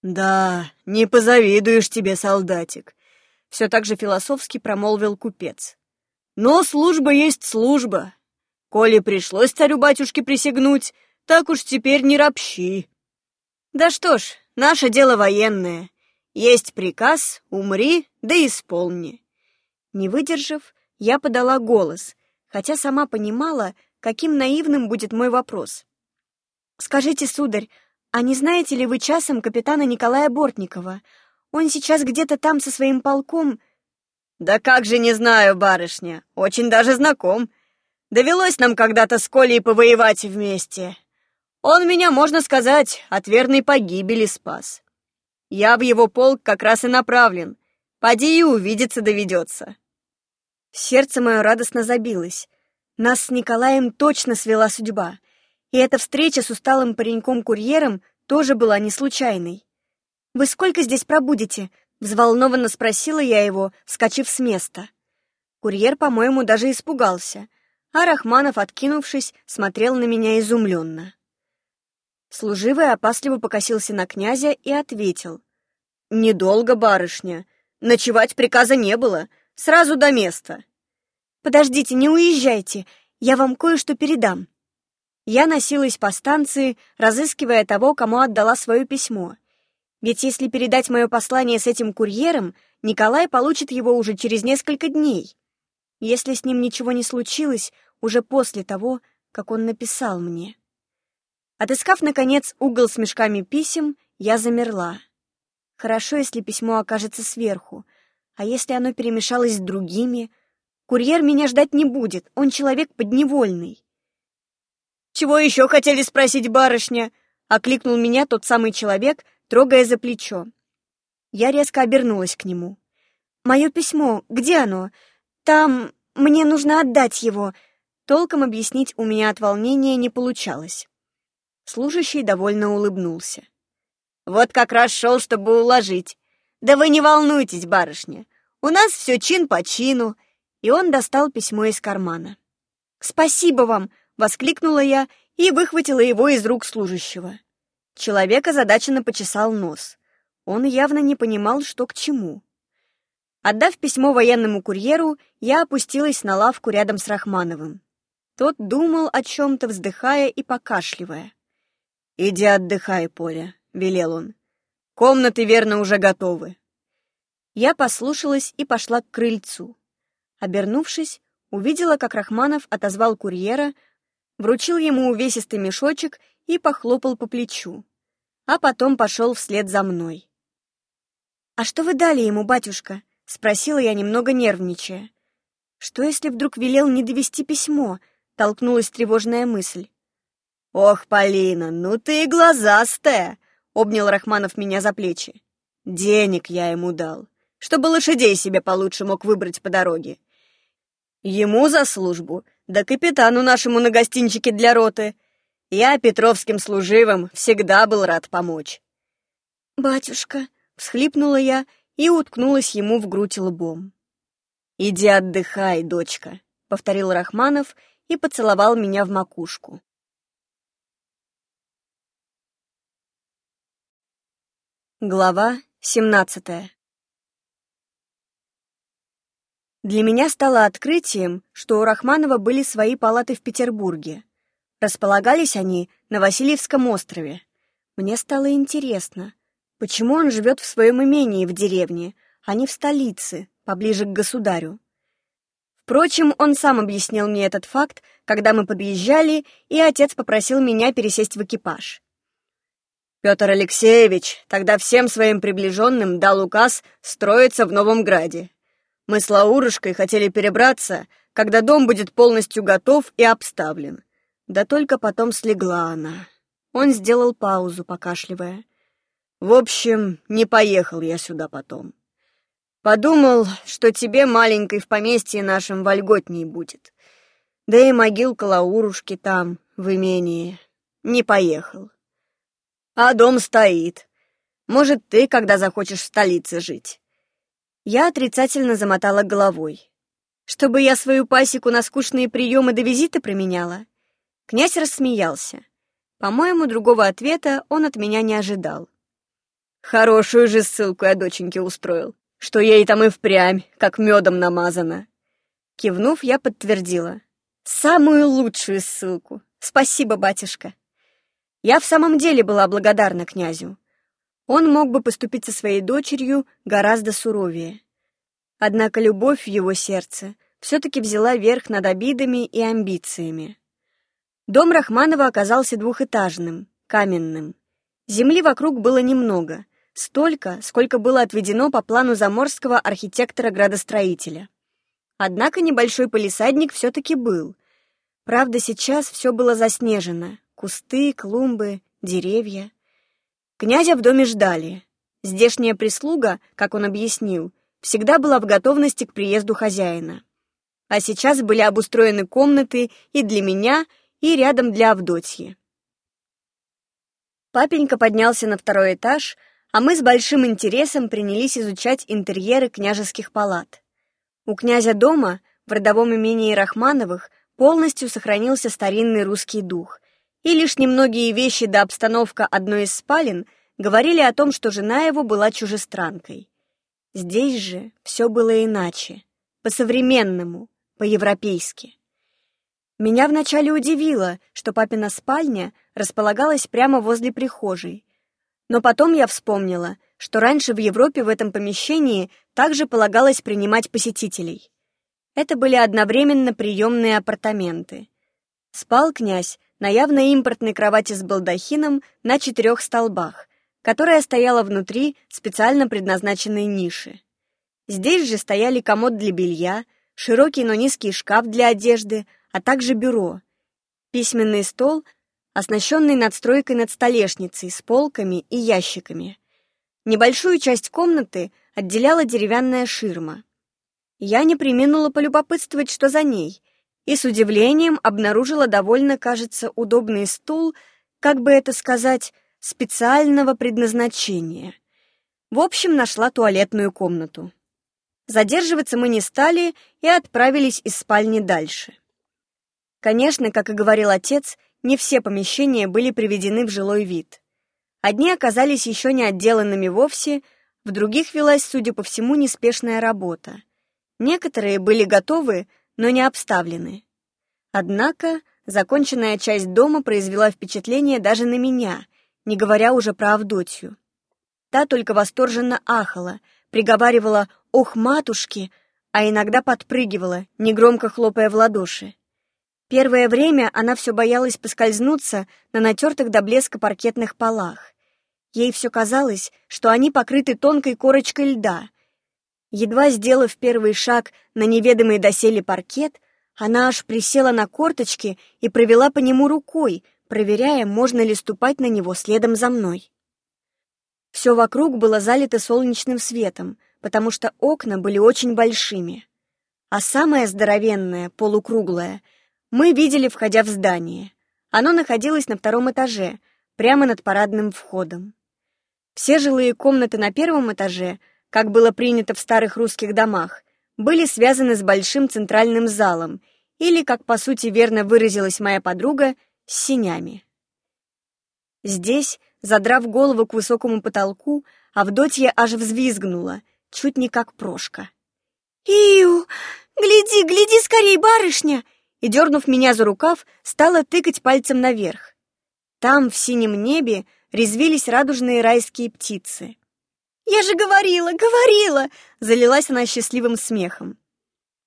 «Да, не позавидуешь тебе, солдатик», — все так же философски промолвил купец. «Но служба есть служба. Коли пришлось царю-батюшке присягнуть, так уж теперь не ропщи». «Да что ж, наше дело военное. Есть приказ, умри, да исполни». Не выдержав, я подала голос, хотя сама понимала, каким наивным будет мой вопрос. «Скажите, сударь, а не знаете ли вы часом капитана Николая Бортникова? Он сейчас где-то там со своим полком...» «Да как же не знаю, барышня, очень даже знаком. Довелось нам когда-то с Колей повоевать вместе. Он меня, можно сказать, от верной погибели спас. Я в его полк как раз и направлен. Поди и увидеться доведется. Сердце мое радостно забилось. Нас с Николаем точно свела судьба. И эта встреча с усталым пареньком-курьером тоже была не случайной. «Вы сколько здесь пробудете?» — взволнованно спросила я его, вскочив с места. Курьер, по-моему, даже испугался, а Рахманов, откинувшись, смотрел на меня изумленно. Служивый опасливо покосился на князя и ответил. «Недолго, барышня. Ночевать приказа не было. Сразу до места». «Подождите, не уезжайте. Я вам кое-что передам». Я носилась по станции, разыскивая того, кому отдала свое письмо. Ведь если передать мое послание с этим курьером, Николай получит его уже через несколько дней. Если с ним ничего не случилось, уже после того, как он написал мне. Отыскав, наконец, угол с мешками писем, я замерла. Хорошо, если письмо окажется сверху, а если оно перемешалось с другими? Курьер меня ждать не будет, он человек подневольный. «Чего еще хотели спросить, барышня?» — окликнул меня тот самый человек, трогая за плечо. Я резко обернулась к нему. «Мое письмо, где оно? Там... Мне нужно отдать его». Толком объяснить у меня от волнения не получалось. Служащий довольно улыбнулся. «Вот как раз шел, чтобы уложить. Да вы не волнуйтесь, барышня. У нас все чин по чину». И он достал письмо из кармана. «Спасибо вам!» — воскликнула я и выхватила его из рук служащего. Человек озадаченно почесал нос. Он явно не понимал, что к чему. Отдав письмо военному курьеру, я опустилась на лавку рядом с Рахмановым. Тот думал о чем-то, вздыхая и покашливая. «Иди отдыхай, Поля», — велел он. «Комнаты, верно, уже готовы». Я послушалась и пошла к крыльцу. Обернувшись, увидела, как Рахманов отозвал курьера, вручил ему увесистый мешочек и похлопал по плечу, а потом пошел вслед за мной. «А что вы дали ему, батюшка?» — спросила я, немного нервничая. «Что, если вдруг велел не довести письмо?» — толкнулась тревожная мысль. «Ох, Полина, ну ты и глазастая!» — обнял Рахманов меня за плечи. «Денег я ему дал, чтобы лошадей себе получше мог выбрать по дороге. Ему за службу, да капитану нашему на гостинчике для роты. Я Петровским служивым всегда был рад помочь. «Батюшка», — всхлипнула я и уткнулась ему в грудь лбом. «Иди отдыхай, дочка», — повторил Рахманов и поцеловал меня в макушку. Глава семнадцатая Для меня стало открытием, что у Рахманова были свои палаты в Петербурге. Располагались они на Васильевском острове. Мне стало интересно, почему он живет в своем имении в деревне, а не в столице, поближе к государю. Впрочем, он сам объяснил мне этот факт, когда мы подъезжали, и отец попросил меня пересесть в экипаж. Петр Алексеевич тогда всем своим приближенным дал указ строиться в Новом Граде. Мы с Лаурушкой хотели перебраться, когда дом будет полностью готов и обставлен. Да только потом слегла она. Он сделал паузу, покашливая. В общем, не поехал я сюда потом. Подумал, что тебе, маленькой, в поместье нашем вольготней будет. Да и могилка Лаурушки там, в имении. Не поехал. А дом стоит. Может, ты, когда захочешь в столице жить. Я отрицательно замотала головой. Чтобы я свою пасеку на скучные приемы до визита променяла? Князь рассмеялся. По-моему, другого ответа он от меня не ожидал. Хорошую же ссылку я доченьке устроил, что ей там и впрямь, как медом намазано. Кивнув, я подтвердила. Самую лучшую ссылку. Спасибо, батюшка. Я в самом деле была благодарна князю. Он мог бы поступить со своей дочерью гораздо суровее. Однако любовь в его сердце все-таки взяла верх над обидами и амбициями. Дом Рахманова оказался двухэтажным, каменным. Земли вокруг было немного, столько, сколько было отведено по плану заморского архитектора-градостроителя. Однако небольшой полисадник все-таки был. Правда, сейчас все было заснежено. Кусты, клумбы, деревья. Князя в доме ждали. Здешняя прислуга, как он объяснил, всегда была в готовности к приезду хозяина. А сейчас были обустроены комнаты и для меня, и рядом для Авдотьи. Папенька поднялся на второй этаж, а мы с большим интересом принялись изучать интерьеры княжеских палат. У князя дома, в родовом имении Рахмановых, полностью сохранился старинный русский дух, и лишь немногие вещи да обстановка одной из спален говорили о том, что жена его была чужестранкой. Здесь же все было иначе, по-современному, по-европейски. Меня вначале удивило, что папина спальня располагалась прямо возле прихожей. Но потом я вспомнила, что раньше в Европе в этом помещении также полагалось принимать посетителей. Это были одновременно приемные апартаменты. Спал князь на явно импортной кровати с балдахином на четырех столбах, которая стояла внутри специально предназначенной ниши. Здесь же стояли комод для белья, широкий, но низкий шкаф для одежды, а также бюро, письменный стол, оснащенный надстройкой над столешницей с полками и ящиками. Небольшую часть комнаты отделяла деревянная ширма. Я не приминула полюбопытствовать, что за ней, и с удивлением обнаружила довольно, кажется, удобный стул, как бы это сказать, специального предназначения. В общем, нашла туалетную комнату. Задерживаться мы не стали и отправились из спальни дальше. Конечно, как и говорил отец, не все помещения были приведены в жилой вид. Одни оказались еще не отделанными вовсе, в других велась, судя по всему, неспешная работа. Некоторые были готовы, но не обставлены. Однако законченная часть дома произвела впечатление даже на меня, не говоря уже про Авдотью. Та только восторженно ахала, приговаривала «Ох, матушки!», а иногда подпрыгивала, негромко хлопая в ладоши. Первое время она все боялась поскользнуться на натертых до блеска паркетных полах. Ей все казалось, что они покрыты тонкой корочкой льда. Едва сделав первый шаг на неведомый доселе паркет, она аж присела на корточки и провела по нему рукой, проверяя, можно ли ступать на него следом за мной. Все вокруг было залито солнечным светом, потому что окна были очень большими. А самое здоровенное, полукруглое — мы видели, входя в здание. Оно находилось на втором этаже, прямо над парадным входом. Все жилые комнаты на первом этаже, как было принято в старых русских домах, были связаны с большим центральным залом или, как по сути верно выразилась моя подруга, с синями. Здесь, задрав голову к высокому потолку, Авдотья аж взвизгнула, чуть не как прошка. «Иу! Гляди, гляди скорей, барышня! И, дернув меня за рукав, стала тыкать пальцем наверх. Там, в синем небе, резвились радужные райские птицы. «Я же говорила, говорила!» — залилась она счастливым смехом.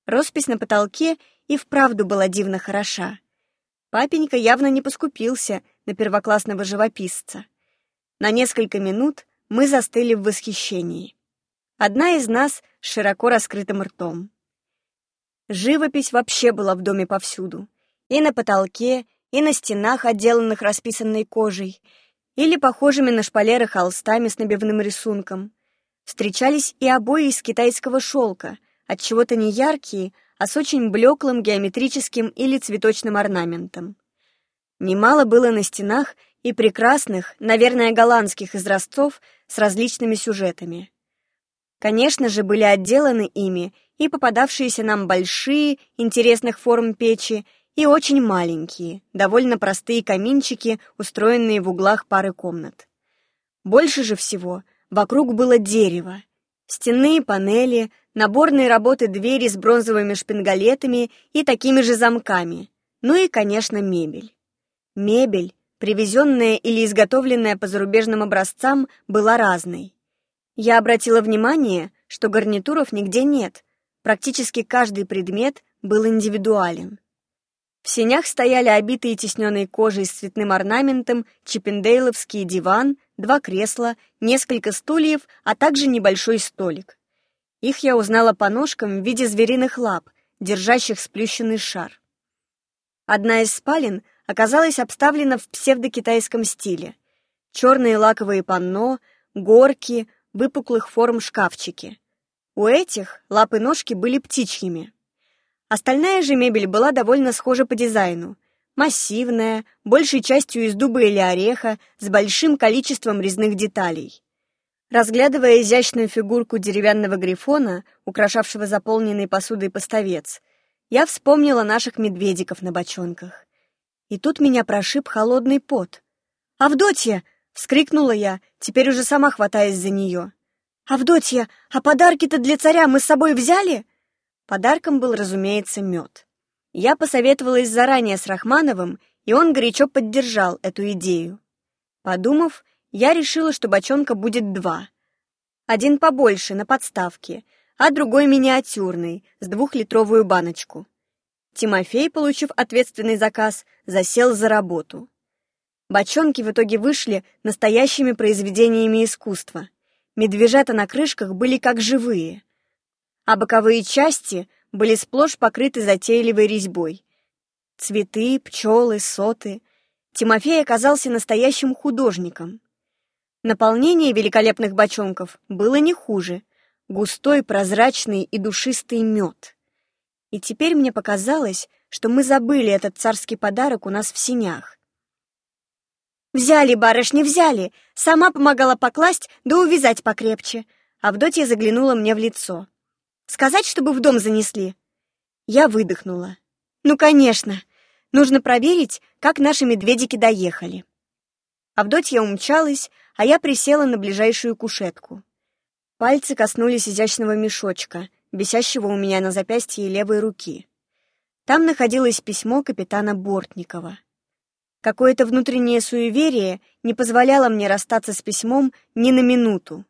Роспись на потолке и вправду была дивно хороша. Папенька явно не поскупился на первоклассного живописца. На несколько минут мы застыли в восхищении. Одна из нас широко раскрытым ртом. Живопись вообще была в доме повсюду. И на потолке, и на стенах, отделанных расписанной кожей, или похожими на шпалеры холстами с набивным рисунком. Встречались и обои из китайского шелка, от чего-то не яркие, а с очень блеклым геометрическим или цветочным орнаментом. Немало было на стенах и прекрасных, наверное, голландских изразцов с различными сюжетами. Конечно же, были отделаны ими и попадавшиеся нам большие, интересных форм печи, и очень маленькие, довольно простые каминчики, устроенные в углах пары комнат. Больше же всего вокруг было дерево. Стенные панели, наборные работы двери с бронзовыми шпингалетами и такими же замками. Ну и, конечно, мебель. Мебель, привезенная или изготовленная по зарубежным образцам, была разной. Я обратила внимание, что гарнитуров нигде нет, Практически каждый предмет был индивидуален. В сенях стояли обитые тисненной кожей с цветным орнаментом чиппендейловский диван, два кресла, несколько стульев, а также небольшой столик. Их я узнала по ножкам в виде звериных лап, держащих сплющенный шар. Одна из спален оказалась обставлена в псевдокитайском стиле. Черные лаковые панно, горки, выпуклых форм шкафчики. У этих лапы-ножки были птичьими. Остальная же мебель была довольно схожа по дизайну. Массивная, большей частью из дуба или ореха, с большим количеством резных деталей. Разглядывая изящную фигурку деревянного грифона, украшавшего заполненный посудой поставец, я вспомнила наших медведиков на бочонках. И тут меня прошиб холодный пот. «Авдотья!» — вскрикнула я, теперь уже сама хватаясь за нее. «Авдотья, а подарки-то для царя мы с собой взяли?» Подарком был, разумеется, мед. Я посоветовалась заранее с Рахмановым, и он горячо поддержал эту идею. Подумав, я решила, что бочонка будет два. Один побольше, на подставке, а другой миниатюрный, с двухлитровую баночку. Тимофей, получив ответственный заказ, засел за работу. Бочонки в итоге вышли настоящими произведениями искусства. Медвежата на крышках были как живые, а боковые части были сплошь покрыты затейливой резьбой. Цветы, пчелы, соты. Тимофей оказался настоящим художником. Наполнение великолепных бочонков было не хуже. Густой, прозрачный и душистый мед. И теперь мне показалось, что мы забыли этот царский подарок у нас в синях. «Взяли, барышни, взяли!» Сама помогала покласть, да увязать покрепче. Авдотья заглянула мне в лицо. «Сказать, чтобы в дом занесли?» Я выдохнула. «Ну, конечно. Нужно проверить, как наши медведики доехали». Авдотья умчалась, а я присела на ближайшую кушетку. Пальцы коснулись изящного мешочка, висящего у меня на запястье левой руки. Там находилось письмо капитана Бортникова. Какое-то внутреннее суеверие не позволяло мне расстаться с письмом ни на минуту.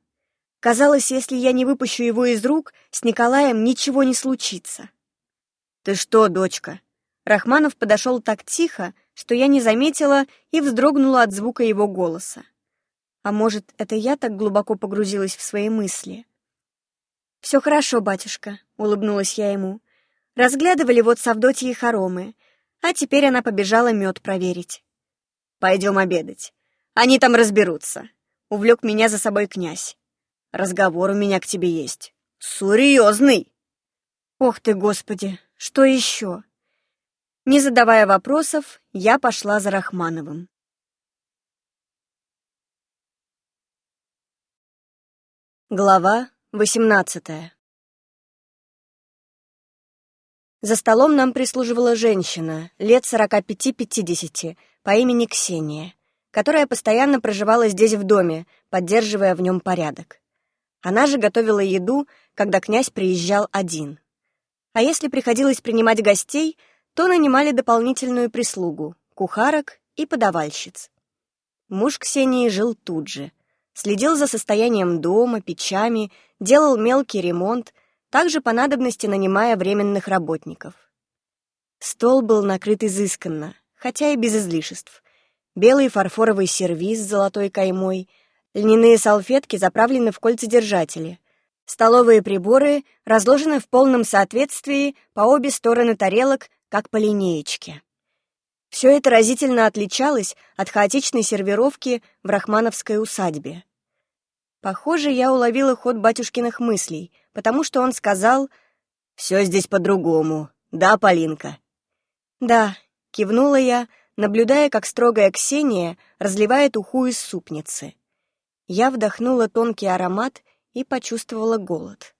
Казалось, если я не выпущу его из рук, с Николаем ничего не случится. «Ты что, дочка?» Рахманов подошел так тихо, что я не заметила и вздрогнула от звука его голоса. А может, это я так глубоко погрузилась в свои мысли? «Все хорошо, батюшка», — улыбнулась я ему. «Разглядывали вот с Авдотьей хоромы, а теперь она побежала мед проверить». «Пойдем обедать. Они там разберутся», — увлек меня за собой князь. «Разговор у меня к тебе есть. Серьезный!» «Ох ты, Господи, что еще?» Не задавая вопросов, я пошла за Рахмановым. Глава восемнадцатая За столом нам прислуживала женщина, лет сорока пяти-пятидесяти, по имени Ксения, которая постоянно проживала здесь в доме, поддерживая в нем порядок. Она же готовила еду, когда князь приезжал один. А если приходилось принимать гостей, то нанимали дополнительную прислугу — кухарок и подавальщиц. Муж Ксении жил тут же — следил за состоянием дома, печами, делал мелкий ремонт, также по надобности нанимая временных работников. Стол был накрыт изысканно, хотя и без излишеств. Белый фарфоровый сервиз с золотой каймой, льняные салфетки заправлены в кольцедержатели, столовые приборы разложены в полном соответствии по обе стороны тарелок, как по линеечке. Все это разительно отличалось от хаотичной сервировки в Рахмановской усадьбе. Похоже, я уловила ход батюшкиных мыслей, потому что он сказал «Все здесь по-другому, да, Полинка?» «Да», — кивнула я, наблюдая, как строгая Ксения разливает уху из супницы. Я вдохнула тонкий аромат и почувствовала голод.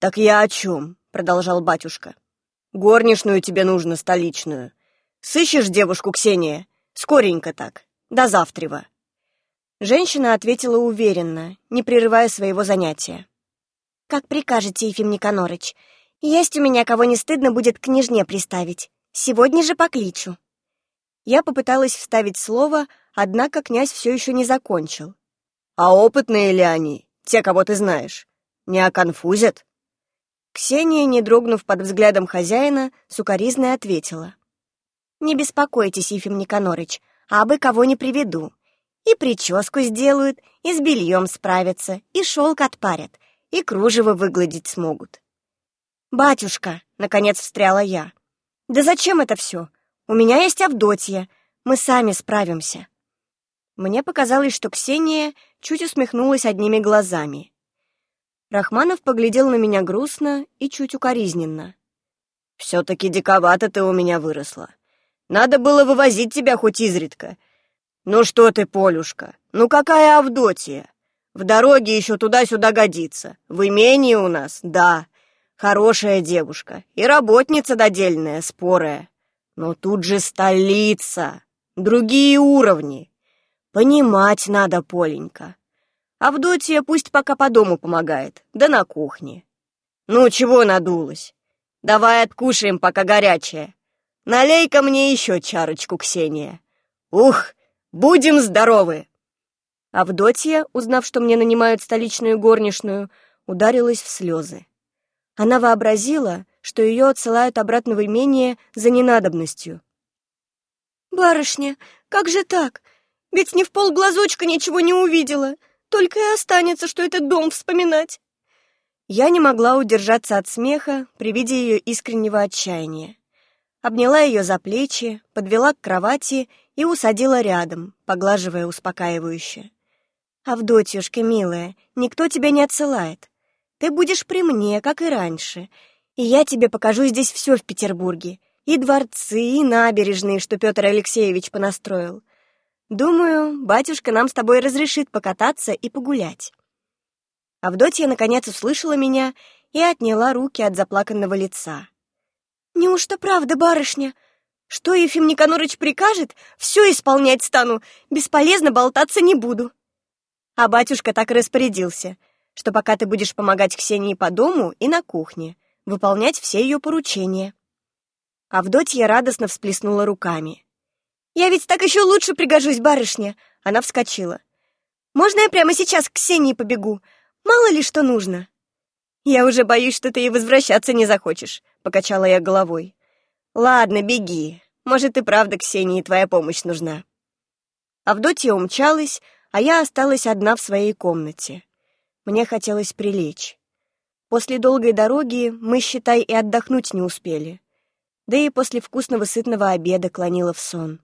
«Так я о чем?» — продолжал батюшка. «Горничную тебе нужно, столичную. Сыщешь девушку, Ксения? Скоренько так, до завтрева». Женщина ответила уверенно, не прерывая своего занятия. «Как прикажете, Ефим Никонорыч. Есть у меня, кого не стыдно будет к княжне приставить. Сегодня же покличу». Я попыталась вставить слово, однако князь все еще не закончил. «А опытные ли они, те, кого ты знаешь? Не оконфузят?» Ксения, не дрогнув под взглядом хозяина, сукоризной ответила. «Не беспокойтесь, Ефим Никонорыч, а бы кого не приведу. И прическу сделают, и с бельем справятся, и шелк отпарят, и кружево выгладить смогут. «Батюшка!» — наконец встряла я. «Да зачем это все? У меня есть Авдотья. Мы сами справимся». Мне показалось, что Ксения чуть усмехнулась одними глазами. Рахманов поглядел на меня грустно и чуть укоризненно. «Все-таки диковато ты у меня выросла. Надо было вывозить тебя хоть изредка. Ну что ты, Полюшка, ну какая Авдотья? В дороге еще туда-сюда годится. В имении у нас, да. Хорошая девушка и работница додельная, спорая. Но тут же столица, другие уровни. Понимать надо, Поленька. Авдотья пусть пока по дому помогает, да на кухне. Ну, чего надулась? Давай откушаем, пока горячее. Налей-ка мне еще чарочку, Ксения. Ух, будем здоровы!» Авдотья, узнав, что мне нанимают столичную горничную, ударилась в слезы. Она вообразила, что ее отсылают обратно в имение за ненадобностью. «Барышня, как же так? Ведь ни в полглазочка ничего не увидела. Только и останется, что этот дом вспоминать». Я не могла удержаться от смеха при виде ее искреннего отчаяния обняла ее за плечи, подвела к кровати и усадила рядом, поглаживая успокаивающе. «Авдотьюшка, милая, никто тебя не отсылает. Ты будешь при мне, как и раньше, и я тебе покажу здесь все в Петербурге, и дворцы, и набережные, что Петр Алексеевич понастроил. Думаю, батюшка нам с тобой разрешит покататься и погулять». Авдотья наконец услышала меня и отняла руки от заплаканного лица. «Неужто правда, барышня? Что Ефим Никонорович прикажет, все исполнять стану, бесполезно болтаться не буду». А батюшка так распорядился, что пока ты будешь помогать Ксении по дому и на кухне, выполнять все ее поручения. Авдотья радостно всплеснула руками. «Я ведь так еще лучше пригожусь, барышня!» Она вскочила. «Можно я прямо сейчас к Ксении побегу? Мало ли что нужно!» «Я уже боюсь, что ты и возвращаться не захочешь», — покачала я головой. «Ладно, беги. Может, и правда Ксении твоя помощь нужна». Авдотья умчалась, а я осталась одна в своей комнате. Мне хотелось прилечь. После долгой дороги мы, считай, и отдохнуть не успели. Да и после вкусного сытного обеда клонила в сон.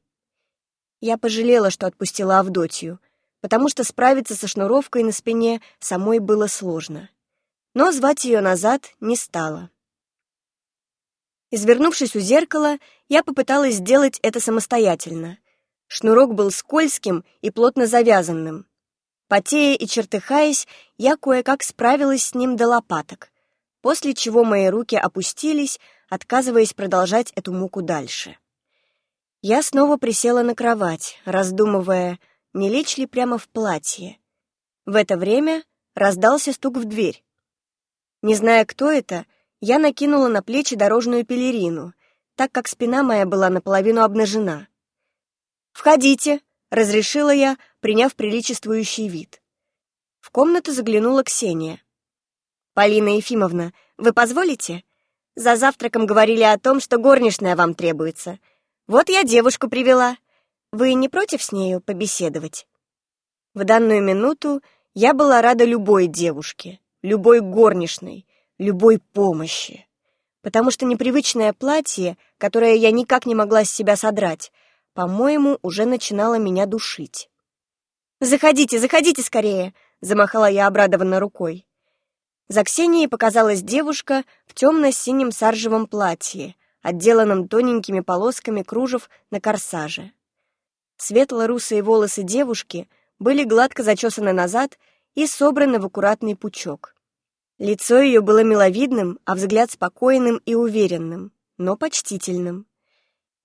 Я пожалела, что отпустила Авдотью, потому что справиться со шнуровкой на спине самой было сложно но звать ее назад не стала. Извернувшись у зеркала, я попыталась сделать это самостоятельно. Шнурок был скользким и плотно завязанным. Потея и чертыхаясь, я кое-как справилась с ним до лопаток, после чего мои руки опустились, отказываясь продолжать эту муку дальше. Я снова присела на кровать, раздумывая, не лечь ли прямо в платье. В это время раздался стук в дверь. Не зная, кто это, я накинула на плечи дорожную пелерину, так как спина моя была наполовину обнажена. «Входите», — разрешила я, приняв приличествующий вид. В комнату заглянула Ксения. «Полина Ефимовна, вы позволите? За завтраком говорили о том, что горничная вам требуется. Вот я девушку привела. Вы не против с нею побеседовать?» В данную минуту я была рада любой девушке любой горничной, любой помощи. Потому что непривычное платье, которое я никак не могла с себя содрать, по-моему, уже начинало меня душить. «Заходите, заходите скорее!» — замахала я обрадованно рукой. За Ксенией показалась девушка в темно-синем саржевом платье, отделанном тоненькими полосками кружев на корсаже. Светло-русые волосы девушки были гладко зачесаны назад и собраны в аккуратный пучок. Лицо ее было миловидным, а взгляд спокойным и уверенным, но почтительным.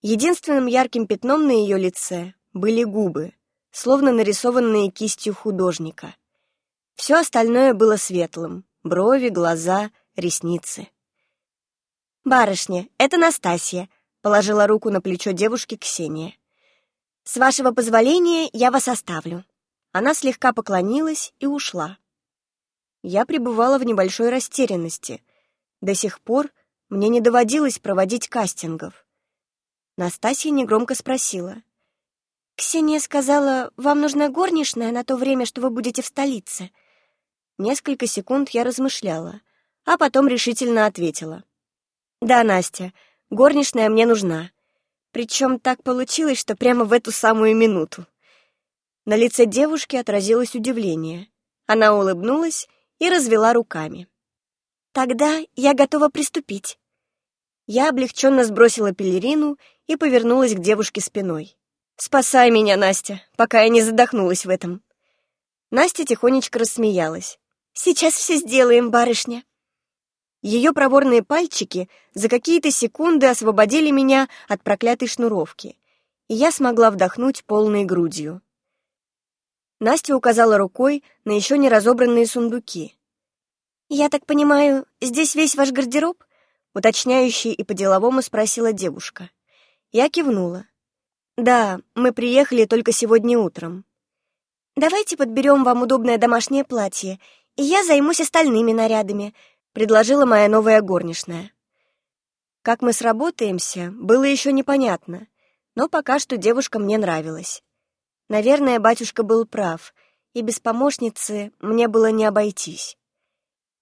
Единственным ярким пятном на ее лице были губы, словно нарисованные кистью художника. Все остальное было светлым — брови, глаза, ресницы. «Барышня, это Настасья», — положила руку на плечо девушки Ксения. «С вашего позволения я вас оставлю». Она слегка поклонилась и ушла. Я пребывала в небольшой растерянности. До сих пор мне не доводилось проводить кастингов. Настасья негромко спросила. «Ксения сказала, вам нужна горничная на то время, что вы будете в столице». Несколько секунд я размышляла, а потом решительно ответила. «Да, Настя, горничная мне нужна. Причем так получилось, что прямо в эту самую минуту. На лице девушки отразилось удивление. Она улыбнулась и развела руками. «Тогда я готова приступить». Я облегченно сбросила пелерину и повернулась к девушке спиной. «Спасай меня, Настя, пока я не задохнулась в этом». Настя тихонечко рассмеялась. «Сейчас все сделаем, барышня». Ее проворные пальчики за какие-то секунды освободили меня от проклятой шнуровки, и я смогла вдохнуть полной грудью. Настя указала рукой на еще не разобранные сундуки. «Я так понимаю, здесь весь ваш гардероб?» Уточняющий и по-деловому спросила девушка. Я кивнула. «Да, мы приехали только сегодня утром». «Давайте подберем вам удобное домашнее платье, и я займусь остальными нарядами», предложила моя новая горничная. Как мы сработаемся, было еще непонятно, но пока что девушка мне нравилась. Наверное, батюшка был прав, и без помощницы мне было не обойтись.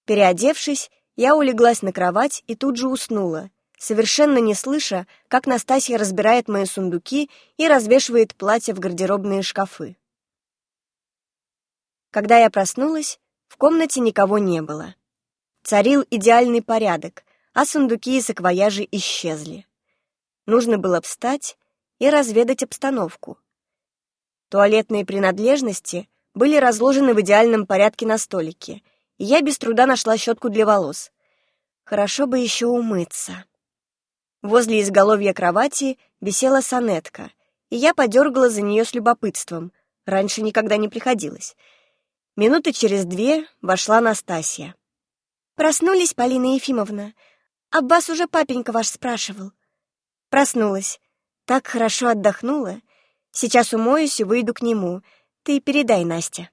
Переодевшись, я улеглась на кровать и тут же уснула, совершенно не слыша, как Настасья разбирает мои сундуки и развешивает платья в гардеробные шкафы. Когда я проснулась, в комнате никого не было. Царил идеальный порядок, а сундуки и саквояжи исчезли. Нужно было встать и разведать обстановку. Туалетные принадлежности были разложены в идеальном порядке на столике, я без труда нашла щетку для волос. Хорошо бы еще умыться. Возле изголовья кровати висела сонетка, и я подергала за нее с любопытством. Раньше никогда не приходилось. Минуты через две вошла Настасья. «Проснулись, Полина Ефимовна? Аббас уже папенька ваш спрашивал». Проснулась. Так хорошо отдохнула. Сейчас умоюсь и выйду к нему. Ты передай Насте».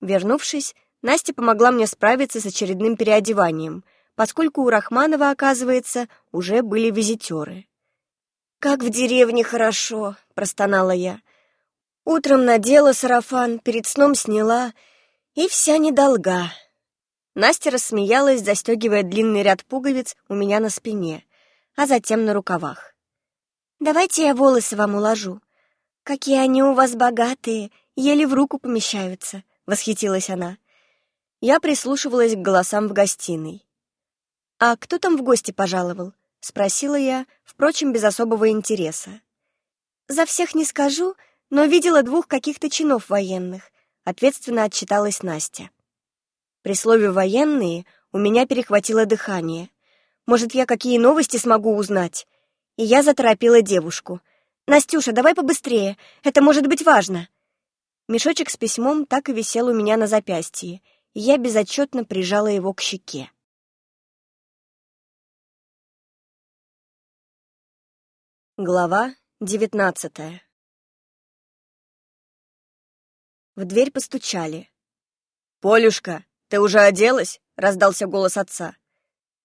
Вернувшись, Настя помогла мне справиться с очередным переодеванием, поскольку у Рахманова, оказывается, уже были визитеры. «Как в деревне хорошо!» — простонала я. Утром надела сарафан, перед сном сняла, и вся недолга. Настя рассмеялась, застегивая длинный ряд пуговиц у меня на спине, а затем на рукавах. «Давайте я волосы вам уложу. «Какие они у вас богатые, еле в руку помещаются», — восхитилась она. Я прислушивалась к голосам в гостиной. «А кто там в гости пожаловал?» — спросила я, впрочем, без особого интереса. «За всех не скажу, но видела двух каких-то чинов военных», — ответственно отчиталась Настя. При слове «военные» у меня перехватило дыхание. Может, я какие новости смогу узнать? И я заторопила девушку. «Настюша, давай побыстрее, это может быть важно!» Мешочек с письмом так и висел у меня на запястье, я безотчетно прижала его к щеке. Глава девятнадцатая В дверь постучали. «Полюшка, ты уже оделась?» — раздался голос отца.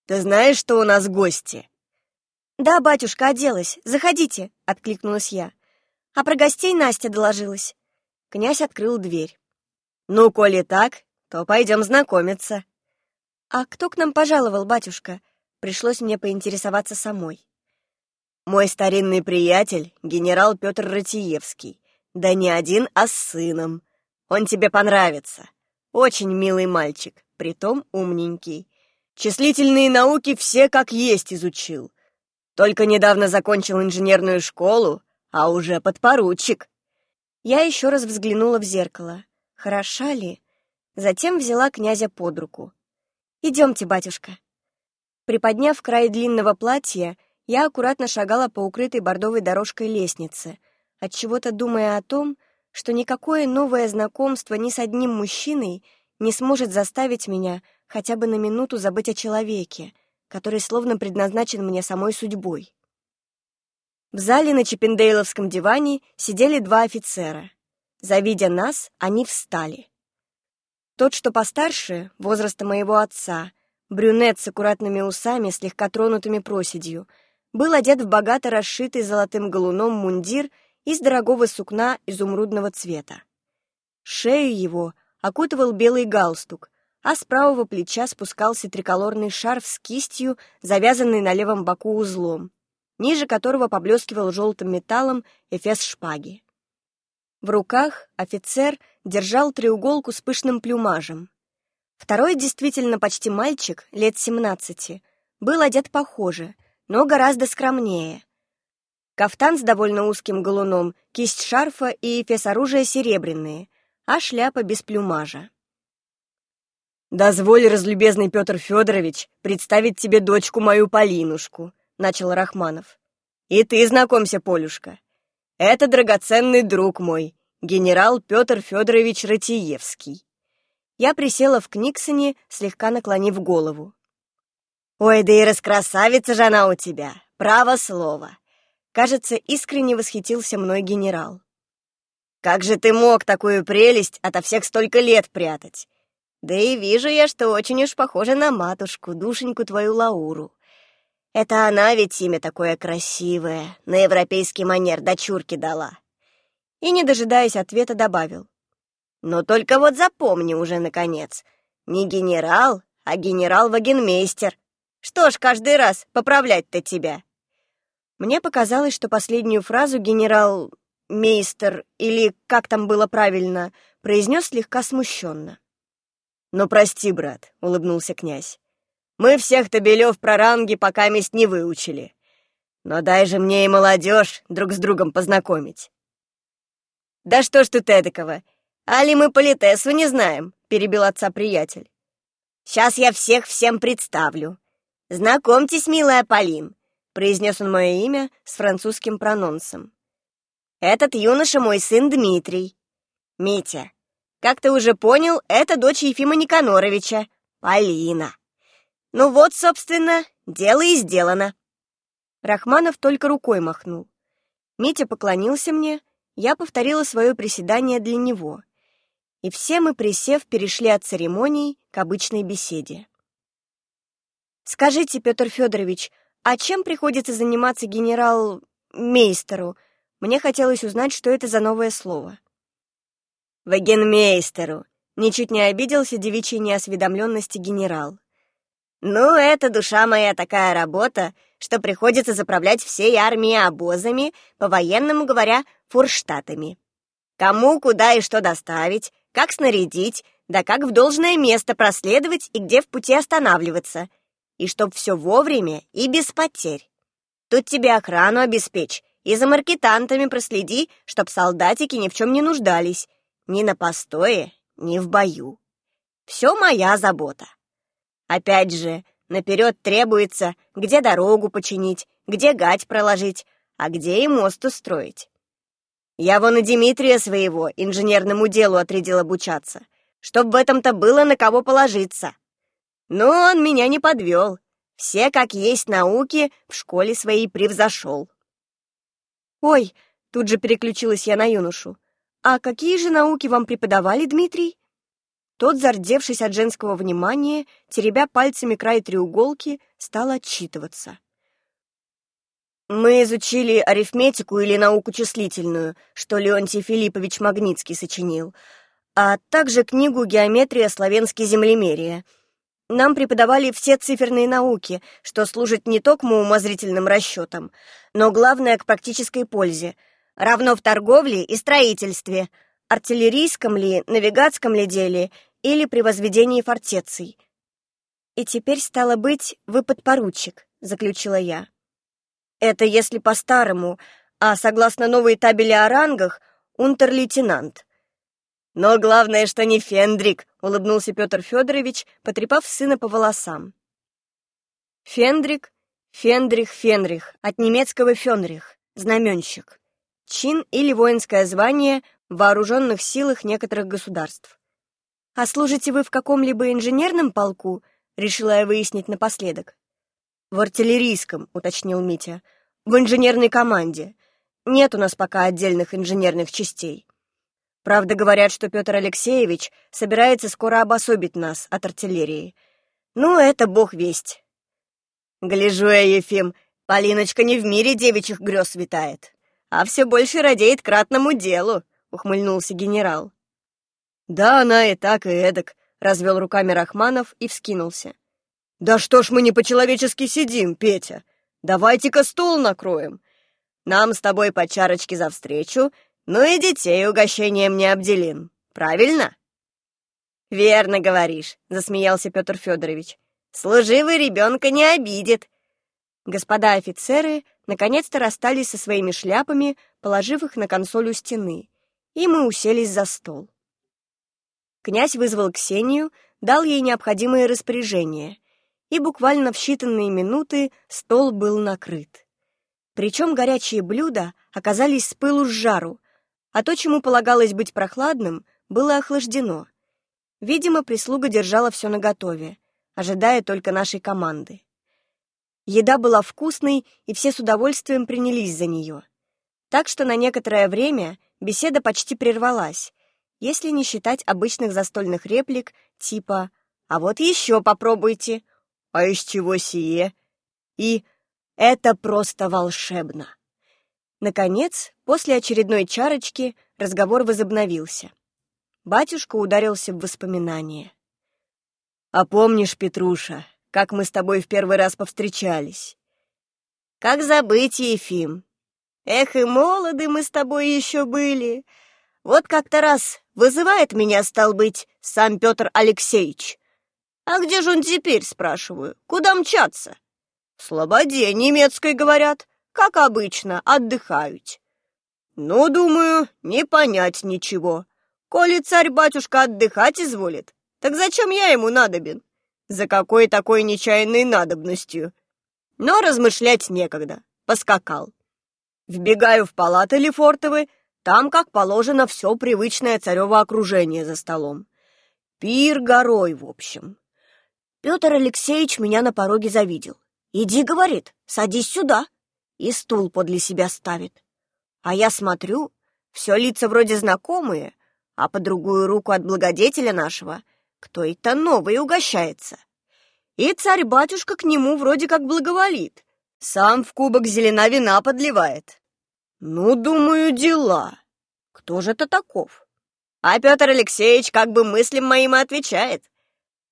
«Ты знаешь, что у нас гости?» «Да, батюшка, оделась. Заходите», — откликнулась я. А про гостей Настя доложилась. Князь открыл дверь. «Ну, коли так, то пойдем знакомиться». «А кто к нам пожаловал, батюшка?» Пришлось мне поинтересоваться самой. «Мой старинный приятель, генерал Петр Ратиевский. Да не один, а с сыном. Он тебе понравится. Очень милый мальчик, притом умненький. Числительные науки все как есть изучил. Только недавно закончил инженерную школу, а уже подпоручик. Я еще раз взглянула в зеркало. Хороша ли? Затем взяла князя под руку. «Идемте, батюшка». Приподняв край длинного платья, я аккуратно шагала по укрытой бордовой дорожкой лестнице, отчего-то думая о том, что никакое новое знакомство ни с одним мужчиной не сможет заставить меня хотя бы на минуту забыть о человеке, который словно предназначен мне самой судьбой. В зале на Чиппендейловском диване сидели два офицера. Завидя нас, они встали. Тот, что постарше, возраста моего отца, брюнет с аккуратными усами, слегка тронутыми проседью, был одет в богато расшитый золотым галуном мундир из дорогого сукна изумрудного цвета. Шею его окутывал белый галстук, а с правого плеча спускался триколорный шарф с кистью, завязанный на левом боку узлом. ниже которого поблескивал желтым металлом эфес шпаги. В руках офицер держал треуголку с пышным плюмажем. Второй, действительно почти мальчик, лет семнадцати, был одет похоже, но гораздо скромнее. Кафтан с довольно узким галуном, кисть шарфа и эфес оружия серебряные, а шляпа без плюмажа. «Дозволь, разлюбезный Петр Федорович, представить тебе дочку мою Полинушку», — начал Рахманов. «И ты знакомься, Полюшка. Это драгоценный друг мой, генерал Петр Федорович Ратиевский». Я присела в Книксоне, слегка наклонив голову. «Ой, да и раскрасавица же она у тебя, право слово!» Кажется, искренне восхитился мной генерал. «Как же ты мог такую прелесть ото всех столько лет прятать? Да и вижу я, что очень уж похожа на матушку, душеньку твою Лауру. Это она ведь имя такое красивое, на европейский манер дочурки дала. И, не дожидаясь ответа, добавил. Но только вот запомни уже, наконец, не генерал, а генерал-вагенмейстер. Что ж каждый раз поправлять-то тебя? Мне показалось, что последнюю фразу генерал Мейстер, или как там было правильно, произнес слегка смущенно. «Ну, прости, брат», — улыбнулся князь. «Мы всех Табелев про ранги пока месть не выучили. Но дай же мне и молодежь друг с другом познакомить». «Да что ж тут эдакого? Али мы политесу не знаем», — перебил отца приятель. «Сейчас я всех всем представлю. Знакомьтесь, милая Полин», — произнес он мое имя с французским прононсом. «Этот юноша мой сын Дмитрий. Митя, как ты уже понял, это дочь Ефима Никаноровича, Полина. Ну вот, собственно, дело и сделано. Рахманов только рукой махнул. Митя поклонился мне, я повторила свое приседание для него. И все мы, присев, перешли от церемоний к обычной беседе. «Скажите, Петр Федорович, а чем приходится заниматься генерал-мейстеру? Мне хотелось узнать, что это за новое слово». «Вагенмейстеру!» — ничуть не обиделся девичьей неосведомленности генерал. «Ну, это, душа моя, такая работа, что приходится заправлять всей армией обозами, по-военному говоря, фурштатами. Кому, куда и что доставить, как снарядить, да как в должное место проследовать и где в пути останавливаться, и чтоб все вовремя и без потерь. Тут тебе охрану обеспечь, и за маркетантами проследи, чтоб солдатики ни в чем не нуждались, ни на постое, ни в бою. Все моя забота. Опять же, наперед требуется, где дорогу починить, где гать проложить, а где и мост устроить. Я вон и Дмитрия своего инженерному делу отрядил обучаться, чтоб в этом-то было на кого положиться. Но он меня не подвел. Все, как есть науки, в школе своей превзошел. «Ой!» — тут же переключилась я на юношу. «А какие же науки вам преподавали, Дмитрий?» Тот, зардевшись от женского внимания, теребя пальцами край треуголки, стал отчитываться. «Мы изучили арифметику или науку числительную, что Леонтий Филиппович Магнитский сочинил, а также книгу «Геометрия славянски землемерия». Нам преподавали все циферные науки, что служат не только умозрительным расчетам, но главное к практической пользе — равно в торговле и строительстве, артиллерийском ли, навигатском ли деле или при возведении фортеций. «И теперь, стало быть, вы подпоручик», — заключила я. «Это если по-старому, а согласно новой табели о рангах, унтер-лейтенант». «Но главное, что не Фендрик», — улыбнулся Петр Федорович, потрепав сына по волосам. Фендрик, Фендрих, Фенрих, от немецкого Фенрих, знаменщик чин или воинское звание в вооруженных силах некоторых государств. «А служите вы в каком-либо инженерном полку?» — решила я выяснить напоследок. «В артиллерийском», — уточнил Митя. «В инженерной команде. Нет у нас пока отдельных инженерных частей. Правда, говорят, что Петр Алексеевич собирается скоро обособить нас от артиллерии. Ну, это бог весть». «Гляжу я, Ефим, Полиночка не в мире девичьих грез витает а все больше радеет кратному делу», — ухмыльнулся генерал. «Да она и так, и эдак», — развел руками Рахманов и вскинулся. «Да что ж мы не по-человечески сидим, Петя? давайте-ка стол накроем. Нам с тобой по чарочке за встречу, ну и детей угощением не обделим. Правильно?» «Верно говоришь», — засмеялся Петр Федорович. «Служивый ребенка не обидит». Господа офицеры наконец-то расстались со своими шляпами, положив их на консоль у стены, и мы уселись за стол. Князь вызвал Ксению, дал ей необходимые распоряжения, и буквально в считанные минуты стол был накрыт. Причем горячие блюда оказались с пылу с жару, а то, чему полагалось быть прохладным, было охлаждено. Видимо, прислуга держала все наготове, ожидая только нашей команды. Еда была вкусной, и все с удовольствием принялись за нее. Так что на некоторое время беседа почти прервалась, если не считать обычных застольных реплик типа «А вот еще попробуйте», «А из чего сие?» и «Это просто волшебно». Наконец, после очередной чарочки разговор возобновился. Батюшка ударился в воспоминания. «А помнишь, Петруша, как мы с тобой в первый раз повстречались?» «Как забыть, Ефим? Эх, и молоды мы с тобой еще были. Вот как-то раз вызывает меня, стал быть, сам Петр Алексеевич. А где же он теперь, спрашиваю? Куда мчаться?» «В Слободе немецкой, говорят как обычно, отдыхают. Ну, думаю, не понять ничего. Коли царь-батюшка отдыхать изволит, так зачем я ему надобен? За какой такой нечаянной надобностью? Но размышлять некогда. Поскакал. Вбегаю в палаты Лефортовы, там, как положено, все привычное царево окружение за столом. Пир горой, в общем. Петр Алексеевич меня на пороге завидел. «Иди, — говорит, — садись сюда» и стул подле себя ставит. А я смотрю, все лица вроде знакомые, а по другую руку от благодетеля нашего кто это новый угощается. И царь-батюшка к нему вроде как благоволит, сам в кубок зелена вина подливает. Ну, думаю, дела. Кто же это таков? А Петр Алексеевич как бы мыслям моим отвечает.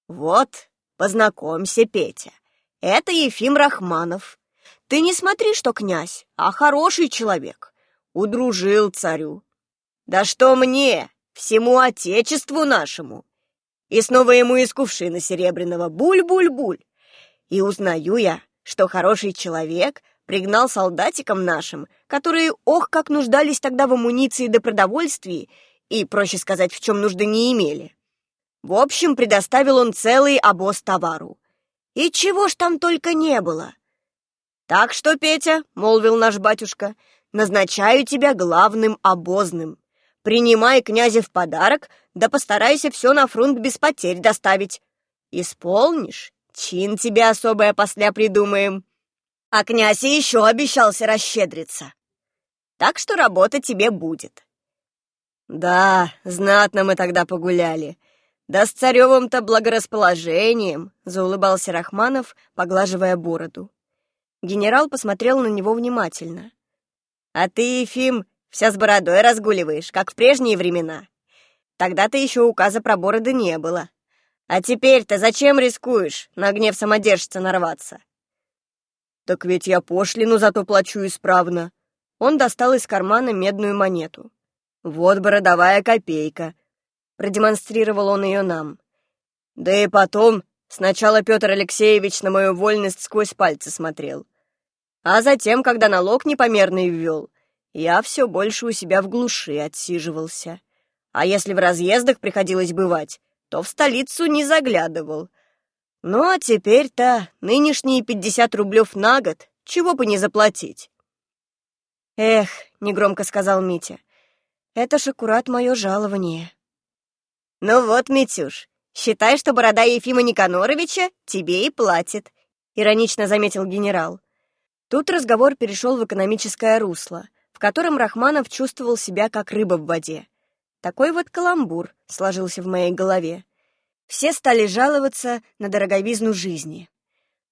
Вот, познакомься, Петя, это Ефим Рахманов, ты не смотри, что князь, а хороший человек. Удружил царю. Да что мне, всему отечеству нашему. И снова ему из кувшина серебряного буль-буль-буль. И узнаю я, что хороший человек пригнал солдатикам нашим, которые, ох, как нуждались тогда в амуниции да продовольствии, и, проще сказать, в чем нужды не имели. В общем, предоставил он целый обоз товару. И чего ж там только не было. «Так что, Петя, — молвил наш батюшка, — назначаю тебя главным обозным. Принимай князя в подарок, да постарайся все на фронт без потерь доставить. Исполнишь, чин тебе особое после придумаем. А князь еще обещался расщедриться. Так что работа тебе будет». «Да, знатно мы тогда погуляли. Да с царевым-то благорасположением», — заулыбался Рахманов, поглаживая бороду. Генерал посмотрел на него внимательно. «А ты, Ефим, вся с бородой разгуливаешь, как в прежние времена. Тогда-то еще указа про бороды не было. А теперь-то зачем рискуешь на гнев самодержца нарваться?» «Так ведь я пошлину зато плачу исправно». Он достал из кармана медную монету. «Вот бородовая копейка», — продемонстрировал он ее нам. «Да и потом, сначала Петр Алексеевич на мою вольность сквозь пальцы смотрел. А затем, когда налог непомерный ввел, я все больше у себя в глуши отсиживался. А если в разъездах приходилось бывать, то в столицу не заглядывал. Ну а теперь-то нынешние пятьдесят рублев на год, чего бы не заплатить. «Эх», — негромко сказал Митя, — «это ж аккурат мое жалование». «Ну вот, Митюш, считай, что борода Ефима Никаноровича тебе и платит», — иронично заметил генерал. Тут разговор перешел в экономическое русло, в котором Рахманов чувствовал себя как рыба в воде. Такой вот каламбур сложился в моей голове. Все стали жаловаться на дороговизну жизни.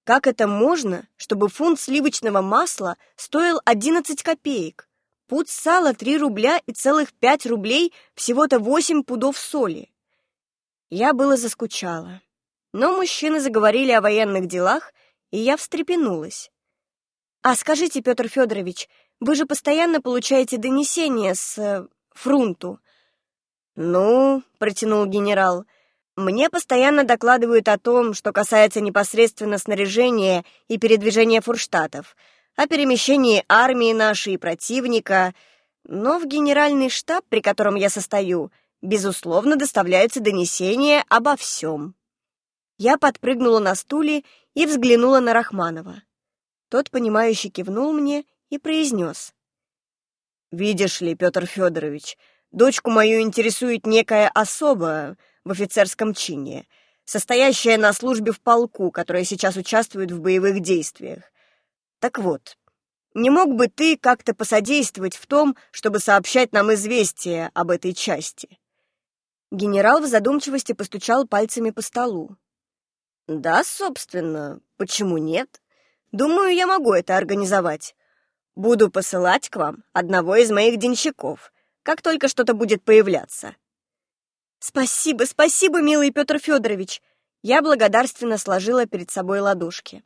Как это можно, чтобы фунт сливочного масла стоил 11 копеек? Пуд сала 3 рубля и целых 5 рублей всего-то 8 пудов соли. Я было заскучала. Но мужчины заговорили о военных делах, и я встрепенулась. А скажите, Петр Федорович, вы же постоянно получаете донесения с э, фрунту. Ну, протянул генерал, мне постоянно докладывают о том, что касается непосредственно снаряжения и передвижения фурштатов, о перемещении армии нашей и противника, но в генеральный штаб, при котором я состою, безусловно, доставляются донесения обо всем. Я подпрыгнула на стуле и взглянула на Рахманова. Тот, понимающе кивнул мне и произнес. «Видишь ли, Петр Федорович, дочку мою интересует некая особа в офицерском чине, состоящая на службе в полку, которая сейчас участвует в боевых действиях. Так вот, не мог бы ты как-то посодействовать в том, чтобы сообщать нам известие об этой части?» Генерал в задумчивости постучал пальцами по столу. «Да, собственно, почему нет? Думаю, я могу это организовать. Буду посылать к вам одного из моих денщиков, как только что-то будет появляться». «Спасибо, спасибо, милый Петр Федорович!» Я благодарственно сложила перед собой ладошки.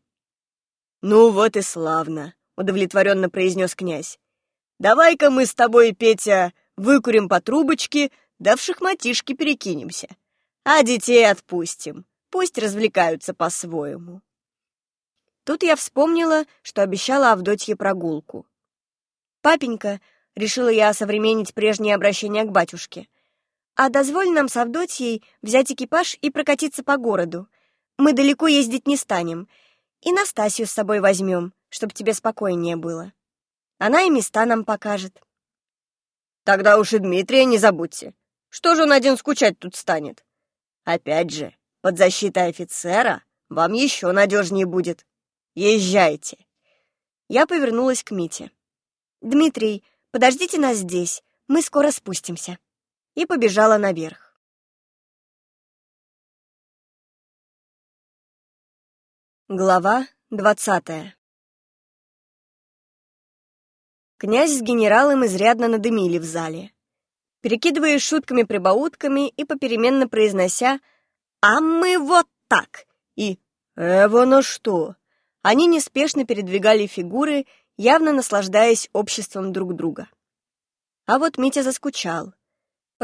«Ну вот и славно!» — удовлетворенно произнес князь. «Давай-ка мы с тобой, Петя, выкурим по трубочке, да в шахматишки перекинемся. А детей отпустим, пусть развлекаются по-своему». Тут я вспомнила, что обещала Авдотье прогулку. «Папенька», — решила я осовременить прежнее обращение к батюшке, «а дозволь нам с Авдотьей взять экипаж и прокатиться по городу. Мы далеко ездить не станем, и Настасью с собой возьмем, чтобы тебе спокойнее было. Она и места нам покажет». «Тогда уж и Дмитрия не забудьте. Что же он один скучать тут станет? Опять же, под защитой офицера вам еще надежнее будет». Езжайте!» Я повернулась к Мите. «Дмитрий, подождите нас здесь, мы скоро спустимся». И побежала наверх. Глава двадцатая Князь с генералом изрядно надымили в зале. Перекидываясь шутками-прибаутками и попеременно произнося «А мы вот так!» и «Эво на что?» Они неспешно передвигали фигуры, явно наслаждаясь обществом друг друга. А вот Митя заскучал.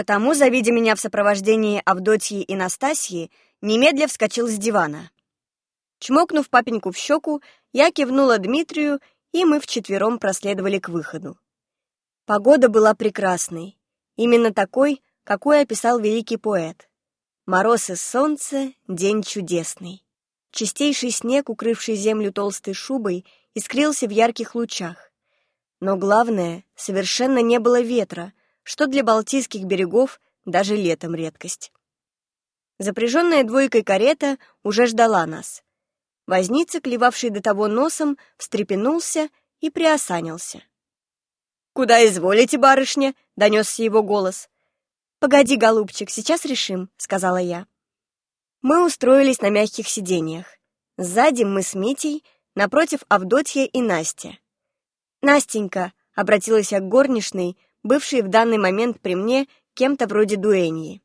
Потому, завидя меня в сопровождении Авдотьи и Настасьи, немедля вскочил с дивана. Чмокнув папеньку в щеку, я кивнула Дмитрию, и мы вчетвером проследовали к выходу. Погода была прекрасной, именно такой, какой описал великий поэт. Мороз и солнце, день чудесный. Чистейший снег, укрывший землю толстой шубой, искрился в ярких лучах. Но главное, совершенно не было ветра, что для Балтийских берегов даже летом редкость. Запряженная двойкой карета уже ждала нас. Возница, клевавший до того носом, встрепенулся и приосанился. «Куда изволите, барышня?» — донесся его голос. «Погоди, голубчик, сейчас решим», — сказала я. Мы устроились на мягких сиденьях. Сзади мы с Митей, напротив Авдотья и Настя. «Настенька», — обратилась я к горничной, бывшей в данный момент при мне кем-то вроде дуэньи.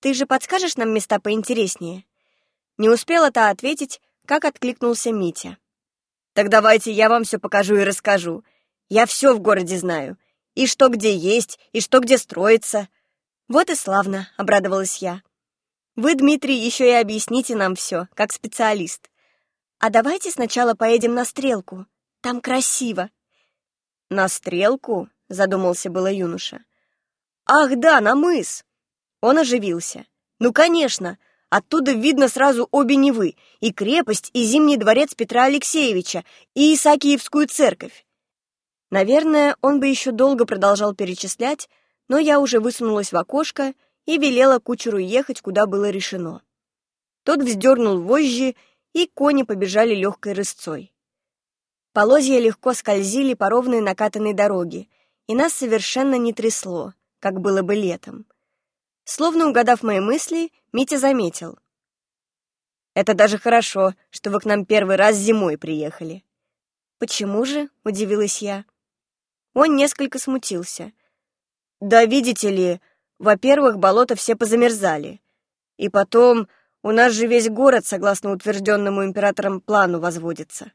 «Ты же подскажешь нам места поинтереснее?» Не успела та ответить, как откликнулся Митя. «Так давайте я вам все покажу и расскажу. Я все в городе знаю. И что где есть, и что где строится». «Вот и славно», — обрадовалась я. Вы, Дмитрий, еще и объясните нам все, как специалист. А давайте сначала поедем на Стрелку. Там красиво. На Стрелку? Задумался было юноша. Ах да, на мыс. Он оживился. Ну, конечно, оттуда видно сразу обе Невы, и крепость, и Зимний дворец Петра Алексеевича, и Исаакиевскую церковь. Наверное, он бы еще долго продолжал перечислять, но я уже высунулась в окошко и велела кучеру ехать, куда было решено. Тот вздернул вожжи, и кони побежали легкой рысцой. Полозья легко скользили по ровной накатанной дороге, и нас совершенно не трясло, как было бы летом. Словно угадав мои мысли, Митя заметил. «Это даже хорошо, что вы к нам первый раз зимой приехали». «Почему же?» — удивилась я. Он несколько смутился. «Да видите ли, во-первых, болота все позамерзали. И потом, у нас же весь город, согласно утвержденному императором плану, возводится.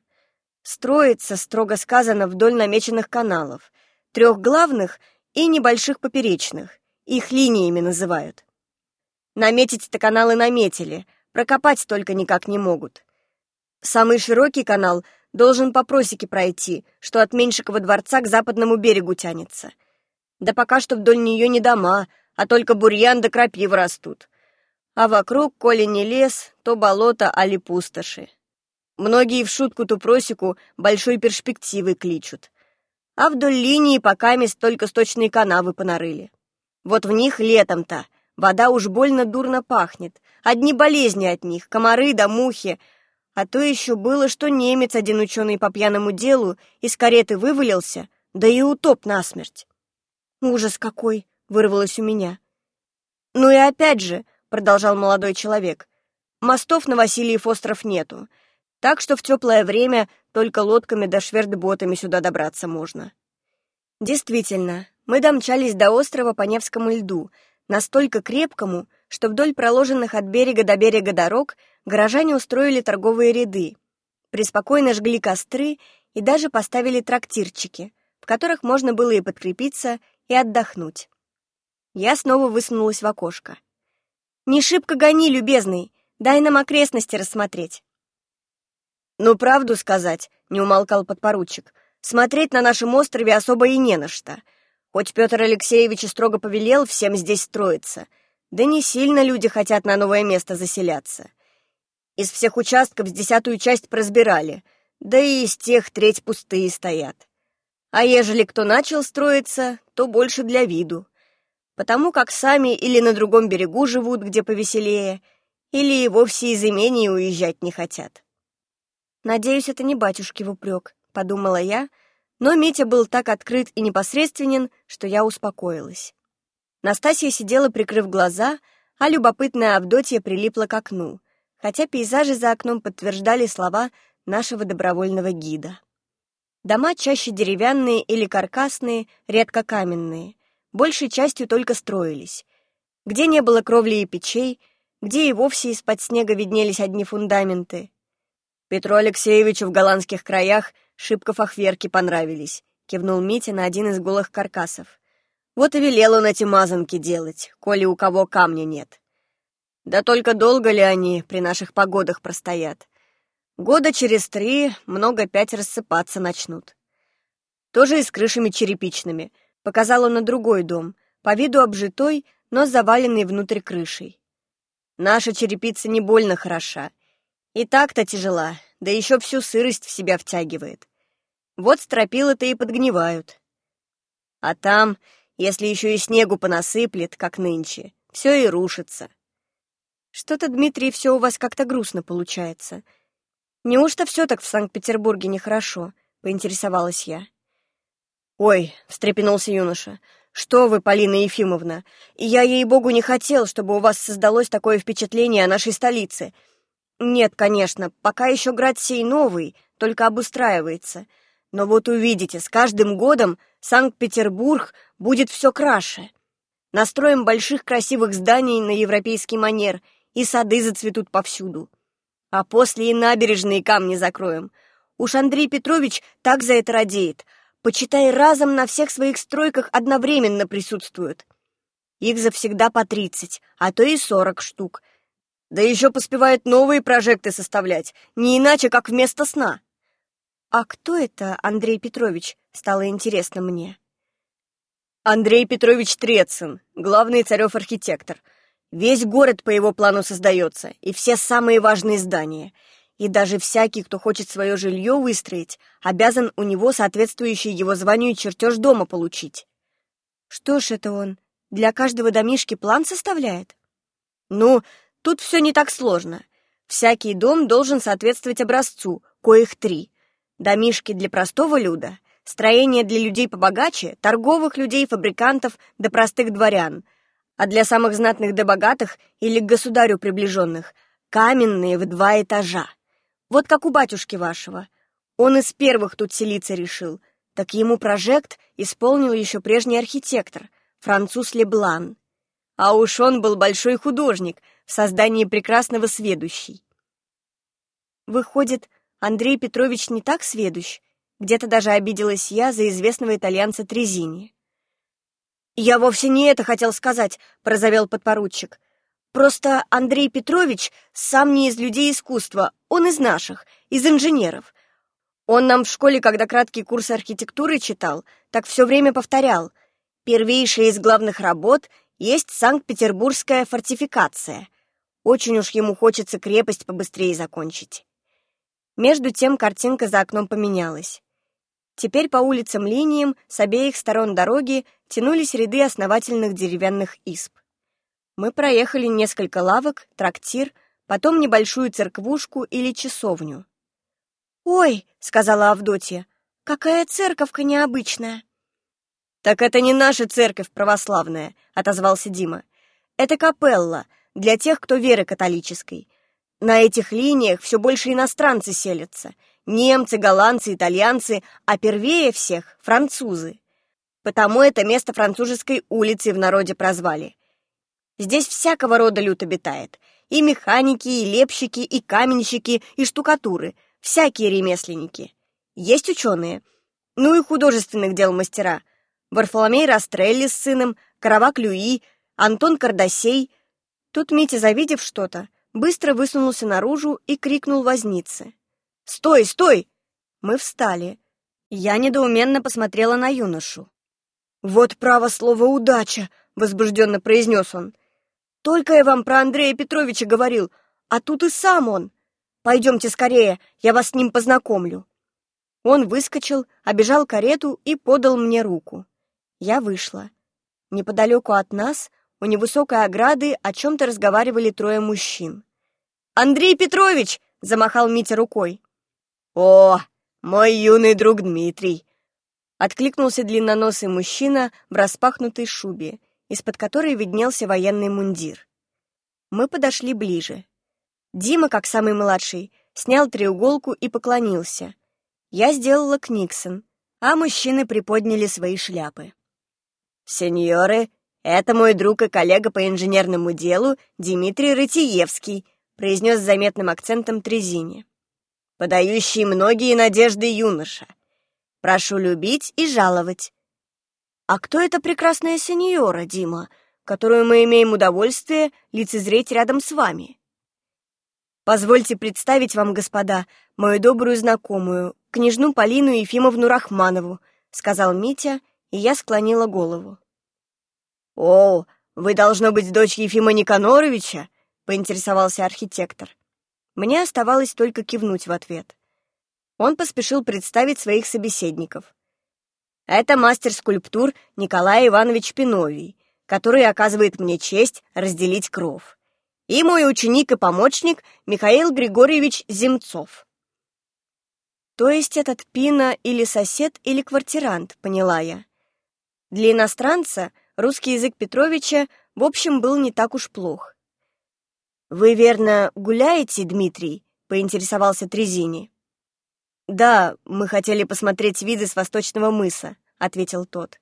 Строится, строго сказано, вдоль намеченных каналов, трех главных и небольших поперечных, их линиями называют. Наметить-то каналы наметили, прокопать только никак не могут. Самый широкий канал должен по просеке пройти, что от Меньшикова дворца к западному берегу тянется. Да пока что вдоль нее не дома, а только бурьян да крапива растут. А вокруг, коли не лес, то болото али пустоши. Многие в шутку ту просеку большой перспективы кличут. А вдоль линии пока мест только сточные канавы понарыли. Вот в них летом-то вода уж больно дурно пахнет. Одни болезни от них, комары да мухи. А то еще было, что немец один ученый по пьяному делу из кареты вывалился, да и утоп насмерть. «Ужас какой!» — вырвалось у меня. «Ну и опять же», — продолжал молодой человек, — «мостов на Васильев остров нету, так что в теплое время только лодками да швердботами сюда добраться можно». Действительно, мы домчались до острова по Невскому льду, настолько крепкому, что вдоль проложенных от берега до берега дорог горожане устроили торговые ряды, преспокойно жгли костры и даже поставили трактирчики, в которых можно было и подкрепиться, и отдохнуть. Я снова высунулась в окошко. «Не шибко гони, любезный, дай нам окрестности рассмотреть». «Ну, правду сказать», — не умолкал подпоручик, «смотреть на нашем острове особо и не на что. Хоть Петр Алексеевич и строго повелел всем здесь строиться, да не сильно люди хотят на новое место заселяться. Из всех участков с десятую часть прозбирали, да и из тех треть пустые стоят. А ежели кто начал строиться, то больше для виду. Потому как сами или на другом берегу живут, где повеселее, или и вовсе из имений уезжать не хотят. «Надеюсь, это не батюшки в упрек», — подумала я, но Митя был так открыт и непосредственен, что я успокоилась. Настасья сидела, прикрыв глаза, а любопытная Авдотья прилипла к окну, хотя пейзажи за окном подтверждали слова нашего добровольного гида. Дома чаще деревянные или каркасные, редко каменные, большей частью только строились. Где не было кровли и печей, где и вовсе из-под снега виднелись одни фундаменты, Петру Алексеевичу в голландских краях шибко фахверки понравились, кивнул Митя на один из голых каркасов. Вот и велел он эти мазанки делать, коли у кого камня нет. Да только долго ли они при наших погодах простоят? Года через три много пять рассыпаться начнут. Тоже и с крышами черепичными. Показал он на другой дом, по виду обжитой, но заваленный внутрь крышей. Наша черепица не больно хороша, и так-то тяжела, да еще всю сырость в себя втягивает. Вот стропилы-то и подгнивают. А там, если еще и снегу понасыплет, как нынче, все и рушится. Что-то, Дмитрий, все у вас как-то грустно получается. Неужто все так в Санкт-Петербурге нехорошо? Поинтересовалась я. Ой, встрепенулся юноша, что вы, Полина Ефимовна, я, ей-богу, не хотел, чтобы у вас создалось такое впечатление о нашей столице — нет, конечно, пока еще град сей новый, только обустраивается. Но вот увидите, с каждым годом Санкт-Петербург будет все краше. Настроим больших красивых зданий на европейский манер, и сады зацветут повсюду. А после и набережные камни закроем. Уж Андрей Петрович так за это радеет. Почитай, разом на всех своих стройках одновременно присутствуют. Их завсегда по тридцать, а то и сорок штук — да еще поспевает новые прожекты составлять, не иначе, как вместо сна. А кто это Андрей Петрович, стало интересно мне. Андрей Петрович Трецин, главный царев архитектор. Весь город по его плану создается, и все самые важные здания. И даже всякий, кто хочет свое жилье выстроить, обязан у него соответствующий его званию чертеж дома получить. Что ж это он, для каждого домишки план составляет? Ну, Тут все не так сложно. Всякий дом должен соответствовать образцу, коих три. Домишки для простого люда, строения для людей побогаче, торговых людей, фабрикантов да простых дворян, а для самых знатных да богатых или к государю приближенных каменные в два этажа. Вот как у батюшки вашего. Он из первых тут селиться решил, так ему прожект исполнил еще прежний архитектор, француз Леблан. А уж он был большой художник — в создании прекрасного сведущий. Выходит, Андрей Петрович не так сведущ. Где-то даже обиделась я за известного итальянца Трезини. «Я вовсе не это хотел сказать», — прозовел подпоручик. «Просто Андрей Петрович сам не из людей искусства, он из наших, из инженеров. Он нам в школе, когда краткий курс архитектуры читал, так все время повторял. Первейшая из главных работ есть Санкт-Петербургская фортификация. Очень уж ему хочется крепость побыстрее закончить». Между тем картинка за окном поменялась. Теперь по улицам линиям с обеих сторон дороги тянулись ряды основательных деревянных изб. Мы проехали несколько лавок, трактир, потом небольшую церквушку или часовню. «Ой», — сказала Авдотья, — «какая церковка необычная». «Так это не наша церковь православная», — отозвался Дима. «Это капелла для тех, кто веры католической. На этих линиях все больше иностранцы селятся — Немцы, голландцы, итальянцы, а первее всех — французы. Потому это место французской улицы в народе прозвали. Здесь всякого рода люд обитает. И механики, и лепщики, и каменщики, и штукатуры. Всякие ремесленники. Есть ученые. Ну и художественных дел мастера. Варфоломей Растрелли с сыном, Каравак Люи, Антон Кардасей. Тут Митя, завидев что-то, быстро высунулся наружу и крикнул вознице. «Стой, стой!» Мы встали. Я недоуменно посмотрела на юношу. «Вот право слово «удача», — возбужденно произнес он. «Только я вам про Андрея Петровича говорил, а тут и сам он. Пойдемте скорее, я вас с ним познакомлю». Он выскочил, обежал карету и подал мне руку. Я вышла. Неподалеку от нас, у невысокой ограды, о чем-то разговаривали трое мужчин. «Андрей Петрович!» — замахал Митя рукой. «О, мой юный друг Дмитрий!» Откликнулся длинноносый мужчина в распахнутой шубе, из-под которой виднелся военный мундир. Мы подошли ближе. Дима, как самый младший, снял треуголку и поклонился. Я сделала книксон, а мужчины приподняли свои шляпы. «Сеньоры, это мой друг и коллега по инженерному делу Дмитрий Рытиевский», произнес с заметным акцентом Трезини подающий многие надежды юноша. Прошу любить и жаловать. А кто эта прекрасная сеньора, Дима, которую мы имеем удовольствие лицезреть рядом с вами? Позвольте представить вам, господа, мою добрую знакомую, княжну Полину Ефимовну Рахманову, сказал Митя, и я склонила голову. О, вы должно быть дочь Ефима Никаноровича, поинтересовался архитектор. Мне оставалось только кивнуть в ответ. Он поспешил представить своих собеседников. Это мастер скульптур Николай Иванович Пиновий, который оказывает мне честь разделить кров. И мой ученик и помощник Михаил Григорьевич Земцов. То есть этот Пина или сосед, или квартирант, поняла я. Для иностранца русский язык Петровича, в общем, был не так уж плох. «Вы, верно, гуляете, Дмитрий?» — поинтересовался Трезини. «Да, мы хотели посмотреть виды с восточного мыса», — ответил тот.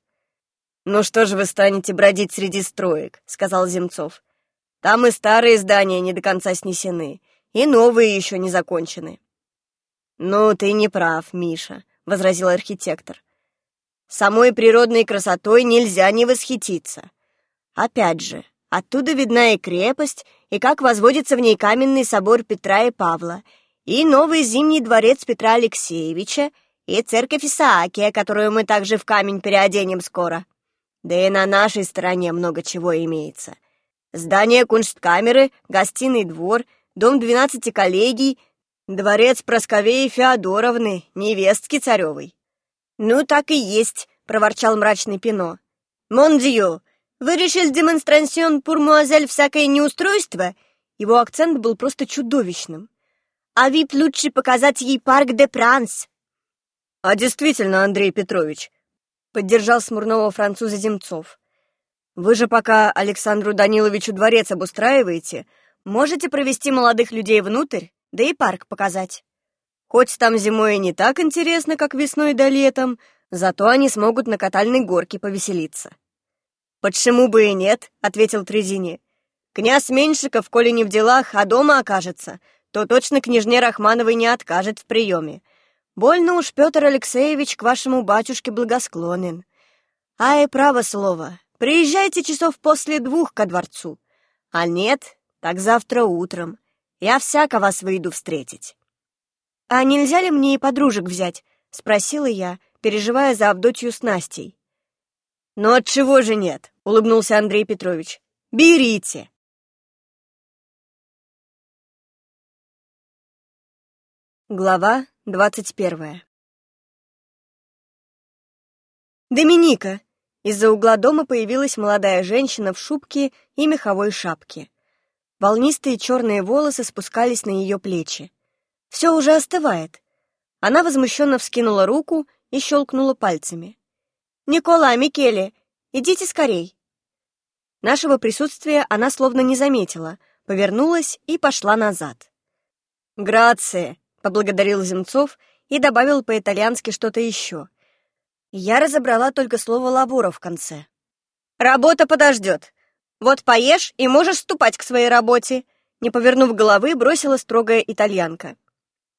«Ну что же вы станете бродить среди строек?» — сказал Земцов. «Там и старые здания не до конца снесены, и новые еще не закончены». «Ну, ты не прав, Миша», — возразил архитектор. «Самой природной красотой нельзя не восхититься. Опять же, Оттуда видна и крепость, и как возводится в ней каменный собор Петра и Павла, и новый зимний дворец Петра Алексеевича, и церковь Исаакия, которую мы также в камень переоденем скоро. Да и на нашей стороне много чего имеется. Здание куншткамеры, гостиный двор, дом двенадцати коллегий, дворец Просковеи Феодоровны, невестки царевой. «Ну, так и есть», — проворчал мрачный Пино. «Мондио, вы решили демонстрацион пурмуазель всякое неустройство?» Его акцент был просто чудовищным. «А вип лучше показать ей парк де Пранс». «А действительно, Андрей Петрович», — поддержал смурного француза Земцов. «Вы же пока Александру Даниловичу дворец обустраиваете, можете провести молодых людей внутрь, да и парк показать. Хоть там зимой и не так интересно, как весной да летом, зато они смогут на катальной горке повеселиться». «Почему бы и нет?» — ответил Трезини. «Князь Меньшиков, коли не в делах, а дома окажется, то точно княжне Рахмановой не откажет в приеме. Больно уж Петр Алексеевич к вашему батюшке благосклонен. Ай, право слово, приезжайте часов после двух ко дворцу. А нет, так завтра утром. Я всяко вас выйду встретить. «А нельзя ли мне и подружек взять?» — спросила я, переживая за Авдотью с Настей. «Ну отчего же нет?» — улыбнулся Андрей Петрович. «Берите!» Глава двадцать первая «Доминика!» Из-за угла дома появилась молодая женщина в шубке и меховой шапке. Волнистые черные волосы спускались на ее плечи. Все уже остывает. Она возмущенно вскинула руку и щелкнула пальцами. «Никола, Микеле, идите скорей!» Нашего присутствия она словно не заметила, повернулась и пошла назад. «Грация!» — поблагодарил Земцов и добавил по-итальянски что-то еще. Я разобрала только слово «лабора» в конце. «Работа подождет. Вот поешь и можешь ступать к своей работе», не повернув головы, бросила строгая итальянка.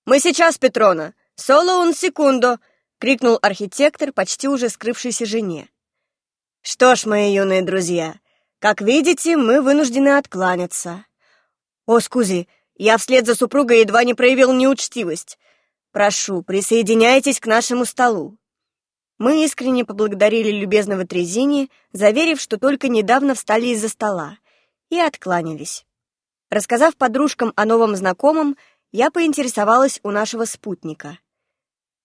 «Мы сейчас, Петрона! Соло un секундо!» — крикнул архитектор, почти уже скрывшейся жене. «Что ж, мои юные друзья, как видите, мы вынуждены откланяться. О, скузи, я вслед за супругой едва не проявил неучтивость. Прошу, присоединяйтесь к нашему столу». Мы искренне поблагодарили любезного Трезини, заверив, что только недавно встали из-за стола, и откланялись. Рассказав подружкам о новом знакомом, я поинтересовалась у нашего спутника.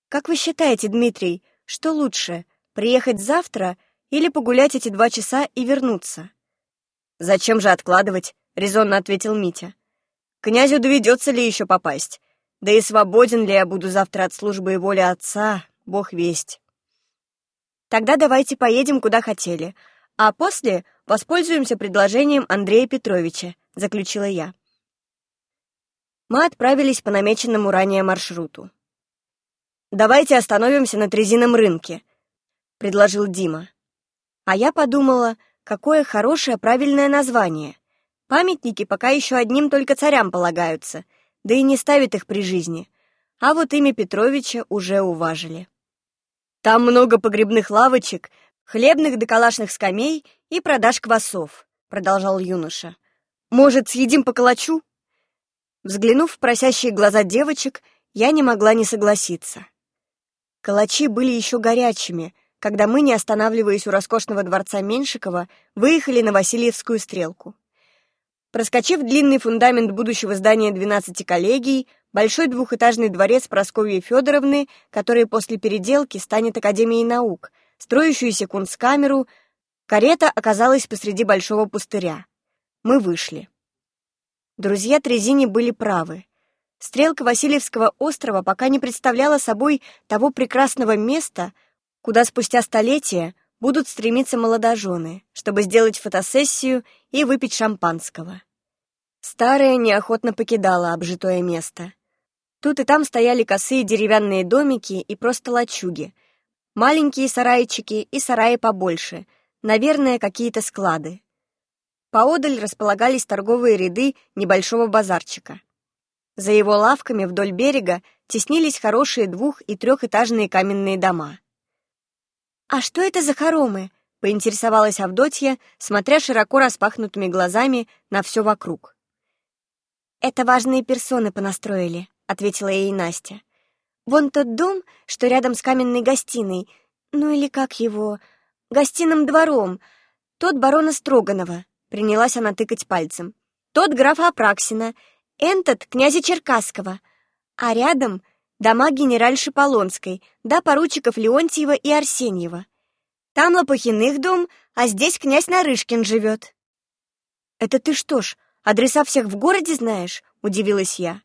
«Как вы считаете, Дмитрий, что лучше, приехать завтра или погулять эти два часа и вернуться?» «Зачем же откладывать?» — резонно ответил Митя. «Князю доведется ли еще попасть? Да и свободен ли я буду завтра от службы и воли отца, бог весть». «Тогда давайте поедем, куда хотели, а после воспользуемся предложением Андрея Петровича», — заключила я мы отправились по намеченному ранее маршруту. «Давайте остановимся на Трезином рынке», — предложил Дима. А я подумала, какое хорошее правильное название. Памятники пока еще одним только царям полагаются, да и не ставят их при жизни. А вот имя Петровича уже уважили. «Там много погребных лавочек, хлебных да калашных скамей и продаж квасов», — продолжал юноша. «Может, съедим по калачу?» Взглянув в просящие глаза девочек, я не могла не согласиться. Калачи были еще горячими, когда мы, не останавливаясь у роскошного дворца Меньшикова, выехали на Васильевскую стрелку. Проскочив длинный фундамент будущего здания 12 коллегий, большой двухэтажный дворец Прасковьи Федоровны, который после переделки станет Академией наук, строящуюся кунсткамеру, карета оказалась посреди большого пустыря. Мы вышли. Друзья Трезини были правы. Стрелка Васильевского острова пока не представляла собой того прекрасного места, куда спустя столетия будут стремиться молодожены, чтобы сделать фотосессию и выпить шампанского. Старая неохотно покидала обжитое место. Тут и там стояли косые деревянные домики и просто лачуги, маленькие сарайчики и сараи побольше, наверное, какие-то склады. Поодаль располагались торговые ряды небольшого базарчика. За его лавками вдоль берега теснились хорошие двух- и трехэтажные каменные дома. «А что это за хоромы?» — поинтересовалась Авдотья, смотря широко распахнутыми глазами на все вокруг. «Это важные персоны понастроили», — ответила ей Настя. «Вон тот дом, что рядом с каменной гостиной, ну или как его, гостиным двором, тот барона Строганова. Принялась она тыкать пальцем. Тот графа Апраксина, этот князя Черкасского. А рядом дома генеральши Полонской, да поручиков Леонтьева и Арсеньева. Там Лопухиных дом, а здесь князь Нарышкин живет. «Это ты что ж, адреса всех в городе знаешь?» — удивилась я.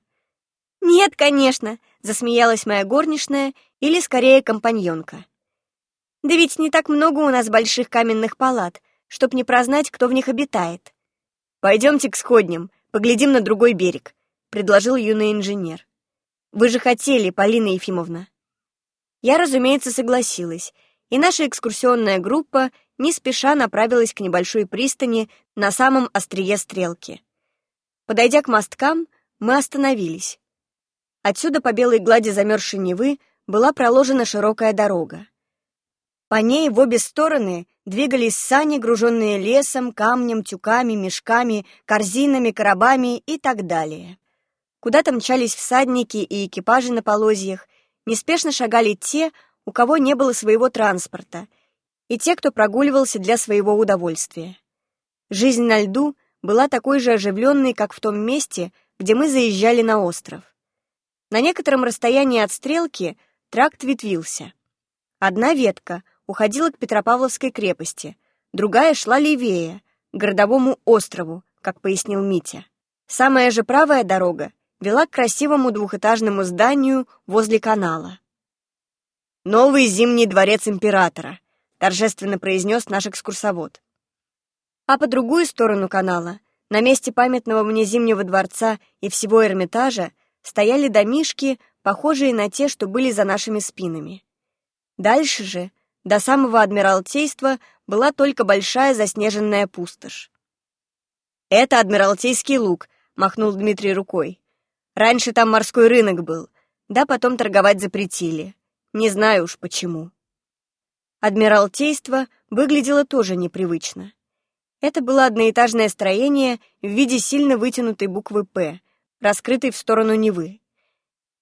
«Нет, конечно», — засмеялась моя горничная, или скорее компаньонка. «Да ведь не так много у нас больших каменных палат, чтоб не прознать, кто в них обитает. «Пойдемте к сходням, поглядим на другой берег», — предложил юный инженер. «Вы же хотели, Полина Ефимовна». Я, разумеется, согласилась, и наша экскурсионная группа не спеша направилась к небольшой пристани на самом острие стрелки. Подойдя к мосткам, мы остановились. Отсюда по белой глади замерзшей Невы была проложена широкая дорога. По ней в обе стороны двигались сани, груженные лесом, камнем, тюками, мешками, корзинами, коробами и так далее. Куда-то мчались всадники и экипажи на полозьях, неспешно шагали те, у кого не было своего транспорта, и те, кто прогуливался для своего удовольствия. Жизнь на льду была такой же оживленной, как в том месте, где мы заезжали на остров. На некотором расстоянии от стрелки тракт ветвился. Одна ветка уходила к Петропавловской крепости, другая шла левее, к городовому острову, как пояснил Митя. Самая же правая дорога вела к красивому двухэтажному зданию возле канала. «Новый зимний дворец императора», — торжественно произнес наш экскурсовод. А по другую сторону канала, на месте памятного мне Зимнего дворца и всего Эрмитажа, стояли домишки, похожие на те, что были за нашими спинами. Дальше же, до самого Адмиралтейства, была только большая заснеженная пустошь. «Это Адмиралтейский луг», — махнул Дмитрий рукой. «Раньше там морской рынок был, да потом торговать запретили. Не знаю уж почему. Адмиралтейство выглядело тоже непривычно. Это было одноэтажное строение в виде сильно вытянутой буквы «П», раскрытой в сторону Невы.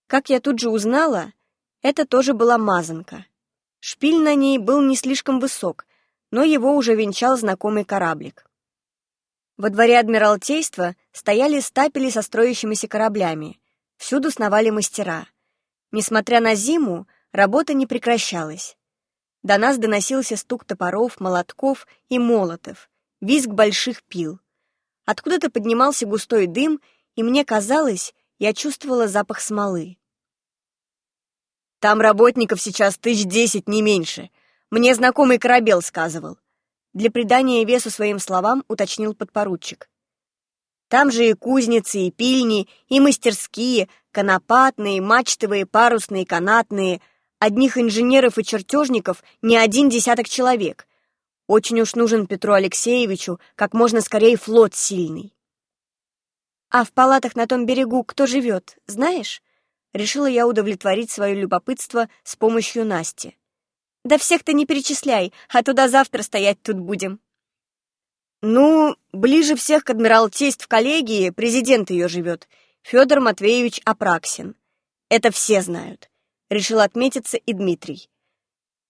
Как я тут же узнала, это тоже была мазанка. Шпиль на ней был не слишком высок, но его уже венчал знакомый кораблик. Во дворе Адмиралтейства стояли стапели со строящимися кораблями. Всюду сновали мастера. Несмотря на зиму, Работа не прекращалась. До нас доносился стук топоров, молотков и молотов, визг больших пил. Откуда-то поднимался густой дым, и мне казалось, я чувствовала запах смолы. «Там работников сейчас тысяч десять, не меньше. Мне знакомый корабел сказывал». Для придания весу своим словам уточнил подпоручик. Там же и кузницы, и пильни, и мастерские, конопатные, мачтовые, парусные, канатные — Одних инженеров и чертежников не один десяток человек. Очень уж нужен Петру Алексеевичу как можно скорее флот сильный. А в палатах на том берегу кто живет, знаешь? Решила я удовлетворить свое любопытство с помощью Насти. Да всех-то не перечисляй, а туда завтра стоять тут будем. Ну, ближе всех к Адмиралтейств коллегии президент ее живет, Федор Матвеевич Апраксин. Это все знают решил отметиться и Дмитрий.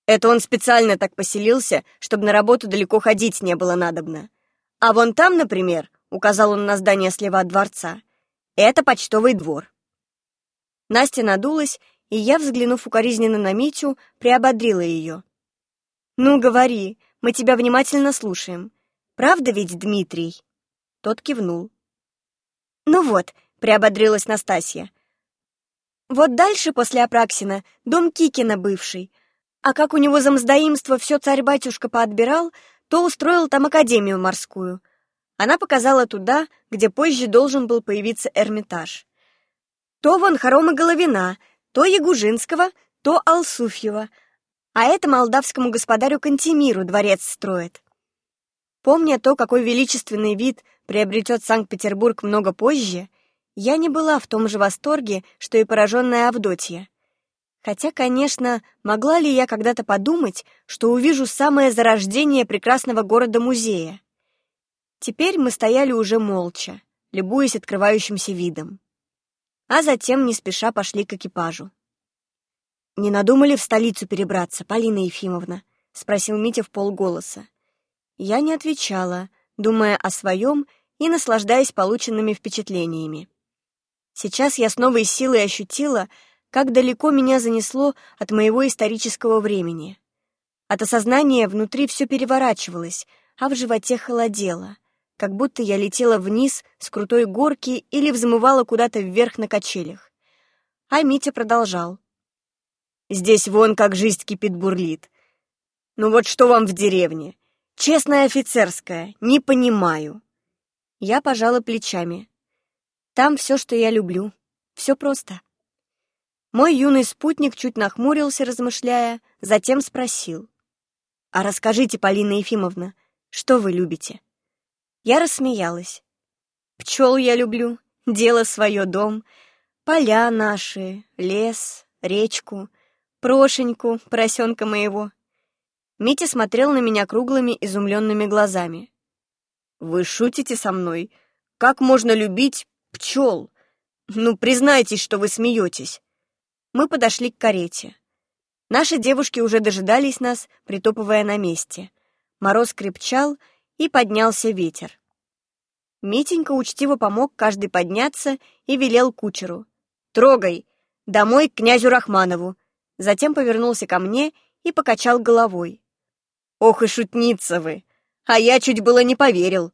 Это он специально так поселился, чтобы на работу далеко ходить не было надобно. А вон там, например, указал он на здание слева от дворца, это почтовый двор. Настя надулась, и я, взглянув укоризненно на Митю, приободрила ее. «Ну, говори, мы тебя внимательно слушаем. Правда ведь, Дмитрий?» Тот кивнул. «Ну вот», — приободрилась Настасья, — вот дальше, после Апраксина, дом Кикина бывший. А как у него за мздоимство все царь-батюшка поотбирал, то устроил там академию морскую. Она показала туда, где позже должен был появиться Эрмитаж. То вон хоромы Головина, то Ягужинского, то Алсуфьева, а это молдавскому господарю Кантемиру дворец строит. Помня то, какой величественный вид приобретет Санкт-Петербург много позже, я не была в том же восторге, что и пораженная Авдотья. Хотя, конечно, могла ли я когда-то подумать, что увижу самое зарождение прекрасного города-музея? Теперь мы стояли уже молча, любуясь открывающимся видом. А затем не спеша пошли к экипажу. «Не надумали в столицу перебраться, Полина Ефимовна?» — спросил Митя в полголоса. Я не отвечала, думая о своем и наслаждаясь полученными впечатлениями. Сейчас я с новой силой ощутила, как далеко меня занесло от моего исторического времени. От осознания внутри все переворачивалось, а в животе холодело, как будто я летела вниз с крутой горки или взмывала куда-то вверх на качелях. А Митя продолжал. «Здесь вон как жизнь кипит-бурлит. Ну вот что вам в деревне? Честная офицерская, не понимаю». Я пожала плечами. Там все, что я люблю. Все просто. Мой юный спутник чуть нахмурился, размышляя, затем спросил. «А расскажите, Полина Ефимовна, что вы любите?» Я рассмеялась. «Пчел я люблю, дело свое дом, поля наши, лес, речку, Прошеньку, поросенка моего. Митя смотрел на меня круглыми, изумленными глазами. «Вы шутите со мной? Как можно любить пчел? Ну, признайтесь, что вы смеетесь». Мы подошли к карете. Наши девушки уже дожидались нас, притопывая на месте. Мороз крепчал, и поднялся ветер. Митенька учтиво помог каждый подняться и велел кучеру. «Трогай! Домой к князю Рахманову! затем повернулся ко мне и покачал головой. «Ох и шутница вы! А я чуть было не поверил!»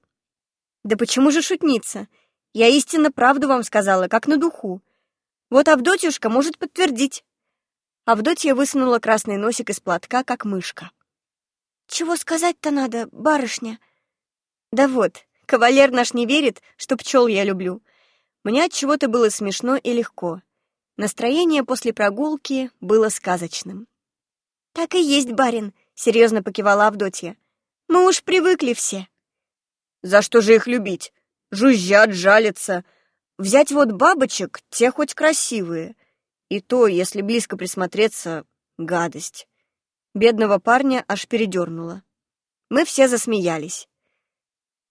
«Да почему же шутница? Я истинно правду вам сказала, как на духу. Вот Авдотьюшка может подтвердить». Авдотья высунула красный носик из платка, как мышка. «Чего сказать-то надо, барышня?» «Да вот, кавалер наш не верит, что пчел я люблю. Мне от чего то было смешно и легко. Настроение после прогулки было сказочным. «Так и есть, барин», — серьезно покивала Авдотья. «Мы уж привыкли все». «За что же их любить? Жужжат, жалятся. Взять вот бабочек, те хоть красивые. И то, если близко присмотреться, гадость». Бедного парня аж передернуло. Мы все засмеялись.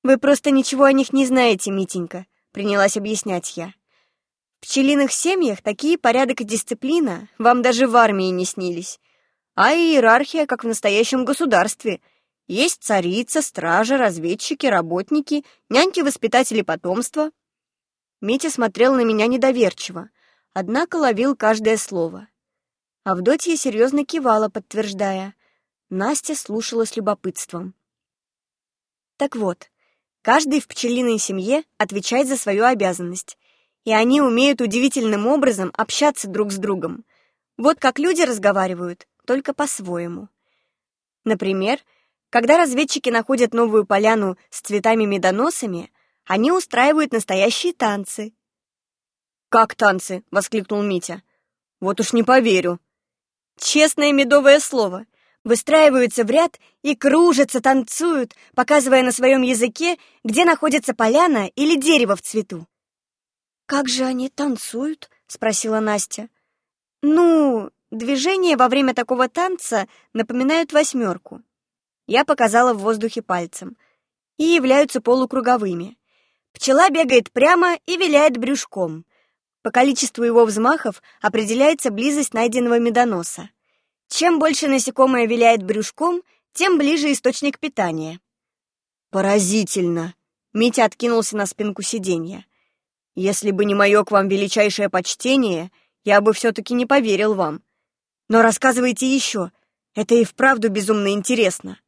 «Вы просто ничего о них не знаете, Митенька», — принялась объяснять я. В пчелиных семьях такие порядок и дисциплина вам даже в армии не снились. А иерархия, как в настоящем государстве. Есть царица, стража, разведчики, работники, няньки-воспитатели потомства. Митя смотрел на меня недоверчиво, однако ловил каждое слово. Авдотья серьезно кивала, подтверждая. Настя слушала с любопытством. Так вот, каждый в пчелиной семье отвечает за свою обязанность и они умеют удивительным образом общаться друг с другом. Вот как люди разговаривают, только по-своему. Например, когда разведчики находят новую поляну с цветами-медоносами, они устраивают настоящие танцы. «Как танцы?» — воскликнул Митя. «Вот уж не поверю». «Честное медовое слово. Выстраиваются в ряд и кружатся, танцуют, показывая на своем языке, где находится поляна или дерево в цвету. «Как же они танцуют?» — спросила Настя. «Ну, движения во время такого танца напоминают восьмерку». Я показала в воздухе пальцем. И являются полукруговыми. Пчела бегает прямо и виляет брюшком. По количеству его взмахов определяется близость найденного медоноса. Чем больше насекомое виляет брюшком, тем ближе источник питания. «Поразительно!» Митя откинулся на спинку сиденья. Если бы не мое к вам величайшее почтение, я бы все-таки не поверил вам. Но рассказывайте еще. Это и вправду безумно интересно.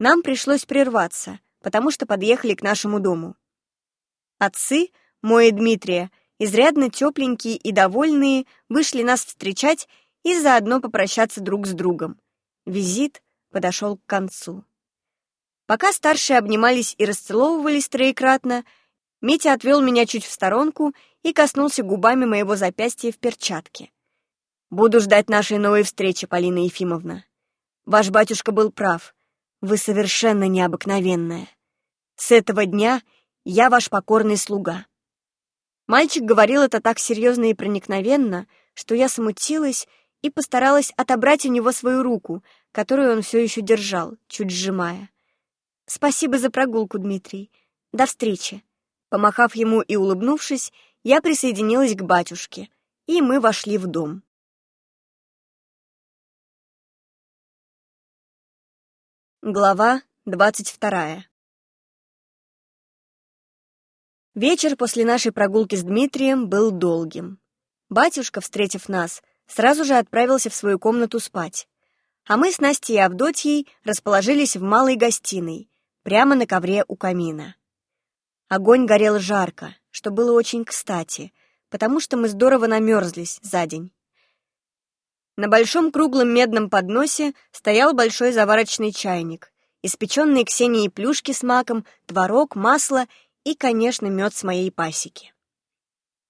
Нам пришлось прерваться, потому что подъехали к нашему дому. Отцы, мой и Дмитрия, изрядно тепленькие и довольные, вышли нас встречать и заодно попрощаться друг с другом. Визит подошел к концу. Пока старшие обнимались и расцеловывались троекратно, Митя отвел меня чуть в сторонку и коснулся губами моего запястья в перчатке. «Буду ждать нашей новой встречи, Полина Ефимовна. Ваш батюшка был прав. Вы совершенно необыкновенная. С этого дня я ваш покорный слуга». Мальчик говорил это так серьезно и проникновенно, что я смутилась и постаралась отобрать у него свою руку, которую он все еще держал, чуть сжимая. «Спасибо за прогулку, Дмитрий. До встречи». Помахав ему и улыбнувшись, я присоединилась к батюшке, и мы вошли в дом. Глава двадцать вторая Вечер после нашей прогулки с Дмитрием был долгим. Батюшка, встретив нас, сразу же отправился в свою комнату спать, а мы с Настей и Авдотьей расположились в малой гостиной, прямо на ковре у камина. Огонь горел жарко, что было очень кстати, потому что мы здорово намерзлись за день. На большом круглом медном подносе стоял большой заварочный чайник, испеченные Ксенией плюшки с маком, творог, масло и, конечно, мед с моей пасеки.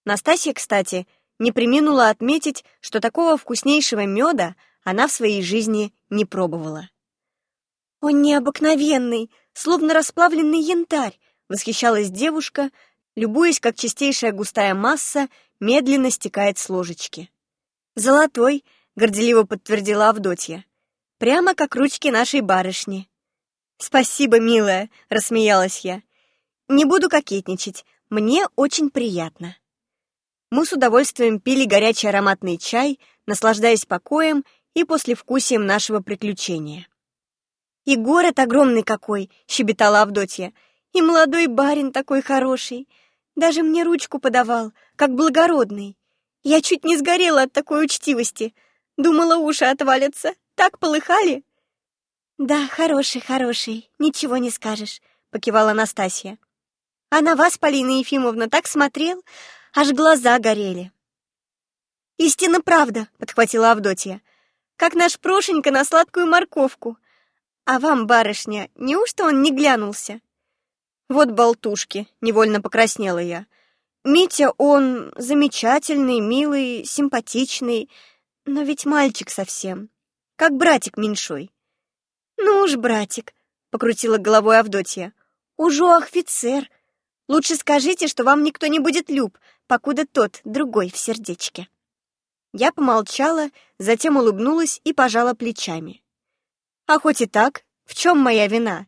Настасья, кстати, не приминула отметить, что такого вкуснейшего меда она в своей жизни не пробовала. «Он необыкновенный, словно расплавленный янтарь», восхищалась девушка, любуясь, как чистейшая густая масса медленно стекает с ложечки. «Золотой», — горделиво подтвердила Авдотья. «Прямо как ручки нашей барышни». «Спасибо, милая», — рассмеялась я. «Не буду кокетничать, мне очень приятно». Мы с удовольствием пили горячий ароматный чай, наслаждаясь покоем и послевкусием нашего приключения. «И город огромный какой!» — щебетала Авдотья. «И молодой барин такой хороший! Даже мне ручку подавал, как благородный. Я чуть не сгорела от такой учтивости. Думала, уши отвалятся. Так полыхали!» «Да, хороший, хороший, ничего не скажешь», — покивала Настасья. «А на вас, Полина Ефимовна, так смотрел, аж глаза горели. «Истинно правда», — подхватила Авдотья, «как наш Прошенька на сладкую морковку. А вам, барышня, неужто он не глянулся?» «Вот болтушки», — невольно покраснела я. «Митя, он замечательный, милый, симпатичный, но ведь мальчик совсем, как братик меньшой». «Ну уж, братик», — покрутила головой Авдотья, «уже офицер. Лучше скажите, что вам никто не будет люб, покуда тот, другой, в сердечке. Я помолчала, затем улыбнулась и пожала плечами. А хоть и так, в чем моя вина?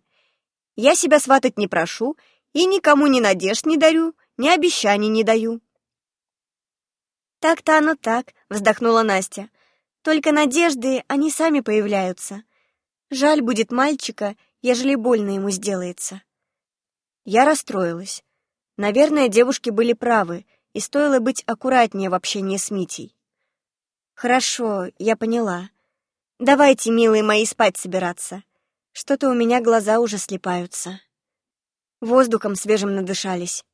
Я себя сватать не прошу и никому ни надежд не дарю, ни обещаний не даю. «Так-то оно так», — вздохнула Настя. «Только надежды, они сами появляются. Жаль будет мальчика, ежели больно ему сделается». Я расстроилась. Наверное, девушки были правы, и стоило быть аккуратнее в общении с Митей. «Хорошо, я поняла. Давайте, милые мои, спать собираться. Что-то у меня глаза уже слепаются». Воздухом свежим надышались.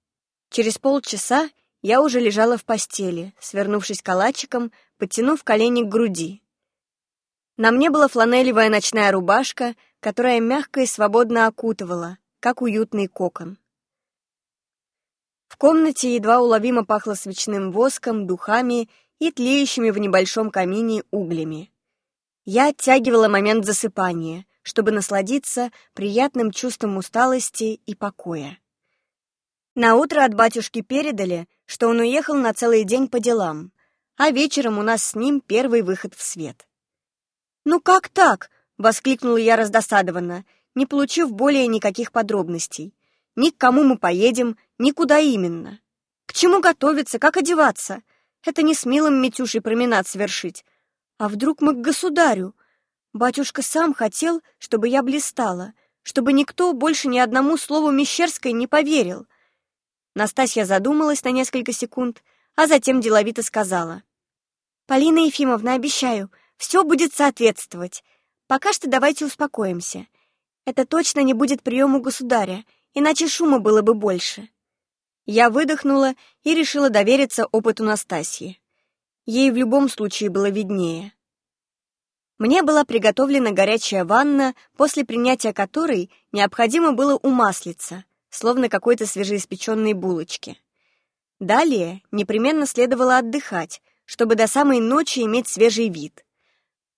Через полчаса я уже лежала в постели, свернувшись калачиком, подтянув колени к груди. На мне была фланелевая ночная рубашка, которая мягко и свободно окутывала, как уютный кокон. В комнате едва уловимо пахло свечным воском, духами и тлеющими в небольшом камине углями. Я оттягивала момент засыпания, чтобы насладиться приятным чувством усталости и покоя. На утро от батюшки передали, что он уехал на целый день по делам, а вечером у нас с ним первый выход в свет. «Ну как так?» — воскликнула я раздосадованно, не получив более никаких подробностей ни к кому мы поедем, ни куда именно. К чему готовиться, как одеваться? Это не с милым Митюшей променад совершить. А вдруг мы к государю? Батюшка сам хотел, чтобы я блистала, чтобы никто больше ни одному слову Мещерской не поверил. Настасья задумалась на несколько секунд, а затем деловито сказала. «Полина Ефимовна, обещаю, все будет соответствовать. Пока что давайте успокоимся. Это точно не будет прием у государя, иначе шума было бы больше. Я выдохнула и решила довериться опыту Настасьи. Ей в любом случае было виднее. Мне была приготовлена горячая ванна, после принятия которой необходимо было умаслиться, словно какой-то свежеиспеченной булочки. Далее непременно следовало отдыхать, чтобы до самой ночи иметь свежий вид.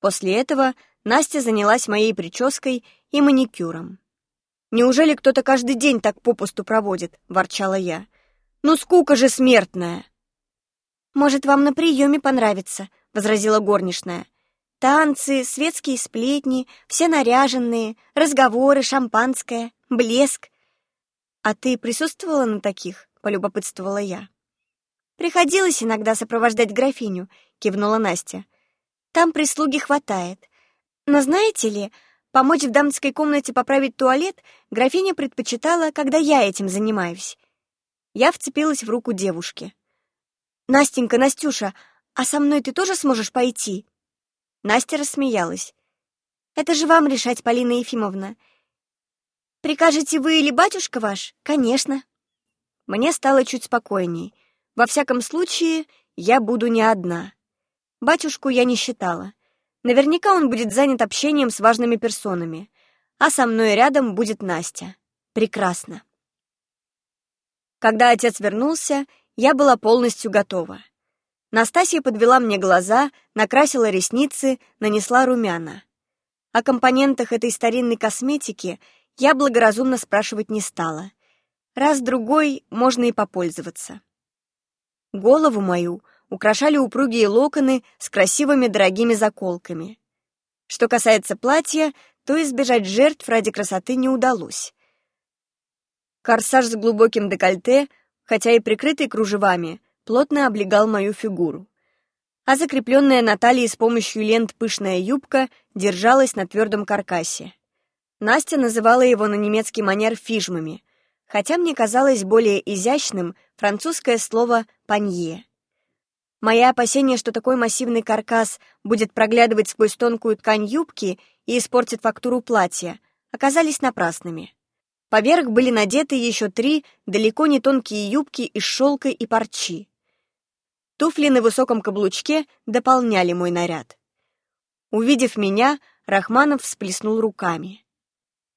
После этого Настя занялась моей прической и маникюром. Неужели кто-то каждый день так попусту проводит?» — ворчала я. «Ну скука же смертная!» «Может, вам на приеме понравится», — возразила горничная. «Танцы, светские сплетни, все наряженные, разговоры, шампанское, блеск». «А ты присутствовала на таких?» — полюбопытствовала я. «Приходилось иногда сопровождать графиню», — кивнула Настя. «Там прислуги хватает. Но знаете ли, Помочь в дамской комнате поправить туалет графиня предпочитала, когда я этим занимаюсь. Я вцепилась в руку девушки. «Настенька, Настюша, а со мной ты тоже сможешь пойти?» Настя рассмеялась. «Это же вам решать, Полина Ефимовна. Прикажете вы или батюшка ваш? Конечно». Мне стало чуть спокойней. Во всяком случае, я буду не одна. Батюшку я не считала. Наверняка он будет занят общением с важными персонами, а со мной рядом будет Настя. Прекрасно. Когда отец вернулся, я была полностью готова. Настасья подвела мне глаза, накрасила ресницы, нанесла румяна. О компонентах этой старинной косметики я благоразумно спрашивать не стала. Раз-другой можно и попользоваться. Голову мою украшали упругие локоны с красивыми дорогими заколками. Что касается платья, то избежать жертв ради красоты не удалось. Корсаж с глубоким декольте, хотя и прикрытый кружевами, плотно облегал мою фигуру. А закрепленная на талии с помощью лент пышная юбка держалась на твердом каркасе. Настя называла его на немецкий манер фижмами, хотя мне казалось более изящным французское слово «панье». Мои опасения, что такой массивный каркас будет проглядывать сквозь тонкую ткань юбки и испортит фактуру платья, оказались напрасными. Поверх были надеты еще три далеко не тонкие юбки из шелка и парчи. Туфли на высоком каблучке дополняли мой наряд. Увидев меня, Рахманов всплеснул руками.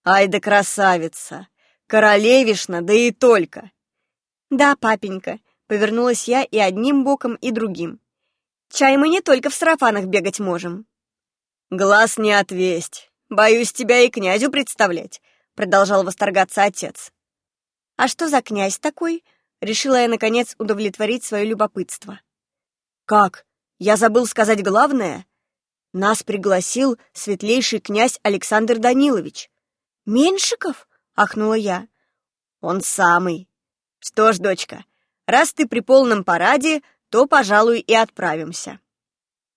«Ай да красавица! Королевишна, да и только!» «Да, папенька, Повернулась я и одним боком, и другим. Чай мы не только в сарафанах бегать можем. Глаз не отвесть. Боюсь тебя и князю представлять, продолжал восторгаться отец. А что за князь такой? Решила я, наконец, удовлетворить свое любопытство. Как? Я забыл сказать главное? Нас пригласил светлейший князь Александр Данилович. Меньшиков? Ахнула я. Он самый. Что ж, дочка, Раз ты при полном параде, то, пожалуй, и отправимся».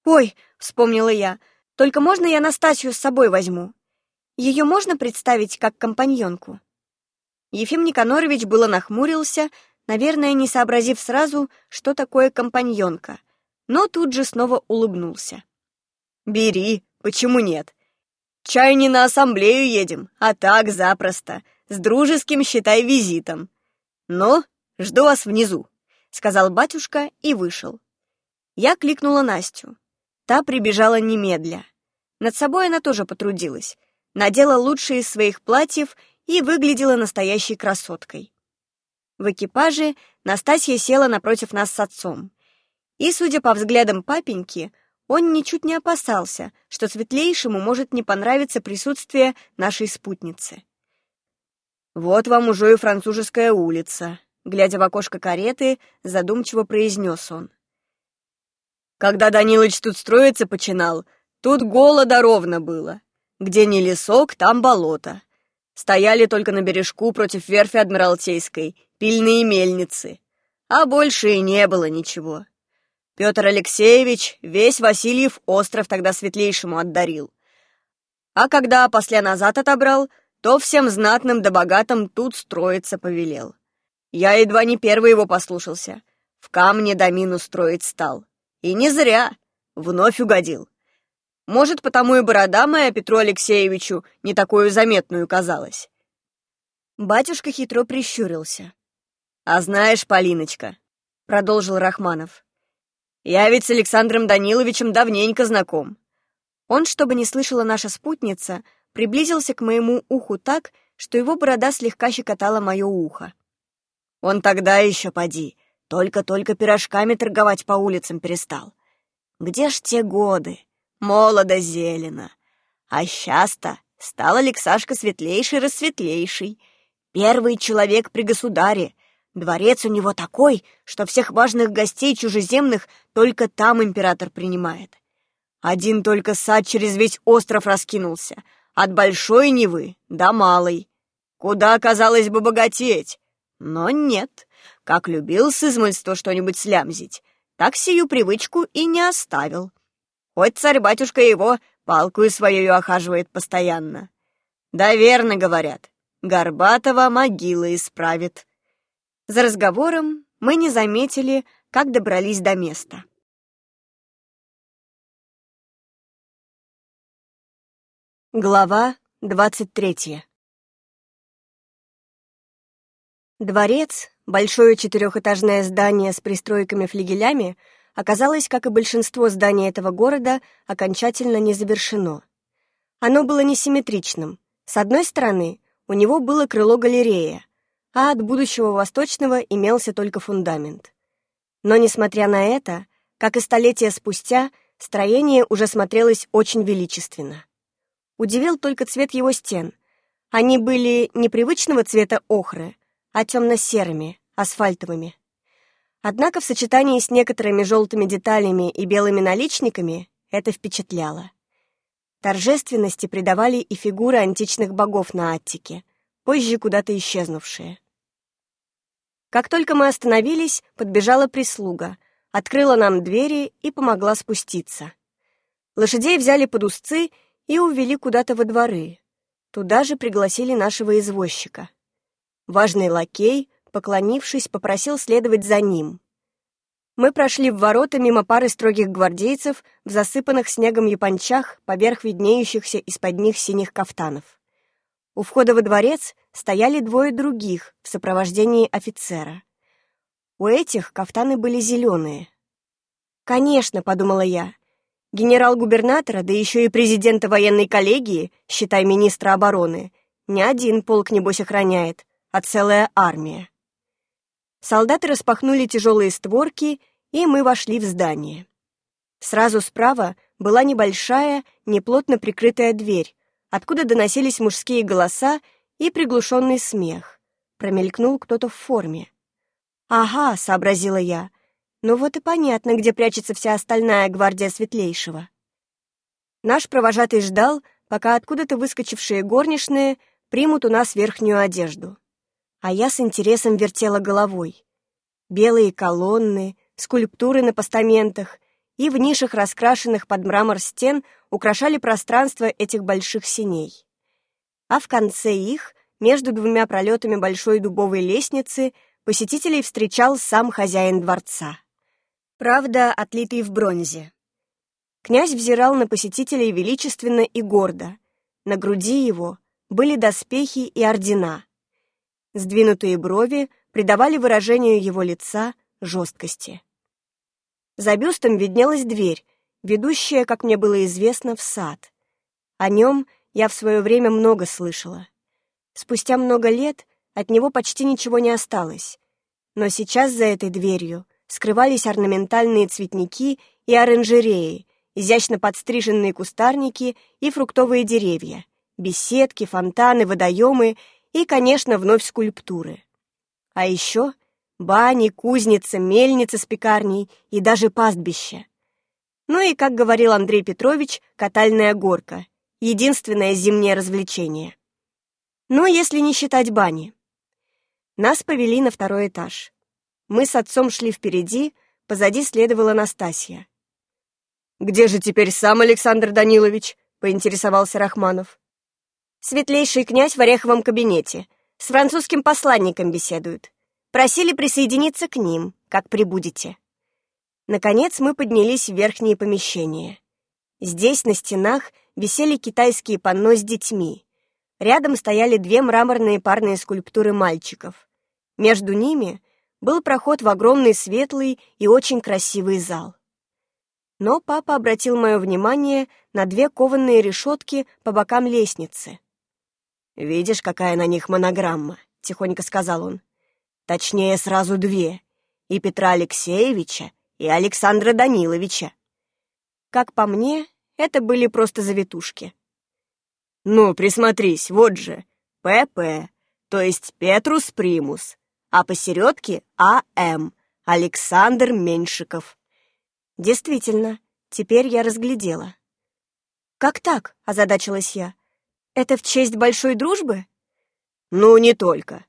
«Ой», — вспомнила я, — «только можно я Настасью с собой возьму? Ее можно представить как компаньонку?» Ефим Никанорович было нахмурился, наверное, не сообразив сразу, что такое компаньонка, но тут же снова улыбнулся. «Бери, почему нет? Чай не на ассамблею едем, а так запросто, с дружеским, считай, визитом. Ну, «Жду вас внизу», — сказал батюшка и вышел. Я кликнула Настю. Та прибежала немедля. Над собой она тоже потрудилась. Надела лучшие из своих платьев и выглядела настоящей красоткой. В экипаже Настасья села напротив нас с отцом. И, судя по взглядам папеньки, он ничуть не опасался, что светлейшему может не понравиться присутствие нашей спутницы. «Вот вам уже и французская улица», Глядя в окошко кареты, задумчиво произнес он. Когда Данилыч тут строиться починал, тут голода ровно было. Где не лесок, там болото. Стояли только на бережку против верфи Адмиралтейской пильные мельницы. А больше и не было ничего. Петр Алексеевич весь Васильев остров тогда светлейшему отдарил. А когда после назад отобрал, то всем знатным да богатым тут строиться повелел. Я едва не первый его послушался. В камне домину строить стал. И не зря. Вновь угодил. Может, потому и борода моя Петру Алексеевичу не такую заметную казалась. Батюшка хитро прищурился. «А знаешь, Полиночка», — продолжил Рахманов, «я ведь с Александром Даниловичем давненько знаком». Он, чтобы не слышала наша спутница, приблизился к моему уху так, что его борода слегка щекотала мое ухо. Он тогда еще поди, только-только пирожками торговать по улицам перестал. Где ж те годы? Молодо зелено. А сейчас-то стал Алексашка светлейший-рассветлейший. Первый человек при государе. Дворец у него такой, что всех важных гостей чужеземных только там император принимает. Один только сад через весь остров раскинулся, от Большой Невы до Малой. Куда, казалось бы, богатеть? Но нет, как любил с измольства что-нибудь слямзить, так сию привычку и не оставил. Хоть царь-батюшка его палкую свою охаживает постоянно. Да верно говорят, Горбатова могила исправит. За разговором мы не заметили, как добрались до места. Глава двадцать третья Дворец, большое четырехэтажное здание с пристройками-флигелями, оказалось, как и большинство зданий этого города, окончательно не завершено. Оно было несимметричным. С одной стороны, у него было крыло-галерея, а от будущего восточного имелся только фундамент. Но, несмотря на это, как и столетия спустя, строение уже смотрелось очень величественно. Удивил только цвет его стен. Они были непривычного цвета охры, а темно-серыми, асфальтовыми. Однако в сочетании с некоторыми желтыми деталями и белыми наличниками это впечатляло. Торжественности придавали и фигуры античных богов на Аттике, позже куда-то исчезнувшие. Как только мы остановились, подбежала прислуга, открыла нам двери и помогла спуститься. Лошадей взяли под узцы и увели куда-то во дворы. Туда же пригласили нашего извозчика. Важный лакей, поклонившись, попросил следовать за ним. Мы прошли в ворота мимо пары строгих гвардейцев в засыпанных снегом япончах поверх виднеющихся из-под них синих кафтанов. У входа во дворец стояли двое других в сопровождении офицера. У этих кафтаны были зеленые. «Конечно», — подумала я, — генерал-губернатора, да еще и президента военной коллегии, считай министра обороны, не один полк, небось, охраняет, а целая армия. Солдаты распахнули тяжелые створки, и мы вошли в здание. Сразу справа была небольшая, неплотно прикрытая дверь, откуда доносились мужские голоса и приглушенный смех. Промелькнул кто-то в форме. «Ага», — сообразила я, — «ну вот и понятно, где прячется вся остальная гвардия Светлейшего». Наш провожатый ждал, пока откуда-то выскочившие горничные примут у нас верхнюю одежду. А я с интересом вертела головой. Белые колонны, скульптуры на постаментах и в нишах, раскрашенных под мрамор стен, украшали пространство этих больших синей. А в конце их, между двумя пролетами большой дубовой лестницы, посетителей встречал сам хозяин дворца. Правда, отлитый в бронзе. Князь взирал на посетителей величественно и гордо. На груди его были доспехи и ордена. Сдвинутые брови придавали выражению его лица жесткости. За бюстом виднелась дверь, ведущая, как мне было известно, в сад. О нем я в свое время много слышала. Спустя много лет от него почти ничего не осталось. Но сейчас за этой дверью скрывались орнаментальные цветники и оранжереи, изящно подстриженные кустарники и фруктовые деревья, беседки, фонтаны, водоемы и, конечно, вновь скульптуры. А еще бани, кузница, мельница с пекарней и даже пастбище. Ну и, как говорил Андрей Петрович, катальная горка — единственное зимнее развлечение. Ну, если не считать бани. Нас повели на второй этаж. Мы с отцом шли впереди, позади следовала Настасья. «Где же теперь сам Александр Данилович?» — поинтересовался Рахманов. «Светлейший князь в Ореховом кабинете. С французским посланником беседуют. Просили присоединиться к ним, как прибудете. Наконец мы поднялись в верхние помещения. Здесь на стенах висели китайские панно с детьми. Рядом стояли две мраморные парные скульптуры мальчиков. Между ними был проход в огромный светлый и очень красивый зал. Но папа обратил мое внимание на две кованые решетки по бокам лестницы. «Видишь, какая на них монограмма?» — тихонько сказал он. Точнее, сразу две. И Петра Алексеевича, и Александра Даниловича. Как по мне, это были просто завитушки. Ну, присмотрись, вот же. ПП, то есть Петрус Примус, а посередке АМ, Александр Меньшиков. Действительно, теперь я разглядела. «Как так?» — озадачилась я. «Это в честь большой дружбы?» «Ну, не только.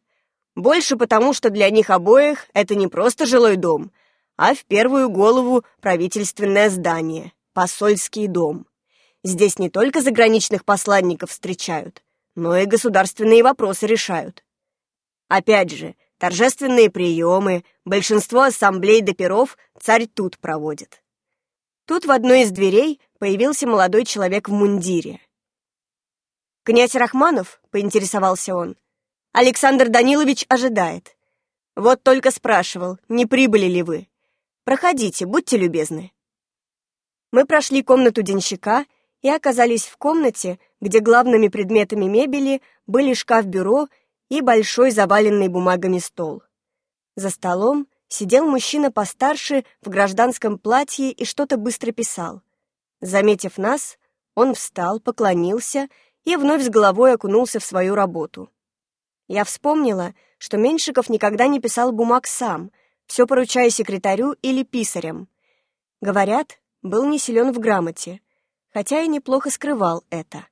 Больше потому, что для них обоих это не просто жилой дом, а в первую голову правительственное здание, посольский дом. Здесь не только заграничных посланников встречают, но и государственные вопросы решают. Опять же, торжественные приемы, большинство ассамблей до царь тут проводит. Тут в одной из дверей появился молодой человек в мундире. «Князь Рахманов?» — поинтересовался он — Александр Данилович ожидает. Вот только спрашивал, не прибыли ли вы. Проходите, будьте любезны. Мы прошли комнату денщика и оказались в комнате, где главными предметами мебели были шкаф-бюро и большой заваленный бумагами стол. За столом сидел мужчина постарше в гражданском платье и что-то быстро писал. Заметив нас, он встал, поклонился и вновь с головой окунулся в свою работу. Я вспомнила, что Меньшиков никогда не писал бумаг сам, все поручая секретарю или писарям. Говорят, был не силен в грамоте, хотя и неплохо скрывал это.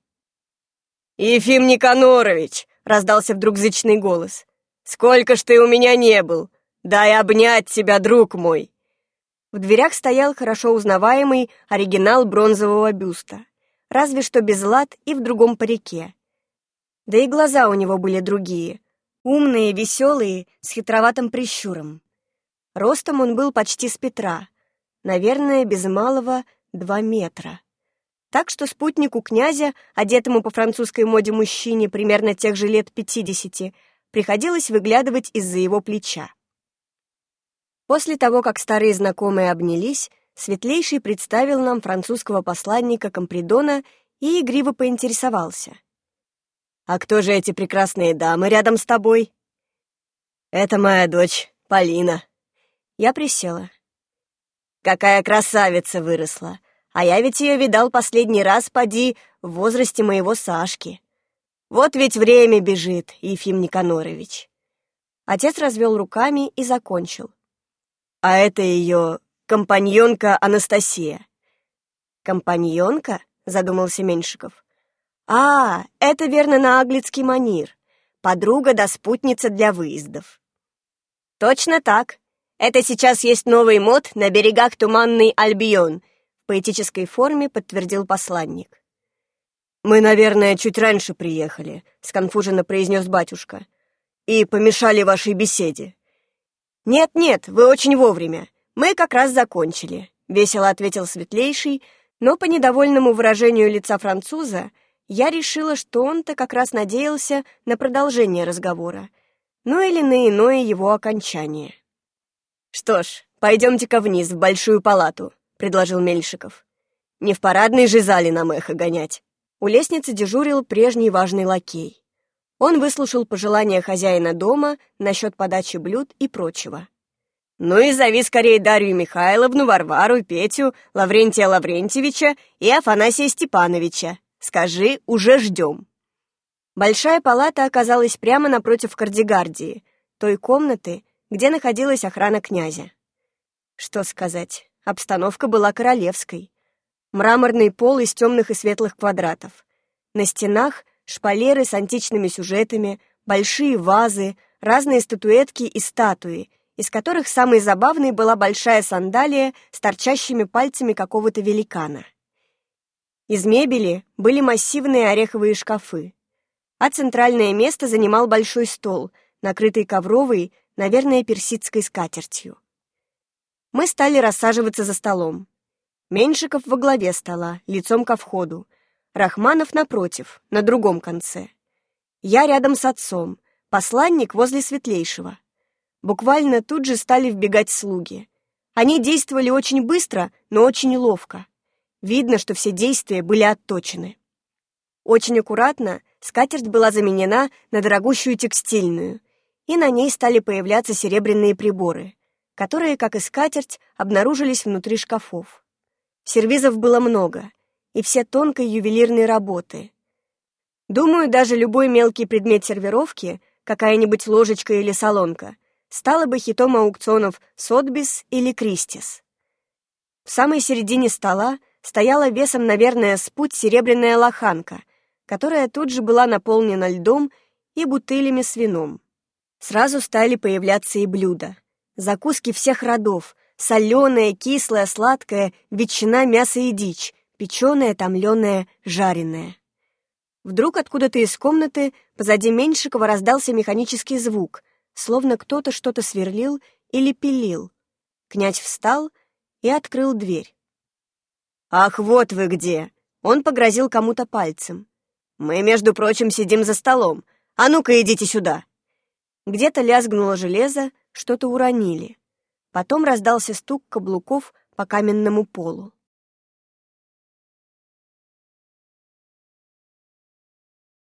«Ефим Никанорович!» — раздался вдруг зычный голос. «Сколько ж ты у меня не был! Дай обнять тебя, друг мой!» В дверях стоял хорошо узнаваемый оригинал бронзового бюста, разве что без лад и в другом парике. Да и глаза у него были другие, умные, веселые, с хитроватым прищуром. Ростом он был почти с Петра, наверное, без малого два метра так что спутнику князя, одетому по французской моде мужчине примерно тех же лет пятидесяти, приходилось выглядывать из-за его плеча. После того, как старые знакомые обнялись, Светлейший представил нам французского посланника Компридона и игриво поинтересовался. «А кто же эти прекрасные дамы рядом с тобой?» «Это моя дочь, Полина». Я присела. «Какая красавица выросла! А я ведь ее видал последний раз, поди, в возрасте моего Сашки. Вот ведь время бежит, Ефим Никанорович. Отец развел руками и закончил. А это ее компаньонка Анастасия. Компаньонка? Задумался Меньшиков. А, это верно на аглицкий манир. Подруга да спутница для выездов. Точно так. Это сейчас есть новый мод на берегах Туманный Альбион — поэтической форме подтвердил посланник. «Мы, наверное, чуть раньше приехали», — сконфуженно произнес батюшка. «И помешали вашей беседе». «Нет-нет, вы очень вовремя. Мы как раз закончили», — весело ответил Светлейший, но по недовольному выражению лица француза я решила, что он-то как раз надеялся на продолжение разговора, ну или на иное его окончание. «Что ж, пойдемте-ка вниз, в большую палату», — предложил Мельшиков. «Не в парадной же зале нам эхо гонять». У лестницы дежурил прежний важный лакей. Он выслушал пожелания хозяина дома насчет подачи блюд и прочего. «Ну и зови скорее Дарью Михайловну, Варвару, Петю, Лаврентия Лаврентьевича и Афанасия Степановича. Скажи, уже ждем». Большая палата оказалась прямо напротив кардигардии, той комнаты, где находилась охрана князя. Что сказать, Обстановка была королевской. Мраморный пол из темных и светлых квадратов. На стенах шпалеры с античными сюжетами, большие вазы, разные статуэтки и статуи, из которых самой забавной была большая сандалия с торчащими пальцами какого-то великана. Из мебели были массивные ореховые шкафы, а центральное место занимал большой стол, накрытый ковровой, наверное, персидской скатертью мы стали рассаживаться за столом. Меньшиков во главе стола, лицом ко входу. Рахманов напротив, на другом конце. Я рядом с отцом, посланник возле Светлейшего. Буквально тут же стали вбегать слуги. Они действовали очень быстро, но очень ловко. Видно, что все действия были отточены. Очень аккуратно скатерть была заменена на дорогущую текстильную, и на ней стали появляться серебряные приборы которые, как и скатерть, обнаружились внутри шкафов. Сервизов было много, и все тонкой ювелирной работы. Думаю, даже любой мелкий предмет сервировки, какая-нибудь ложечка или солонка, стала бы хитом аукционов Сотбис или Кристис. В самой середине стола стояла весом, наверное, с путь серебряная лоханка, которая тут же была наполнена льдом и бутылями с вином. Сразу стали появляться и блюда — Закуски всех родов. Соленая, кислая, сладкая, ветчина, мясо и дичь. Печеная, томленая, жареная. Вдруг откуда-то из комнаты позади Меньшикова раздался механический звук, словно кто-то что-то сверлил или пилил. Князь встал и открыл дверь. «Ах, вот вы где!» Он погрозил кому-то пальцем. «Мы, между прочим, сидим за столом. А ну-ка, идите сюда!» Где-то лязгнуло железо, что-то уронили. Потом раздался стук каблуков по каменному полу.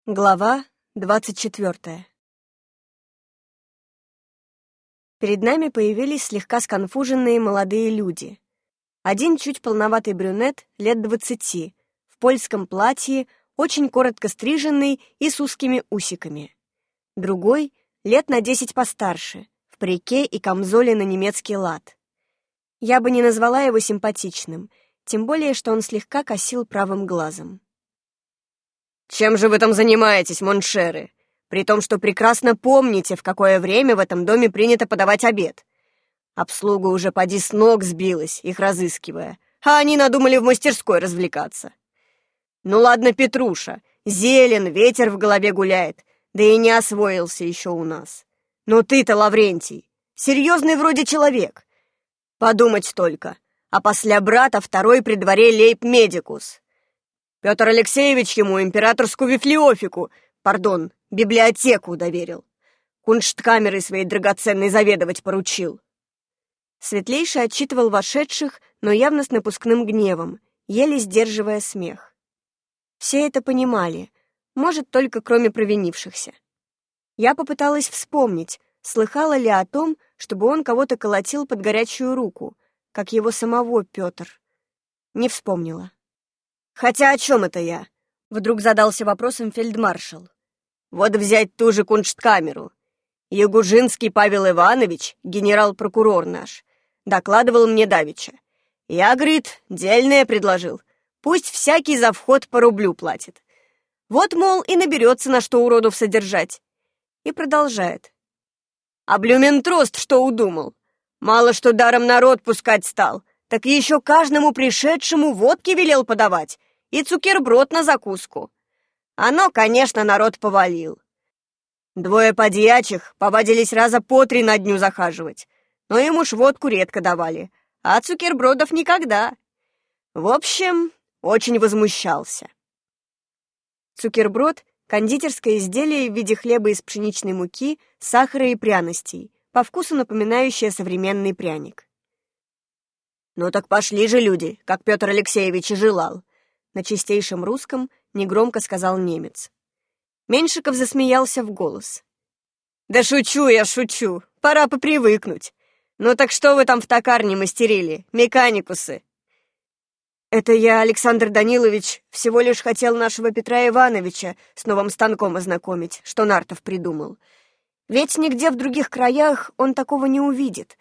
Глава двадцать четвертая. Перед нами появились слегка сконфуженные молодые люди. Один чуть полноватый брюнет, лет двадцати, в польском платье, очень коротко стриженный и с узкими усиками. Другой — лет на десять постарше, в парике и камзоле на немецкий лад. Я бы не назвала его симпатичным, тем более, что он слегка косил правым глазом. «Чем же вы там занимаетесь, моншеры? При том, что прекрасно помните, в какое время в этом доме принято подавать обед. Обслуга уже поди с ног сбилась, их разыскивая, а они надумали в мастерской развлекаться. Ну ладно, Петруша, зелен, ветер в голове гуляет, да и не освоился еще у нас. Но ты-то, Лаврентий, серьезный вроде человек. Подумать только, а после брата второй при дворе лейб-медикус. Петр Алексеевич ему императорскую вифлеофику, пардон, библиотеку доверил. Куншткамерой своей драгоценной заведовать поручил. Светлейший отчитывал вошедших, но явно с напускным гневом, еле сдерживая смех. Все это понимали, может, только кроме провинившихся. Я попыталась вспомнить, слыхала ли о том, чтобы он кого-то колотил под горячую руку, как его самого Петр. Не вспомнила. «Хотя о чем это я?» — вдруг задался вопросом фельдмаршал. «Вот взять ту же куншткамеру. Ягужинский Павел Иванович, генерал-прокурор наш, докладывал мне Давича. Я, говорит, дельное предложил. Пусть всякий за вход по рублю платит. Вот, мол, и наберется на что уродов содержать. И продолжает. А Блюментрост что удумал? Мало что даром народ пускать стал, так еще каждому пришедшему водки велел подавать и цукерброд на закуску. Оно, конечно, народ повалил. Двое подьячих повадились раза по три на дню захаживать но ему уж водку редко давали, а цукербродов никогда. В общем, очень возмущался. Цукерброд — кондитерское изделие в виде хлеба из пшеничной муки, сахара и пряностей, по вкусу напоминающее современный пряник. «Ну так пошли же люди, как Петр Алексеевич и желал», на чистейшем русском негромко сказал немец. Меньшиков засмеялся в голос. «Да шучу я, шучу. Пора попривыкнуть. «Ну так что вы там в токарне мастерили, механикусы?» «Это я, Александр Данилович, всего лишь хотел нашего Петра Ивановича с новым станком ознакомить, что Нартов придумал. Ведь нигде в других краях он такого не увидит.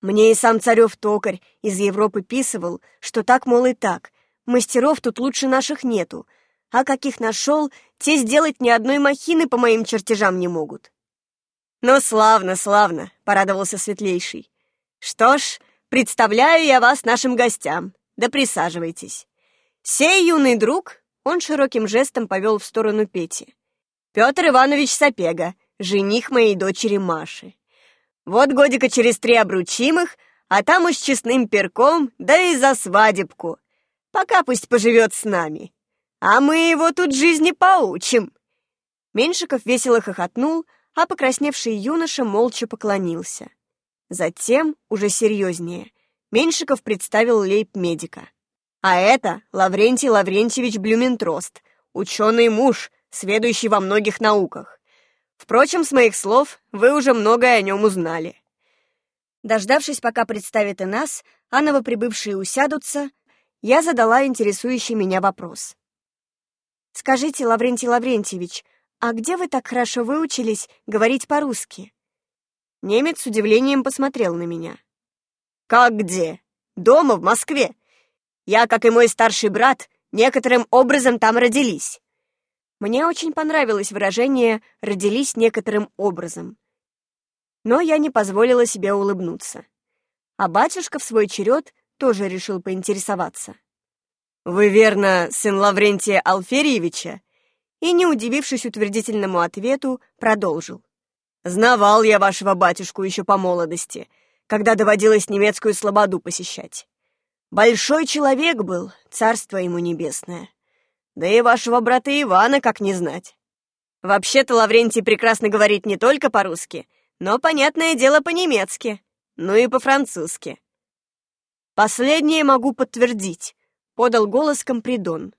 Мне и сам царев токарь из Европы писывал, что так, мол, и так. Мастеров тут лучше наших нету, а каких нашел, те сделать ни одной махины по моим чертежам не могут». «Ну, славно, славно», — порадовался Светлейший. «Что ж, представляю я вас нашим гостям. Да присаживайтесь. Сей юный друг...» Он широким жестом повел в сторону Пети. «Петр Иванович Сапега, жених моей дочери Маши. Вот годика через три обручим их, а там уж честным перком, да и за свадебку. Пока пусть поживет с нами. А мы его тут жизни поучим». Меньшиков весело хохотнул, а покрасневший юноша молча поклонился. Затем, уже серьезнее, Меньшиков представил лейб-медика. А это Лаврентий Лаврентьевич Блюментрост, ученый муж, сведущий во многих науках. Впрочем, с моих слов, вы уже многое о нем узнали. Дождавшись, пока представит и нас, а новоприбывшие усядутся, я задала интересующий меня вопрос. «Скажите, Лаврентий Лаврентьевич, «А где вы так хорошо выучились говорить по-русски?» Немец с удивлением посмотрел на меня. «Как где? Дома, в Москве. Я, как и мой старший брат, некоторым образом там родились». Мне очень понравилось выражение «родились некоторым образом». Но я не позволила себе улыбнуться. А батюшка в свой черед тоже решил поинтересоваться. «Вы, верно, сын Лаврентия Алферьевича?» и, не удивившись утвердительному ответу, продолжил. «Знавал я вашего батюшку еще по молодости, когда доводилось немецкую слободу посещать. Большой человек был, царство ему небесное. Да и вашего брата Ивана как не знать. Вообще-то Лаврентий прекрасно говорит не только по-русски, но, понятное дело, по-немецки, ну и по-французски. «Последнее могу подтвердить», — подал голос Компридон,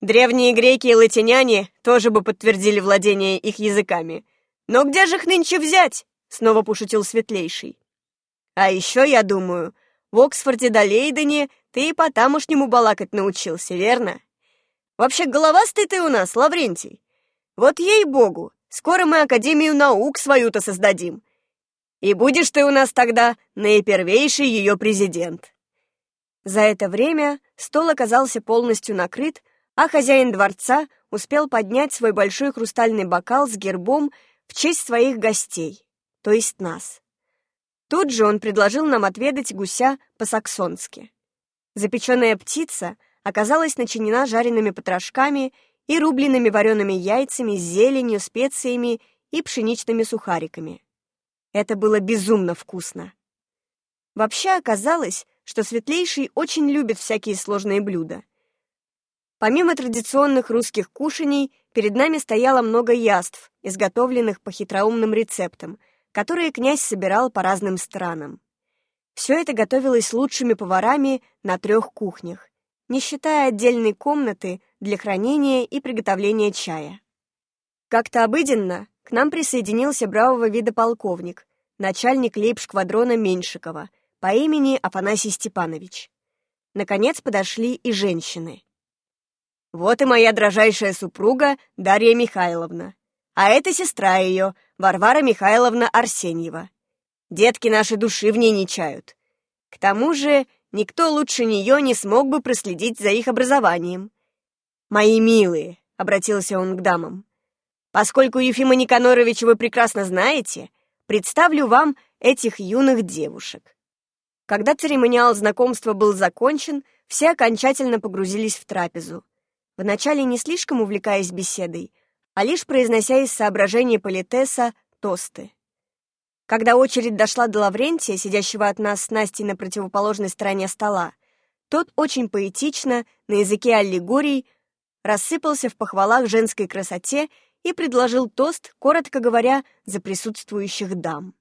Древние греки и латиняне тоже бы подтвердили владение их языками. Но где же их нынче взять? Снова пошутил Светлейший. А еще, я думаю, в Оксфорде да Лейдене ты и по-тамошнему балакать научился, верно? Вообще головастый ты у нас, Лаврентий. Вот ей-богу, скоро мы Академию наук свою-то создадим. И будешь ты у нас тогда наипервейший ее президент». За это время стол оказался полностью накрыт, а хозяин дворца успел поднять свой большой хрустальный бокал с гербом в честь своих гостей, то есть нас. Тут же он предложил нам отведать гуся по-саксонски. Запеченная птица оказалась начинена жареными потрошками и рубленными вареными яйцами с зеленью, специями и пшеничными сухариками. Это было безумно вкусно. Вообще оказалось, что Светлейший очень любит всякие сложные блюда. Помимо традиционных русских кушаний, перед нами стояло много яств, изготовленных по хитроумным рецептам, которые князь собирал по разным странам. Все это готовилось лучшими поварами на трех кухнях, не считая отдельной комнаты для хранения и приготовления чая. Как-то обыденно к нам присоединился бравого вида полковник, начальник лейб-шквадрона Меньшикова по имени Афанасий Степанович. Наконец подошли и женщины. «Вот и моя дрожайшая супруга Дарья Михайловна, а это сестра ее, Варвара Михайловна Арсеньева. Детки нашей души в ней не чают. К тому же никто лучше нее не смог бы проследить за их образованием. «Мои милые», — обратился он к дамам, «поскольку Ефима Никаноровича вы прекрасно знаете, представлю вам этих юных девушек». Когда церемониал знакомства был закончен, все окончательно погрузились в трапезу. Вначале не слишком увлекаясь беседой, а лишь произнося из соображений политеса тосты. Когда очередь дошла до Лаврентия, сидящего от нас с Настей на противоположной стороне стола, тот очень поэтично, на языке аллегорий, рассыпался в похвалах женской красоте и предложил тост, коротко говоря, за присутствующих дам.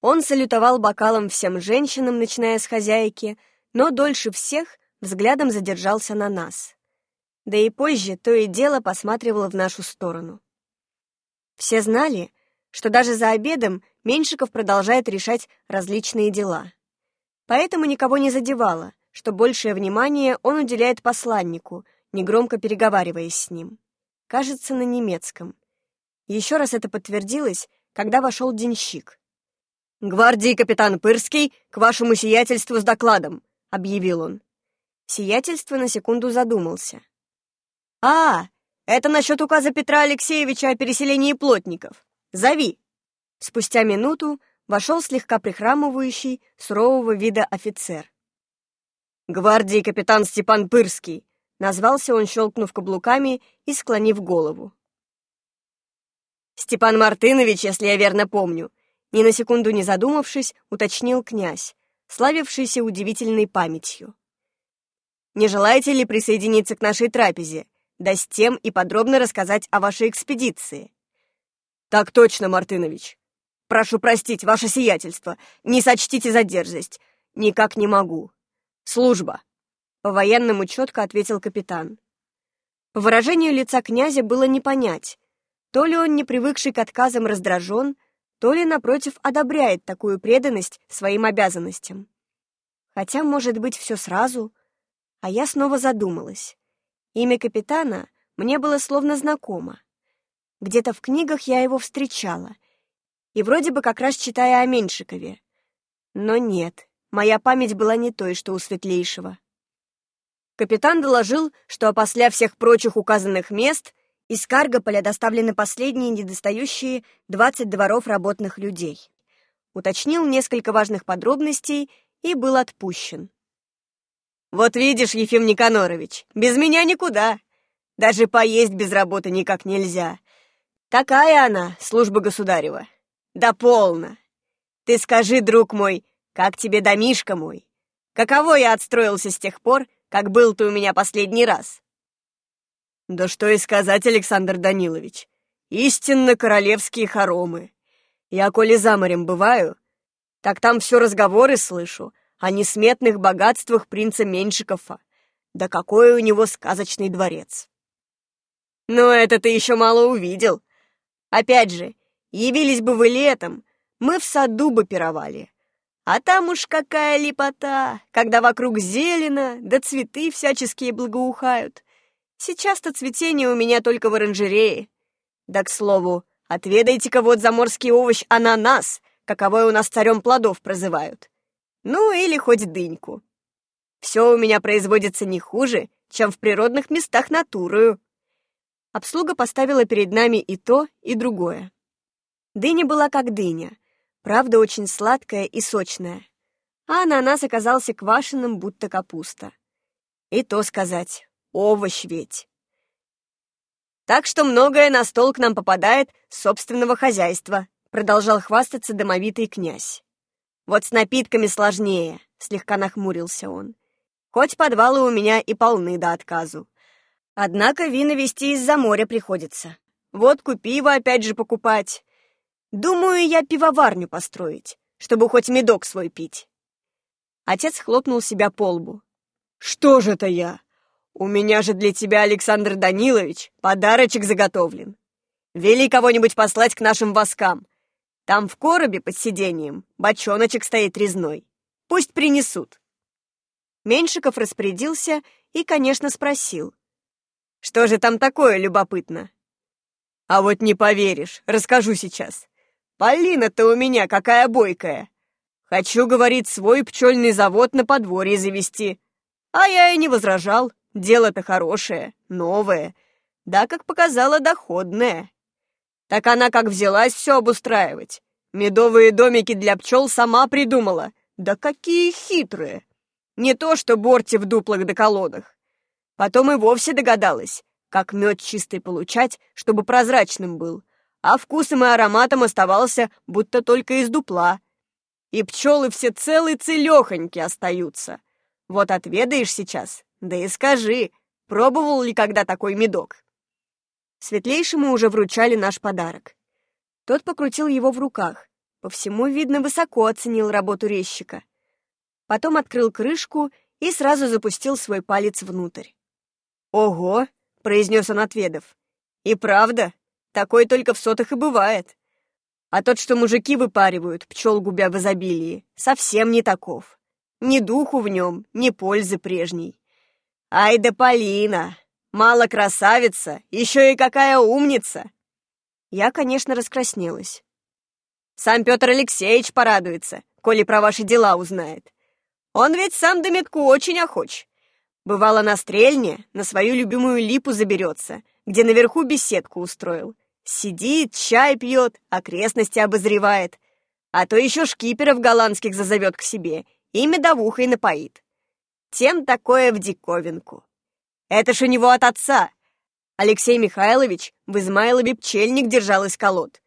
Он салютовал бокалом всем женщинам, начиная с хозяйки, но дольше всех взглядом задержался на нас. Да и позже то и дело посматривало в нашу сторону. Все знали, что даже за обедом Меньшиков продолжает решать различные дела. Поэтому никого не задевало, что большее внимание он уделяет посланнику, негромко переговариваясь с ним. Кажется, на немецком. Еще раз это подтвердилось, когда вошел денщик. «Гвардии капитан Пырский к вашему сиятельству с докладом», — объявил он. Сиятельство на секунду задумался. «А, это насчет указа Петра Алексеевича о переселении плотников. Зови!» Спустя минуту вошел слегка прихрамывающий, сурового вида офицер. «Гвардии капитан Степан Пырский», — назвался он, щелкнув каблуками и склонив голову. «Степан Мартынович, если я верно помню», ни на секунду не задумавшись, уточнил князь, славившийся удивительной памятью. «Не желаете ли присоединиться к нашей трапезе, да с тем и подробно рассказать о вашей экспедиции?» «Так точно, Мартынович. Прошу простить, ваше сиятельство. Не сочтите за дерзость. Никак не могу. Служба». По-военному четко ответил капитан. По выражению лица князя было не понять, то ли он, не привыкший к отказам, раздражен, то ли, напротив, одобряет такую преданность своим обязанностям. Хотя, может быть, все сразу. А я снова задумалась. Имя капитана мне было словно знакомо. Где-то в книгах я его встречала. И вроде бы как раз читая о Меньшикове. Но нет, моя память была не той, что у Светлейшего. Капитан доложил, что опосля всех прочих указанных мест из Каргополя доставлены последние недостающие 20 дворов работных людей. Уточнил несколько важных подробностей и был отпущен. «Вот видишь, Ефим Никанорович, без меня никуда. Даже поесть без работы никак нельзя. Такая она, служба государева. Да полно. Ты скажи, друг мой, как тебе домишка мой? Каково я отстроился с тех пор, как был ты у меня последний раз? Да что и сказать, Александр Данилович. Истинно королевские хоромы. Я, коли за морем бываю, так там все разговоры слышу о несметных богатствах принца Меньшикова. Да какой у него сказочный дворец. Но это ты еще мало увидел. Опять же, явились бы вы летом, мы в саду бы пировали. А там уж какая лепота, когда вокруг зелено, да цветы всяческие благоухают. Сейчас-то цветение у меня только в оранжерее. Да, к слову, отведайте-ка вот заморский овощ ананас, каковой у нас царем плодов прозывают. Ну, или хоть дыньку. Все у меня производится не хуже, чем в природных местах натурою. Обслуга поставила перед нами и то, и другое. Дыня была как дыня, правда, очень сладкая и сочная, а ананас оказался квашеным, будто капуста. И то сказать, овощ ведь. Так что многое на стол к нам попадает с собственного хозяйства, продолжал хвастаться домовитый князь. Вот с напитками сложнее, слегка нахмурился он. Хоть подвалы у меня и полны до отказу. Однако вина везти из-за моря приходится. Водку, пиво опять же покупать. Думаю, я пивоварню построить, чтобы хоть медок свой пить. Отец хлопнул себя по лбу. «Что же это я? У меня же для тебя, Александр Данилович, подарочек заготовлен. Вели кого-нибудь послать к нашим воскам. Там в коробе под сиденьем бочоночек стоит резной. Пусть принесут». Меньшиков распорядился и, конечно, спросил. «Что же там такое любопытно?» «А вот не поверишь, расскажу сейчас. Полина-то у меня какая бойкая. Хочу, говорит, свой пчельный завод на подворье завести. А я и не возражал. Дело-то хорошее, новое. Да, как показала, доходное. Так она как взялась все обустраивать. Медовые домики для пчел сама придумала. Да какие хитрые! Не то что борти в дуплах да колодах. Потом и вовсе догадалась, как мед чистый получать, чтобы прозрачным был, а вкусом и ароматом оставался, будто только из дупла. И пчелы все целые целехоньки остаются. Вот отведаешь сейчас, да и скажи, пробовал ли когда такой медок? Светлейшему уже вручали наш подарок. Тот покрутил его в руках. По всему, видно, высоко оценил работу резчика. Потом открыл крышку и сразу запустил свой палец внутрь. «Ого!» — произнес он, отведав. «И правда, такой только в сотах и бывает. А тот, что мужики выпаривают, пчел губя в изобилии, совсем не таков. Ни духу в нем, ни пользы прежней. Ай да Полина! Мало красавица, еще и какая умница!» Я, конечно, раскраснелась. «Сам Петр Алексеевич порадуется, коли про ваши дела узнает. Он ведь сам до метку очень охоч. Бывало на стрельне, на свою любимую липу заберется, где наверху беседку устроил. Сидит, чай пьет, окрестности обозревает. А то еще шкиперов голландских зазовет к себе и медовухой напоит. Тем такое в диковинку. Это ж у него от отца. Алексей Михайлович в Измайлове пчельник держал из колод.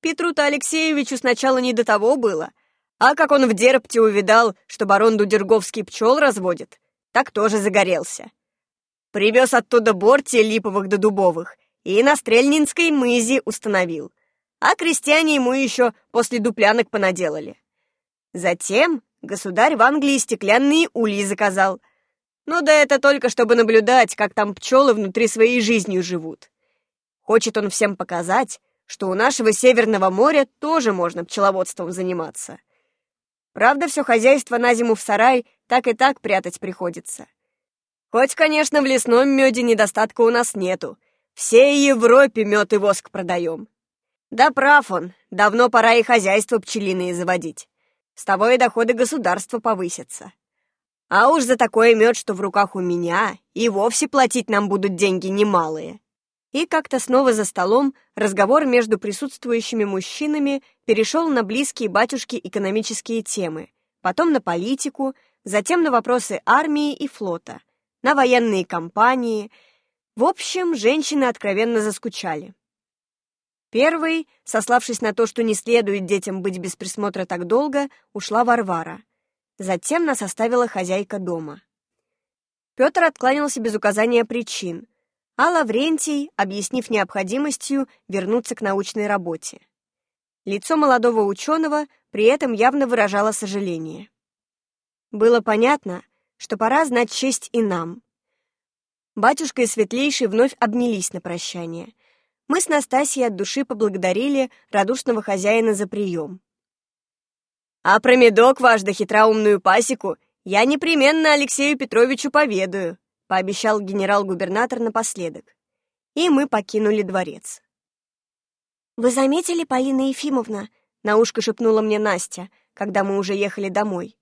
Петру-то Алексеевичу сначала не до того было, а как он в Дерпте увидал, что барон Дудерговский пчел разводит, так тоже загорелся. Привез оттуда борти липовых да дубовых и на Стрельнинской мызе установил, а крестьяне ему еще после дуплянок понаделали. Затем Государь в Англии стеклянные ульи заказал. Ну да это только чтобы наблюдать, как там пчелы внутри своей жизнью живут. Хочет он всем показать, что у нашего Северного моря тоже можно пчеловодством заниматься. Правда, все хозяйство на зиму в сарай так и так прятать приходится. Хоть, конечно, в лесном меде недостатка у нас нету. Всей Европе мед и воск продаем. Да прав он, давно пора и хозяйство пчелиные заводить. С того и доходы государства повысятся. А уж за такой мед, что в руках у меня, и вовсе платить нам будут деньги немалые. И как-то снова за столом разговор между присутствующими мужчинами перешел на близкие батюшки экономические темы, потом на политику, затем на вопросы армии и флота, на военные кампании. В общем, женщины откровенно заскучали. Первой, сославшись на то, что не следует детям быть без присмотра так долго, ушла Варвара. Затем нас оставила хозяйка дома. Петр откланялся без указания причин, а Лаврентий, объяснив необходимостью, вернуться к научной работе. Лицо молодого ученого при этом явно выражало сожаление. Было понятно, что пора знать честь и нам. Батюшка и Светлейший вновь обнялись на прощание — мы с Настасьей от души поблагодарили радушного хозяина за прием. «А про медок ваш да хитроумную пасеку я непременно Алексею Петровичу поведаю», пообещал генерал-губернатор напоследок. И мы покинули дворец. «Вы заметили, Полина Ефимовна?» — на ушко шепнула мне Настя, когда мы уже ехали домой.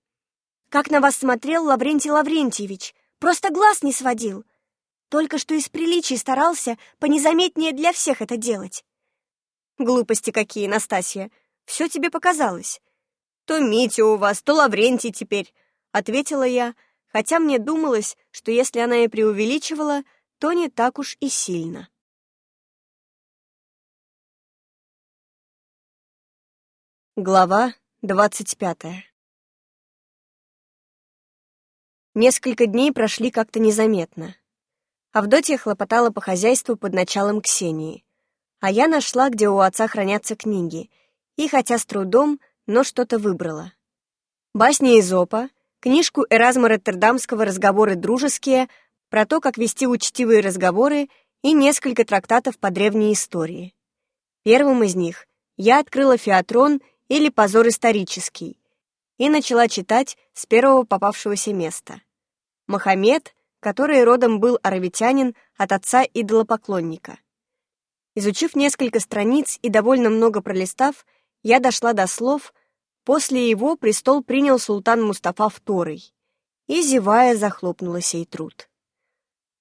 «Как на вас смотрел Лаврентий Лаврентьевич! Просто глаз не сводил! Только что из приличий старался понезаметнее для всех это делать!» «Глупости какие, Настасья! Все тебе показалось! То Митя у вас, то Лаврентий теперь!» — ответила я, хотя мне думалось, что если она и преувеличивала, то не так уж и сильно. Глава двадцать пятая Несколько дней прошли как-то незаметно. Авдотья хлопотала по хозяйству под началом Ксении, а я нашла, где у отца хранятся книги, и, хотя с трудом, но что-то выбрала. Басни Изопа, книжку Эразма Роттердамского «Разговоры дружеские», про то, как вести учтивые разговоры, и несколько трактатов по древней истории. Первым из них я открыла «Феатрон» или «Позор исторический» и начала читать с первого попавшегося места. Мохаммед, который родом был аравитянин от отца идолопоклонника. Изучив несколько страниц и довольно много пролистав, я дошла до слов «После его престол принял султан Мустафа II» и, зевая, захлопнула сей труд.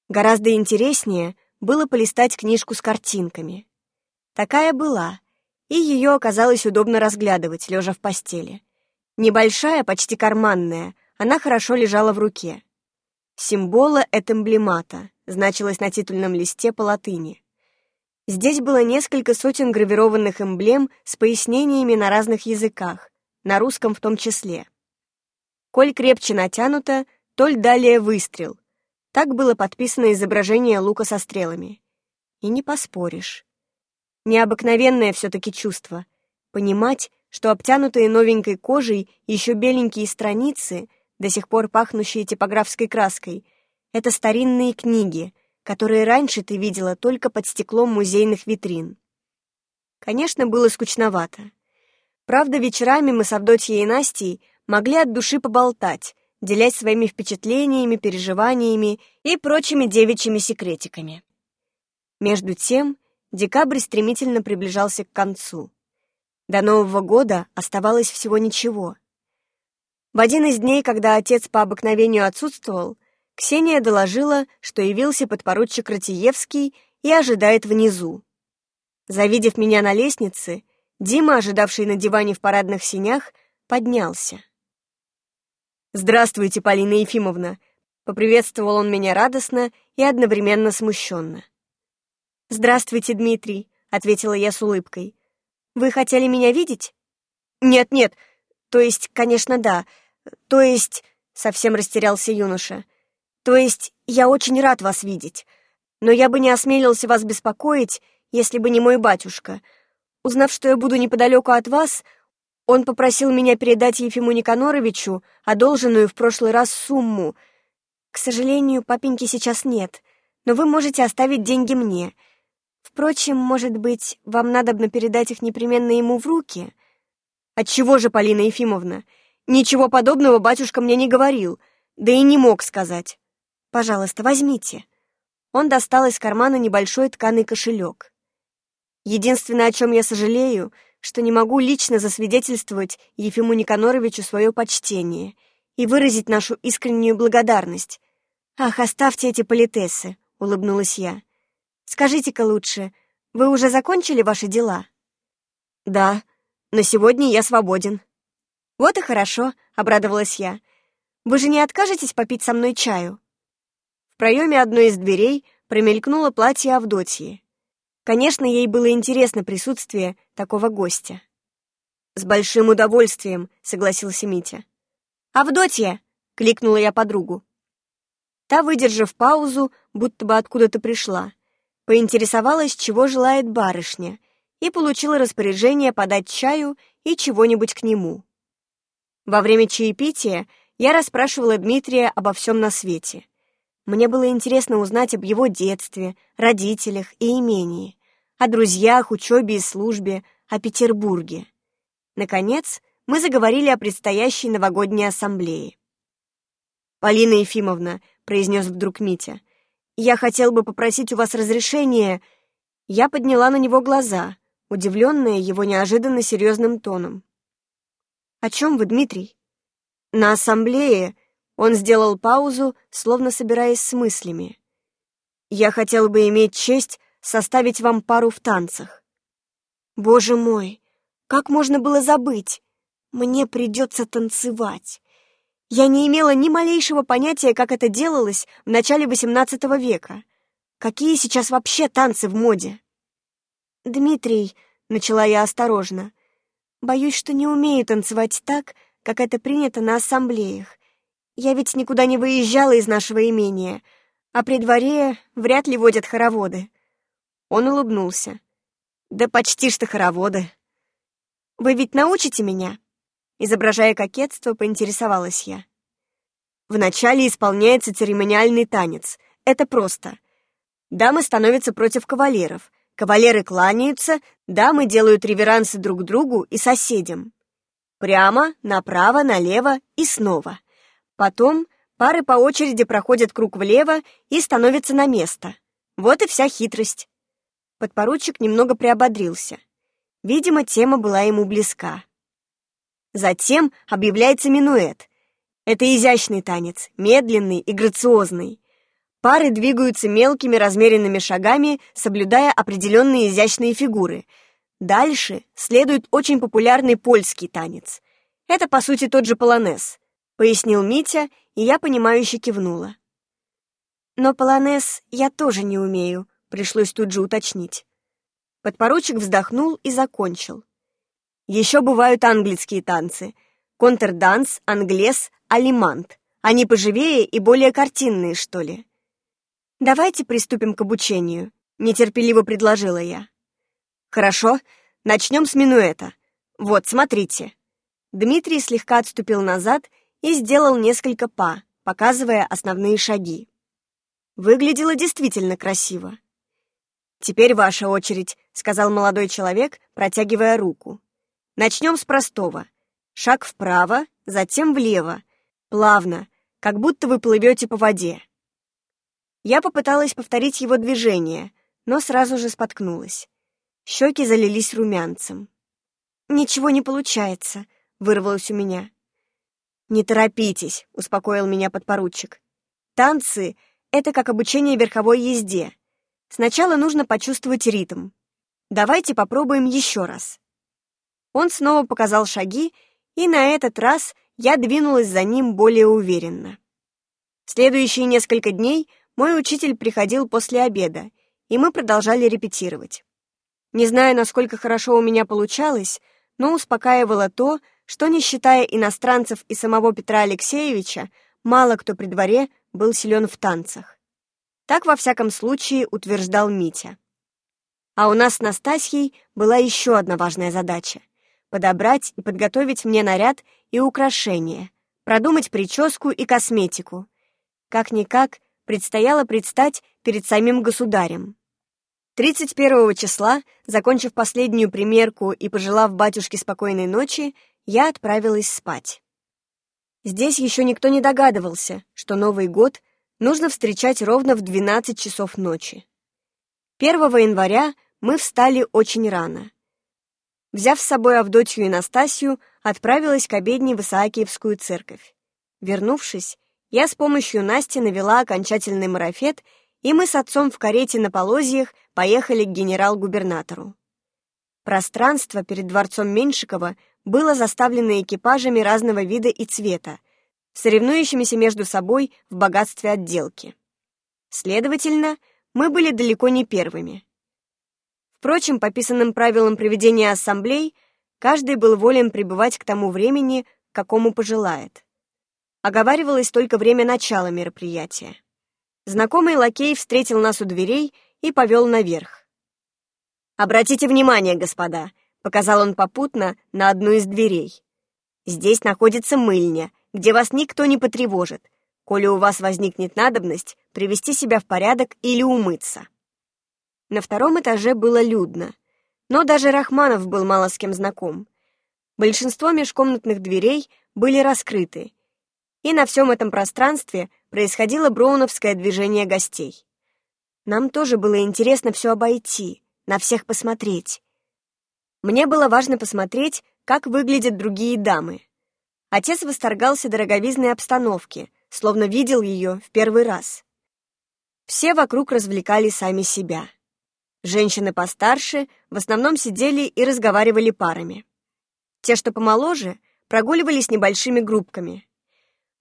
Гораздо интереснее было полистать книжку с картинками. Такая была — и ее оказалось удобно разглядывать, лежа в постели. Небольшая, почти карманная, она хорошо лежала в руке. Символа эт эмблемата значилось на титульном листе по латыни. Здесь было несколько сотен гравированных эмблем с пояснениями на разных языках, на русском в том числе. Коль крепче натянуто, толь далее выстрел. Так было подписано изображение лука со стрелами. И не поспоришь. Необыкновенное все-таки чувство. Понимать, что обтянутые новенькой кожей еще беленькие страницы, до сих пор пахнущие типографской краской, это старинные книги, которые раньше ты видела только под стеклом музейных витрин. Конечно, было скучновато. Правда, вечерами мы с Авдотьей и Настей могли от души поболтать, делясь своими впечатлениями, переживаниями и прочими девичьими секретиками. Между тем, Декабрь стремительно приближался к концу. До Нового года оставалось всего ничего. В один из дней, когда отец по обыкновению отсутствовал, Ксения доложила, что явился подпоручик Ратиевский и ожидает внизу. Завидев меня на лестнице, Дима, ожидавший на диване в парадных синях, поднялся. «Здравствуйте, Полина Ефимовна!» — поприветствовал он меня радостно и одновременно смущенно. «Здравствуйте, Дмитрий», — ответила я с улыбкой. «Вы хотели меня видеть?» «Нет-нет, то есть, конечно, да. То есть...» — совсем растерялся юноша. «То есть, я очень рад вас видеть. Но я бы не осмелился вас беспокоить, если бы не мой батюшка. Узнав, что я буду неподалеку от вас, он попросил меня передать Ефиму Никаноровичу одолженную в прошлый раз сумму. К сожалению, папеньки сейчас нет, но вы можете оставить деньги мне». Впрочем, может быть, вам надобно передать их непременно ему в руки? Отчего же, Полина Ефимовна? Ничего подобного батюшка мне не говорил, да и не мог сказать. Пожалуйста, возьмите. Он достал из кармана небольшой тканый кошелек. Единственное, о чем я сожалею, что не могу лично засвидетельствовать Ефиму Никаноровичу свое почтение и выразить нашу искреннюю благодарность. «Ах, оставьте эти политессы», — улыбнулась я. Скажите-ка лучше, вы уже закончили ваши дела?» «Да, на сегодня я свободен». «Вот и хорошо», — обрадовалась я. «Вы же не откажетесь попить со мной чаю?» В проеме одной из дверей промелькнуло платье Авдотьи. Конечно, ей было интересно присутствие такого гостя. «С большим удовольствием», — согласился Митя. «Авдотья!» — кликнула я подругу. Та, выдержав паузу, будто бы откуда-то пришла, поинтересовалась, чего желает барышня, и получила распоряжение подать чаю и чего-нибудь к нему. Во время чаепития я расспрашивала Дмитрия обо всем на свете. Мне было интересно узнать об его детстве, родителях и имении, о друзьях, учебе и службе, о Петербурге. Наконец, мы заговорили о предстоящей новогодней ассамблее. «Полина Ефимовна», — произнес вдруг Митя, — я хотел бы попросить у вас разрешения...» Я подняла на него глаза. Удивленная его неожиданно серьезным тоном. «О чем вы, Дмитрий?» На ассамблее он сделал паузу, словно собираясь с мыслями. «Я хотел бы иметь честь составить вам пару в танцах». «Боже мой, как можно было забыть? Мне придется танцевать». Я не имела ни малейшего понятия, как это делалось в начале XVIII века. Какие сейчас вообще танцы в моде? «Дмитрий», — начала я осторожно, — «боюсь, что не умею танцевать так, как это принято на ассамблеях. Я ведь никуда не выезжала из нашего имения, а при дворе вряд ли водят хороводы». Он улыбнулся. «Да почти что хороводы. Вы ведь научите меня?» Изображая кокетство, поинтересовалась я. Вначале исполняется церемониальный танец. Это просто. Дамы становятся против кавалеров. Кавалеры кланяются, дамы делают реверансы друг другу и соседям. Прямо, направо, налево и снова. Потом пары по очереди проходят круг влево и становятся на место. Вот и вся хитрость. Подпоручик немного приободрился. Видимо, тема была ему близка. Затем объявляется минуэт. Это изящный танец, медленный и грациозный. Пары двигаются мелкими размеренными шагами, соблюдая определенные изящные фигуры. Дальше следует очень популярный польский танец. Это, по сути, тот же полонез, пояснил Митя, и я понимающе кивнула. Но полонез я тоже не умею, пришлось тут же уточнить. Подпоручик вздохнул и закончил. Еще бывают английские танцы. Контрданс, англес, алимант. Они поживее и более картинные, что ли. «Давайте приступим к обучению», — нетерпеливо предложила я. «Хорошо, начнем с минуэта. Вот, смотрите». Дмитрий слегка отступил назад и сделал несколько па, показывая основные шаги. Выглядело действительно красиво. «Теперь ваша очередь», — сказал молодой человек, протягивая руку. Начнем с простого. Шаг вправо, затем влево. Плавно, как будто вы плывете по воде. Я попыталась повторить его движение, но сразу же споткнулась. Щеки залились румянцем. «Ничего не получается», — вырвалось у меня. «Не торопитесь», — успокоил меня подпоручик. «Танцы — это как обучение верховой езде. Сначала нужно почувствовать ритм. Давайте попробуем еще раз». Он снова показал шаги, и на этот раз я двинулась за ним более уверенно. Следующие несколько дней мой учитель приходил после обеда, и мы продолжали репетировать. Не знаю, насколько хорошо у меня получалось, но успокаивало то, что, не считая иностранцев и самого Петра Алексеевича, мало кто при дворе был силен в танцах. Так, во всяком случае, утверждал Митя. А у нас с Настасьей была еще одна важная задача подобрать и подготовить мне наряд и украшения, продумать прическу и косметику. Как-никак предстояло предстать перед самим государем. 31 числа, закончив последнюю примерку и пожелав батюшке спокойной ночи, я отправилась спать. Здесь еще никто не догадывался, что Новый год нужно встречать ровно в 12 часов ночи. 1 января мы встали очень рано. Взяв с собой Авдотью и Настасью, отправилась к обедне в Исаакиевскую церковь. Вернувшись, я с помощью Насти навела окончательный марафет, и мы с отцом в карете на полозьях поехали к генерал-губернатору. Пространство перед дворцом Меньшикова было заставлено экипажами разного вида и цвета, соревнующимися между собой в богатстве отделки. Следовательно, мы были далеко не первыми. Впрочем, по писанным правилам проведения ассамблей, каждый был волен пребывать к тому времени, какому пожелает. Оговаривалось только время начала мероприятия. Знакомый лакей встретил нас у дверей и повел наверх. «Обратите внимание, господа», — показал он попутно на одну из дверей. «Здесь находится мыльня, где вас никто не потревожит, коли у вас возникнет надобность привести себя в порядок или умыться». На втором этаже было людно, но даже Рахманов был мало с кем знаком. Большинство межкомнатных дверей были раскрыты, и на всем этом пространстве происходило броуновское движение гостей. Нам тоже было интересно все обойти, на всех посмотреть. Мне было важно посмотреть, как выглядят другие дамы. Отец восторгался дороговизной обстановке, словно видел ее в первый раз. Все вокруг развлекали сами себя. Женщины постарше в основном сидели и разговаривали парами. Те, что помоложе, прогуливались небольшими группками.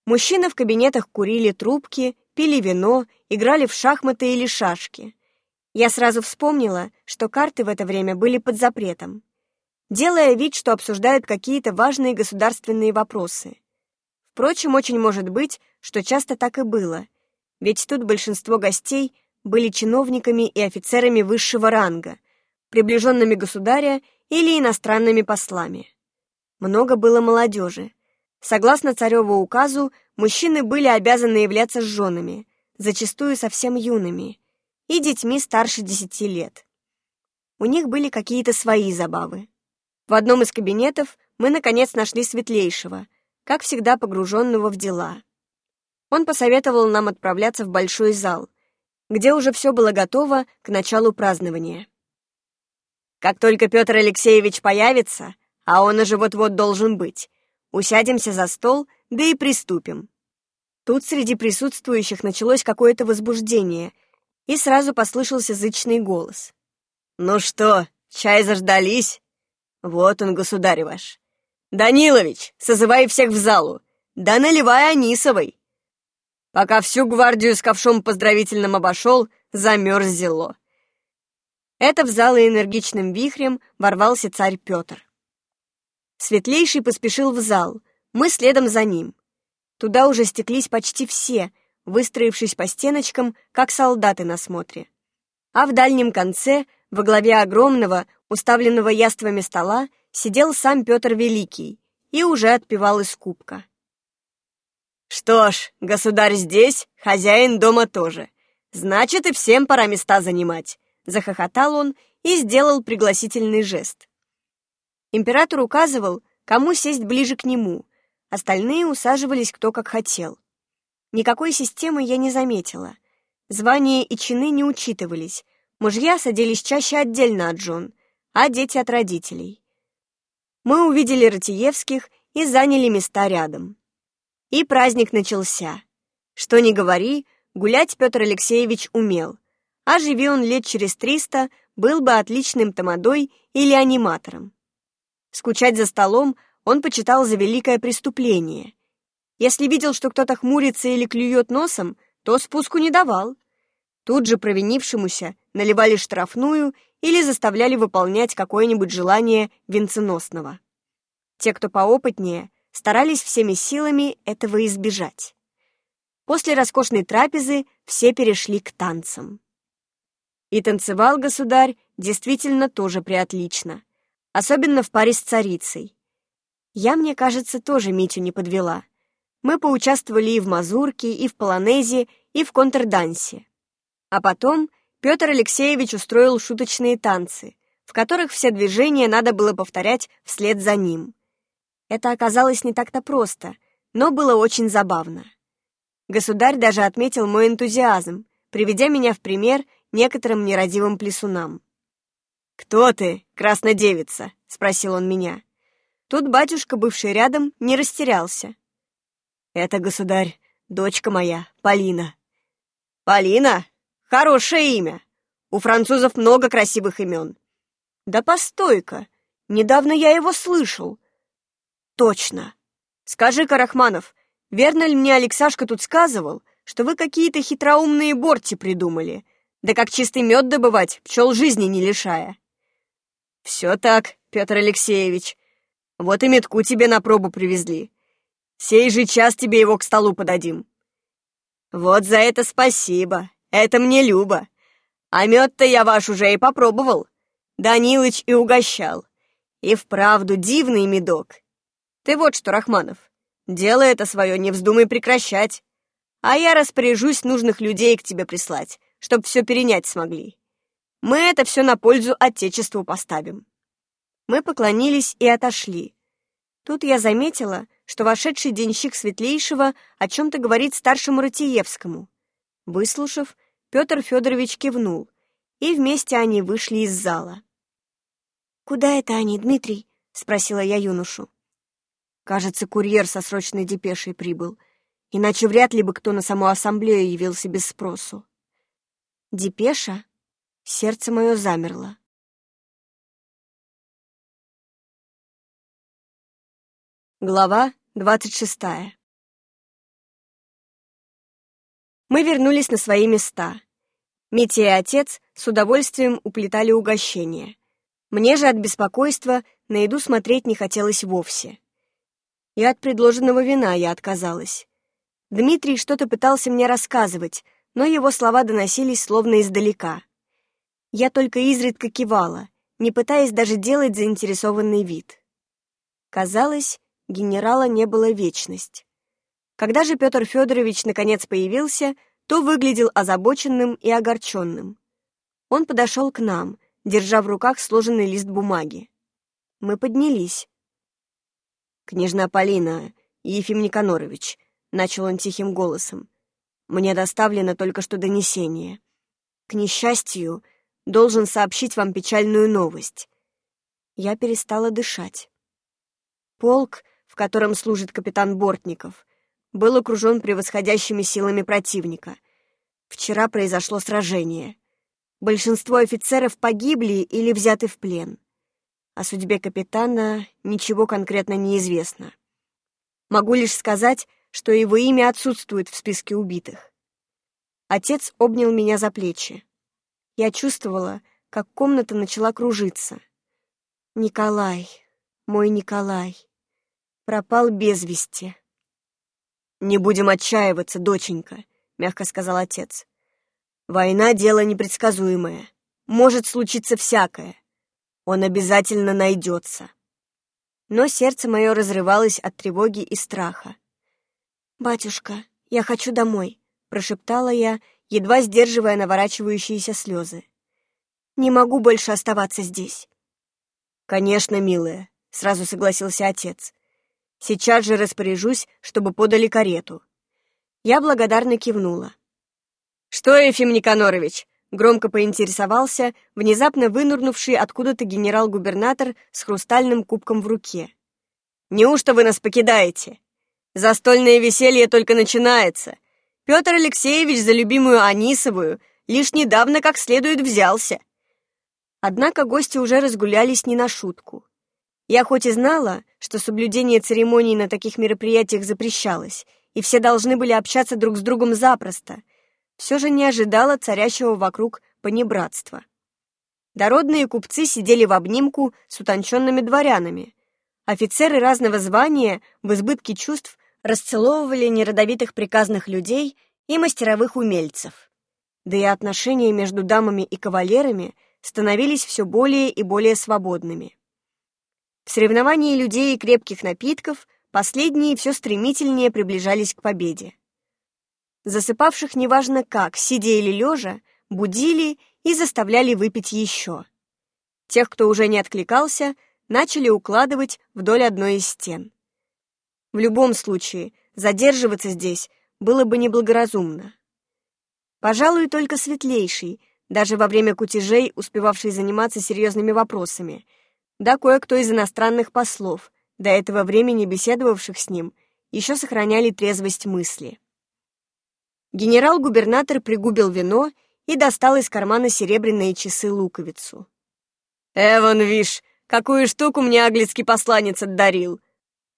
Мужчины в кабинетах курили трубки, пили вино, играли в шахматы или шашки. Я сразу вспомнила, что карты в это время были под запретом делая вид, что обсуждают какие-то важные государственные вопросы. Впрочем, очень может быть, что часто так и было, ведь тут большинство гостей были чиновниками и офицерами высшего ранга, приближенными государя или иностранными послами. Много было молодежи. Согласно цареву указу, мужчины были обязаны являться с женами, зачастую совсем юными, и детьми старше десяти лет. У них были какие-то свои забавы. В одном из кабинетов мы, наконец, нашли Светлейшего, как всегда погруженного в дела. Он посоветовал нам отправляться в большой зал, где уже все было готово к началу празднования. «Как только Петр Алексеевич появится, а он уже вот-вот должен быть, усядемся за стол, да и приступим». Тут среди присутствующих началось какое-то возбуждение, и сразу послышался зычный голос. «Ну что, чай заждались?» Вот он, государь ваш. Данилович, созывай всех в залу. Да наливай Анисовой. Пока всю гвардию с ковшом поздравительным обошел, замерз. Это в зал энергичным вихрем ворвался царь Петр. Светлейший поспешил в зал, мы следом за ним. Туда уже стеклись почти все, выстроившись по стеночкам, как солдаты на смотре. А в дальнем конце, во главе огромного, уставленного яствами стола, сидел сам Петр Великий и уже отпивал из кубка. «Что ж, государь здесь, хозяин дома тоже. Значит, и всем пора места занимать», — захохотал он и сделал пригласительный жест. Император указывал, кому сесть ближе к нему, остальные усаживались кто как хотел. Никакой системы я не заметила. Звания и чины не учитывались, мужья садились чаще отдельно от жен, а дети от родителей. Мы увидели Ратиевских и заняли места рядом. И праздник начался. Что ни говори, гулять Петр Алексеевич умел, а живи он лет через триста, был бы отличным тамадой или аниматором. Скучать за столом он почитал за великое преступление. Если видел, что кто-то хмурится или клюет носом, то спуску не давал. Тут же провинившемуся наливали штрафную или заставляли выполнять какое-нибудь желание венценосного. Те, кто поопытнее, старались всеми силами этого избежать. После роскошной трапезы все перешли к танцам. И танцевал государь действительно тоже приотлично, особенно в паре с царицей. Я, мне кажется, тоже Митю не подвела. Мы поучаствовали и в мазурке, и в полонезе, и в контрдансе. А потом Петр Алексеевич устроил шуточные танцы, в которых все движения надо было повторять вслед за ним. Это оказалось не так-то просто, но было очень забавно. Государь даже отметил мой энтузиазм, приведя меня в пример некоторым нерадивым плесунам. «Кто ты, краснодевица?» — спросил он меня. Тут батюшка, бывший рядом, не растерялся. «Это, государь, дочка моя, Полина». «Полина? Хорошее имя. У французов много красивых имен. Да постой-ка, недавно я его слышал. Точно. Скажи, Карахманов, верно ли мне Алексашка тут сказывал, что вы какие-то хитроумные борти придумали? Да как чистый мед добывать, пчел жизни не лишая. Все так, Петр Алексеевич. Вот и метку тебе на пробу привезли. Сей же час тебе его к столу подадим. Вот за это спасибо. Это мне любо. А мед-то я ваш уже и попробовал. Данилыч и угощал. И вправду дивный медок. Ты вот что, Рахманов, дело это свое не вздумай прекращать. А я распоряжусь нужных людей к тебе прислать, чтоб все перенять смогли. Мы это все на пользу Отечеству поставим. Мы поклонились и отошли. Тут я заметила, что вошедший денщик Светлейшего о чем-то говорит старшему Ратиевскому. Выслушав, Петр Федорович кивнул, и вместе они вышли из зала. «Куда это они, Дмитрий?» — спросила я юношу. Кажется, курьер со срочной депешей прибыл. Иначе вряд ли бы кто на саму ассамблею явился без спросу. Депеша? Сердце мое замерло. Глава двадцать шестая Мы вернулись на свои места. Митя и отец с удовольствием уплетали угощение. Мне же от беспокойства на еду смотреть не хотелось вовсе. И от предложенного вина я отказалась. Дмитрий что-то пытался мне рассказывать, но его слова доносились словно издалека. Я только изредка кивала, не пытаясь даже делать заинтересованный вид. Казалось, генерала не было вечность. Когда же Петр Федорович наконец появился, то выглядел озабоченным и огорченным. Он подошел к нам, держа в руках сложенный лист бумаги. Мы поднялись. «Княжна Полина, Ефим Никонорович», — начал он тихим голосом, — «мне доставлено только что донесение. К несчастью, должен сообщить вам печальную новость». Я перестала дышать. Полк, в котором служит капитан Бортников, был окружен превосходящими силами противника. Вчера произошло сражение. Большинство офицеров погибли или взяты в плен. О судьбе капитана ничего конкретно не известно. Могу лишь сказать, что его имя отсутствует в списке убитых. Отец обнял меня за плечи. Я чувствовала, как комната начала кружиться. Николай, мой Николай, пропал без вести. «Не будем отчаиваться, доченька», — мягко сказал отец. «Война — дело непредсказуемое. Может случиться всякое. Он обязательно найдется». Но сердце мое разрывалось от тревоги и страха. «Батюшка, я хочу домой», — прошептала я, едва сдерживая наворачивающиеся слезы. «Не могу больше оставаться здесь». «Конечно, милая», — сразу согласился отец. Сейчас же распоряжусь, чтобы подали карету». Я благодарно кивнула. «Что, Ефим Никанорович?» — громко поинтересовался внезапно вынурнувший откуда-то генерал-губернатор с хрустальным кубком в руке. «Неужто вы нас покидаете? Застольное веселье только начинается. Петр Алексеевич за любимую Анисовую лишь недавно как следует взялся». Однако гости уже разгулялись не на шутку. Я хоть и знала, что соблюдение церемоний на таких мероприятиях запрещалось, и все должны были общаться друг с другом запросто, все же не ожидала царящего вокруг понебратства. Дородные купцы сидели в обнимку с утонченными дворянами. Офицеры разного звания в избытке чувств расцеловывали неродовитых приказных людей и мастеровых умельцев. Да и отношения между дамами и кавалерами становились все более и более свободными. В соревновании людей и крепких напитков последние все стремительнее приближались к победе. Засыпавших неважно как, сидя или лежа, будили и заставляли выпить еще. Тех, кто уже не откликался, начали укладывать вдоль одной из стен. В любом случае, задерживаться здесь было бы неблагоразумно. Пожалуй, только светлейший, даже во время кутежей, успевавший заниматься серьезными вопросами — да кое-кто из иностранных послов, до этого времени беседовавших с ним, еще сохраняли трезвость мысли. Генерал-губернатор пригубил вино и достал из кармана серебряные часы-луковицу. «Эван, вишь, какую штуку мне аглицкий посланец отдарил!»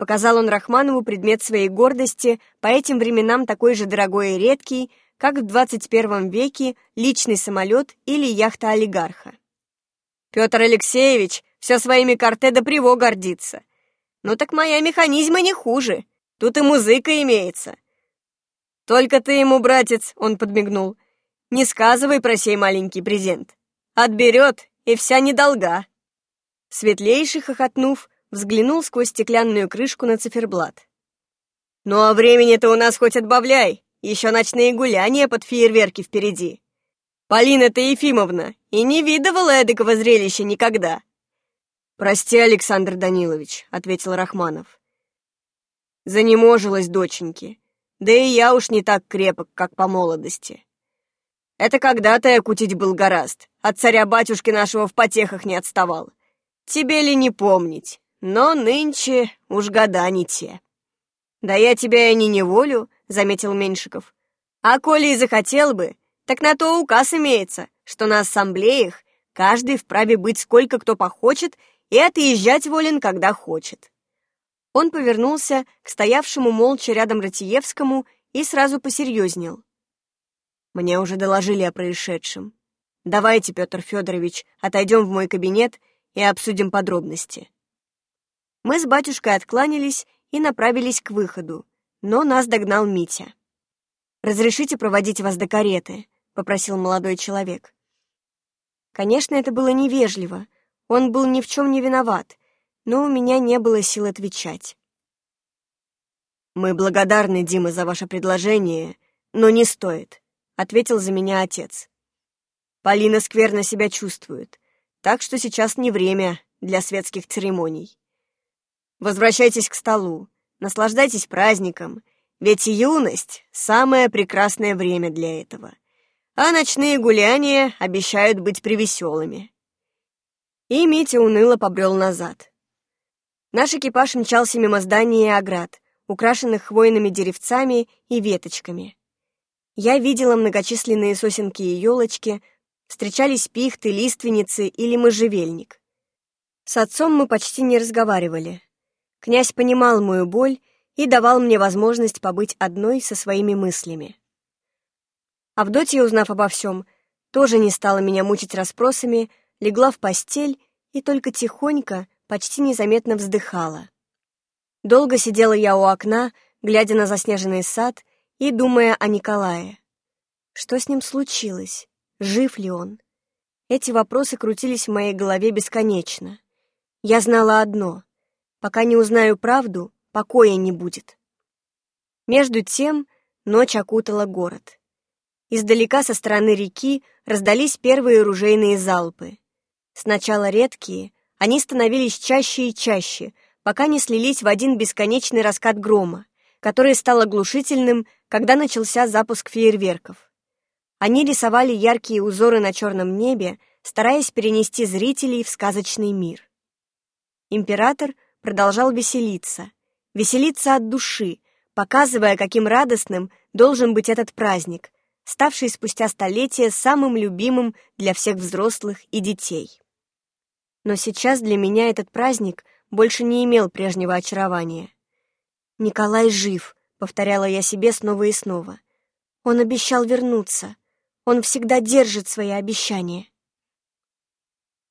Показал он Рахманову предмет своей гордости, по этим временам такой же дорогой и редкий, как в 21 веке личный самолет или яхта олигарха. Петр Алексеевич все своими карте до приво гордится. Ну так моя механизма не хуже. Тут и музыка имеется. Только ты ему, братец, он подмигнул, не сказывай про сей маленький презент. Отберет, и вся недолга. Светлейший, хохотнув, взглянул сквозь стеклянную крышку на циферблат. «Ну а времени-то у нас хоть отбавляй, еще ночные гуляния под фейерверки впереди. Полина-то Ефимовна и не видывала эдакого зрелища никогда. «Прости, Александр Данилович», — ответил Рахманов. «Занеможилась доченьки. Да и я уж не так крепок, как по молодости. Это когда-то я кутить был гораст, от царя-батюшки нашего в потехах не отставал. тебе ли не помнить, но нынче уж года не те. Да я тебя и не неволю, заметил Меньшиков. А коли и захотел бы, так на то указ имеется, что на ассамблеях каждый вправе быть сколько кто похочет и отъезжать волен, когда хочет. Он повернулся к стоявшему молча рядом Ратиевскому и сразу посерьезнел. Мне уже доложили о происшедшем. Давайте, Петр Федорович, отойдем в мой кабинет и обсудим подробности. Мы с батюшкой откланялись и направились к выходу, но нас догнал Митя. «Разрешите проводить вас до кареты?» — попросил молодой человек. Конечно, это было невежливо. Он был ни в чем не виноват, но у меня не было сил отвечать. «Мы благодарны, Дима, за ваше предложение, но не стоит», — ответил за меня отец. «Полина скверно себя чувствует, так что сейчас не время для светских церемоний. Возвращайтесь к столу, наслаждайтесь праздником, ведь юность — самое прекрасное время для этого, а ночные гуляния обещают быть привеселыми». И Митя уныло побрел назад. Наш экипаж мчался мимо здания и оград, украшенных хвойными деревцами и веточками. Я видела многочисленные сосенки и елочки, встречались пихты, лиственницы или можжевельник. С отцом мы почти не разговаривали. Князь понимал мою боль и давал мне возможность побыть одной со своими мыслями. Авдотья, узнав обо всем, тоже не стала меня мучить расспросами, легла в постель и только тихонько, почти незаметно вздыхала. Долго сидела я у окна, глядя на заснеженный сад и думая о Николае. Что с ним случилось? Жив ли он? Эти вопросы крутились в моей голове бесконечно. Я знала одно — пока не узнаю правду, покоя не будет. Между тем ночь окутала город. Издалека со стороны реки раздались первые ружейные залпы. Сначала редкие, они становились чаще и чаще, пока не слились в один бесконечный раскат грома, который стал оглушительным, когда начался запуск фейерверков. Они рисовали яркие узоры на черном небе, стараясь перенести зрителей в сказочный мир. Император продолжал веселиться, веселиться от души, показывая, каким радостным должен быть этот праздник, ставший спустя столетия самым любимым для всех взрослых и детей. Но сейчас для меня этот праздник больше не имел прежнего очарования. «Николай жив», — повторяла я себе снова и снова. «Он обещал вернуться. Он всегда держит свои обещания».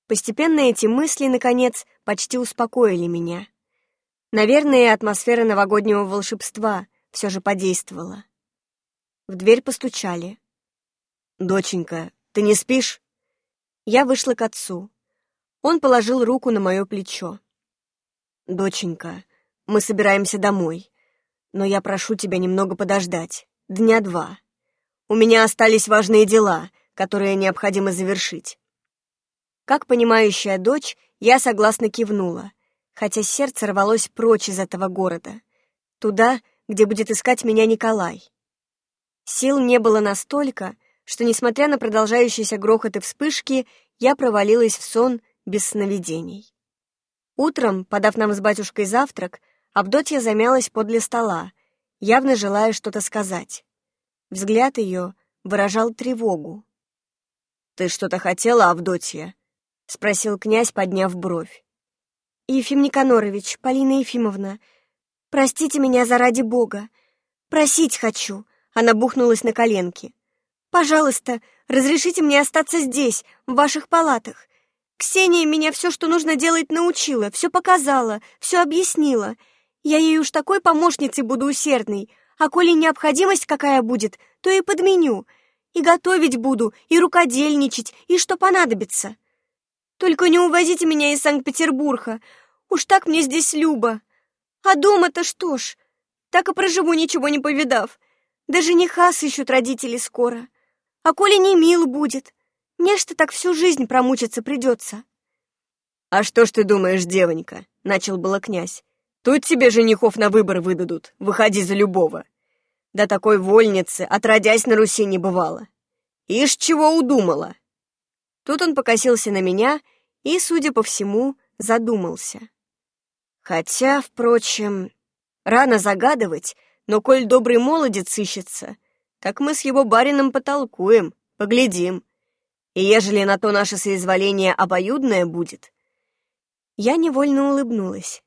Постепенно эти мысли, наконец, почти успокоили меня. Наверное, атмосфера новогоднего волшебства все же подействовала. В дверь постучали. «Доченька, ты не спишь?» Я вышла к отцу. Он положил руку на мое плечо. «Доченька, мы собираемся домой, но я прошу тебя немного подождать, дня два. У меня остались важные дела, которые необходимо завершить». Как понимающая дочь, я согласно кивнула, хотя сердце рвалось прочь из этого города, туда, где будет искать меня Николай. Сил не было настолько, что, несмотря на продолжающиеся грохот и вспышки, я провалилась в сон без сновидений. Утром, подав нам с батюшкой завтрак, Авдотья замялась подле стола, явно желая что-то сказать. Взгляд ее выражал тревогу. «Ты что-то хотела, Авдотья?» — спросил князь, подняв бровь. «Ефим Никанорович, Полина Ефимовна, простите меня заради Бога. Просить хочу!» — она бухнулась на коленки. «Пожалуйста, разрешите мне остаться здесь, в ваших палатах. Ксения меня все, что нужно делать, научила, все показала, все объяснила. Я ей уж такой помощницей буду усердной, а коли необходимость какая будет, то и подменю. И готовить буду, и рукодельничать, и что понадобится. Только не увозите меня из Санкт-Петербурга, уж так мне здесь любо. А дома-то что ж, так и проживу, ничего не повидав. Да жениха сыщут родители скоро. А коли не мил будет, Нечто так всю жизнь промучиться придется. «А что ж ты думаешь, девонька?» — начал было князь. «Тут тебе женихов на выбор выдадут, выходи за любого. Да такой вольницы, отродясь на Руси, не бывало. Ишь, чего удумала!» Тут он покосился на меня и, судя по всему, задумался. Хотя, впрочем, рано загадывать, но коль добрый молодец ищется, так мы с его барином потолкуем, поглядим. И ежели на то наше соизволение обоюдное будет... Я невольно улыбнулась.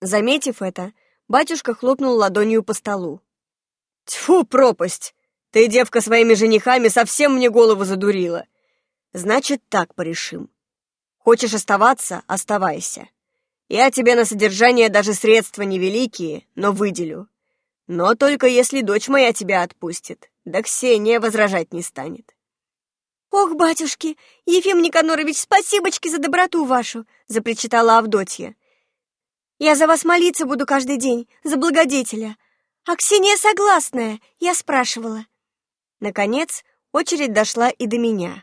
Заметив это, батюшка хлопнул ладонью по столу. «Тьфу, пропасть! Ты, девка, своими женихами совсем мне голову задурила. Значит, так порешим. Хочешь оставаться — оставайся. Я тебе на содержание даже средства невеликие, но выделю. Но только если дочь моя тебя отпустит, да Ксения возражать не станет. «Ох, батюшки, Ефим Никанорович, спасибочки за доброту вашу!» — запричитала Авдотья. «Я за вас молиться буду каждый день, за благодетеля. А Ксения согласная, я спрашивала». Наконец, очередь дошла и до меня.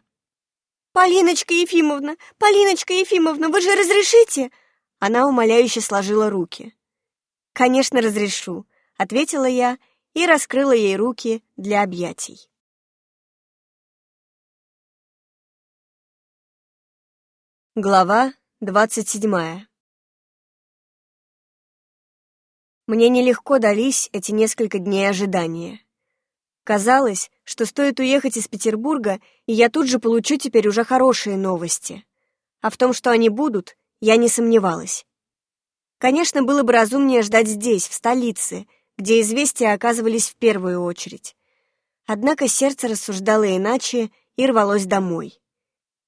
«Полиночка Ефимовна, Полиночка Ефимовна, вы же разрешите?» Она умоляюще сложила руки. «Конечно, разрешу», — ответила я и раскрыла ей руки для объятий. Глава двадцать седьмая Мне нелегко дались эти несколько дней ожидания. Казалось, что стоит уехать из Петербурга, и я тут же получу теперь уже хорошие новости. А в том, что они будут, я не сомневалась. Конечно, было бы разумнее ждать здесь, в столице, где известия оказывались в первую очередь. Однако сердце рассуждало иначе и рвалось домой.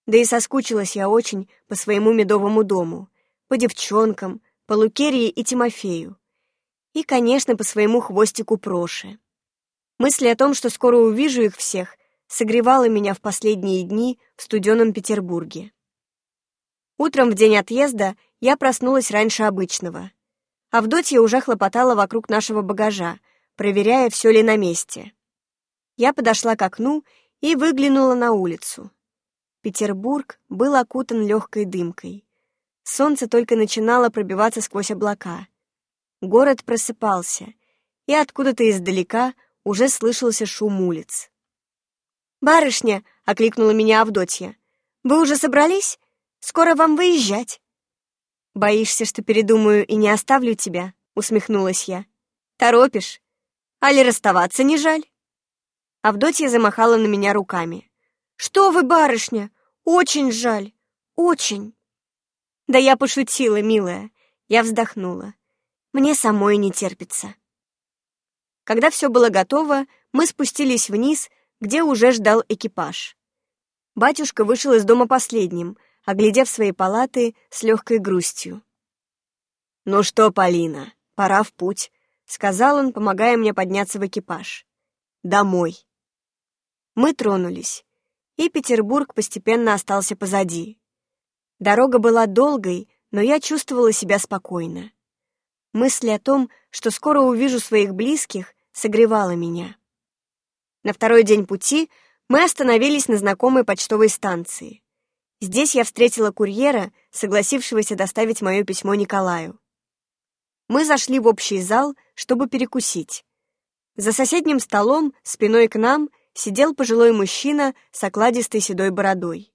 Да и соскучилась я очень по своему медовому дому, по девчонкам, по Лукерии и Тимофею. И, конечно, по своему хвостику Проши. Мысль о том, что скоро увижу их всех, согревала меня в последние дни в студеном Петербурге. Утром в день отъезда я проснулась раньше обычного. Авдотья уже хлопотала вокруг нашего багажа, проверяя, все ли на месте. Я подошла к окну и выглянула на улицу. Петербург был окутан легкой дымкой. Солнце только начинало пробиваться сквозь облака. Город просыпался, и откуда-то издалека уже слышался шум улиц. «Барышня!» — окликнула меня Авдотья. «Вы уже собрались? Скоро вам выезжать». «Боишься, что передумаю и не оставлю тебя?» — усмехнулась я. «Торопишь? Али расставаться не жаль?» Авдотья замахала на меня руками. «Что вы, барышня? Очень жаль. Очень». «Да я пошутила, милая». Я вздохнула. «Мне самой не терпится». Когда все было готово, мы спустились вниз, где уже ждал экипаж. Батюшка вышел из дома последним, оглядев свои палаты с легкой грустью. «Ну что, Полина, пора в путь», — сказал он, помогая мне подняться в экипаж. «Домой». Мы тронулись и Петербург постепенно остался позади. Дорога была долгой, но я чувствовала себя спокойно. Мысль о том, что скоро увижу своих близких, согревала меня. На второй день пути мы остановились на знакомой почтовой станции. Здесь я встретила курьера, согласившегося доставить мое письмо Николаю. Мы зашли в общий зал, чтобы перекусить. За соседним столом, спиной к нам, сидел пожилой мужчина с окладистой седой бородой.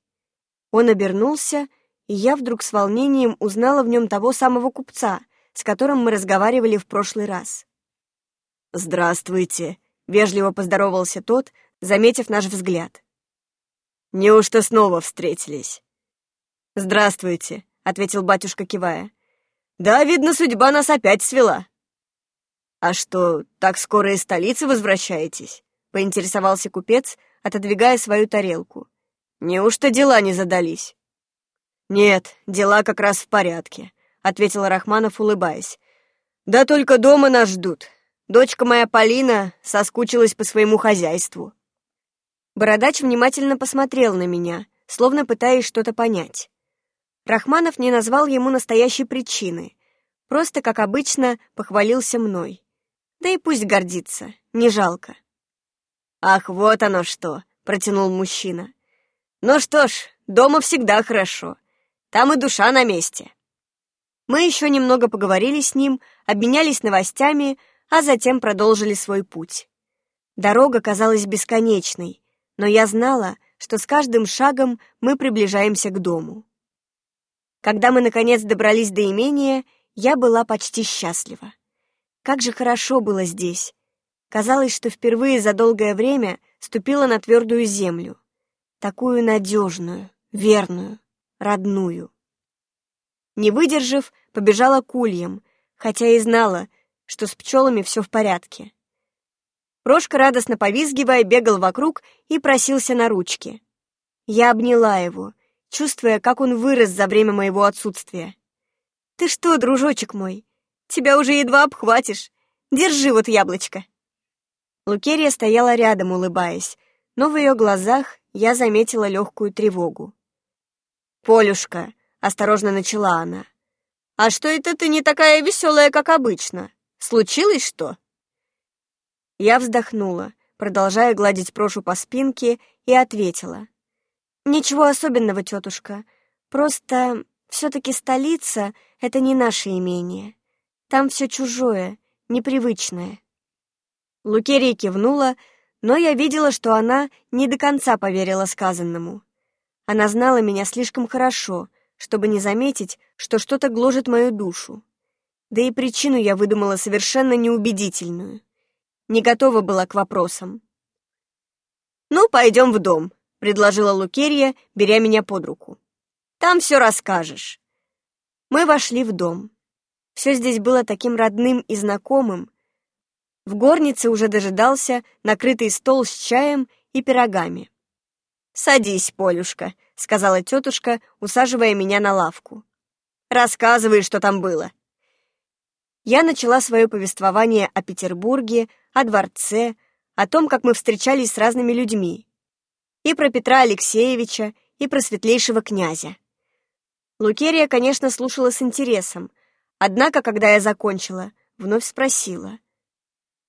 Он обернулся, и я вдруг с волнением узнала в нем того самого купца, с которым мы разговаривали в прошлый раз. «Здравствуйте», — вежливо поздоровался тот, заметив наш взгляд. «Неужто снова встретились?» «Здравствуйте», — ответил батюшка, кивая. «Да, видно, судьба нас опять свела». «А что, так скоро из столицы возвращаетесь?» поинтересовался купец, отодвигая свою тарелку. «Неужто дела не задались?» «Нет, дела как раз в порядке», — ответил Рахманов, улыбаясь. «Да только дома нас ждут. Дочка моя Полина соскучилась по своему хозяйству». Бородач внимательно посмотрел на меня, словно пытаясь что-то понять. Рахманов не назвал ему настоящей причины, просто, как обычно, похвалился мной. Да и пусть гордится, не жалко. «Ах, вот оно что!» — протянул мужчина. «Ну что ж, дома всегда хорошо. Там и душа на месте». Мы еще немного поговорили с ним, обменялись новостями, а затем продолжили свой путь. Дорога казалась бесконечной, но я знала, что с каждым шагом мы приближаемся к дому. Когда мы, наконец, добрались до имения, я была почти счастлива. Как же хорошо было здесь. Казалось, что впервые за долгое время ступила на твердую землю. Такую надежную, верную, родную. Не выдержав, побежала к ульям, хотя и знала, что с пчелами все в порядке. Прошка, радостно повизгивая, бегал вокруг и просился на ручки. Я обняла его, чувствуя, как он вырос за время моего отсутствия. «Ты что, дружочек мой, тебя уже едва обхватишь. Держи вот яблочко». Лукерия стояла рядом, улыбаясь, но в ее глазах я заметила легкую тревогу. «Полюшка», — осторожно начала она, — «а что это ты не такая веселая, как обычно? Случилось что?» Я вздохнула, продолжая гладить Прошу по спинке, и ответила. «Ничего особенного, тетушка. Просто все-таки столица — это не наше имение. Там все чужое, непривычное». Лукерия кивнула, но я видела, что она не до конца поверила сказанному. Она знала меня слишком хорошо, чтобы не заметить, что что-то гложет мою душу. Да и причину я выдумала совершенно неубедительную — не готова была к вопросам. «Ну, пойдем в дом», — предложила Лукерия, беря меня под руку. «Там все расскажешь». Мы вошли в дом. Все здесь было таким родным и знакомым. В горнице уже дожидался накрытый стол с чаем и пирогами. «Садись, Полюшка», — сказала тетушка, усаживая меня на лавку. «Рассказывай, что там было». Я начала свое повествование о Петербурге, о дворце, о том, как мы встречались с разными людьми. И про Петра Алексеевича, и про светлейшего князя. Лукерия, конечно, слушала с интересом, однако, когда я закончила, вновь спросила.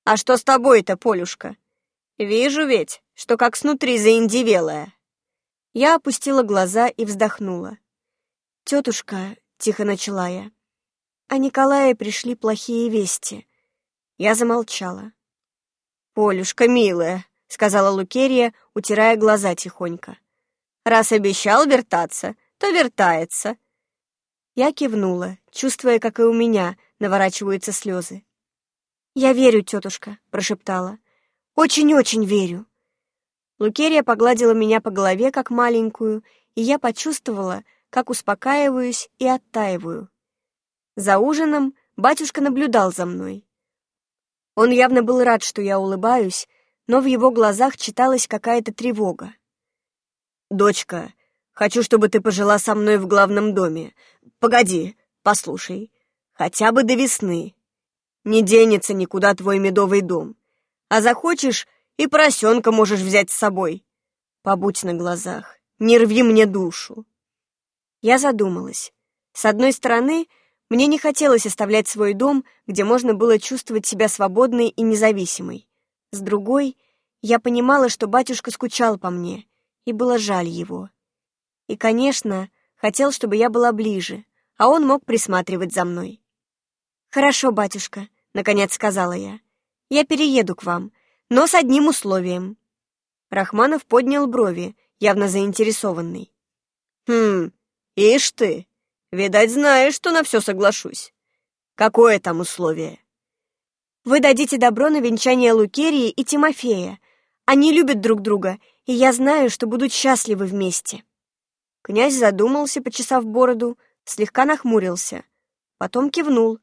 «А что с тобой-то, Полюшка? Вижу ведь, что как снутри заиндивелая». Я опустила глаза и вздохнула. «Тетушка», — тихо начала я, — «о Николае пришли плохие вести». Я замолчала. «Полюшка, милая», — сказала Лукерия, утирая глаза тихонько. «Раз обещал вертаться, то вертается». Я кивнула, чувствуя, как и у меня наворачиваются слезы. «Я верю, тетушка», — прошептала. «Очень-очень верю». Лукерия погладила меня по голове, как маленькую, и я почувствовала, как успокаиваюсь и оттаиваю. За ужином батюшка наблюдал за мной. Он явно был рад, что я улыбаюсь, но в его глазах читалась какая-то тревога. «Дочка, хочу, чтобы ты пожила со мной в главном доме. Погоди, послушай, хотя бы до весны. Не денется никуда твой медовый дом. А захочешь, и поросенка можешь взять с собой. Побудь на глазах, не рви мне душу». Я задумалась. С одной стороны, мне не хотелось оставлять свой дом, где можно было чувствовать себя свободной и независимой. С другой, я понимала, что батюшка скучал по мне, и было жаль его. И, конечно, хотел, чтобы я была ближе, а он мог присматривать за мной. «Хорошо, батюшка», — наконец сказала я. «Я перееду к вам, но с одним условием». Рахманов поднял брови, явно заинтересованный. «Хм, ишь ты!» Видать, знаешь, что на все соглашусь. Какое там условие? Вы дадите добро на венчание Лукерии и Тимофея. Они любят друг друга, и я знаю, что будут счастливы вместе. Князь задумался, почесав бороду, слегка нахмурился. Потом кивнул.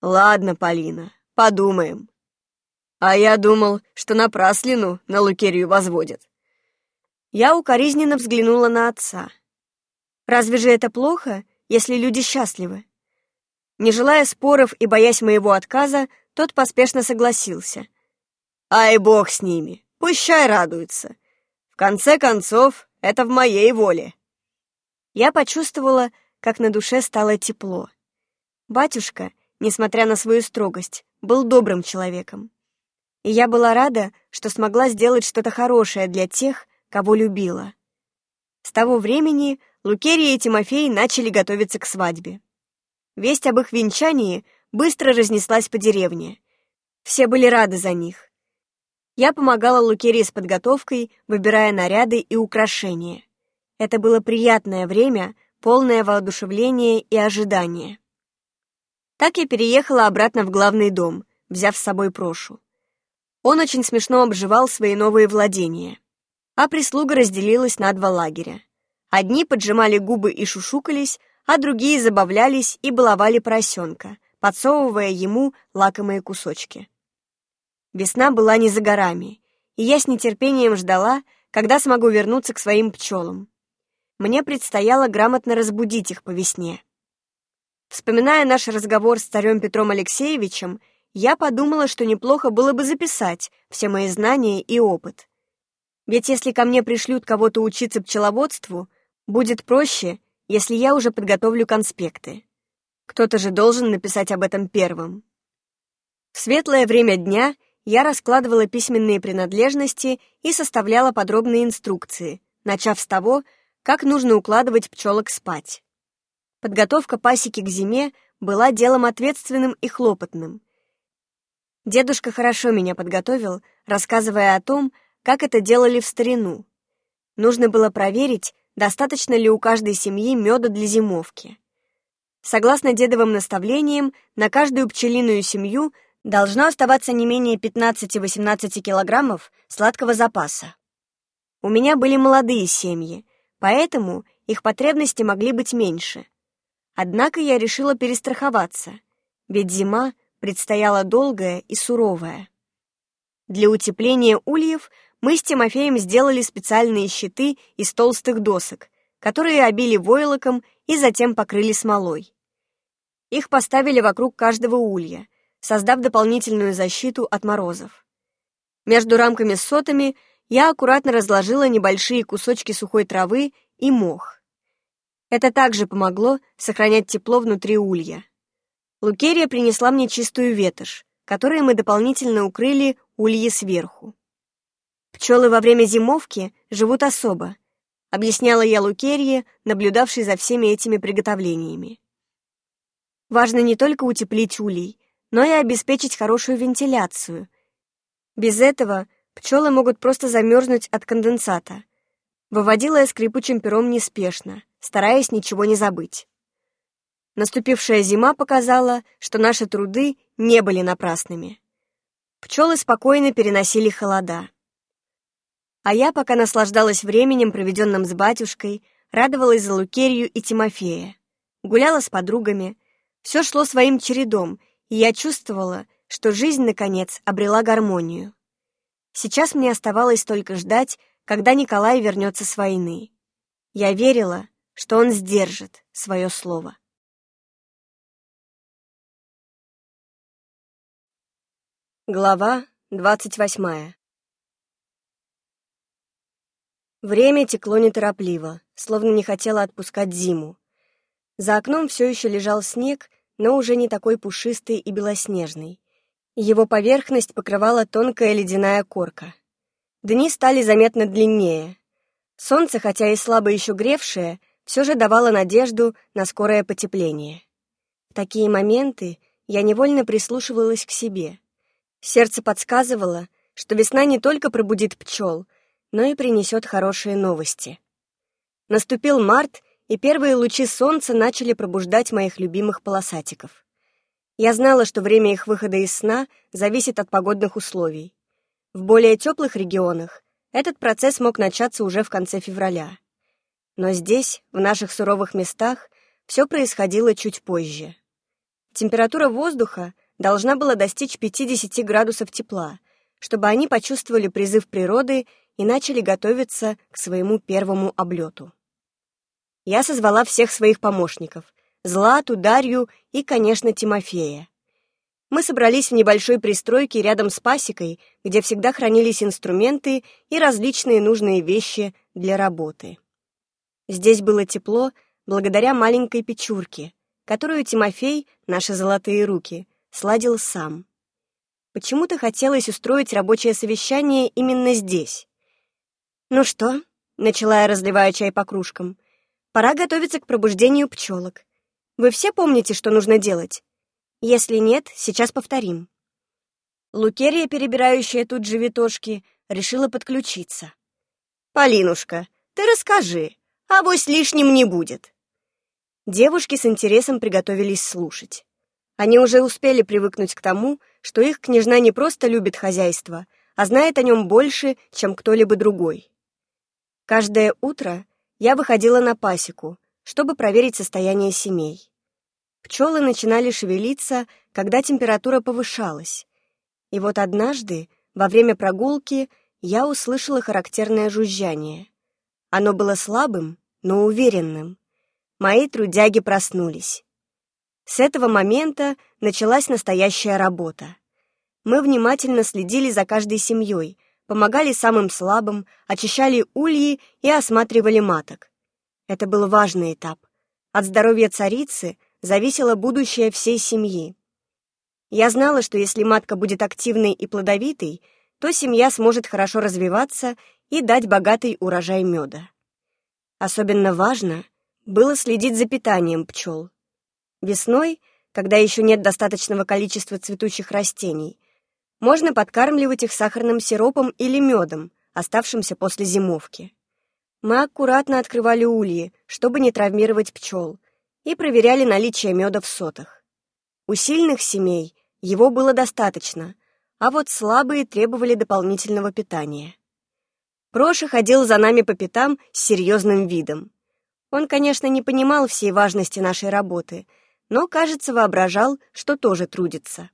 «Ладно, Полина, подумаем. А я думал, что напраслину на Лукерию возводят». Я укоризненно взглянула на отца. «Разве же это плохо?» Если люди счастливы. Не желая споров и боясь моего отказа, тот поспешно согласился. Ай, бог с ними, пущай радуются. В конце концов, это в моей воле. Я почувствовала, как на душе стало тепло. Батюшка, несмотря на свою строгость, был добрым человеком. И я была рада, что смогла сделать что-то хорошее для тех, кого любила. С того времени Лукерия и Тимофей начали готовиться к свадьбе. Весть об их венчании быстро разнеслась по деревне. Все были рады за них. Я помогала Лукерии с подготовкой, выбирая наряды и украшения. Это было приятное время полное воодушевление и ожидание. Так я переехала обратно в главный дом, взяв с собой Прошу. Он очень смешно обживал свои новые владения. А прислуга разделилась на два лагеря. Одни поджимали губы и шушукались, а другие забавлялись и баловали поросенка, подсовывая ему лакомые кусочки. Весна была не за горами, и я с нетерпением ждала, когда смогу вернуться к своим пчелам. Мне предстояло грамотно разбудить их по весне. Вспоминая наш разговор с царем Петром Алексеевичем, я подумала, что неплохо было бы записать все мои знания и опыт. Ведь если ко мне пришлют кого-то учиться пчеловодству, будет проще, если я уже подготовлю конспекты. Кто-то же должен написать об этом первым. В светлое время дня я раскладывала письменные принадлежности и составляла подробные инструкции, начав с того, как нужно укладывать пчелок спать. Подготовка пасеки к зиме была делом ответственным и хлопотным. Дедушка хорошо меня подготовил, рассказывая о том, как это делали в старину. Нужно было проверить, достаточно ли у каждой семьи меда для зимовки. Согласно дедовым наставлениям, на каждую пчелиную семью должно оставаться не менее 15-18 килограммов сладкого запаса. У меня были молодые семьи, поэтому их потребности могли быть меньше. Однако я решила перестраховаться, ведь зима предстояла долгая и суровая. Для утепления ульев мы с Тимофеем сделали специальные щиты из толстых досок, которые обили войлоком и затем покрыли смолой. Их поставили вокруг каждого улья — создав дополнительную защиту от морозов. Между рамками с сотами я аккуратно разложила небольшие кусочки сухой травы и мох. Это также помогло сохранять тепло внутри улья. Лукерия принесла мне чистую ветошь, которой мы дополнительно укрыли ульи сверху. Пчелы во время зимовки живут особо, объясняла я Лукерье, наблюдавшей за всеми этими приготовлениями. Важно не только утеплить улей, но и обеспечить хорошую вентиляцию. Без этого пчелы могут просто замерзнуть от конденсата. Выводила я скрипучим пером неспешно, стараясь ничего не забыть. Наступившая зима показала, что наши труды не были напрасными. Пчелы спокойно переносили холода. А я пока наслаждалась временем, проведенным с батюшкой, радовалась за Лукерью и Тимофея. Гуляла с подругами. Все шло своим чередом, и я чувствовала, что жизнь, наконец, обрела гармонию. Сейчас мне оставалось только ждать, когда Николай вернется с войны. Я верила, что он сдержит свое слово. Глава двадцать восьмая Время текло неторопливо, словно не хотело отпускать зиму. За окном все еще лежал снег, но уже не такой пушистый и белоснежный. Его поверхность покрывала тонкая ледяная корка. Дни стали заметно длиннее. Солнце, хотя и слабо еще гревшее, все же давало надежду на скорое потепление. В такие моменты я невольно прислушивалась к себе. Сердце подсказывало, что весна не только пробудит пчел, но и принесет хорошие новости. Наступил март, и первые лучи солнца начали пробуждать моих любимых полосатиков. Я знала, что время их выхода из сна зависит от погодных условий. В более теплых регионах этот процесс мог начаться уже в конце февраля. Но здесь, в наших суровых местах, все происходило чуть позже. Температура воздуха должна была достичь 50 градусов тепла, чтобы они почувствовали призыв природы и начали готовиться к своему первому облету я созвала всех своих помощников — Злату, Дарью и, конечно, Тимофея. Мы собрались в небольшой пристройке рядом с пасекой, где всегда хранились инструменты и различные нужные вещи для работы. Здесь было тепло благодаря маленькой печурке, которую Тимофей, наши золотые руки, сладил сам. Почему-то хотелось устроить рабочее совещание именно здесь. «Ну что?» — начала я, разливая чай по кружкам. Пора готовиться к пробуждению пчелок. Вы все помните, что нужно делать? Если нет, сейчас повторим. Лукерия, перебирающая тут же витошки, решила подключиться. «Полинушка, ты расскажи, авось лишним не будет». Девушки с интересом приготовились слушать. Они уже успели привыкнуть к тому, что их княжна не просто любит хозяйство, а знает о нем больше, чем кто-либо другой. Каждое утро я выходила на пасеку, чтобы проверить состояние семей. Пчелы начинали шевелиться, когда температура повышалась. И вот однажды, во время прогулки, я услышала характерное жужжание. Оно было слабым, но уверенным. Мои трудяги проснулись. С этого момента началась настоящая работа. Мы внимательно следили за каждой семьей, помогали самым слабым, очищали ульи и осматривали маток. Это был важный этап. От здоровья царицы зависело будущее всей семьи. Я знала, что если матка будет активной и плодовитой, то семья сможет хорошо развиваться и дать богатый урожай меда. Особенно важно было следить за питанием пчел. Весной, когда еще нет достаточного количества цветущих растений, можно подкармливать их сахарным сиропом или медом, оставшимся после зимовки. Мы аккуратно открывали ульи, чтобы не травмировать пчел, и проверяли наличие меда в сотах. У сильных семей его было достаточно, а вот слабые требовали дополнительного питания. Проша ходил за нами по пятам с серьезным видом. Он, конечно, не понимал всей важности нашей работы, но, кажется, воображал, что тоже трудится.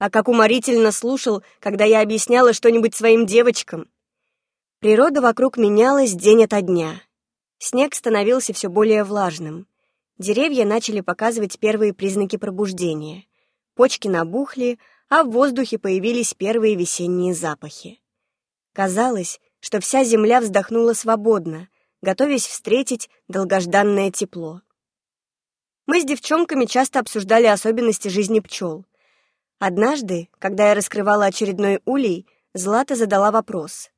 А как уморительно слушал, когда я объясняла что-нибудь своим девочкам. Природа вокруг менялась день ото дня. Снег становился все более влажным. Деревья начали показывать первые признаки пробуждения. Почки набухли, а в воздухе появились первые весенние запахи. Казалось, что вся земля вздохнула свободно, готовясь встретить долгожданное тепло. Мы с девчонками часто обсуждали особенности жизни пчел. Однажды, когда я раскрывала очередной улей, Злата задала вопрос.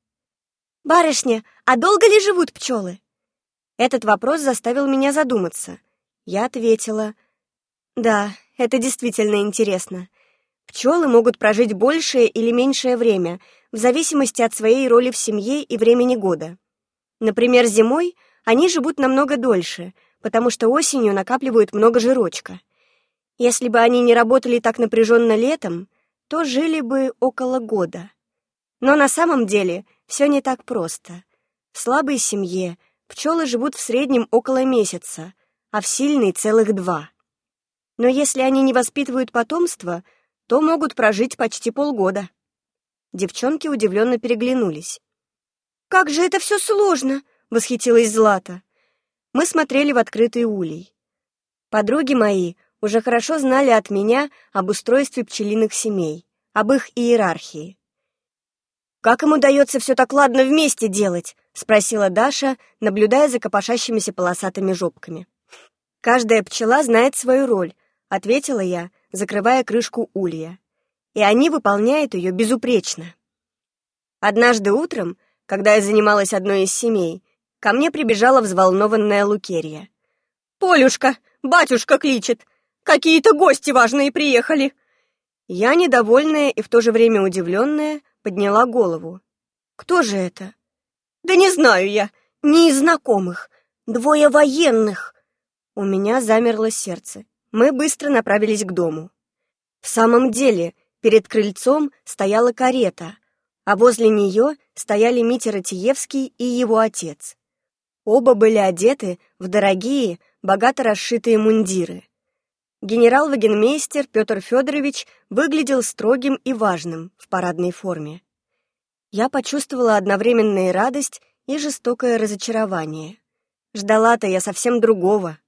«Барышня, а долго ли живут пчелы?» Этот вопрос заставил меня задуматься — я ответила, «Да, это действительно интересно. Пчелы могут прожить большее или меньшее время, в зависимости от своей роли в семье и времени года. Например, зимой они живут намного дольше, потому что осенью накапливают много жирочка. Если бы они не работали так напряженно летом, то жили бы около года. Но на самом деле все не так просто. В слабой семье пчелы живут в среднем около месяца, а в сильной целых два. Но если они не воспитывают потомство, то могут прожить почти полгода. Девчонки удивленно переглянулись. «Как же это все сложно!» — восхитилась Злата. Мы смотрели в открытый улей. Подруги мои уже хорошо знали от меня об устройстве пчелиных семей, об их иерархии. «Как им удается все так ладно вместе делать?» — спросила Даша, наблюдая за копошащимися полосатыми жопками. «Каждая пчела знает свою роль», — ответила я, закрывая крышку улья. «И они выполняют ее безупречно». Однажды утром, когда я занималась одной из семей, ко мне прибежала взволнованная Лукерия. «Полюшка, батюшка кличет! Какие-то гости важные приехали!» Я, недовольная и в то же время удивленная, подняла голову. «Кто же это?» «Да не знаю я, не из знакомых. Двое военных!» У меня замерло сердце. Мы быстро направились к дому. В самом деле, перед крыльцом стояла карета, а возле нее стояли Митя Ратиевский и его отец. Оба были одеты в дорогие, богато расшитые мундиры. Генерал-вагенмейстер Петр Федорович выглядел строгим и важным в парадной форме. Я почувствовала одновременно и радость, и жестокое разочарование. Ждала-то я совсем другого.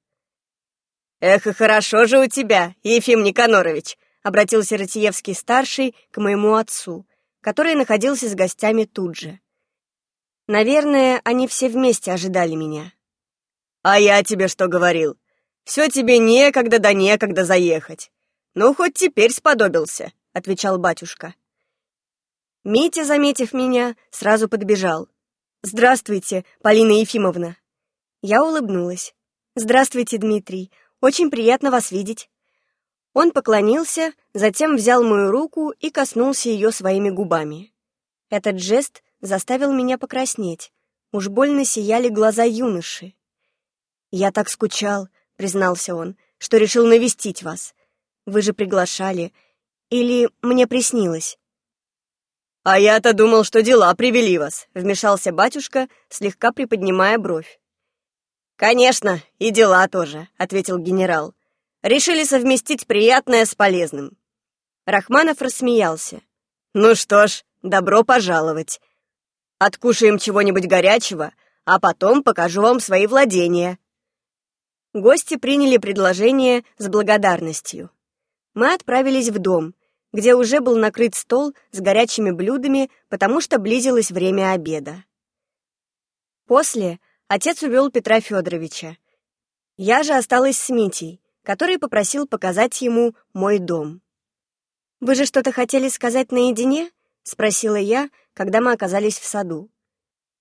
«Эх, и хорошо же у тебя, Ефим Никанорович!» — обратился Ратиевский-старший к моему отцу, который находился с гостями тут же. Наверное, они все вместе ожидали меня. «А я тебе что говорил? Все тебе некогда да некогда заехать. Ну, хоть теперь сподобился», — отвечал батюшка. Митя, заметив меня, сразу подбежал. «Здравствуйте, Полина Ефимовна!» Я улыбнулась. «Здравствуйте, Дмитрий. Очень приятно вас видеть». Он поклонился, затем взял мою руку и коснулся ее своими губами. Этот жест заставил меня покраснеть. Уж больно сияли глаза юноши. «Я так скучал», —— признался он, — «что решил навестить вас. Вы же приглашали. Или мне приснилось?» «А я-то думал, что дела привели вас», — вмешался батюшка, слегка приподнимая бровь. «Конечно, и дела тоже», — ответил генерал. «Решили совместить приятное с полезным». Рахманов рассмеялся. «Ну что ж, добро пожаловать. Откушаем чего-нибудь горячего, а потом покажу вам свои владения». Гости приняли предложение с благодарностью. Мы отправились в дом, где уже был накрыт стол с горячими блюдами, потому что близилось время обеда. После отец увел Петра Федоровича. Я же осталась с Митей, который попросил показать ему мой дом. «Вы же что-то хотели сказать наедине?» — спросила я, когда мы оказались в саду.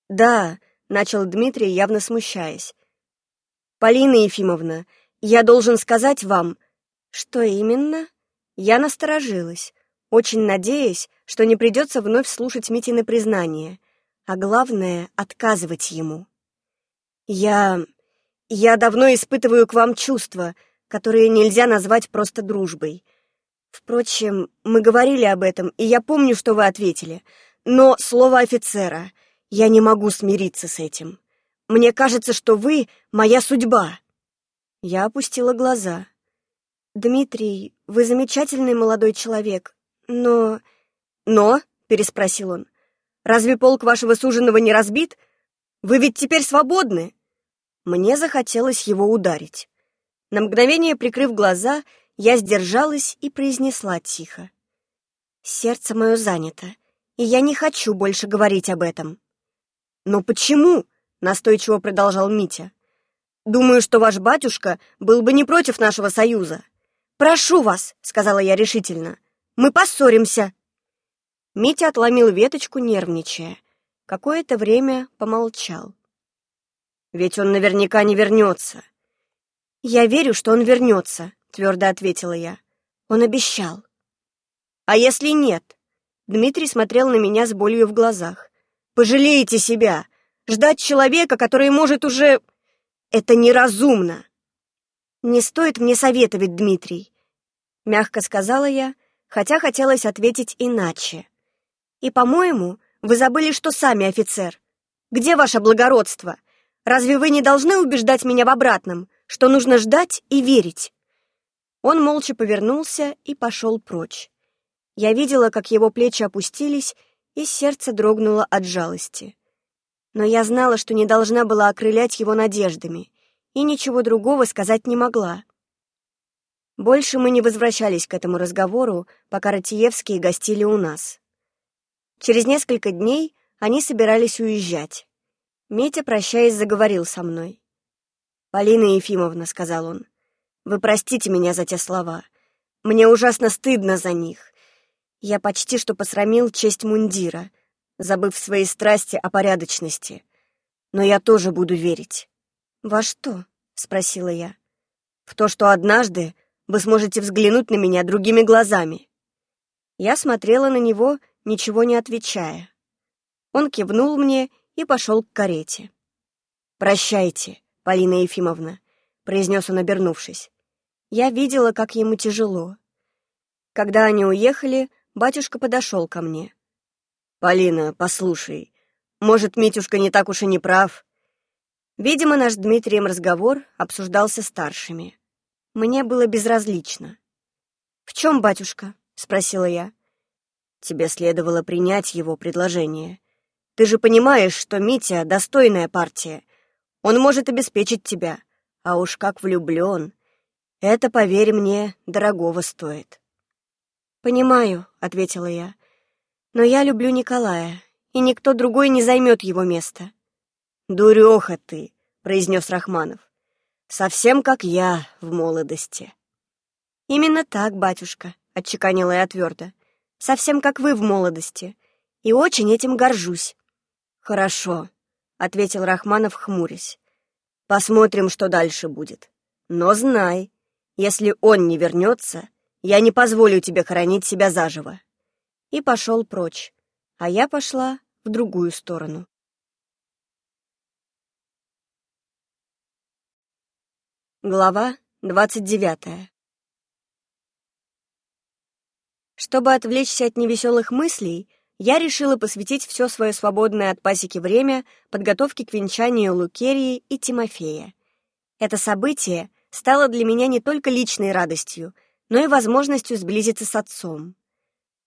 «Да», — начал Дмитрий, явно смущаясь. «Полина Ефимовна, я должен сказать вам...» «Что именно?» Я насторожилась, очень надеясь, что не придется вновь слушать Митины признание, а главное — отказывать ему. «Я... я давно испытываю к вам чувства, которые нельзя назвать просто дружбой. Впрочем, мы говорили об этом, и я помню, что вы ответили. Но слово офицера... Я не могу смириться с этим. Мне кажется, что вы — моя судьба». Я опустила глаза. «Дмитрий, вы замечательный молодой человек, но...» «Но?» — переспросил он. «Разве полк вашего суженого не разбит? Вы ведь теперь свободны!» Мне захотелось его ударить. На мгновение прикрыв глаза, я сдержалась и произнесла тихо. «Сердце мое занято, и я не хочу больше говорить об этом». «Но почему?» — настойчиво продолжал Митя. «Думаю, что ваш батюшка был бы не против нашего союза». «Прошу вас», — сказала я решительно, — «мы поссоримся». Митя отломил веточку, нервничая. Какое-то время помолчал. «Ведь он наверняка не вернется». «Я верю, что он вернется», — твердо ответила я. «Он обещал». «А если нет?» Дмитрий смотрел на меня с болью в глазах. «Пожалеете себя! Ждать человека, который может уже... Это неразумно!» «Не стоит мне советовать, Дмитрий. — мягко сказала я, хотя хотелось ответить иначе. «И, по-моему, вы забыли, что сами офицер. Где ваше благородство? Разве вы не должны убеждать меня в обратном, что нужно ждать и верить?» Он молча повернулся и пошел прочь. Я видела, как его плечи опустились, и сердце дрогнуло от жалости. Но я знала, что не должна была окрылять его надеждами, и ничего другого сказать не могла. Больше мы не возвращались к этому разговору, пока Ратиевские гостили у нас. Через несколько дней они собирались уезжать. Митя, прощаясь, заговорил со мной. «Полина Ефимовна», — сказал он, — «вы простите меня за те слова. Мне ужасно стыдно за них. Я почти что посрамил честь мундира, забыв свои страсти о порядочности. Но я тоже буду верить». «Во что?» — спросила я. «В то, что однажды вы сможете взглянуть на меня другими глазами». Я смотрела на него, ничего не отвечая. Он кивнул мне и пошел к карете. «Прощайте, Полина Ефимовна», — произнес он, обернувшись. Я видела, как ему тяжело. Когда они уехали, батюшка подошел ко мне. «Полина, послушай, может, Митюшка не так уж и не прав?» Видимо, наш Дмитрием разговор обсуждался старшими. Мне было безразлично. «В чем, батюшка?» — спросила я. «Тебе следовало принять его предложение. Ты же понимаешь, что Митя — достойная партия. Он может обеспечить тебя. А уж как влюблен. Это, поверь мне, дорогого стоит». «Понимаю», — ответила я. «Но я люблю Николая, и никто другой не займет его место». «Дуреха ты», — произнес Рахманов. Совсем как я в молодости. Именно так, батюшка, отчеканила я твердо. Совсем как вы в молодости. И очень этим горжусь. Хорошо, ответил Рахманов, хмурясь. Посмотрим, что дальше будет. Но знай, если он не вернется, я не позволю тебе хоронить себя заживо. И пошел прочь, а я пошла в другую сторону. Глава двадцать девятая. Чтобы отвлечься от невеселых мыслей, я решила посвятить все свое свободное от пасеки время подготовке к венчанию Лукерии и Тимофея. Это событие стало для меня не только личной радостью, но и возможностью сблизиться с отцом.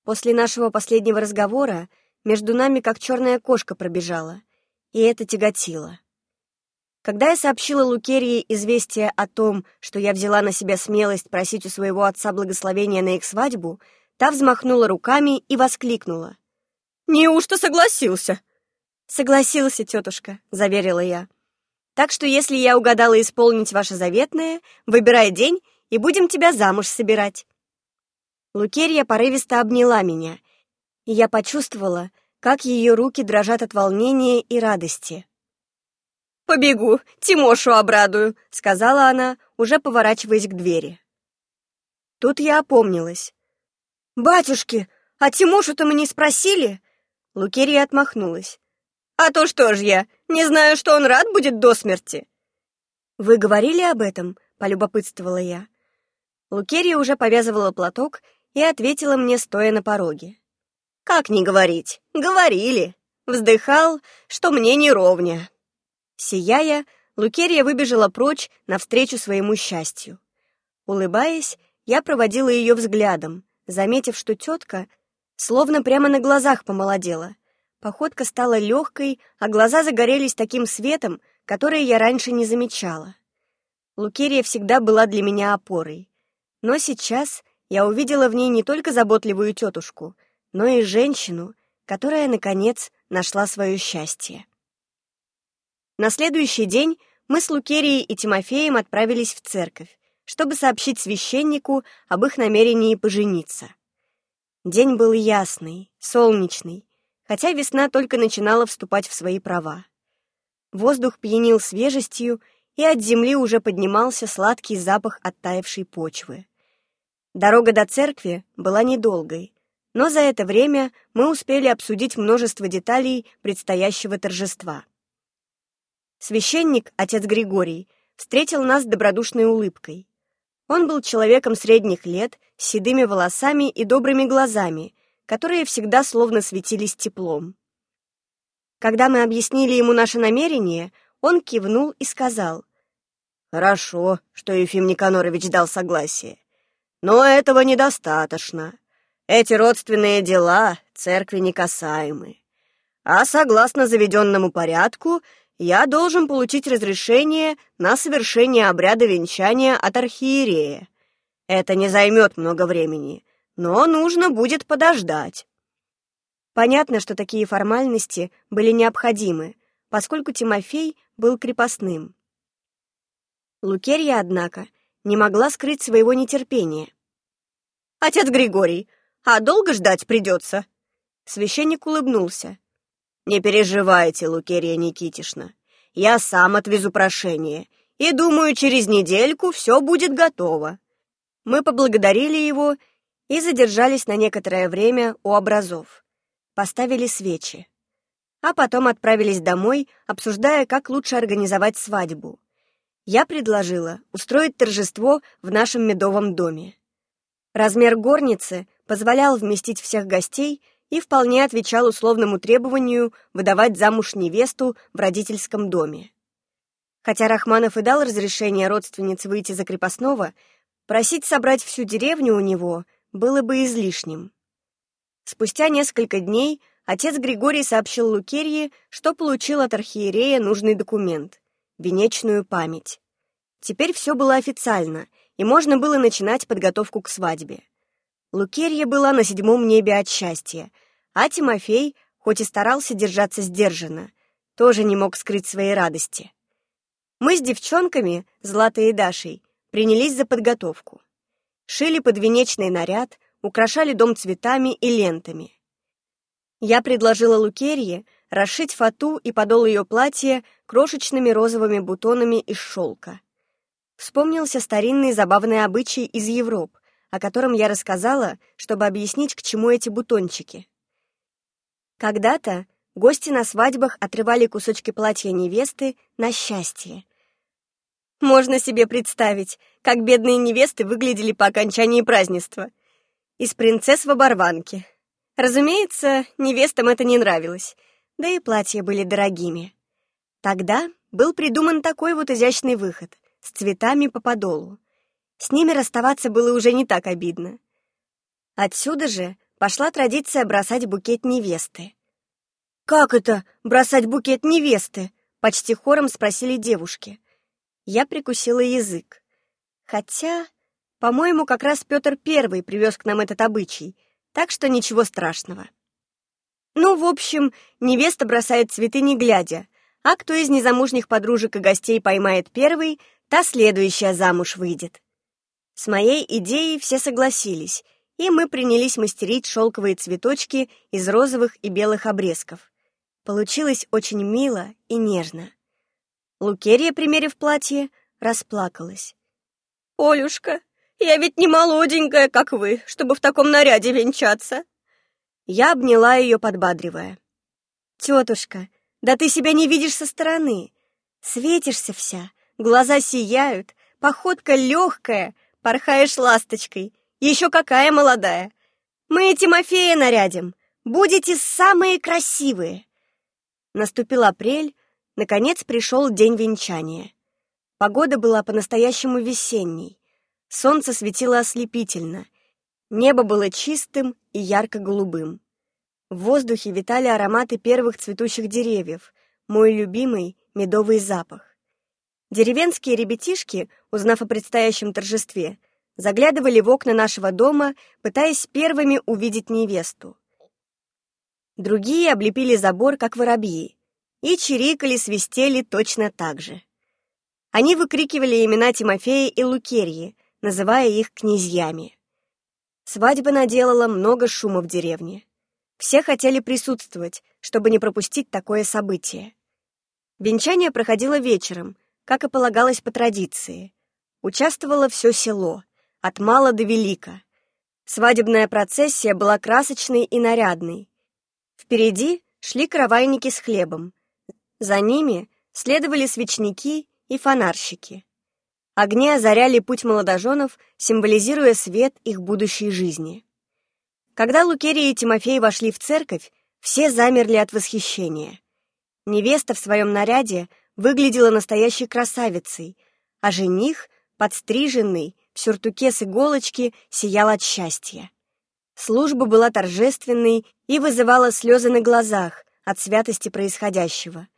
После нашего последнего разговора между нами как черная кошка пробежала, и это тяготило. Когда я сообщила Лукерии известие о том, что я взяла на себя смелость просить у своего отца благословения на их свадьбу, та взмахнула руками и воскликнула. «Неужто согласился?» «Согласился, тетушка», — заверила я. «Так что если я угадала исполнить ваше заветное, выбирай день, и будем тебя замуж собирать». Лукерия порывисто обняла меня, и я почувствовала, как ее руки дрожат от волнения и радости. «Побегу, Тимошу обрадую», — сказала она, уже поворачиваясь к двери. Тут я опомнилась. «Батюшки, а Тимошу-то мы не спросили?» Лукерия отмахнулась. «А то что ж я, не знаю, что он рад будет до смерти». «Вы говорили об этом?» — полюбопытствовала я. Лукерия уже повязывала платок и ответила мне, стоя на пороге. «Как не говорить? Говорили!» Вздыхал, что мне не ровня. Сияя, Лукерия выбежала прочь навстречу своему счастью. Улыбаясь, я проводила ее взглядом, заметив, что тетка словно прямо на глазах помолодела. Походка стала легкой, а глаза загорелись таким светом, который я раньше не замечала. Лукерия всегда была для меня опорой. Но сейчас я увидела в ней не только заботливую тетушку, но и женщину, которая, наконец, нашла свое счастье. На следующий день мы с Лукерией и Тимофеем отправились в церковь, чтобы сообщить священнику об их намерении пожениться. День был ясный, солнечный, хотя весна только начинала вступать в свои права. Воздух пьянил свежестью, и от земли уже поднимался сладкий запах оттаившей почвы. Дорога до церкви была недолгой, но за это время мы успели обсудить множество деталей предстоящего торжества. Священник, отец Григорий, встретил нас добродушной улыбкой. Он был человеком средних лет, с седыми волосами и добрыми глазами, которые всегда словно светились теплом. Когда мы объяснили ему наше намерение, он кивнул и сказал, «Хорошо, что Ефим Никанорович дал согласие. Но этого недостаточно. Эти родственные дела церкви не касаемы. А согласно заведенному порядку, я должен получить разрешение на совершение обряда венчания от архиерея. Это не займет много времени, но нужно будет подождать. Понятно, что такие формальности были необходимы, поскольку Тимофей был крепостным. Лукерья, однако, не могла скрыть своего нетерпения. «Отец Григорий, а долго ждать придется?» Священник улыбнулся. «Не переживайте, Лукерия Никитишна. Я сам отвезу прошение, и, думаю, через недельку все будет готово». Мы поблагодарили его и задержались на некоторое время у образов. Поставили свечи. А потом отправились домой, обсуждая, как лучше организовать свадьбу. Я предложила устроить торжество в нашем медовом доме. Размер горницы позволял вместить всех гостей — и вполне отвечал условному требованию выдавать замуж невесту в родительском доме. Хотя Рахманов и дал разрешение родственнице выйти за крепостного, просить собрать всю деревню у него было бы излишним. Спустя несколько дней отец Григорий сообщил Лукерье, что получил от архиерея нужный документ — венечную память. Теперь все было официально, и можно было начинать подготовку к свадьбе. Лукерья была на седьмом небе от счастья, а Тимофей, хоть и старался держаться сдержанно, тоже не мог скрыть своей радости. Мы с девчонками, Златой и Дашей, принялись за подготовку. Шили подвенечный наряд, украшали дом цветами и лентами. Я предложила Лукерье расшить фату и подол ее платья крошечными розовыми бутонами из шелка. Вспомнился старинный забавный обычай из Европы о котором я рассказала, чтобы объяснить, к чему эти бутончики. Когда-то гости на свадьбах отрывали кусочки платья невесты на счастье. Можно себе представить, как бедные невесты выглядели по окончании празднества. Из принцесс в оборванке. Разумеется, невестам это не нравилось, да и платья были дорогими. Тогда был придуман такой вот изящный выход с цветами по подолу. С ними расставаться было уже не так обидно. Отсюда же пошла традиция бросать букет невесты. «Как это бросать букет невесты?» — почти хором спросили девушки. Я прикусила язык. Хотя, по-моему, как раз Петр Первый привез к нам этот обычай, так что ничего страшного. Ну, в общем, невеста бросает цветы не глядя, а кто из незамужних подружек и гостей поймает первый, та следующая замуж выйдет. С моей идеей все согласились, и мы принялись мастерить шелковые цветочки из розовых и белых обрезков. Получилось очень мило и нежно. Лукерия, примерив платье, расплакалась. «Олюшка, я ведь не молоденькая, как вы, чтобы в таком наряде венчаться!» Я обняла ее, подбадривая. «Тетушка, да ты себя не видишь со стороны. Светишься вся, глаза сияют, походка легкая, порхаешь ласточкой. Еще какая молодая. Мы Тимофея нарядим. Будете самые красивые. Наступил апрель, наконец пришел день венчания. Погода была по-настоящему весенней. Солнце светило ослепительно. Небо было чистым и ярко-голубым. В воздухе витали ароматы первых цветущих деревьев, мой любимый медовый запах. Деревенские ребятишки, узнав о предстоящем торжестве, заглядывали в окна нашего дома, пытаясь первыми увидеть невесту. Другие облепили забор, как воробьи, и чирикали, свистели точно так же. Они выкрикивали имена Тимофея и Лукерьи, называя их князьями. Свадьба наделала много шума в деревне. Все хотели присутствовать, чтобы не пропустить такое событие. Венчание проходило вечером, как и полагалось по традиции. Участвовало все село, от мала до велика. Свадебная процессия была красочной и нарядной. Впереди шли каравайники с хлебом. За ними следовали свечники и фонарщики. Огни озаряли путь молодоженов, символизируя свет их будущей жизни. Когда Лукерия и Тимофей вошли в церковь, все замерли от восхищения. Невеста в своем наряде выглядела настоящей красавицей, а жених, подстриженный, в сюртуке с иголочки, сиял от счастья. Служба была торжественной и вызывала слезы на глазах от святости происходящего.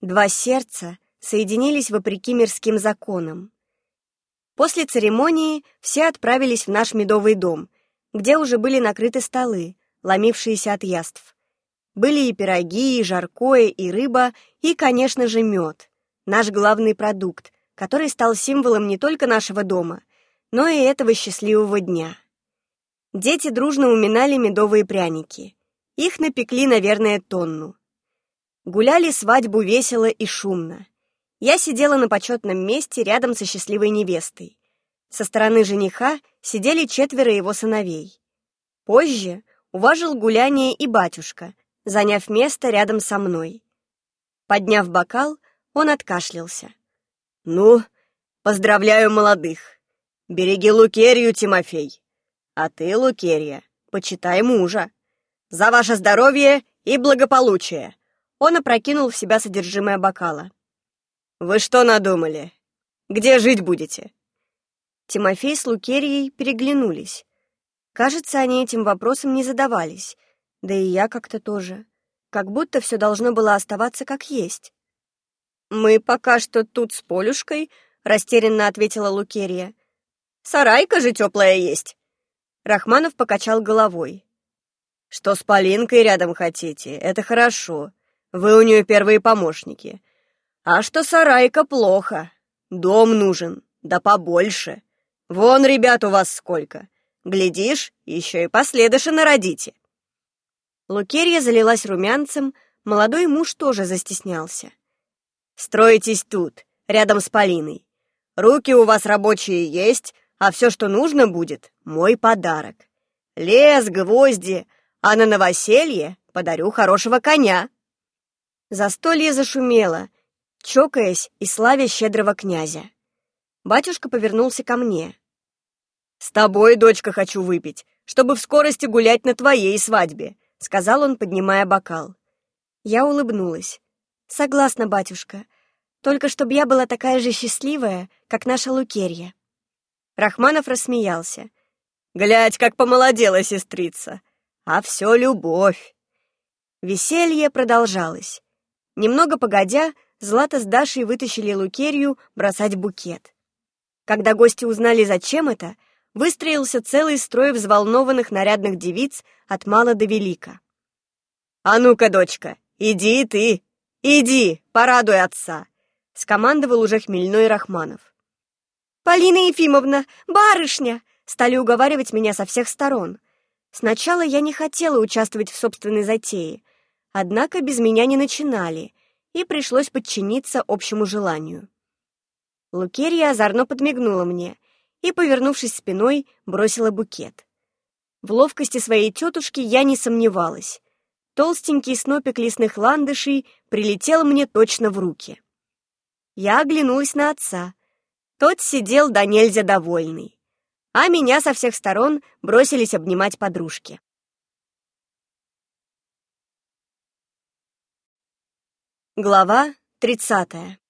Два сердца соединились вопреки мирским законам. После церемонии все отправились в наш медовый дом, где уже были накрыты столы, ломившиеся от яств. Были и пироги, и жаркое, и рыба, и, конечно же, мед. Наш главный продукт, который стал символом не только нашего дома, но и этого счастливого дня. Дети дружно уминали медовые пряники. Их напекли, наверное, тонну. Гуляли свадьбу весело и шумно. Я сидела на почетном месте рядом со счастливой невестой. Со стороны жениха сидели четверо его сыновей. Позже уважил гуляние и батюшка, заняв место рядом со мной. Подняв бокал, он откашлялся. «Ну, поздравляю молодых. Береги Лукерью, Тимофей. А ты, Лукерья, почитай мужа. За ваше здоровье и благополучие!» Он опрокинул в себя содержимое бокала. «Вы что надумали? Где жить будете?» Тимофей с Лукерьей переглянулись. Кажется, они этим вопросом не задавались, да и я как-то тоже. Как будто все должно было оставаться как есть. «Мы пока что тут с Полюшкой», — растерянно ответила Лукерия. «Сарайка же теплая есть». Рахманов покачал головой. «Что с Полинкой рядом хотите, это хорошо. Вы у нее первые помощники. А что сарайка плохо. Дом нужен, да побольше. Вон, ребят, у вас сколько. Глядишь, еще и последыша народите. Лукерья залилась румянцем, молодой муж тоже застеснялся. «Строитесь тут, рядом с Полиной. Руки у вас рабочие есть, а все, что нужно будет, мой подарок. Лес, гвозди, а на новоселье подарю хорошего коня». Застолье зашумело, чокаясь и славя щедрого князя. Батюшка повернулся ко мне. «С тобой, дочка, хочу выпить, чтобы в скорости гулять на твоей свадьбе», — сказал он, поднимая бокал. Я улыбнулась. «Согласна, батюшка. Только чтобы я была такая же счастливая, как наша Лукерья». Рахманов рассмеялся. «Глядь, как помолодела сестрица! А все любовь!» Веселье продолжалось. Немного погодя, Злата с Дашей вытащили Лукерью бросать букет. Когда гости узнали, зачем это, выстроился целый строй взволнованных нарядных девиц от мала до велика. «А ну-ка, дочка, иди ты! Иди, порадуй отца!» — скомандовал уже хмельной Рахманов. «Полина Ефимовна, барышня!» — стали уговаривать меня со всех сторон. Сначала я не хотела участвовать в собственной затее, однако без меня не начинали, и пришлось подчиниться общему желанию. Лукерья озорно подмигнула мне и, повернувшись спиной, бросила букет. В ловкости своей тетушки я не сомневалась. Толстенький снопик лесных ландышей прилетел мне точно в руки. Я оглянулась на отца. Тот сидел до нельзя довольный. А меня со всех сторон бросились обнимать подружки. Глава тридцатая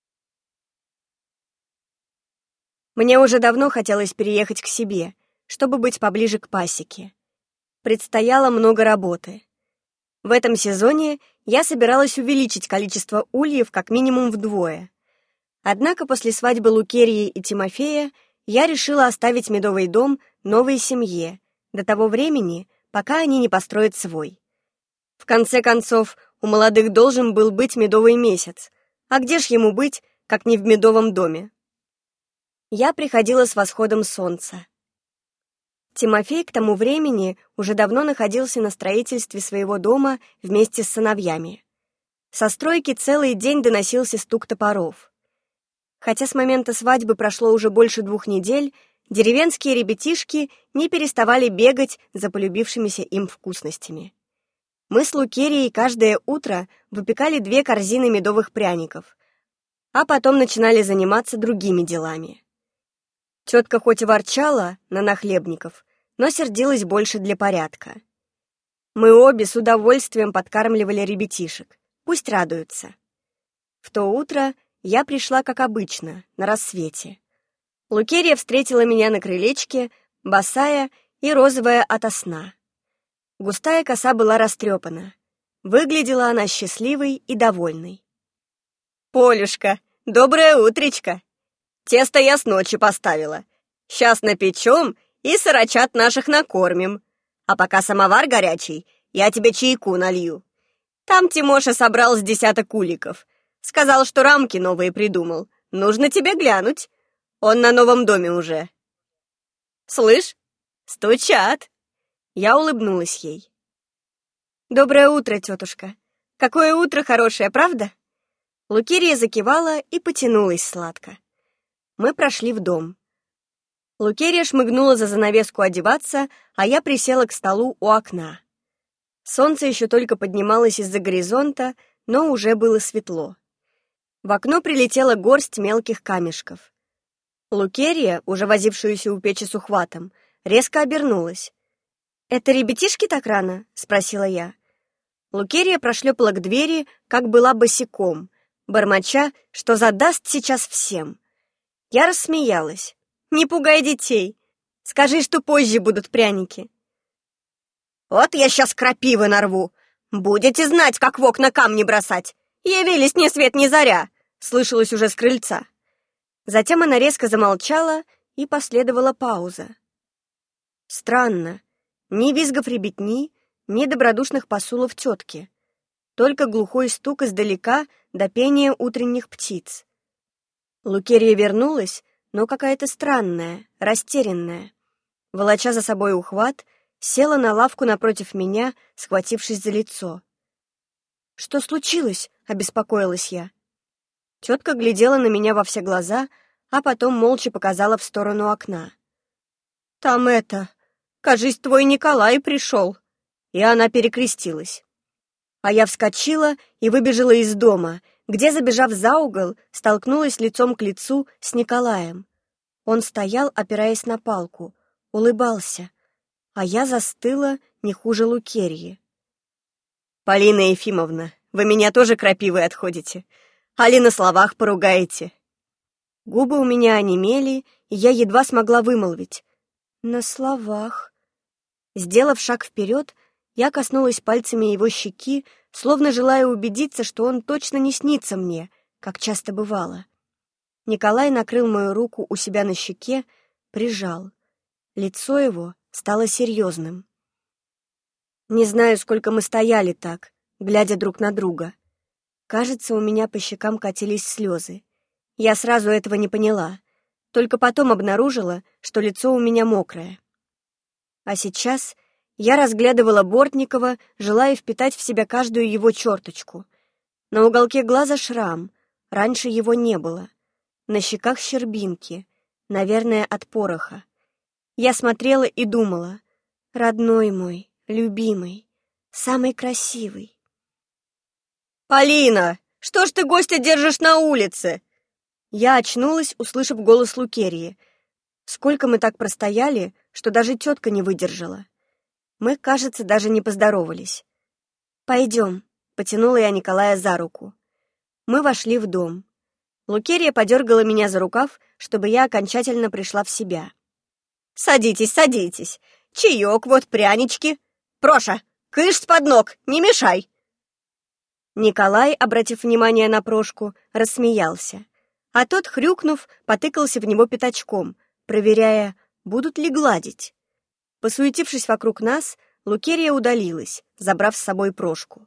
Мне уже давно хотелось переехать к себе, чтобы быть поближе к пасеке. Предстояло много работы. В этом сезоне я собиралась увеличить количество ульев как минимум вдвое. Однако после свадьбы Лукерии и Тимофея я решила оставить медовый дом новой семье до того времени, пока они не построят свой. В конце концов, у молодых должен был быть медовый месяц, а где ж ему быть, как не в медовом доме? Я приходила с восходом солнца. Тимофей к тому времени уже давно находился на строительстве своего дома вместе с сыновьями. Со стройки целый день доносился стук топоров. Хотя с момента свадьбы прошло уже больше двух недель, деревенские ребятишки не переставали бегать за полюбившимися им вкусностями. Мы с Лукерией каждое утро выпекали две корзины медовых пряников, а потом начинали заниматься другими делами. Тетка хоть и ворчала на нахлебников, но сердилась больше для порядка. Мы обе с удовольствием подкармливали ребятишек. Пусть радуются. В то утро я пришла, как обычно, на рассвете. Лукерия встретила меня на крылечке, босая и розовая ото сна. Густая коса была растрепана. Выглядела она счастливой и довольной. «Полюшка, доброе утречко!» Тесто я с ночи поставила. Сейчас напечем и сырочат наших накормим. А пока самовар горячий, я тебе чайку налью. Там Тимоша собрал с десяток уликов. Сказал, что рамки новые придумал. Нужно тебе глянуть. Он на новом доме уже. Слышь, стучат. Я улыбнулась ей. «Доброе утро, тетушка. Какое утро хорошее, правда?» Лукерия закивала и потянулась сладко мы прошли в дом. Лукерия шмыгнула за занавеску одеваться, а я присела к столу у окна. Солнце еще только поднималось из-за горизонта, но уже было светло. В окно прилетела горсть мелких камешков. Лукерия, уже возившуюся у печи с ухватом, резко обернулась. «Это ребятишки так рано?» — спросила я. Лукерия прошлепала к двери, как была босиком, бормоча, что задаст сейчас всем — я рассмеялась. «Не пугай детей. Скажи, что позже будут пряники». «Вот я сейчас крапивы нарву. Будете знать, как в окна камни бросать. Явились ни свет ни заря», — слышалось уже с крыльца. Затем она резко замолчала, и последовала пауза. Странно. Ни визгов ребятни, ни добродушных посулов тетки. Только глухой стук издалека до пения утренних птиц. Лукерия вернулась, но какая-то странная, растерянная. Волоча за собой ухват, села на лавку напротив меня, схватившись за лицо. «Что случилось?» — обеспокоилась я. Тетка глядела на меня во все глаза, а потом молча показала в сторону окна. «Там это... Кажись, твой Николай пришел!» И она перекрестилась. А я вскочила и выбежала из дома — где, забежав за угол, столкнулась лицом к лицу с Николаем. Он стоял, опираясь на палку, улыбался, а я застыла не хуже Лукерьи. «Полина Ефимовна, вы меня тоже крапивой отходите? Али на словах поругаете?» Губы у меня онемели, и я едва смогла вымолвить. «На словах». Сделав шаг вперед, я коснулась пальцами его щеки, словно желая убедиться, что он точно не снится мне, как часто бывало. Николай накрыл мою руку у себя на щеке, прижал. Лицо его стало серьезным. Не знаю, сколько мы стояли так, глядя друг на друга. Кажется, у меня по щекам катились слезы. Я сразу этого не поняла, только потом обнаружила, что лицо у меня мокрое. А сейчас я разглядывала Бортникова, желая впитать в себя каждую его черточку. На уголке глаза шрам, раньше его не было. На щеках щербинки, наверное, от пороха. Я смотрела и думала, родной мой, любимый, самый красивый. «Полина, что ж ты гостя держишь на улице?» Я очнулась, услышав голос Лукерии. Сколько мы так простояли, что даже тетка не выдержала. Мы, кажется, даже не поздоровались. «Пойдем», — потянула я Николая за руку. Мы вошли в дом. Лукерия подергала меня за рукав, чтобы я окончательно пришла в себя. «Садитесь, садитесь. Чаек, вот прянички. Проша, кыш под ног, не мешай!» Николай, обратив внимание на Прошку, рассмеялся, а тот, хрюкнув, потыкался в него пятачком, проверяя, будут ли гладить. Посуетившись вокруг нас, Лукерия удалилась, забрав с собой Прошку.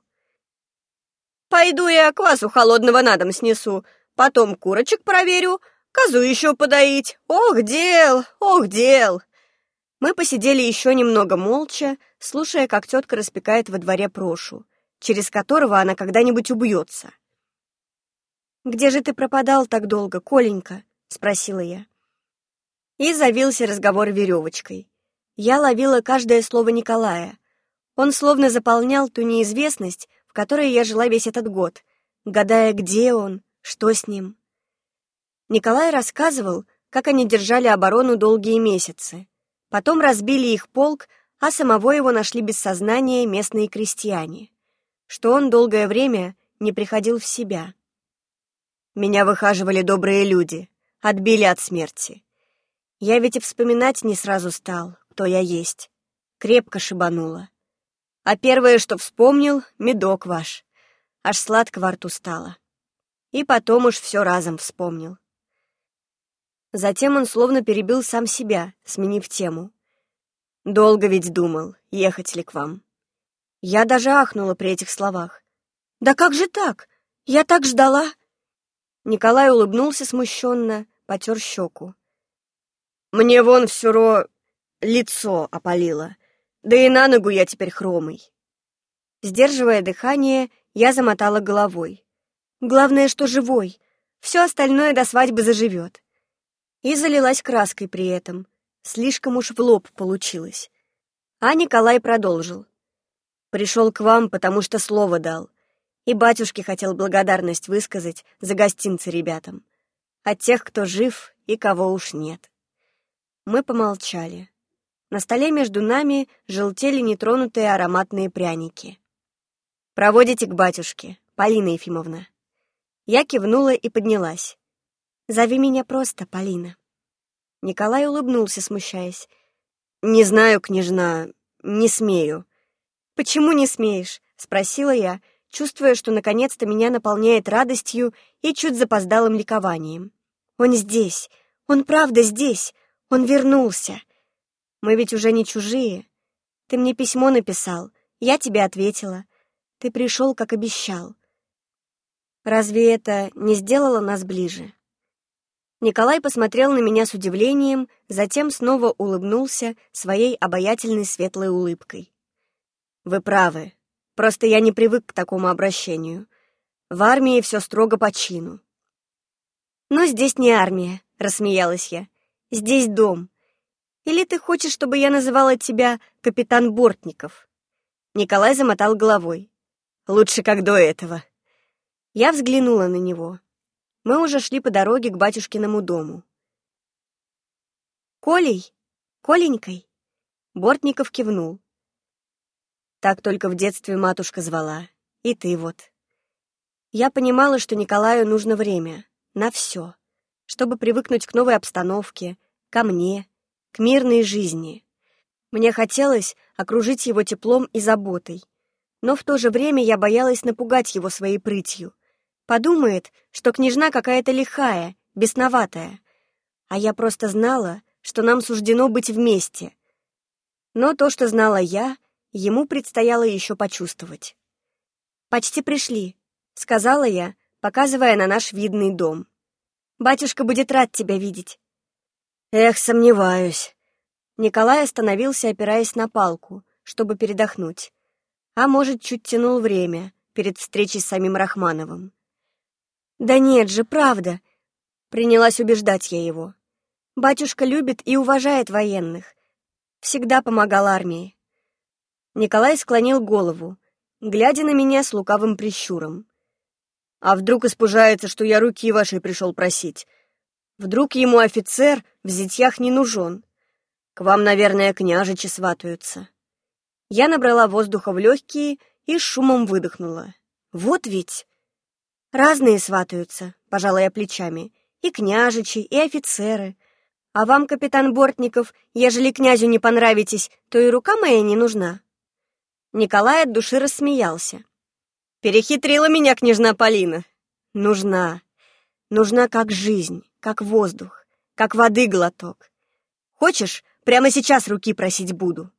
«Пойду я квасу холодного на дом снесу, потом курочек проверю, козу еще подоить. Ох, дел, ох, дел!» Мы посидели еще немного молча, слушая, как тетка распекает во дворе Прошу, через которого она когда-нибудь убьется. «Где же ты пропадал так долго, Коленька?» — спросила я. И завился разговор веревочкой. Я ловила каждое слово Николая. Он словно заполнял ту неизвестность, в которой я жила весь этот год, гадая, где он, что с ним. Николай рассказывал, как они держали оборону долгие месяцы. Потом разбили их полк, а самого его нашли без сознания местные крестьяне. Что он долгое время не приходил в себя. Меня выхаживали добрые люди, отбили от смерти. Я ведь и вспоминать не сразу стал, кто я есть. Крепко шибануло. А первое, что вспомнил, медок ваш. Аж сладко во рту стало. И потом уж все разом вспомнил. Затем он словно перебил сам себя, сменив тему. «Долго ведь думал, ехать ли к вам». Я даже ахнула при этих словах. «Да как же так? Я так ждала!» Николай улыбнулся смущенно, потер щеку. Мне вон все ро... лицо опалило. Да и на ногу я теперь хромый. Сдерживая дыхание, я замотала головой. Главное, что живой. Все остальное до свадьбы заживет. И залилась краской при этом. Слишком уж в лоб получилось. А Николай продолжил. Пришел к вам, потому что слово дал. И батюшке хотел благодарность высказать за гостинцы ребятам. От тех, кто жив и кого уж нет. Мы помолчали. На столе между нами желтели нетронутые ароматные пряники. «Проводите к батюшке, Полина Ефимовна». Я кивнула и поднялась. «Зови меня просто, Полина». Николай улыбнулся, смущаясь. «Не знаю, княжна, не смею». «Почему не смеешь?» — спросила я, чувствуя, что наконец-то меня наполняет радостью и чуть запоздалым ликованием. «Он здесь! Он правда здесь! Он вернулся. Мы ведь уже не чужие. Ты мне письмо написал, я тебе ответила. Ты пришел, как обещал. Разве это не сделало нас ближе? Николай посмотрел на меня с удивлением, затем снова улыбнулся своей обаятельной светлой улыбкой. «Вы правы. Просто я не привык к такому обращению. В армии все строго по чину». «Но здесь не армия», — рассмеялась я. Здесь дом. Или ты хочешь, чтобы я называла тебя капитан Бортников?» Николай замотал головой. «Лучше как до этого». Я взглянула на него. Мы уже шли по дороге к батюшкиному дому. Колей? Коленькой?» Бортников кивнул. Так только в детстве матушка звала. И ты вот. Я понимала, что Николаю нужно время. На все. Чтобы привыкнуть к новой обстановке, ко мне, к мирной жизни. Мне хотелось окружить его теплом и заботой. Но в то же время я боялась напугать его своей прытью. Подумает, что княжна какая-то лихая, бесноватая. А я просто знала, что нам суждено быть вместе. Но то, что знала я, ему предстояло еще почувствовать. «Почти пришли», — сказала я, показывая на наш видный дом. «Батюшка будет рад тебя видеть». «Эх, сомневаюсь». Николай остановился, опираясь на палку, чтобы передохнуть. А может, чуть тянул время перед встречей с самим Рахмановым. «Да нет же, правда!» — принялась убеждать я его. «Батюшка любит и уважает военных. Всегда помогал армии». Николай склонил голову, глядя на меня с лукавым прищуром. «А вдруг испужается, что я руки вашей пришел просить? Вдруг ему офицер в зятьях не нужен? К вам, наверное, княжичи сватаются». Я набрала воздуха в легкие и шумом выдохнула. «Вот ведь!» «Разные сватаются», — пожала я плечами. «И княжичи, и офицеры. А вам, капитан Бортников, ежели князю не понравитесь, то и рука моя не нужна». Николай от души рассмеялся. «Перехитрила меня княжна Полина. Нужна. Нужна как жизнь, как воздух, как воды глоток. Хочешь, прямо сейчас руки просить буду?»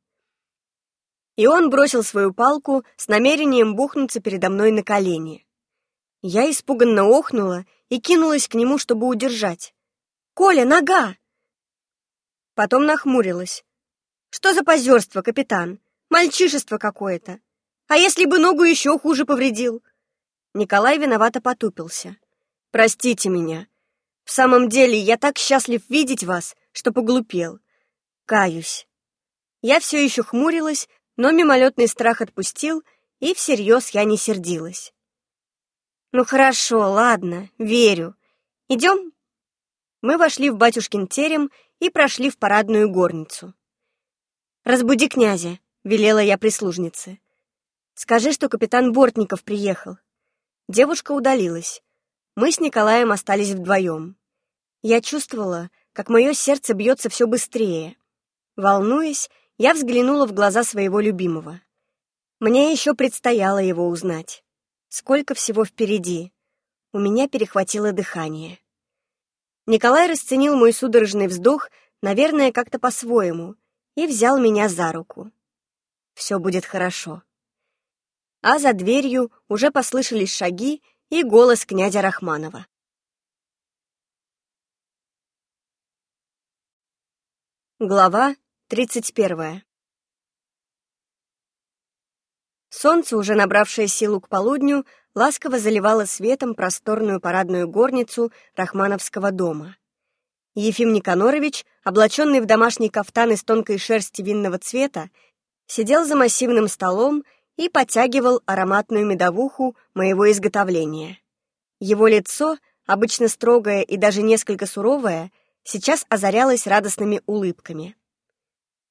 И он бросил свою палку с намерением бухнуться передо мной на колени. Я испуганно охнула и кинулась к нему, чтобы удержать. «Коля, нога!» Потом нахмурилась. «Что за позерство, капитан? Мальчишество какое-то! А если бы ногу еще хуже повредил?» Николай виновато потупился. «Простите меня. В самом деле, я так счастлив видеть вас, что поглупел. Каюсь». Я все еще хмурилась, но мимолетный страх отпустил, и всерьез я не сердилась. «Ну хорошо, ладно, верю. Идем?» Мы вошли в батюшкин терем и прошли в парадную горницу. «Разбуди князя», — велела я прислужнице. «Скажи, что капитан Бортников приехал». Девушка удалилась. Мы с Николаем остались вдвоем. Я чувствовала, как мое сердце бьется все быстрее. Волнуясь, я взглянула в глаза своего любимого. Мне еще предстояло его узнать. Сколько всего впереди. У меня перехватило дыхание. Николай расценил мой судорожный вздох, наверное, как-то по-своему, и взял меня за руку. Все будет хорошо. А за дверью уже послышались шаги и голос князя Рахманова. Глава тридцать первая. Солнце, уже набравшее силу к полудню, ласково заливало светом просторную парадную горницу Рахмановского дома. Ефим Никанорович, облаченный в домашний кафтан из тонкой шерсти винного цвета, сидел за массивным столом и подтягивал ароматную медовуху моего изготовления. Его лицо, обычно строгое и даже несколько суровое, сейчас озарялось радостными улыбками.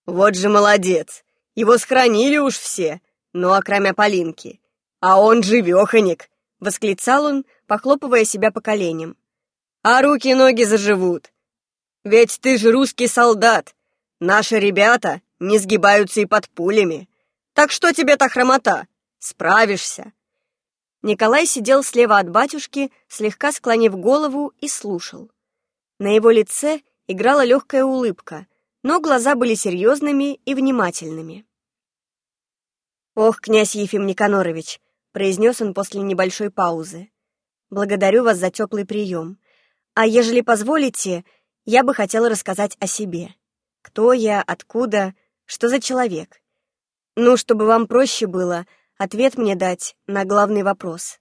«Вот же молодец! Его схоронили уж все!» Ну, кроме Полинки. А он живеханик!» — восклицал он, похлопывая себя по коленям. «А руки и ноги заживут! Ведь ты же русский солдат! Наши ребята не сгибаются и под пулями! Так что тебе-то хромота? Справишься!» Николай сидел слева от батюшки, слегка склонив голову и слушал. На его лице играла легкая улыбка, но глаза были серьезными и внимательными. «Ох, князь Ефим Никанорович», — произнес он после небольшой паузы, «благодарю вас за теплый прием. А ежели позволите, я бы хотела рассказать о себе. Кто я, откуда, что за человек. Ну, чтобы вам проще было, ответ мне дать на главный вопрос».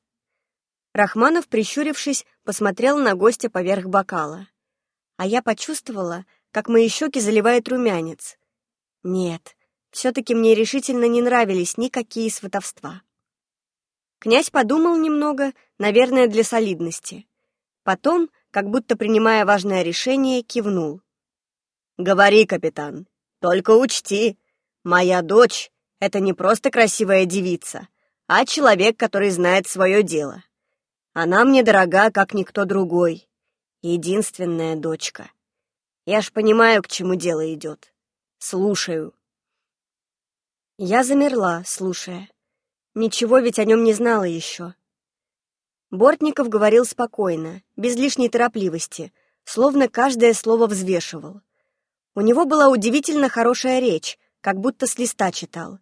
Рахманов, прищурившись, посмотрел на гостя поверх бокала. А я почувствовала, как мои щеки заливает румянец. Нет, все-таки мне решительно не нравились никакие сватовства. Князь подумал немного, наверное, для солидности. Потом, как будто принимая важное решение, кивнул. Говори, капитан. Только учти, моя дочь — это не просто красивая девица, а человек, который знает свое дело. Она мне дорога, как никто другой. Единственная дочка. Я ж понимаю, к чему дело идет. Слушаю. Я замерла, слушая. Ничего ведь о нем не знала еще. Бортников говорил спокойно, без лишней торопливости, словно каждое слово взвешивал. У него была удивительно хорошая речь, как будто с листа читал.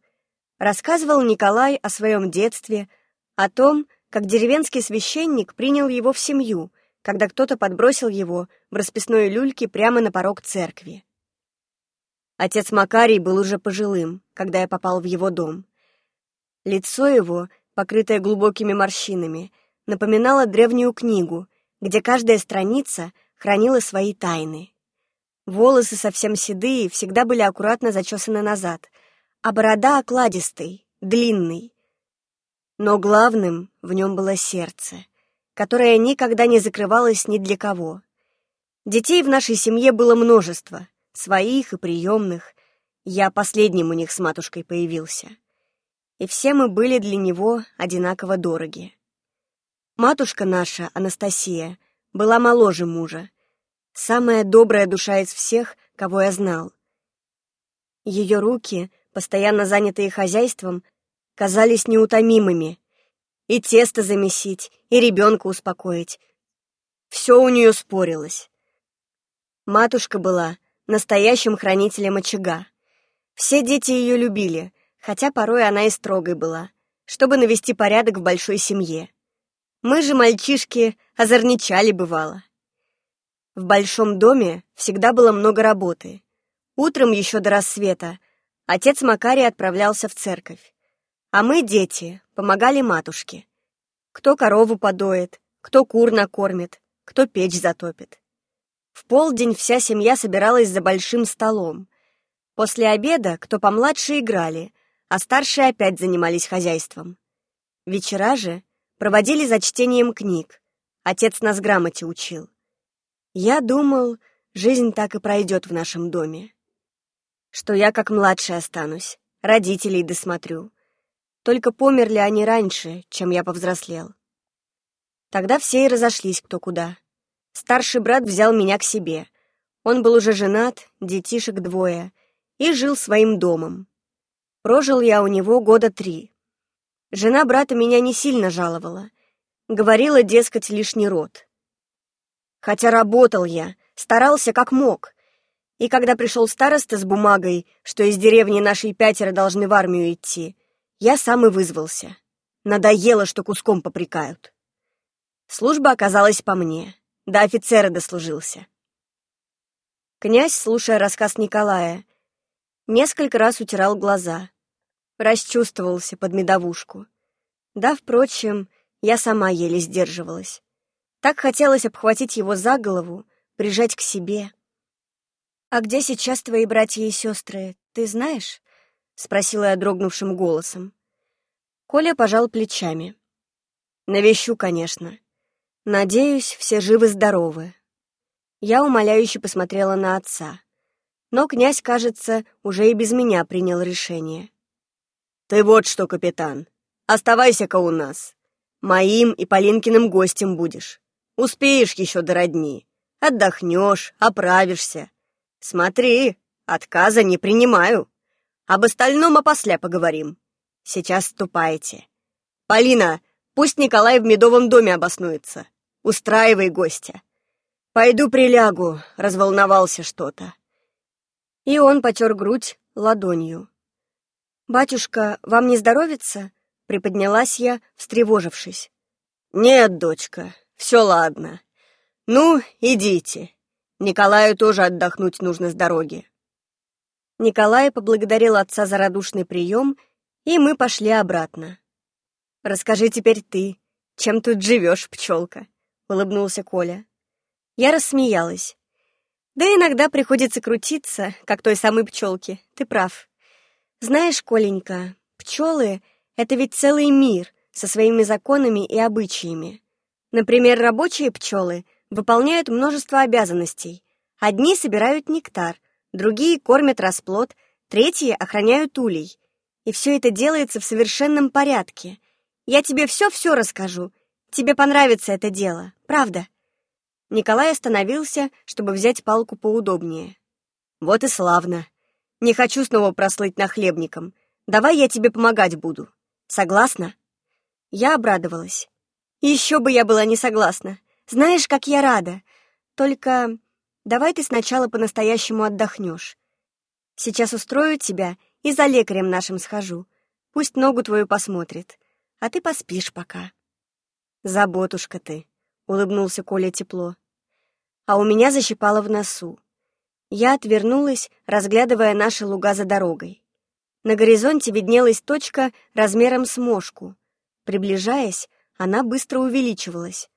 Рассказывал Николай о своем детстве, о том, как деревенский священник принял его в семью, когда кто-то подбросил его в расписной люльке прямо на порог церкви. Отец Макарий был уже пожилым, когда я попал в его дом. Лицо его, покрытое глубокими морщинами, напоминало древнюю книгу, где каждая страница хранила свои тайны. Волосы совсем седые, всегда были аккуратно зачесаны назад, а борода окладистой, длинной. Но главным в нем было сердце, которое никогда не закрывалось ни для кого. Детей в нашей семье было множество, своих и приемных. Я последним у них с матушкой появился. И все мы были для него одинаково дороги. Матушка наша, Анастасия, была моложе мужа. Самая добрая душа из всех, кого я знал. Ее руки, постоянно занятые хозяйством, казались неутомимыми. И тесто замесить, и ребенка успокоить. Все у нее спорилось. Матушка была настоящим хранителем очага. Все дети ее любили, хотя порой она и строгой была, чтобы навести порядок в большой семье. Мы же, мальчишки, озорничали бывало. В большом доме всегда было много работы. Утром еще до рассвета отец Макарий отправлялся в церковь. А мы, дети, помогали матушке. Кто корову подоет, кто кур накормит, кто печь затопит. В полдень вся семья собиралась за большим столом. После обеда кто помладше играли, а старшие опять занимались хозяйством. Вечера же проводили за чтением книг. Отец нас грамоте учил. Я думал, жизнь так и пройдет в нашем доме. Что я как младший останусь, родителей досмотрю. Только померли они раньше, чем я повзрослел. Тогда все и разошлись кто куда. Старший брат взял меня к себе. Он был уже женат, детишек двое, и жил своим домом. Прожил я у него года три. Жена брата меня не сильно жаловала. Говорила, дескать, лишний род. Хотя работал я, старался как мог. И когда пришел староста с бумагой, что из деревни нашей пятеро должны в армию идти, я сам и вызвался. Надоело, что куском попрекают. Служба оказалась по мне. До офицера дослужился. Князь, слушая рассказ Николая, несколько раз утирал глаза расчувствовался под медовушку. Да, впрочем, я сама еле сдерживалась. Так хотелось обхватить его за голову, прижать к себе. «А где сейчас твои братья и сестры, ты знаешь?» — спросила я дрогнувшим голосом. Коля пожал плечами. «Навещу, конечно. Надеюсь, все живы-здоровы». Я умоляюще посмотрела на отца. Но князь, кажется, уже и без меня принял решение. «Ты вот что, капитан, оставайся-ка у нас. Моим и Полинкиным гостем будешь. Успеешь еще до родни. Отдохнешь, оправишься. Смотри, отказа не принимаю. Об остальном опосля поговорим. Сейчас ступайте. Полина, пусть Николай в медовом доме обоснуется. Устраивай гостя. Пойду прилягу, разволновался что-то. И он потер грудь ладонью. «Батюшка, вам не здоровится?» — приподнялась я, встревожившись. «Нет, дочка, все ладно. Ну, идите. Николаю тоже отдохнуть нужно с дороги». Николай поблагодарил отца за радушный прием, и мы пошли обратно. «Расскажи теперь ты, чем тут живешь, пчелка?» — улыбнулся Коля. Я рассмеялась. «Да иногда приходится крутиться, как той самой пчелке, ты прав. Знаешь, Коленька, пчелы — это ведь целый мир со своими законами и обычаями. Например, рабочие пчелы выполняют множество обязанностей. Одни собирают нектар, другие кормят расплод, третьи охраняют улей. И все это делается в совершенном порядке. Я тебе все-все расскажу. Тебе понравится это дело, правда?» Николай остановился, чтобы взять палку поудобнее. «Вот и славно. Не хочу снова прослыть нахлебником. Давай я тебе помогать буду. Согласна?» Я обрадовалась. «Еще бы я была не согласна. Знаешь, как я рада. Только давай ты сначала по-настоящему отдохнешь. Сейчас устрою тебя и за лекарем нашим схожу. Пусть ногу твою посмотрит, а ты поспишь пока». «Заботушка ты», — улыбнулся Коля тепло. А у меня защипало в носу. Я отвернулась, разглядывая наши луга за дорогой. На горизонте виднелась точка размером с мошку. Приближаясь, она быстро увеличивалась.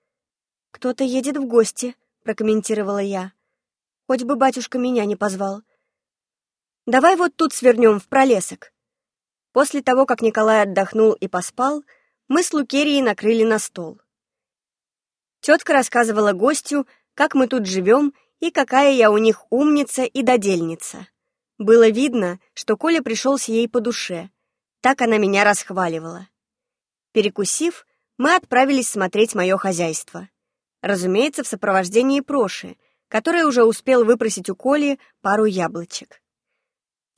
«Кто-то едет в гости», — прокомментировала я. «Хоть бы батюшка меня не позвал». «Давай вот тут свернем, в пролесок». После того, как Николай отдохнул и поспал, мы с Лукерией накрыли на стол. Тетка рассказывала гостю, как мы тут живем и какая я у них умница и додельница. Было видно, что Коля пришелся ей по душе. Так она меня расхваливала. Перекусив, мы отправились смотреть мое хозяйство. Разумеется, в сопровождении Проши, который уже успел выпросить у Коли пару яблочек.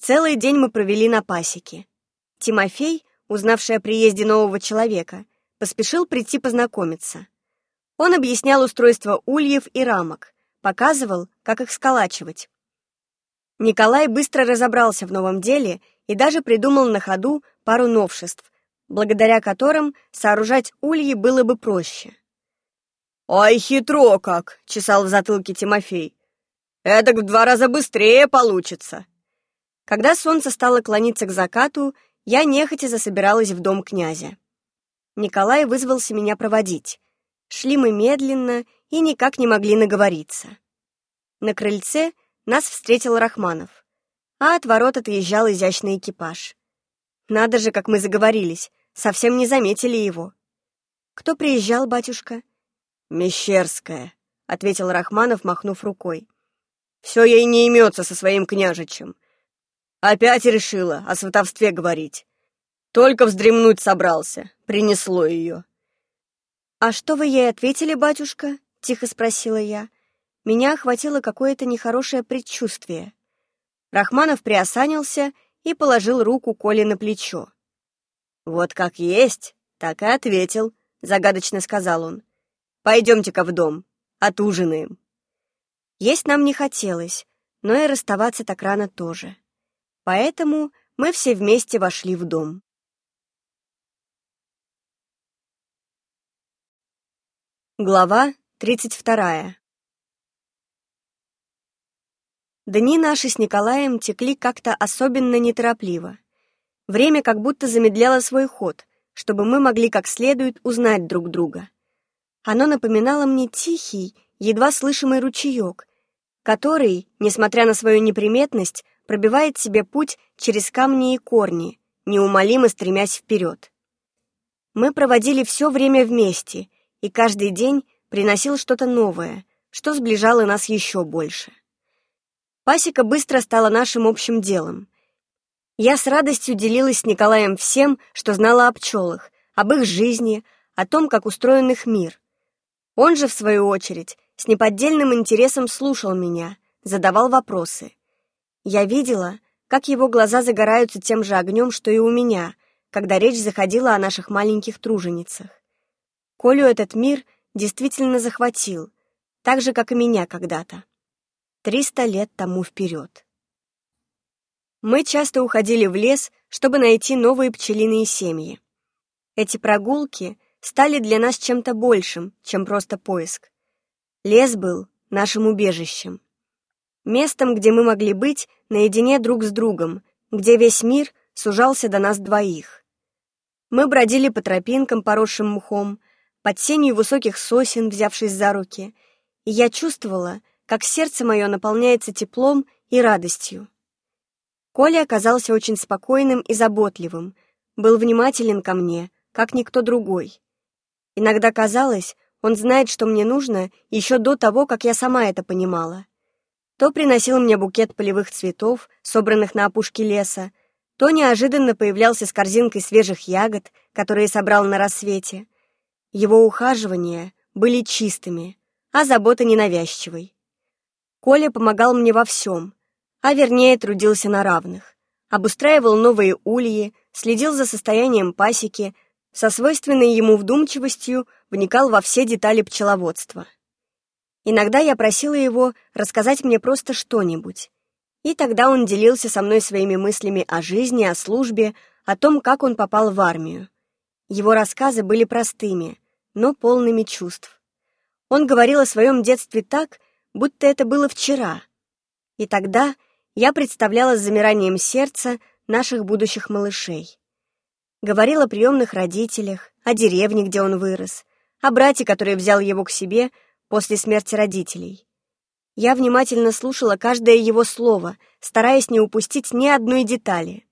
Целый день мы провели на пасеке. Тимофей, узнавший о приезде нового человека, поспешил прийти познакомиться. Он объяснял устройство ульев и рамок, показывал, как их сколачивать. Николай быстро разобрался в новом деле и даже придумал на ходу пару новшеств, благодаря которым сооружать ульи было бы проще. «Ой, хитро как!» — чесал в затылке Тимофей. «Эдак в два раза быстрее получится!» Когда солнце стало клониться к закату, я нехотя засобиралась в дом князя. Николай вызвался меня проводить. Шли мы медленно и никак не могли наговориться. На крыльце нас встретил Рахманов, а от ворот отъезжал изящный экипаж. Надо же, как мы заговорились, совсем не заметили его. «Кто приезжал, батюшка?» «Мещерская», — ответил Рахманов, махнув рукой. «Все ей не имется со своим княжичем. Опять решила о сватовстве говорить. Только вздремнуть собрался, принесло ее». «А что вы ей ответили, батюшка?» — тихо спросила я. Меня охватило какое-то нехорошее предчувствие. Рахманов приосанился и положил руку Коле на плечо. «Вот как есть, так и ответил», — загадочно сказал он. «Пойдемте-ка в дом, отужинаем». Есть нам не хотелось, но и расставаться так рано тоже. Поэтому мы все вместе вошли в дом. Глава тридцать вторая. Дни наши с Николаем текли как-то особенно неторопливо. Время как будто замедляло свой ход, чтобы мы могли как следует узнать друг друга. Оно напоминало мне тихий, едва слышимый ручеек, который, несмотря на свою неприметность, пробивает себе путь через камни и корни, неумолимо стремясь вперед. Мы проводили все время вместе, и каждый день приносил что-то новое, что сближало нас еще больше. Пасека быстро стала нашим общим делом. Я с радостью делилась с Николаем всем, что знала о пчелах, об их жизни, о том, как устроен их мир. Он же, в свою очередь, с неподдельным интересом слушал меня, задавал вопросы. Я видела, как его глаза загораются тем же огнем, что и у меня, когда речь заходила о наших маленьких труженицах. Колю этот мир действительно захватил, так же, как и меня когда-то. Триста лет тому вперед. Мы часто уходили в лес, чтобы найти новые пчелиные семьи. Эти прогулки стали для нас чем-то большим, чем просто поиск. Лес был нашим убежищем. Местом, где мы могли быть наедине друг с другом, где весь мир сужался до нас двоих. Мы бродили по тропинкам, поросшим мхом, под сенью высоких сосен, взявшись за руки, и я чувствовала, как сердце мое наполняется теплом и радостью. Коля оказался очень спокойным и заботливым, был внимателен ко мне, как никто другой. Иногда казалось, он знает, что мне нужно, еще до того, как я сама это понимала. то приносил мне букет полевых цветов, собранных на опушке леса, то неожиданно появлялся с корзинкой свежих ягод, которые собрал на рассвете. Его ухаживания были чистыми, а забота ненавязчивой. Коля помогал мне во всем, а вернее трудился на равных. Обустраивал новые ульи, следил за состоянием пасеки, со свойственной ему вдумчивостью вникал во все детали пчеловодства. Иногда я просила его рассказать мне просто что-нибудь, и тогда он делился со мной своими мыслями о жизни, о службе, о том, как он попал в армию. Его рассказы были простыми, но полными чувств. Он говорил о своем детстве так, будто это было вчера. И тогда я представляла с замиранием сердца наших будущих малышей. Говорил о приемных родителях, о деревне, где он вырос, о брате, который взял его к себе после смерти родителей. Я внимательно слушала каждое его слово, стараясь не упустить ни одной детали.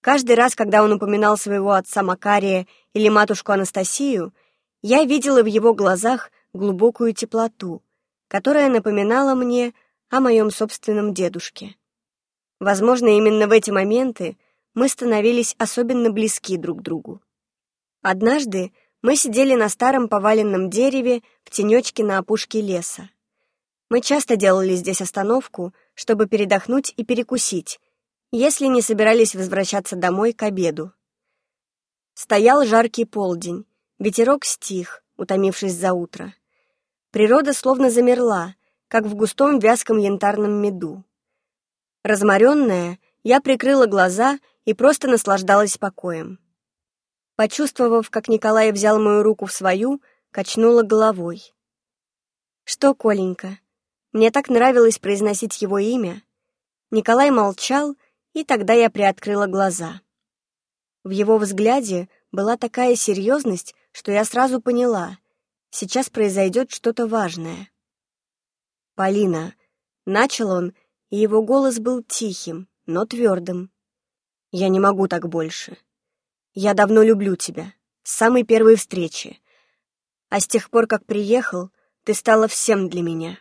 Каждый раз, когда он упоминал своего отца Макария или матушку Анастасию, я видела в его глазах глубокую теплоту, которая напоминала мне о моем собственном дедушке. Возможно, именно в эти моменты мы становились особенно близки друг к другу. Однажды мы сидели на старом поваленном дереве в тенечке на опушке леса. Мы часто делали здесь остановку, чтобы передохнуть и перекусить, если не собирались возвращаться домой к обеду. Стоял жаркий полдень, ветерок стих, утомившись за утро. Природа словно замерла, как в густом вязком янтарном меду. Разморенная, я прикрыла глаза и просто наслаждалась покоем. Почувствовав, как Николай взял мою руку в свою, качнула головой. «Что, Коленька?» Мне так нравилось произносить его имя. Николай молчал, и тогда я приоткрыла глаза. В его взгляде была такая серьезность, что я сразу поняла — Сейчас произойдет что-то важное. «Полина», — начал он, и его голос был тихим, но твердым. «Я не могу так больше. Я давно люблю тебя, с самой первой встречи. А с тех пор, как приехал, ты стала всем для меня».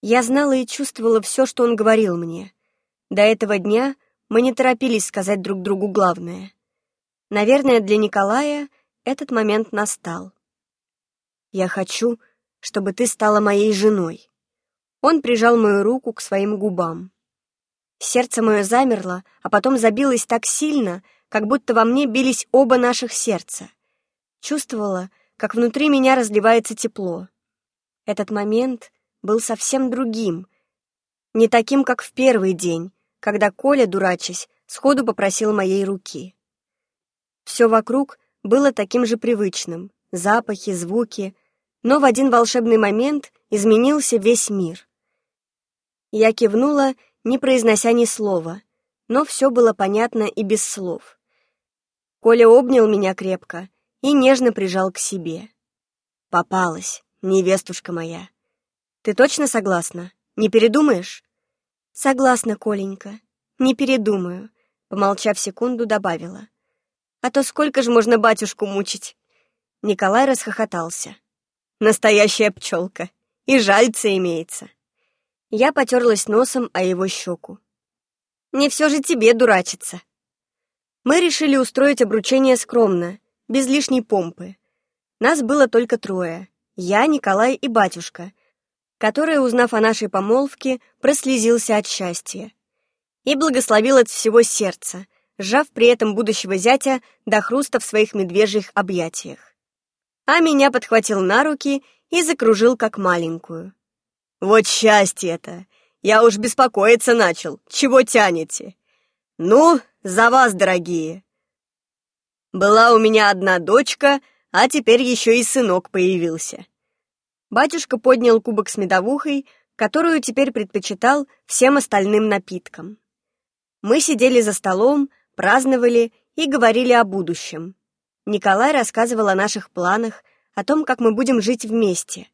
Я знала и чувствовала все, что он говорил мне. До этого дня мы не торопились сказать друг другу главное. Наверное, для Николая этот момент настал. Я хочу, чтобы ты стала моей женой». Он прижал мою руку к своим губам. Сердце мое замерло, а потом забилось так сильно, как будто во мне бились оба наших сердца. Чувствовала, как внутри меня разливается тепло. Этот момент был совсем другим, не таким, как в первый день, когда Коля, дурачась, сходу попросил моей руки. Все вокруг было таким же привычным — запахи, звуки, но в один волшебный момент изменился весь мир. Я кивнула, не произнося ни слова, но все было понятно и без слов. Коля обнял меня крепко и нежно прижал к себе. «Попалась, невестушка моя. Ты точно согласна? Не передумаешь?» «Согласна, Коленька. Не передумаю», — помолчав секунду, добавила. «А то сколько же можно батюшку мучить?» Николай расхохотался. Настоящая пчелка. И жальца имеется. Я потерлась носом о его щеку. Не все же тебе дурачиться. Мы решили устроить обручение скромно, без лишней помпы. Нас было только трое. Я, Николай и батюшка, который, узнав о нашей помолвке, прослезился от счастья. И благословил от всего сердца, сжав при этом будущего зятя до хруста в своих медвежьих объятиях а меня подхватил на руки и закружил как маленькую. «Вот счастье-то! Я уж беспокоиться начал. Чего тянете? Ну, за вас, дорогие!» Была у меня одна дочка, а теперь еще и сынок появился. Батюшка поднял кубок с медовухой, которую теперь предпочитал всем остальным напиткам. Мы сидели за столом, праздновали и говорили о будущем. Николай рассказывал о наших планах, о том, как мы будем жить вместе,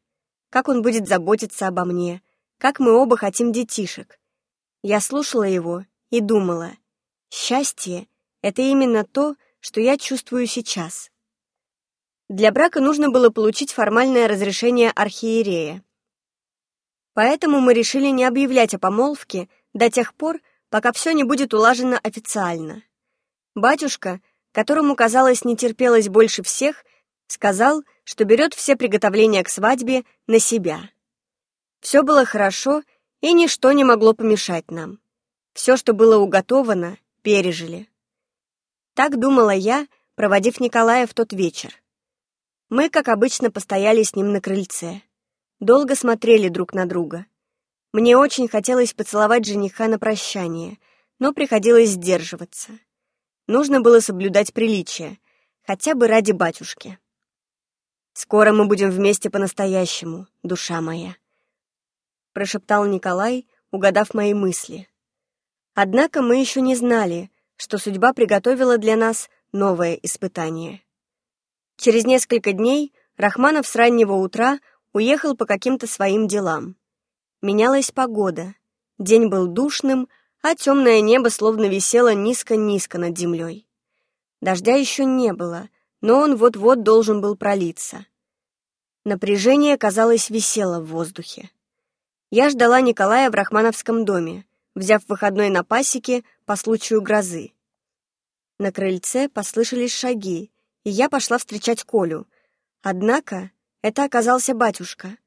как он будет заботиться обо мне, как мы оба хотим детишек. Я слушала его и думала, счастье — это именно то, что я чувствую сейчас. Для брака нужно было получить формальное разрешение архиерея. Поэтому мы решили не объявлять о помолвке до тех пор, пока все не будет улажено официально. Батюшка, которому, казалось, не терпелось больше всех, сказал, что берет все приготовления к свадьбе на себя. Все было хорошо, и ничто не могло помешать нам. Все, что было уготовано, пережили. Так думала я, проводив Николая в тот вечер. Мы, как обычно, постояли с ним на крыльце. Долго смотрели друг на друга. Мне очень хотелось поцеловать жениха на прощание, но приходилось сдерживаться. Нужно было соблюдать приличие, хотя бы ради батюшки. «Скоро мы будем вместе по-настоящему, душа моя», — прошептал Николай, угадав мои мысли. Однако мы еще не знали, что судьба приготовила для нас новое испытание. Через несколько дней Рахманов с раннего утра уехал по каким-то своим делам. Менялась погода. День был душным, а темное небо словно висело низко-низко над землей. Дождя еще не было, но он вот-вот должен был пролиться. Напряжение, казалось, висело в воздухе. Я ждала Николая в Рахмановском доме, взяв выходной на пасеке по случаю грозы. На крыльце послышались шаги, и я пошла встречать Колю. Однако это оказался батюшка.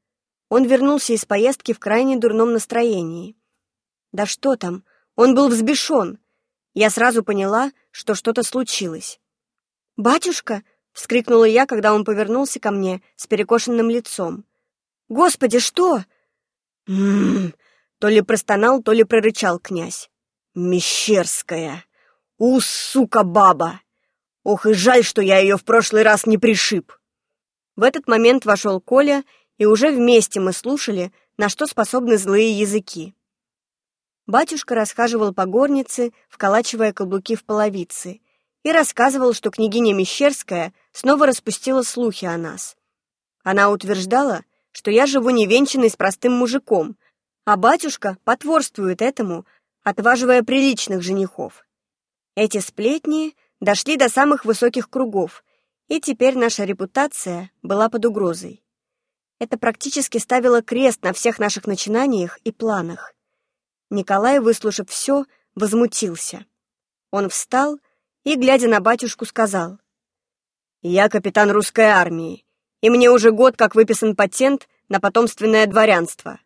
Он вернулся из поездки в крайне дурном настроении. Да что там, он был взбешен. Я сразу поняла, что что-то случилось. «Батюшка!» — вскрикнула я, когда он повернулся ко мне с перекошенным лицом. «Господи, что?» «М-м-м!» То ли простонал, то ли прорычал князь. «Мещерская! У, сука, баба! Ох, и жаль, что я ее в прошлый раз не пришиб!» В этот момент вошел Коля, и уже вместе мы слушали, на что способны злые языки. Батюшка расхаживал по горнице, вколачивая каблуки в половицы, и рассказывал, что княгиня Мещерская снова распустила слухи о нас. Она утверждала, что я живу невенчанной с простым мужиком, а батюшка потворствует этому, отваживая приличных женихов. Эти сплетни дошли до самых высоких кругов, и теперь наша репутация была под угрозой. Это практически ставило крест на всех наших начинаниях и планах. Николай, выслушав все, возмутился. Он встал и, глядя на батюшку, сказал. «Я капитан русской армии, и мне уже год как выписан патент на потомственное дворянство.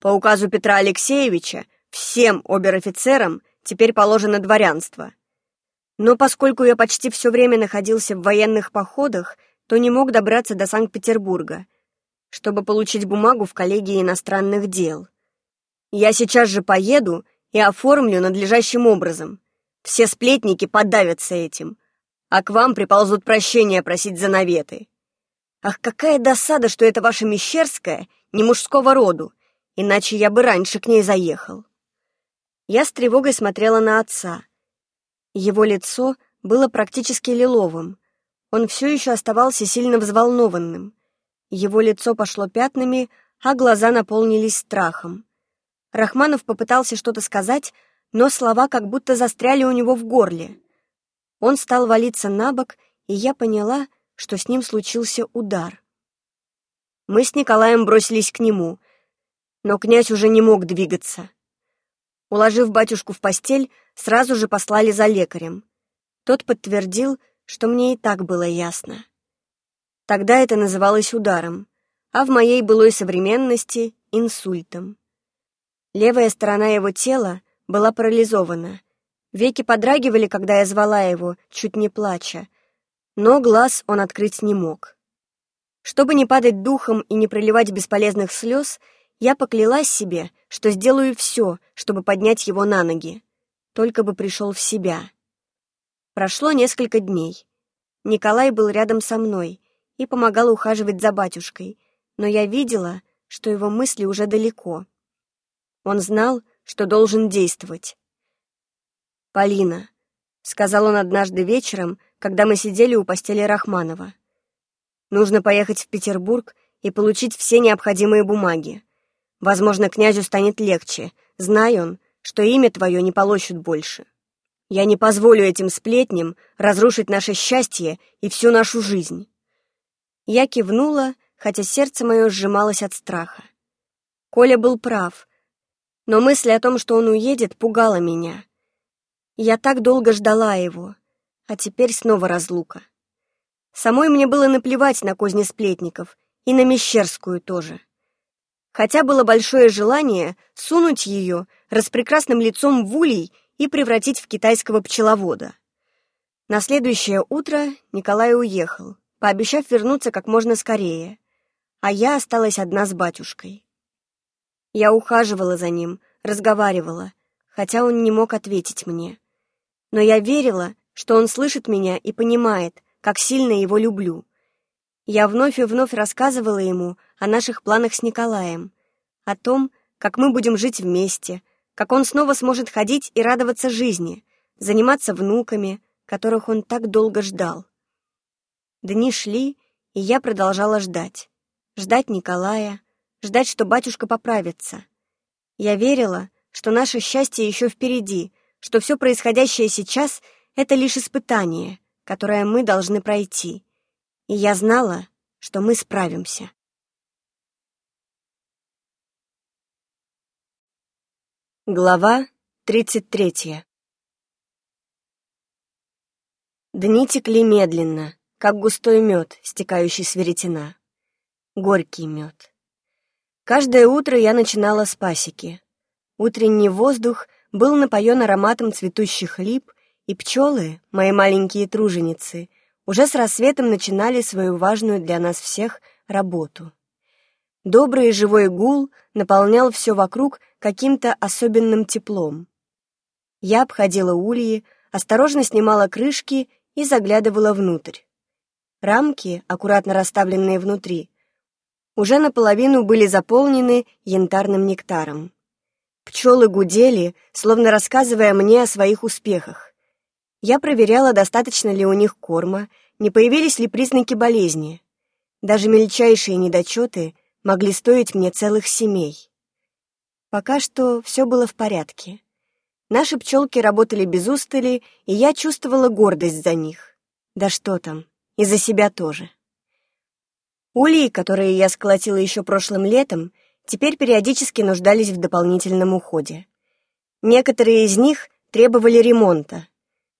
По указу Петра Алексеевича всем обер-офицерам теперь положено дворянство. Но поскольку я почти все время находился в военных походах, то не мог добраться до Санкт-Петербурга, чтобы получить бумагу в коллегии иностранных дел. Я сейчас же поеду и оформлю надлежащим образом. Все сплетники подавятся этим, а к вам приползут прощения просить за наветы. Ах, какая досада, что это ваша Мещерская не мужского роду, иначе я бы раньше к ней заехал. Я с тревогой смотрела на отца. Его лицо было практически лиловым. Он все еще оставался сильно взволнованным. Его лицо пошло пятнами, а глаза наполнились страхом. Рахманов попытался что-то сказать, но слова как будто застряли у него в горле. Он стал валиться на бок, и я поняла, что с ним случился удар. Мы с Николаем бросились к нему, но князь уже не мог двигаться. Уложив батюшку в постель, сразу же послали за лекарем. Тот подтвердил, что мне и так было ясно. Тогда это называлось ударом, а в моей былой современности — инсультом. Левая сторона его тела была парализована. Веки подрагивали, когда я звала его, чуть не плача. Но глаз он открыть не мог. Чтобы не падать духом и не проливать бесполезных слез, я поклялась себе, что сделаю все, чтобы поднять его на ноги. Только бы пришел в себя. Прошло несколько дней. Николай был рядом со мной и помогал ухаживать за батюшкой, но я видела, что его мысли уже далеко. Он знал, что должен действовать. «Полина», — сказал он однажды вечером, когда мы сидели у постели Рахманова, «нужно поехать в Петербург и получить все необходимые бумаги. Возможно, князю станет легче, зная он, что имя твое не полощут больше. Я не позволю этим сплетням разрушить наше счастье и всю нашу жизнь». Я кивнула, хотя сердце мое сжималось от страха. Коля был прав, но мысль о том, что он уедет, пугала меня. Я так долго ждала его, а теперь снова разлука. Самой мне было наплевать на козни сплетников, и на Мещерскую тоже. Хотя было большое желание сунуть ее распрекрасным лицом в улей и превратить в китайского пчеловода. На следующее утро Николай уехал, пообещав вернуться как можно скорее, а я осталась одна с батюшкой. Я ухаживала за ним, разговаривала, хотя он не мог ответить мне. Но я верила, что он слышит меня и понимает, как сильно его люблю. Я вновь и вновь рассказывала ему о наших планах с Николаем, о том, как мы будем жить вместе, как он снова сможет ходить и радоваться жизни, заниматься внуками, которых он так долго ждал. Дни шли, и я продолжала ждать. Ждать Николая, ждать, что батюшка поправится. Я верила, что наше счастье еще впереди, что все происходящее сейчас — это лишь испытание, которое мы должны пройти. И я знала, что мы справимся. Глава тридцать третья. Дни текли медленно, как густой мед, стекающий с веретена. Горький мед. Каждое утро я начинала с пасеки. Утренний воздух был напоен ароматом цветущих лип, и пчелы, мои маленькие труженицы, уже с рассветом начинали свою важную для нас всех работу. Добрый и живой гул наполнял все вокруг каким-то особенным теплом. Я обходила ульи, осторожно снимала крышки и заглядывала внутрь. Рамки, аккуратно расставленные внутри, уже наполовину были заполнены янтарным нектаром. Пчелы гудели, словно рассказывая мне о своих успехах. Я проверяла, достаточно ли у них корма, не появились ли признаки болезни. Даже мельчайшие недочеты могли стоить мне целых семей. Пока что все было в порядке. Наши пчелки работали без устали, и я чувствовала гордость за них. Да что там, и за себя тоже. Ульи, которые я сколотила еще прошлым летом, теперь периодически нуждались в дополнительном уходе. Некоторые из них требовали ремонта.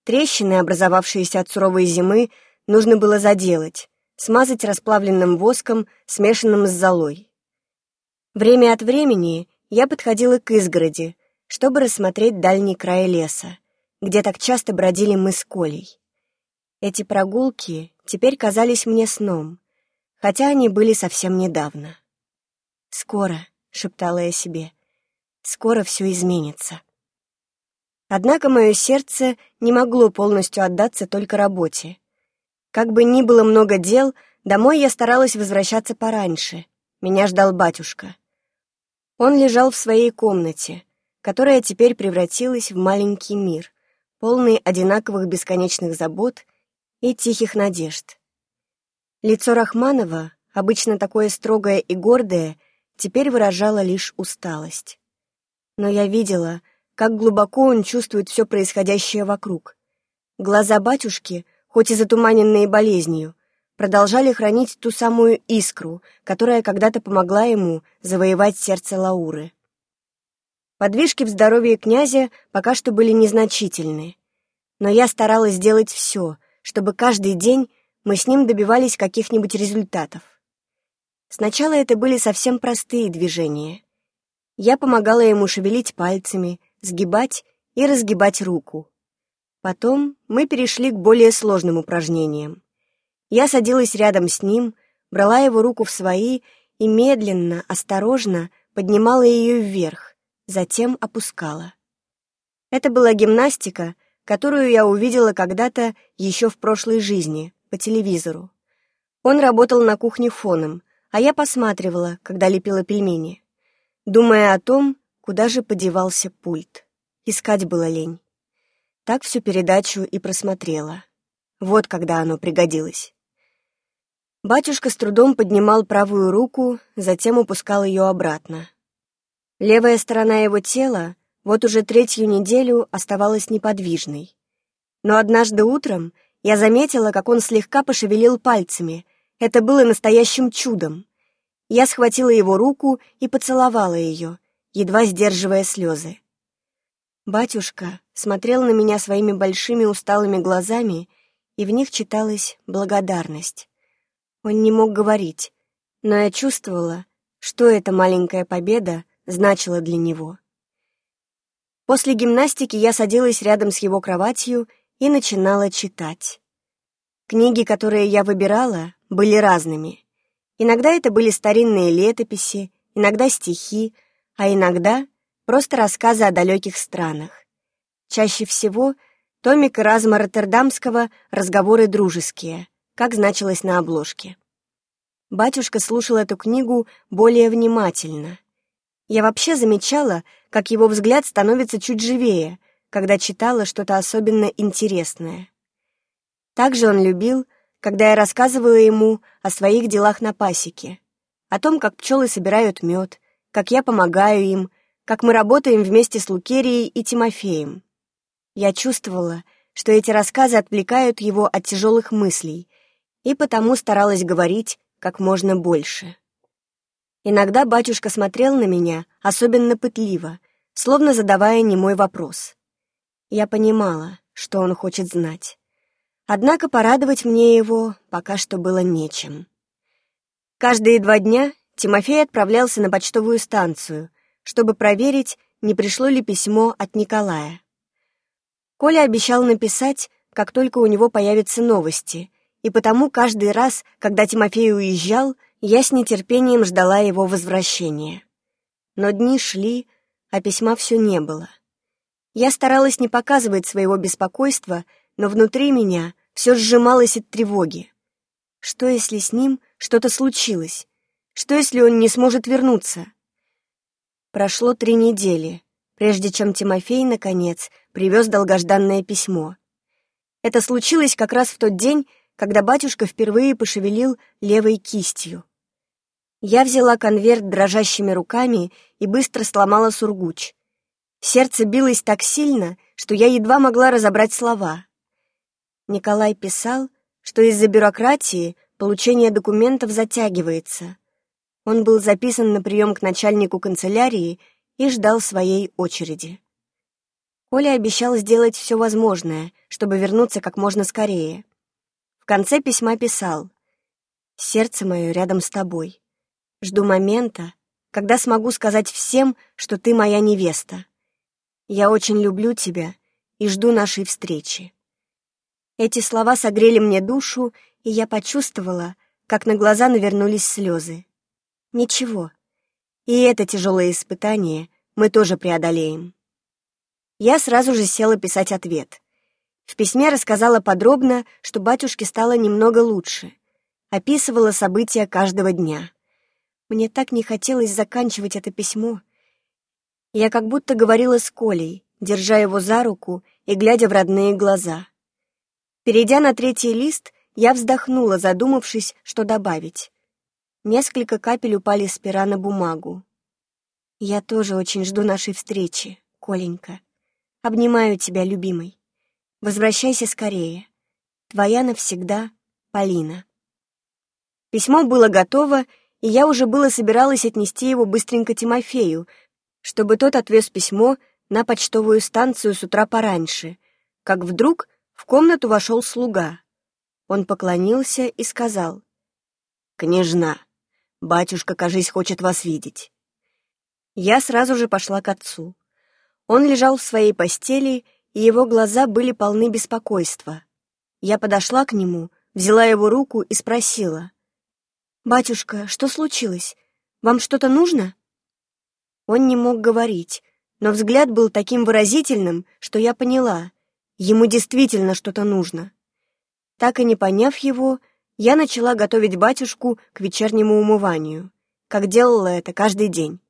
Трещины, образовавшиеся от суровой зимы, нужно было заделать, смазать расплавленным воском, смешанным с золой. Время от времени я подходила к изгороди, чтобы рассмотреть дальний край леса, где так часто бродили мы с Колей. Эти прогулки теперь казались мне сном, хотя они были совсем недавно. «Скоро», — шептала я себе, — «скоро все изменится». Однако мое сердце не могло полностью отдаться только работе. Как бы ни было много дел, домой я старалась возвращаться пораньше. Меня ждал батюшка. Он лежал в своей комнате, которая теперь превратилась в маленький мир, полный одинаковых бесконечных забот и тихих надежд. Лицо Рахманова, обычно такое строгое и гордое, теперь выражало лишь усталость. Но я видела, как глубоко он чувствует все происходящее вокруг. Глаза батюшки, хоть и затуманенные болезнью, продолжали хранить ту самую искру, которая когда-то помогла ему завоевать сердце Лауры. Подвижки в здоровье князя пока что были незначительны, но я старалась сделать все, чтобы каждый день мы с ним добивались каких-нибудь результатов. Сначала это были совсем простые движения. Я помогала ему шевелить пальцами, сгибать и разгибать руку. Потом мы перешли к более сложным упражнениям. Я садилась рядом с ним, брала его руку в свои и медленно, осторожно поднимала ее вверх, затем опускала. Это была гимнастика, которую я увидела когда-то еще в прошлой жизни, по телевизору. Он работал на кухне фоном, а я посматривала, когда лепила пельмени, думая о том, куда же подевался пульт. Искать было лень. Так всю передачу и просмотрела. Вот когда оно пригодилось. Батюшка с трудом поднимал правую руку, затем упускал ее обратно. Левая сторона его тела вот уже третью неделю оставалась неподвижной. Но однажды утром я заметила, как он слегка пошевелил пальцами. Это было настоящим чудом. Я схватила его руку и поцеловала ее, едва сдерживая слезы. Батюшка смотрел на меня своими большими усталыми глазами, и в них читалась благодарность. Он не мог говорить, но я чувствовала, что эта маленькая победа значила для него. После гимнастики я садилась рядом с его кроватью и начинала читать. Книги, которые я выбирала, были разными. Иногда это были старинные летописи, иногда стихи, а иногда просто рассказы о далеких странах. Чаще всего томик Эразма Роттердамского «Разговоры дружеские», как значилось на обложке. Батюшка слушал эту книгу более внимательно. Я вообще замечала, как его взгляд становится чуть живее, когда читала что-то особенно интересное. Также он любил, когда я рассказывала ему о своих делах на пасеке, о том, как пчелы собирают мед, как я помогаю им, как мы работаем вместе с Лукерией и Тимофеем. Я чувствовала, что эти рассказы отвлекают его от тяжелых мыслей, и потому старалась говорить как можно больше. Иногда батюшка смотрел на меня особенно пытливо, словно задавая немой вопрос. Я понимала, что он хочет знать. Однако порадовать мне его пока что было нечем. Каждые два дня Тимофей отправлялся на почтовую станцию, чтобы проверить, не пришло ли письмо от Николая. Коля обещал написать, как только у него появятся новости, и потому каждый раз, когда Тимофей уезжал, я с нетерпением ждала его возвращения. Но дни шли, а письма все не было. Я старалась не показывать своего беспокойства, но внутри меня все сжималось от тревоги. Что, если с ним что-то случилось? Что, если он не сможет вернуться? Прошло три недели, прежде чем Тимофей, наконец, привез долгожданное письмо. Это случилось как раз в тот день, когда батюшка впервые пошевелил левой кистью. Я взяла конверт дрожащими руками и быстро сломала сургуч. Сердце билось так сильно, что я едва могла разобрать слова. Николай писал, что из-за бюрократии получение документов затягивается. Он был записан на прием к начальнику канцелярии и ждал своей очереди. Коля обещал сделать все возможное, чтобы вернуться как можно скорее. В конце письма писал «Сердце мое рядом с тобой. Жду момента, когда смогу сказать всем, что ты моя невеста. Я очень люблю тебя и жду нашей встречи». Эти слова согрели мне душу, и я почувствовала, как на глаза навернулись слезы. Ничего. И это тяжелое испытание мы тоже преодолеем. Я сразу же села писать ответ. В письме рассказала подробно, что батюшке стало немного лучше. Описывала события каждого дня. Мне так не хотелось заканчивать это письмо. Я как будто говорила с Колей, держа его за руку и глядя в родные глаза. Перейдя на третий лист, я вздохнула, задумавшись, что добавить. Несколько капель упали с пера на бумагу. «Я тоже очень жду нашей встречи, Коленька. Обнимаю тебя, любимый. Возвращайся скорее. Твоя навсегда, Полина». Письмо было готово, и я уже было собиралась отнести его быстренько Тимофею, чтобы тот отвез письмо на почтовую станцию с утра пораньше, как вдруг в комнату вошел слуга. Он поклонился и сказал, «Княжна, Батюшка, кажись, хочет вас видеть». Я сразу же пошла к отцу. Он лежал в своей постели, и его глаза были полны беспокойства. Я подошла к нему, взяла его руку и спросила. «Батюшка, что случилось? Вам что-то нужно?» Он не мог говорить, но взгляд был таким выразительным, что я поняла. Ему действительно что-то нужно. Так и не поняв его, я начала готовить батюшку к вечернему умыванию, как делала это каждый день.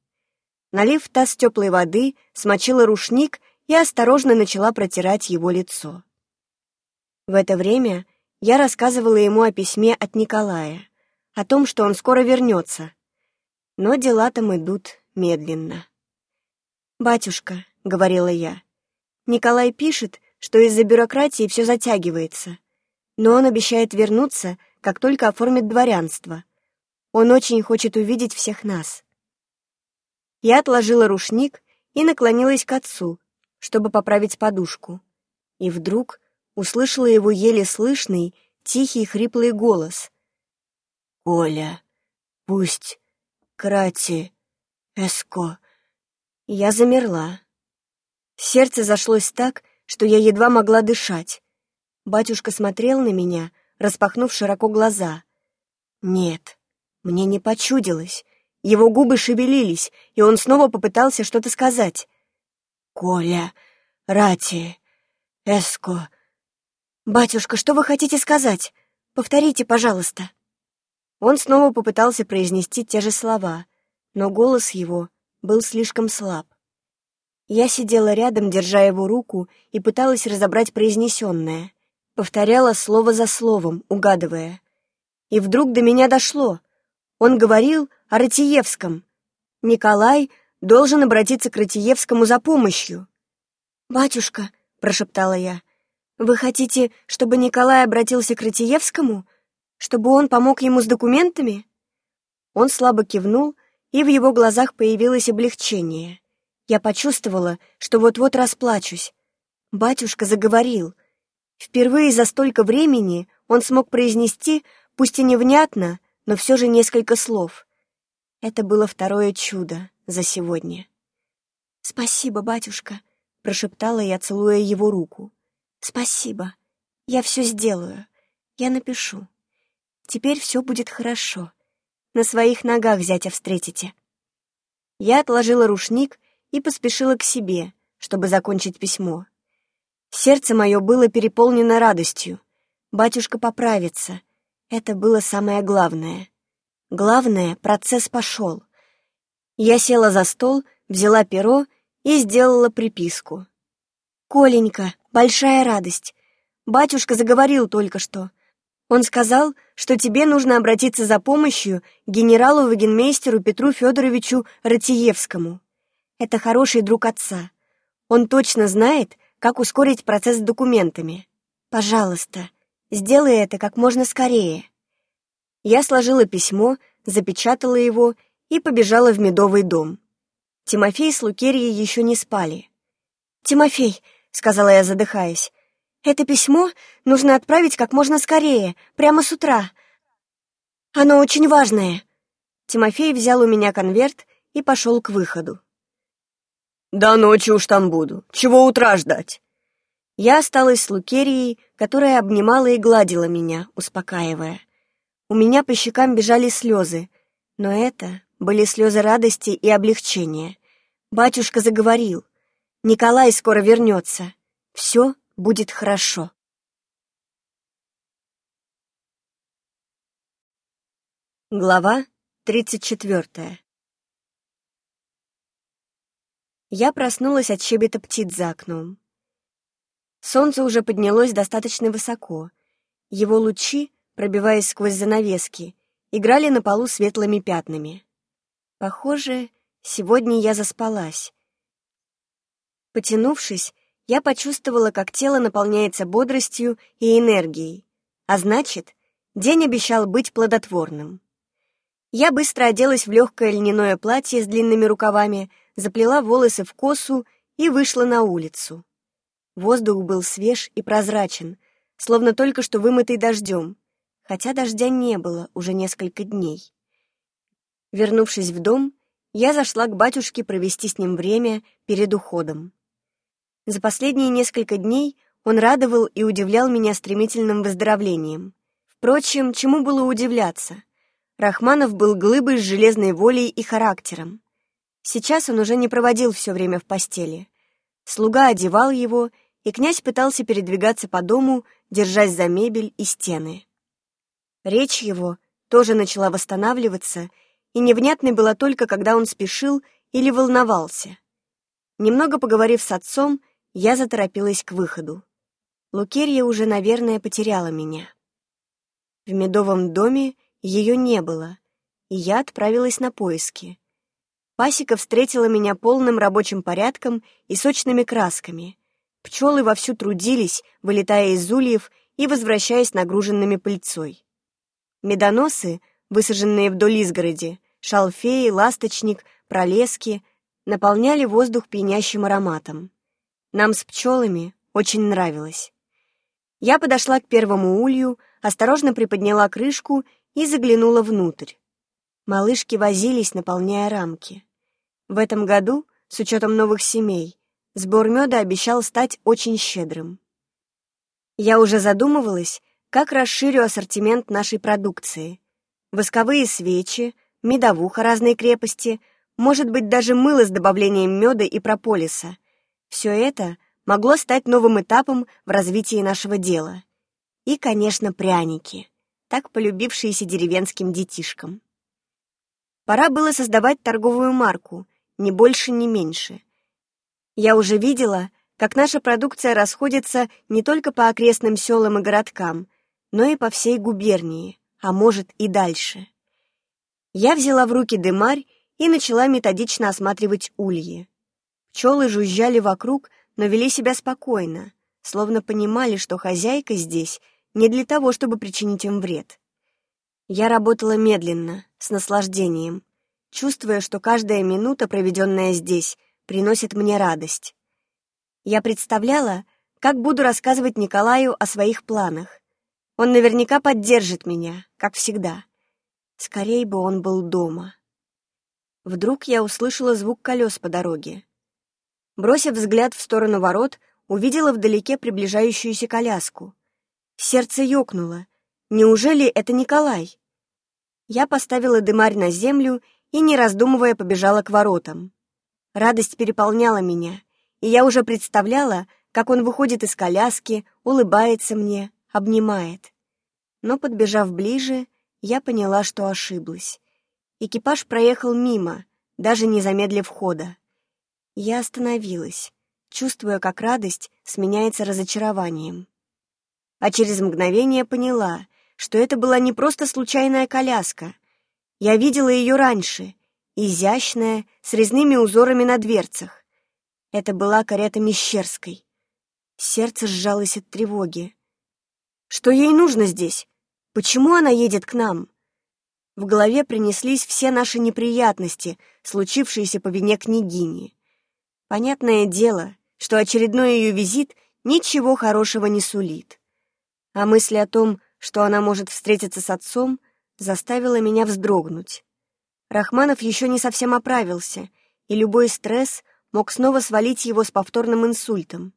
Налив таз теплой воды, смочила рушник и осторожно начала протирать его лицо. В это время я рассказывала ему о письме от Николая, о том, что он скоро вернется. Но дела там идут медленно. «Батюшка», — говорила я, — «Николай пишет, что из-за бюрократии все затягивается, но он обещает вернуться, как только оформит дворянство. Он очень хочет увидеть всех нас. Я отложила рушник и наклонилась к отцу, чтобы поправить подушку. И вдруг услышала его еле слышный, тихий хриплый голос. «Коля, пусть крати эско». Я замерла. Сердце зашлось так, что я едва могла дышать. Батюшка смотрел на меня, распахнув широко глаза. Нет, мне не почудилось. Его губы шевелились, и он снова попытался что-то сказать. «Коля, Рати, Эско...» «Батюшка, что вы хотите сказать? Повторите, пожалуйста». Он снова попытался произнести те же слова, но голос его был слишком слаб. Я сидела рядом, держа его руку, и пыталась разобрать произнесенное. Повторяла слово за словом, угадывая. И вдруг до меня дошло. Он говорил о Ратиевском. Николай должен обратиться к Ратиевскому за помощью. «Батюшка», — прошептала я, — «вы хотите, чтобы Николай обратился к Ратиевскому? Чтобы он помог ему с документами?» Он слабо кивнул, и в его глазах появилось облегчение. Я почувствовала, что вот-вот расплачусь. Батюшка заговорил. Впервые за столько времени он смог произнести, пусть и невнятно, но все же несколько слов. Это было второе чудо за сегодня. «Спасибо, батюшка», — прошептала я, целуя его руку. «Спасибо. Я все сделаю. Я напишу. Теперь все будет хорошо. На своих ногах зятя встретите». Я отложила рушник и поспешила к себе, чтобы закончить письмо. Сердце мое было переполнено радостью. Батюшка поправится — это было самое главное. Главное, процесс пошел. Я села за стол, взяла перо и сделала приписку. «Коленька, большая радость. Батюшка заговорил только что. Он сказал, что тебе нужно обратиться за помощью генералу-вагенмейстеру Петру Федоровичу Ратиевскому. Это хороший друг отца. Он точно знает, как ускорить процесс с документами. Пожалуйста, Сделай это как можно скорее». Я сложила письмо, запечатала его и побежала в медовый дом. Тимофей с Лукерьей еще не спали. «Тимофей», — сказала я, задыхаясь, — «это письмо нужно отправить как можно скорее, прямо с утра. Оно очень важное». Тимофей взял у меня конверт и пошел к выходу. «До ночи уж там буду. Чего утра ждать?» Я осталась с Лукерией, которая обнимала и гладила меня, успокаивая. У меня по щекам бежали слезы, но это были слезы радости и облегчения. Батюшка заговорил. «Николай скоро вернется. Все будет хорошо». Глава тридцать четвертая. Я проснулась от щебета птиц за окном. Солнце уже поднялось достаточно высоко. Его лучи, пробиваясь сквозь занавески, играли на полу светлыми пятнами. Похоже, сегодня я заспалась. Потянувшись, я почувствовала, как тело наполняется бодростью и энергией, а значит, день обещал быть плодотворным. Я быстро оделась в легкое льняное платье с длинными рукавами, заплела волосы в косу и вышла на улицу. Воздух был свеж и прозрачен, словно только что вымытый дождем, хотя дождя не было уже несколько дней. Вернувшись в дом, я зашла к батюшке провести с ним время перед уходом. За последние несколько дней он радовал и удивлял меня стремительным выздоровлением. Впрочем, чему было удивляться? Рахманов был глыбой с железной волей и характером. Сейчас он уже не проводил все время в постели. Слуга одевал его и князь пытался передвигаться по дому, держась за мебель и стены. Речь его тоже начала восстанавливаться, и невнятной была только, когда он спешил или волновался. Немного поговорив с отцом, я заторопилась к выходу. Лукерья уже, наверное, потеряла меня. В медовом доме ее не было, и я отправилась на поиски. Пасека встретила меня полным рабочим порядком и сочными красками — Пчелы вовсю трудились, вылетая из ульев и возвращаясь нагруженными пыльцой. Медоносы высаженные вдоль изгороди, шалфеи, ласточник, пролески, наполняли воздух пьянящим ароматом. Нам с пчелами очень нравилось. Я подошла к первому улью, осторожно приподняла крышку и заглянула внутрь. Малышки возились, наполняя рамки. В этом году, с учетом новых семей, сбор меда обещал стать очень щедрым. Я уже задумывалась, как расширю ассортимент нашей продукции. Восковые свечи, медовуха разной крепости, может быть, даже мыло с добавлением меда и прополиса. Все это могло стать новым этапом в развитии нашего дела. И, конечно, пряники, так полюбившиеся деревенским детишкам. Пора было создавать торговую марку, ни больше, ни меньше. Я уже видела, как наша продукция расходится не только по окрестным селам и городкам, но и по всей губернии, а может и дальше. Я взяла в руки дымарь и начала методично осматривать ульи. Пчелы жужжали вокруг, но вели себя спокойно, словно понимали, что хозяйка здесь не для того, чтобы причинить им вред. Я работала медленно, с наслаждением, чувствуя, что каждая минута, проведенная здесь, приносит мне радость. Я представляла, как буду рассказывать Николаю о своих планах. Он наверняка поддержит меня, как всегда. Скорей бы он был дома. Вдруг я услышала звук колес по дороге. Бросив взгляд в сторону ворот, увидела вдалеке приближающуюся коляску. Сердце ёкнуло. Неужели это Николай? Я поставила дымарь на землю и, не раздумывая, побежала к воротам. Радость переполняла меня, и я уже представляла, как он выходит из коляски, улыбается мне, обнимает. Но, подбежав ближе, я поняла, что ошиблась. Экипаж проехал мимо, даже не замедлив хода. Я остановилась, чувствуя, как радость сменяется разочарованием а через мгновение поняла, что это была не просто случайная коляска. Я видела ее раньше, изящная, с резными узорами на дверцах. Это была карета Мещерской. Сердце сжалось от тревоги. Что ей нужно здесь? Почему она едет к нам? В голове принеслись все наши неприятности, случившиеся по вине княгини. Понятное дело, что очередной ее визит ничего хорошего не сулит а мысль о том, что она может встретиться с отцом, заставила меня вздрогнуть. Рахманов еще не совсем оправился, и любой стресс мог снова свалить его с повторным инсультом.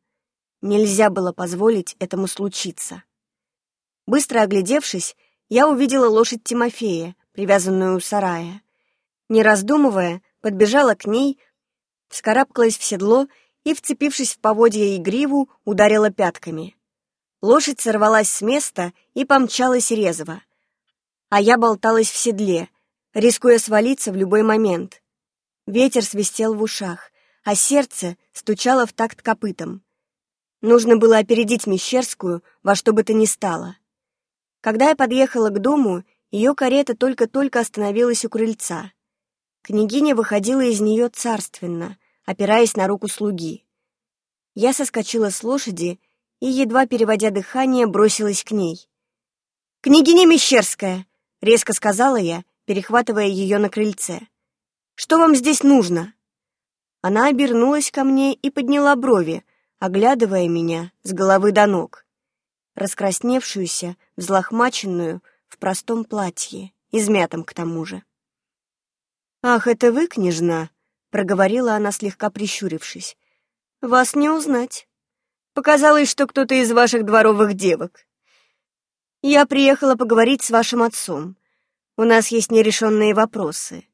Нельзя было позволить этому случиться. Быстро оглядевшись, я увидела лошадь Тимофея, привязанную у сарая. Не раздумывая, подбежала к ней, вскарабкалась в седло и, вцепившись в поводья и гриву, ударила пятками. Лошадь сорвалась с места и помчалась резво. А я болталась в седле, рискуя свалиться в любой момент. Ветер свистел в ушах, а сердце стучало в такт копытом. Нужно было опередить Мещерскую во что бы то ни стало. Когда я подъехала к дому, ее карета только-только остановилась у крыльца. Княгиня выходила из нее царственно, опираясь на руку слуги. Я соскочила с лошади и, едва переводя дыхание, бросилась к ней. «Княгиня Мещерская!» — резко сказала я, перехватывая ее на крыльце. «Что вам здесь нужно?» Она обернулась ко мне и подняла брови, оглядывая меня с головы до ног. Раскрасневшуюся, взлохмаченную, в простом платье, измятом к тому же. «Ах, это вы, княжна?» — проговорила она, слегка прищурившись. «Вас не узнать». Показалось, что кто-то из ваших дворовых девок. Я приехала поговорить с вашим отцом. У нас есть нерешенные вопросы.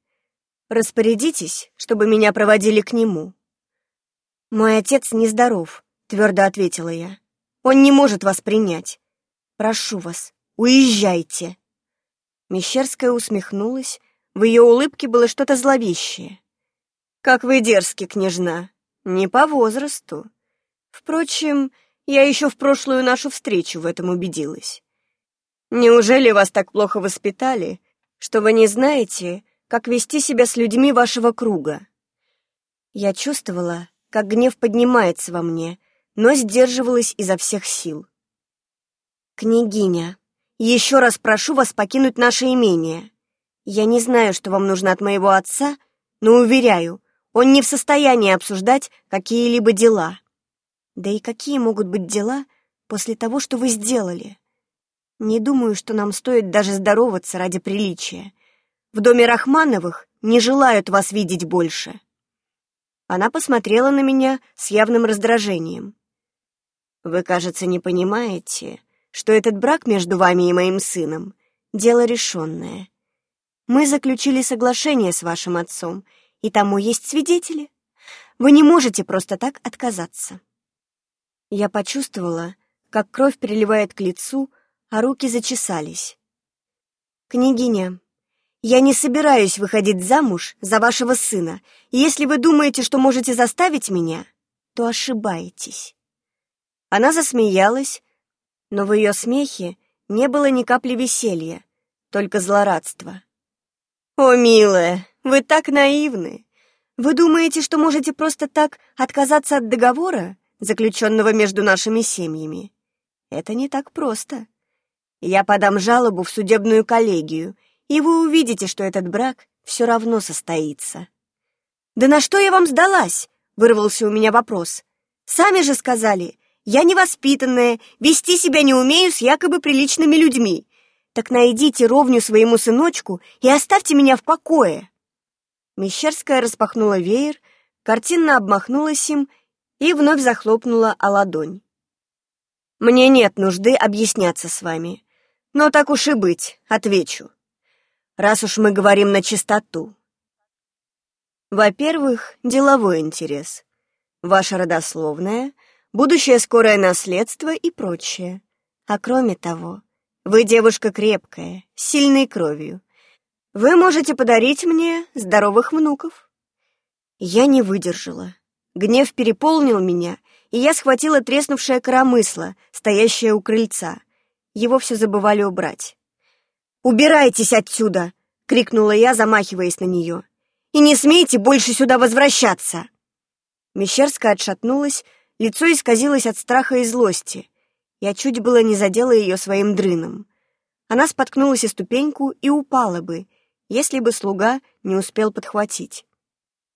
Распорядитесь, чтобы меня проводили к нему. Мой отец нездоров, твердо ответила я. Он не может вас принять. Прошу вас, уезжайте. Мещерская усмехнулась, в ее улыбке было что-то зловещее. «Как вы дерзки, княжна! Не по возрасту. Впрочем, я еще в прошлую нашу встречу в этом убедилась. Неужели вас так плохо воспитали, что вы не знаете, как вести себя с людьми вашего круга? Я чувствовала, как гнев поднимается во мне, но сдерживалась изо всех сил. «Княгиня, еще раз прошу вас покинуть наше имение». Я не знаю, что вам нужно от моего отца, но уверяю, он не в состоянии обсуждать какие-либо дела. Да и какие могут быть дела после того, что вы сделали? Не думаю, что нам стоит даже здороваться ради приличия. В доме Рахмановых не желают вас видеть больше. Она посмотрела на меня с явным раздражением. Вы, кажется, не понимаете, что этот брак между вами и моим сыном — дело решенное. Мы заключили соглашение с вашим отцом, и тому есть свидетели. Вы не можете просто так отказаться. Я почувствовала, как кровь переливает к лицу, а руки зачесались. «Княгиня, я не собираюсь выходить замуж за вашего сына, и если вы думаете, что можете заставить меня, то ошибаетесь». Она засмеялась, но в ее смехе не было ни капли веселья, только злорадство. «О, милая, вы так наивны! Вы думаете, что можете просто так отказаться от договора, заключенного между нашими семьями? Это не так просто. Я подам жалобу в судебную коллегию, и вы увидите, что этот брак все равно состоится». «Да на что я вам сдалась?» — вырвался у меня вопрос. «Сами же сказали, я невоспитанная, вести себя не умею с якобы приличными людьми. Так найдите ровню своему сыночку и оставьте меня в покое. Мещерская распахнула веер, картинно обмахнулась им и вновь захлопнула о ладонь. Мне нет нужды объясняться с вами, но так уж и быть, отвечу. Раз уж мы говорим на чистоту. Во-первых, деловой интерес. Ваша родословная, будущее скорое наследство и прочее. А кроме того, вы девушка крепкая, с сильной кровью. Вы можете подарить мне здоровых внуков. Я не выдержала. Гнев переполнил меня, и я схватила треснувшее коромысло, стоящее у крыльца. Его все забывали убрать. «Убирайтесь отсюда!» — крикнула я, замахиваясь на нее. «И не смейте больше сюда возвращаться!» Мещерская отшатнулась, лицо исказилось от страха и злости. Я чуть было не задела ее своим дрыном. Она споткнулась о ступеньку и упала бы, если бы слуга не успел подхватить.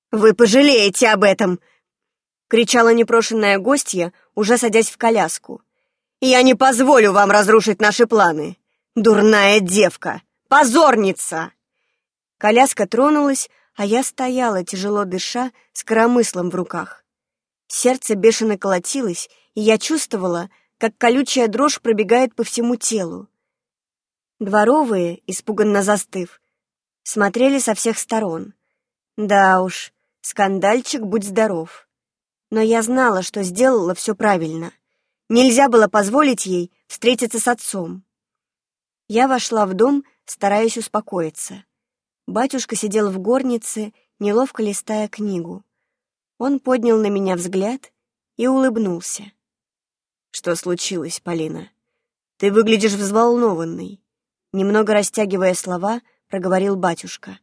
«Вы пожалеете об этом!» — кричала непрошенная гостья, уже садясь в коляску. «Я не позволю вам разрушить наши планы! Дурная девка! Позорница!» Коляска тронулась, а я стояла, тяжело дыша, с коромыслом в руках. Сердце бешено колотилось, и я чувствовала, как колючая дрожь пробегает по всему телу. Дворовые, испуганно застыв, смотрели со всех сторон. Да уж, скандальчик, будь здоров. Но я знала, что сделала все правильно. Нельзя было позволить ей встретиться с отцом. Я вошла в дом, стараясь успокоиться. Батюшка сидел в горнице, неловко листая книгу. Он поднял на меня взгляд и улыбнулся. «Что случилось, Полина? Ты выглядишь взволнованной». Немного растягивая слова, проговорил батюшка.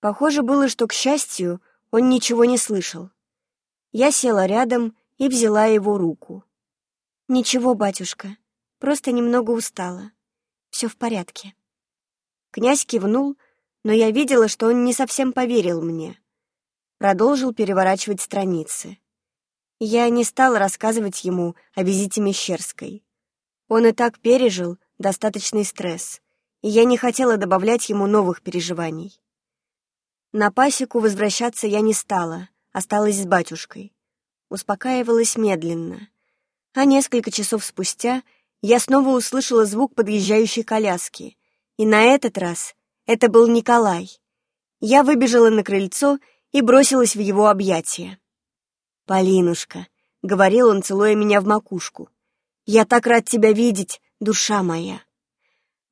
Похоже было, что, к счастью, он ничего не слышал. Я села рядом и взяла его руку. «Ничего, батюшка, просто немного устала. Все в порядке». Князь кивнул, но я видела, что он не совсем поверил мне. Продолжил переворачивать страницы. Я не стала рассказывать ему о визите Мещерской. Он и так пережил достаточный стресс, и я не хотела добавлять ему новых переживаний. На пасеку возвращаться я не стала, осталась с батюшкой. Успокаивалась медленно. А несколько часов спустя я снова услышала звук подъезжающей коляски, и на этот раз это был Николай. Я выбежала на крыльцо и бросилась в его объятия. «Полинушка», — говорил он, целуя меня в макушку, — «я так рад тебя видеть, душа моя».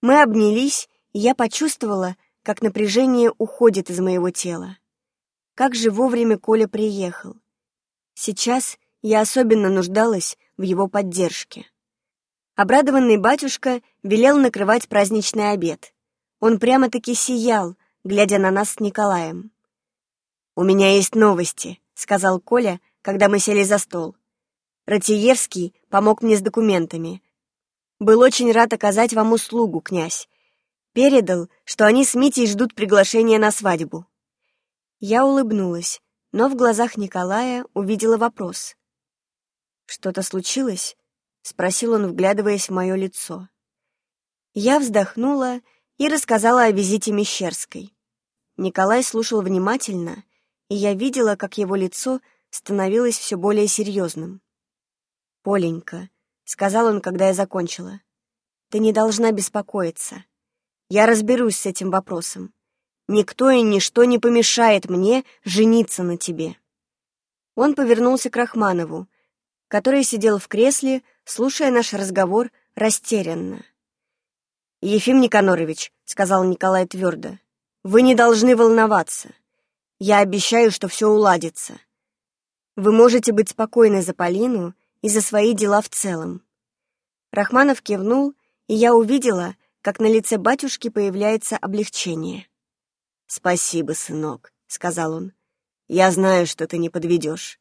Мы обнялись, и я почувствовала, как напряжение уходит из моего тела. Как же вовремя Коля приехал. Сейчас я особенно нуждалась в его поддержке. Обрадованный батюшка велел накрывать праздничный обед. Он прямо-таки сиял, глядя на нас с Николаем. «У меня есть новости», — сказал Коля, когда мы сели за стол. Ратиевский помог мне с документами. Был очень рад оказать вам услугу, князь. Передал, что они с Митей ждут приглашения на свадьбу. Я улыбнулась, но в глазах Николая увидела вопрос. «Что-то случилось?» — спросил он, вглядываясь в мое лицо. Я вздохнула и рассказала о визите Мещерской. Николай слушал внимательно, и я видела, как его лицо становилось все более серьезным. «Поленька», — сказал он, когда я закончила, — «ты не должна беспокоиться. Я разберусь с этим вопросом. Никто и ничто не помешает мне жениться на тебе». Он повернулся к Рахманову, который сидел в кресле, слушая наш разговор растерянно. «Ефим Никанорович», — сказал Николай твердо, — «вы не должны волноваться. Я обещаю, что все уладится. Вы можете быть спокойны за Полину и за свои дела в целом». Рахманов кивнул, и я увидела, как на лице батюшки появляется облегчение. «Спасибо, сынок», — сказал он. «Я знаю, что ты не подведешь.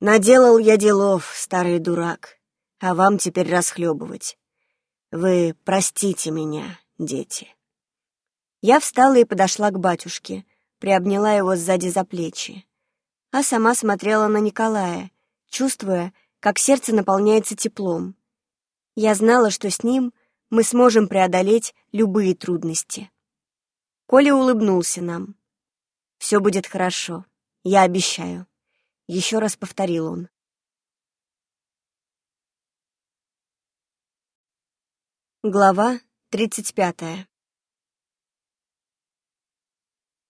Наделал я делов, старый дурак, а вам теперь расхлебывать. Вы простите меня, дети. Я встала и подошла к батюшке, приобняла его сзади за плечи, а сама смотрела на Николая, чувствуя, как сердце наполняется теплом. Я знала, что с ним мы сможем преодолеть любые трудности. Коля улыбнулся нам. «Все будет хорошо, я обещаю», — еще раз повторил он. Глава 35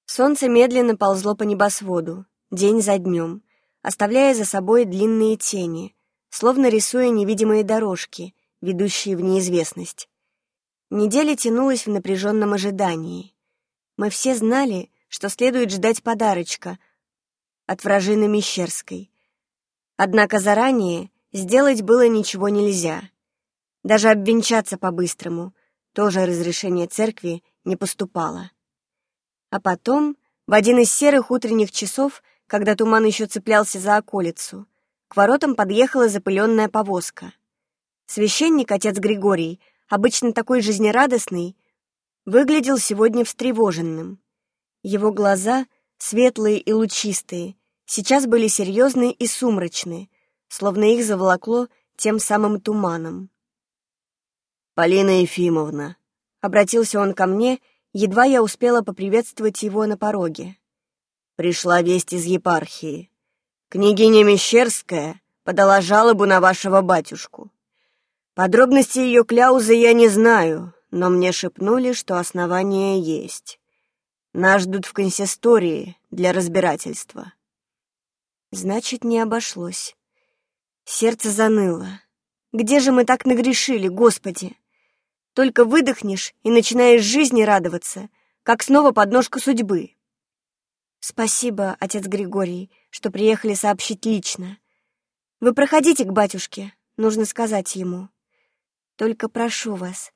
Солнце медленно ползло по небосводу, день за днем, оставляя за собой длинные тени, словно рисуя невидимые дорожки, ведущие в неизвестность. Неделя тянулась в напряженном ожидании. Мы все знали, что следует ждать подарочка от вражины Мещерской. Однако заранее сделать было ничего нельзя — даже обвенчаться по-быстрому тоже разрешение церкви не поступало. А потом, в один из серых утренних часов, когда туман еще цеплялся за околицу, к воротам подъехала запыленная повозка. Священник, отец Григорий, обычно такой жизнерадостный, выглядел сегодня встревоженным. Его глаза, светлые и лучистые, сейчас были серьезные и сумрачные, словно их заволокло тем самым туманом. «Полина Ефимовна», — обратился он ко мне, едва я успела поприветствовать его на пороге. «Пришла весть из епархии. Княгиня Мещерская подала жалобу на вашего батюшку. Подробности ее кляузы я не знаю, но мне шепнули, что основания есть. Нас ждут в консистории для разбирательства». Значит, не обошлось. Сердце заныло. Где же мы так нагрешили, Господи? Только выдохнешь и начинаешь жизни радоваться, как снова подножка судьбы. Спасибо, отец Григорий, что приехали сообщить лично. Вы проходите к батюшке, нужно сказать ему. Только прошу вас,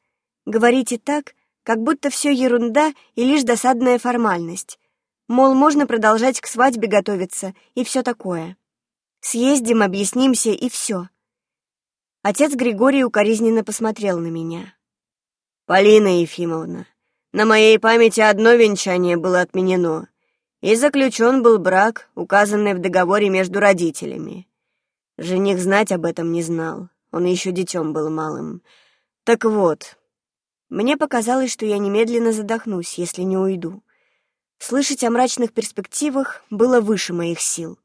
говорите так, как будто все ерунда и лишь досадная формальность. Мол, можно продолжать к свадьбе готовиться и все такое. Съездим, объяснимся и все. Отец Григорий укоризненно посмотрел на меня. «Полина Ефимовна, на моей памяти одно венчание было отменено, и заключен был брак, указанный в договоре между родителями. Жених знать об этом не знал, он еще детем был малым. Так вот, мне показалось, что я немедленно задохнусь, если не уйду. Слышать о мрачных перспективах было выше моих сил.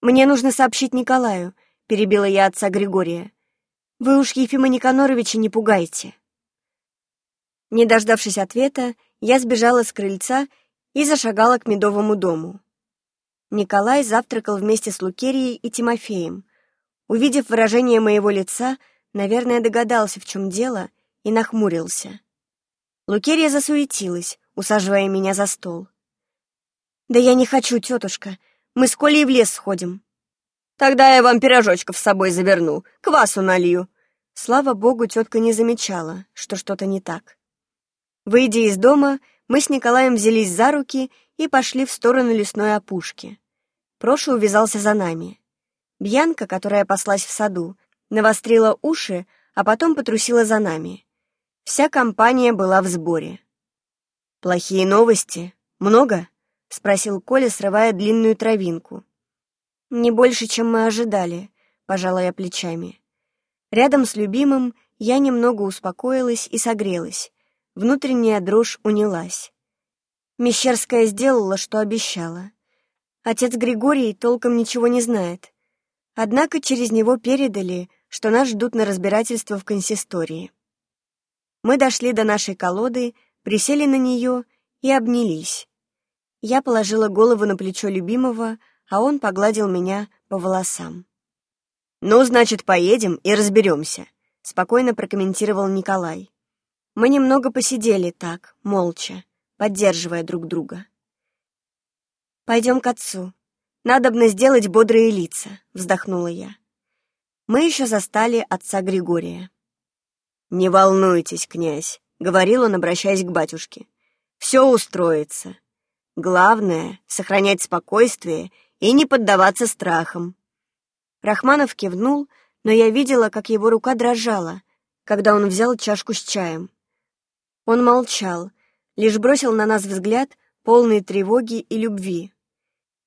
«Мне нужно сообщить Николаю», — перебила я отца Григория. «Вы уж Ефима Никаноровича не пугайте». Не дождавшись ответа, я сбежала с крыльца и зашагала к Медовому дому. Николай завтракал вместе с Лукерией и Тимофеем. Увидев выражение моего лица, наверное, догадался, в чем дело, и нахмурился. Лукерия засуетилась, усаживая меня за стол. «Да я не хочу, тетушка. Мы с Колей в лес сходим». «Тогда я вам пирожочков с собой заверну, квасу налью». Слава богу, тетка не замечала, что что-то не так. Выйдя из дома, мы с Николаем взялись за руки и пошли в сторону лесной опушки. Проша увязался за нами. Бьянка, которая паслась в саду, навострила уши, а потом потрусила за нами. Вся компания была в сборе. «Плохие новости? Много?» — спросил Коля, срывая длинную травинку. «Не больше, чем мы ожидали», — пожала я плечами. Рядом с любимым я немного успокоилась и согрелась. Внутренняя дрожь унялась. Мещерская сделала, что обещала. Отец Григорий толком ничего не знает. Однако через него передали, что нас ждут на разбирательство в консистории. Мы дошли до нашей колоды, присели на нее и обнялись. Я положила голову на плечо любимого, а он погладил меня по волосам. «Ну, значит, поедем и разберемся», — спокойно прокомментировал Николай. Мы немного посидели так, молча, поддерживая друг друга. «Пойдем к отцу. Надобно сделать бодрые лица», — вздохнула я. Мы еще застали отца Григория. «Не волнуйтесь, князь», — говорил он, обращаясь к батюшке. «Все устроится. Главное — сохранять спокойствие и не поддаваться страхам». Рахманов кивнул, но я видела, как его рука дрожала, когда он взял чашку с чаем. Он молчал, лишь бросил на нас взгляд, полный тревоги и любви.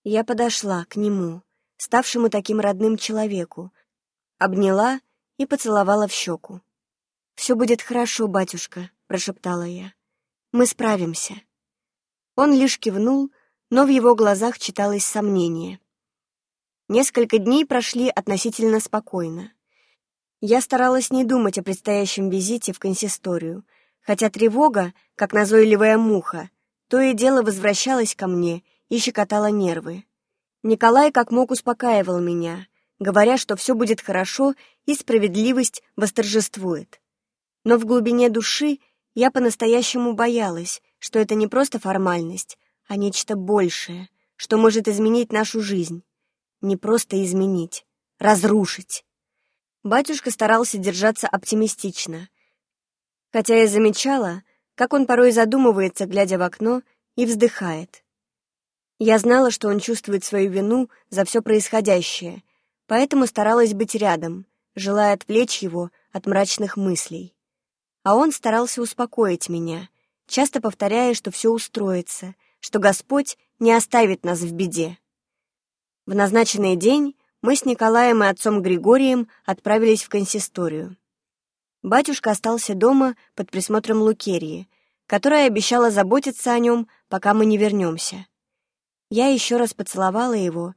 Я подошла к нему, ставшему таким родным человеку, обняла и поцеловала в щеку. «Все будет хорошо, батюшка», — прошептала я. «Мы справимся». Он лишь кивнул, но в его глазах читалось сомнение. Несколько дней прошли относительно спокойно. Я старалась не думать о предстоящем визите в консисторию, хотя тревога, как назойливая муха, то и дело возвращалась ко мне и щекотала нервы. Николай как мог успокаивал меня, говоря, что все будет хорошо и справедливость восторжествует. Но в глубине души я по-настоящему боялась, что это не просто формальность, а нечто большее, что может изменить нашу жизнь. Не просто изменить, разрушить. Батюшка старался держаться оптимистично, хотя я замечала, как он порой задумывается, глядя в окно, и вздыхает. Я знала, что он чувствует свою вину за все происходящее, поэтому старалась быть рядом, желая отвлечь его от мрачных мыслей. А он старался успокоить меня, часто повторяя, что все устроится, что Господь не оставит нас в беде. В назначенный день мы с Николаем и отцом Григорием отправились в консисторию. Батюшка остался дома под присмотром Лукерии, которая обещала заботиться о нем, пока мы не вернемся. Я еще раз поцеловала его,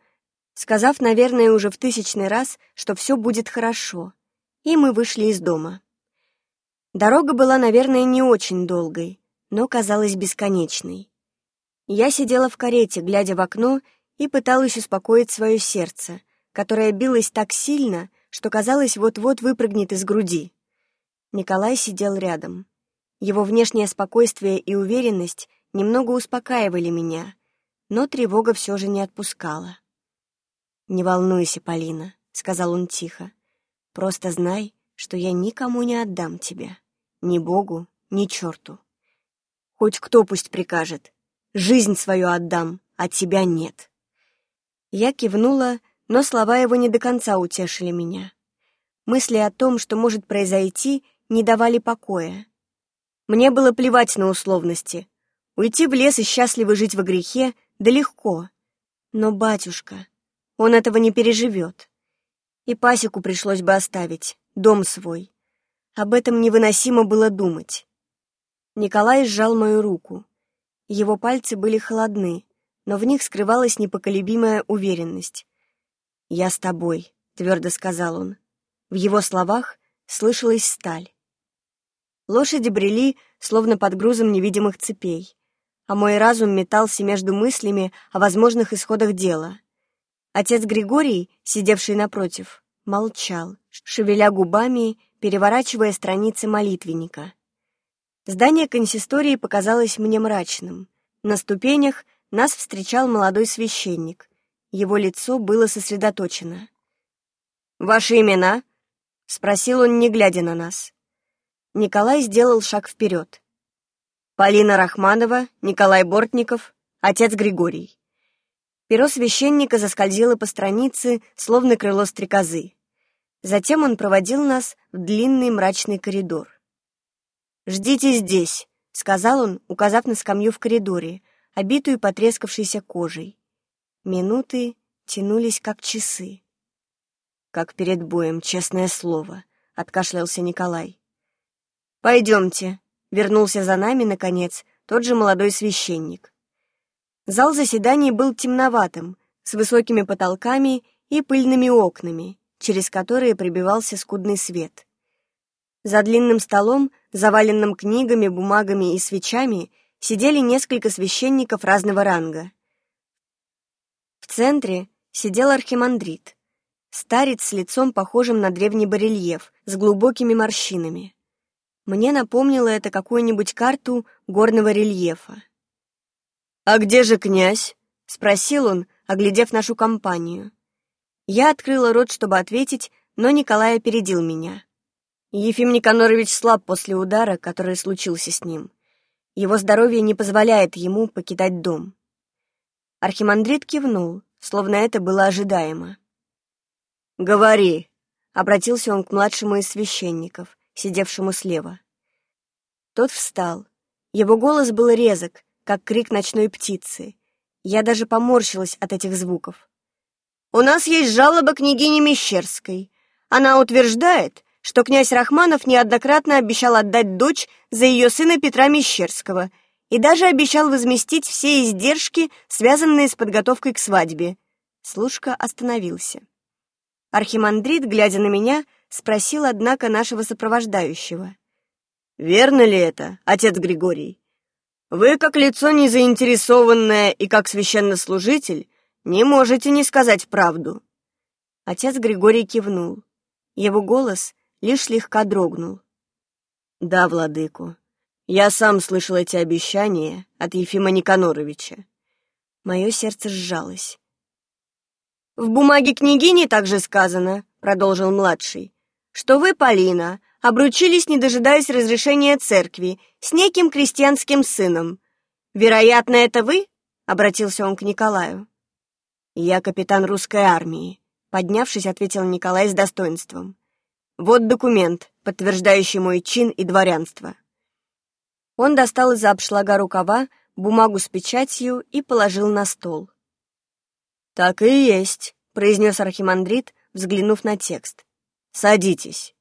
сказав, наверное, уже в тысячный раз, что все будет хорошо, и мы вышли из дома. Дорога была, наверное, не очень долгой, но казалась бесконечной. Я сидела в карете, глядя в окно, и пыталась успокоить свое сердце, которое билось так сильно, что казалось вот-вот выпрыгнет из груди. Николай сидел рядом. Его внешнее спокойствие и уверенность немного успокаивали меня, но тревога все же не отпускала. «Не волнуйся, Полина», — сказал он тихо. «Просто знай, что я никому не отдам тебя. Ни Богу, ни черту. Хоть кто пусть прикажет. Жизнь свою отдам, а тебя нет». Я кивнула, но слова его не до конца утешили меня. Мысли о том, что может произойти, не давали покоя. Мне было плевать на условности. Уйти в лес и счастливо жить во грехе да легко. Но батюшка, он этого не переживет. И пасеку пришлось бы оставить, дом свой. Об этом невыносимо было думать. Николай сжал мою руку. Его пальцы были холодны, но в них скрывалась непоколебимая уверенность. «Я с тобой», — твердо сказал он. В его словах слышалась сталь. Лошади брели, словно под грузом невидимых цепей, а мой разум метался между мыслями о возможных исходах дела. Отец Григорий, сидевший напротив, молчал, шевеля губами, переворачивая страницы молитвенника. Здание консистории показалось мне мрачным. На ступенях нас встречал молодой священник. Его лицо было сосредоточено. «Ваши имена?» — спросил он, не глядя на нас. Николай сделал шаг вперед. «Полина Рахманова, Николай Бортников, отец Григорий». Перо священника заскользило по странице, словно крыло стрекозы. Затем он проводил нас в длинный мрачный коридор. «Ждите здесь», — сказал он, указав на скамью в коридоре, обитую потрескавшейся кожей. Минуты тянулись как часы. «Как перед боем, честное слово», — откашлялся Николай. «Пойдемте», — вернулся за нами, наконец, тот же молодой священник. Зал заседаний был темноватым, с высокими потолками и пыльными окнами, через которые пробивался скудный свет. За длинным столом, заваленным книгами, бумагами и свечами, сидели несколько священников разного ранга. В центре сидел архимандрит, старец с лицом, похожим на древний барельеф, с глубокими морщинами. Мне напомнило это какую-нибудь карту горного рельефа. «А где же князь?» — спросил он, оглядев нашу компанию. Я открыла рот, чтобы ответить, но Николай опередил меня. Ефим Никанорович слаб после удара, который случился с ним. Его здоровье не позволяет ему покидать дом. Архимандрит кивнул, словно это было ожидаемо. «Говори», — обратился он к младшему из священников, сидевшему слева. Тот встал. Его голос был резок, как крик ночной птицы. Я даже поморщилась от этих звуков. «У нас есть жалоба княгини Мещерской. Она утверждает, что князь Рахманов неоднократно обещал отдать дочь за ее сына Петра Мещерского и даже обещал возместить все издержки, связанные с подготовкой к свадьбе. Слушка остановился. Архимандрит, глядя на меня, спросил, однако, нашего сопровождающего. «Верно ли это, отец Григорий? Вы, как лицо незаинтересованное и как священнослужитель, не можете не сказать правду». Отец Григорий кивнул. Его голос лишь слегка дрогнул. «Да, владыку, я сам слышал эти обещания от Ефима Никаноровича». Мое сердце сжалось. «В бумаге княгини также сказано», — продолжил младший, «что вы, Полина, обручились, не дожидаясь разрешения церкви, с неким крестьянским сыном. Вероятно, это вы?» — обратился он к Николаю. «Я капитан русской армии», — поднявшись, ответил Николай с достоинством. «Вот документ, подтверждающий мой чин и дворянство». Он достал из-за обшлага рукава бумагу с печатью и положил на стол. «Так и есть», — произнес архимандрит, взглянув на текст. «Садитесь».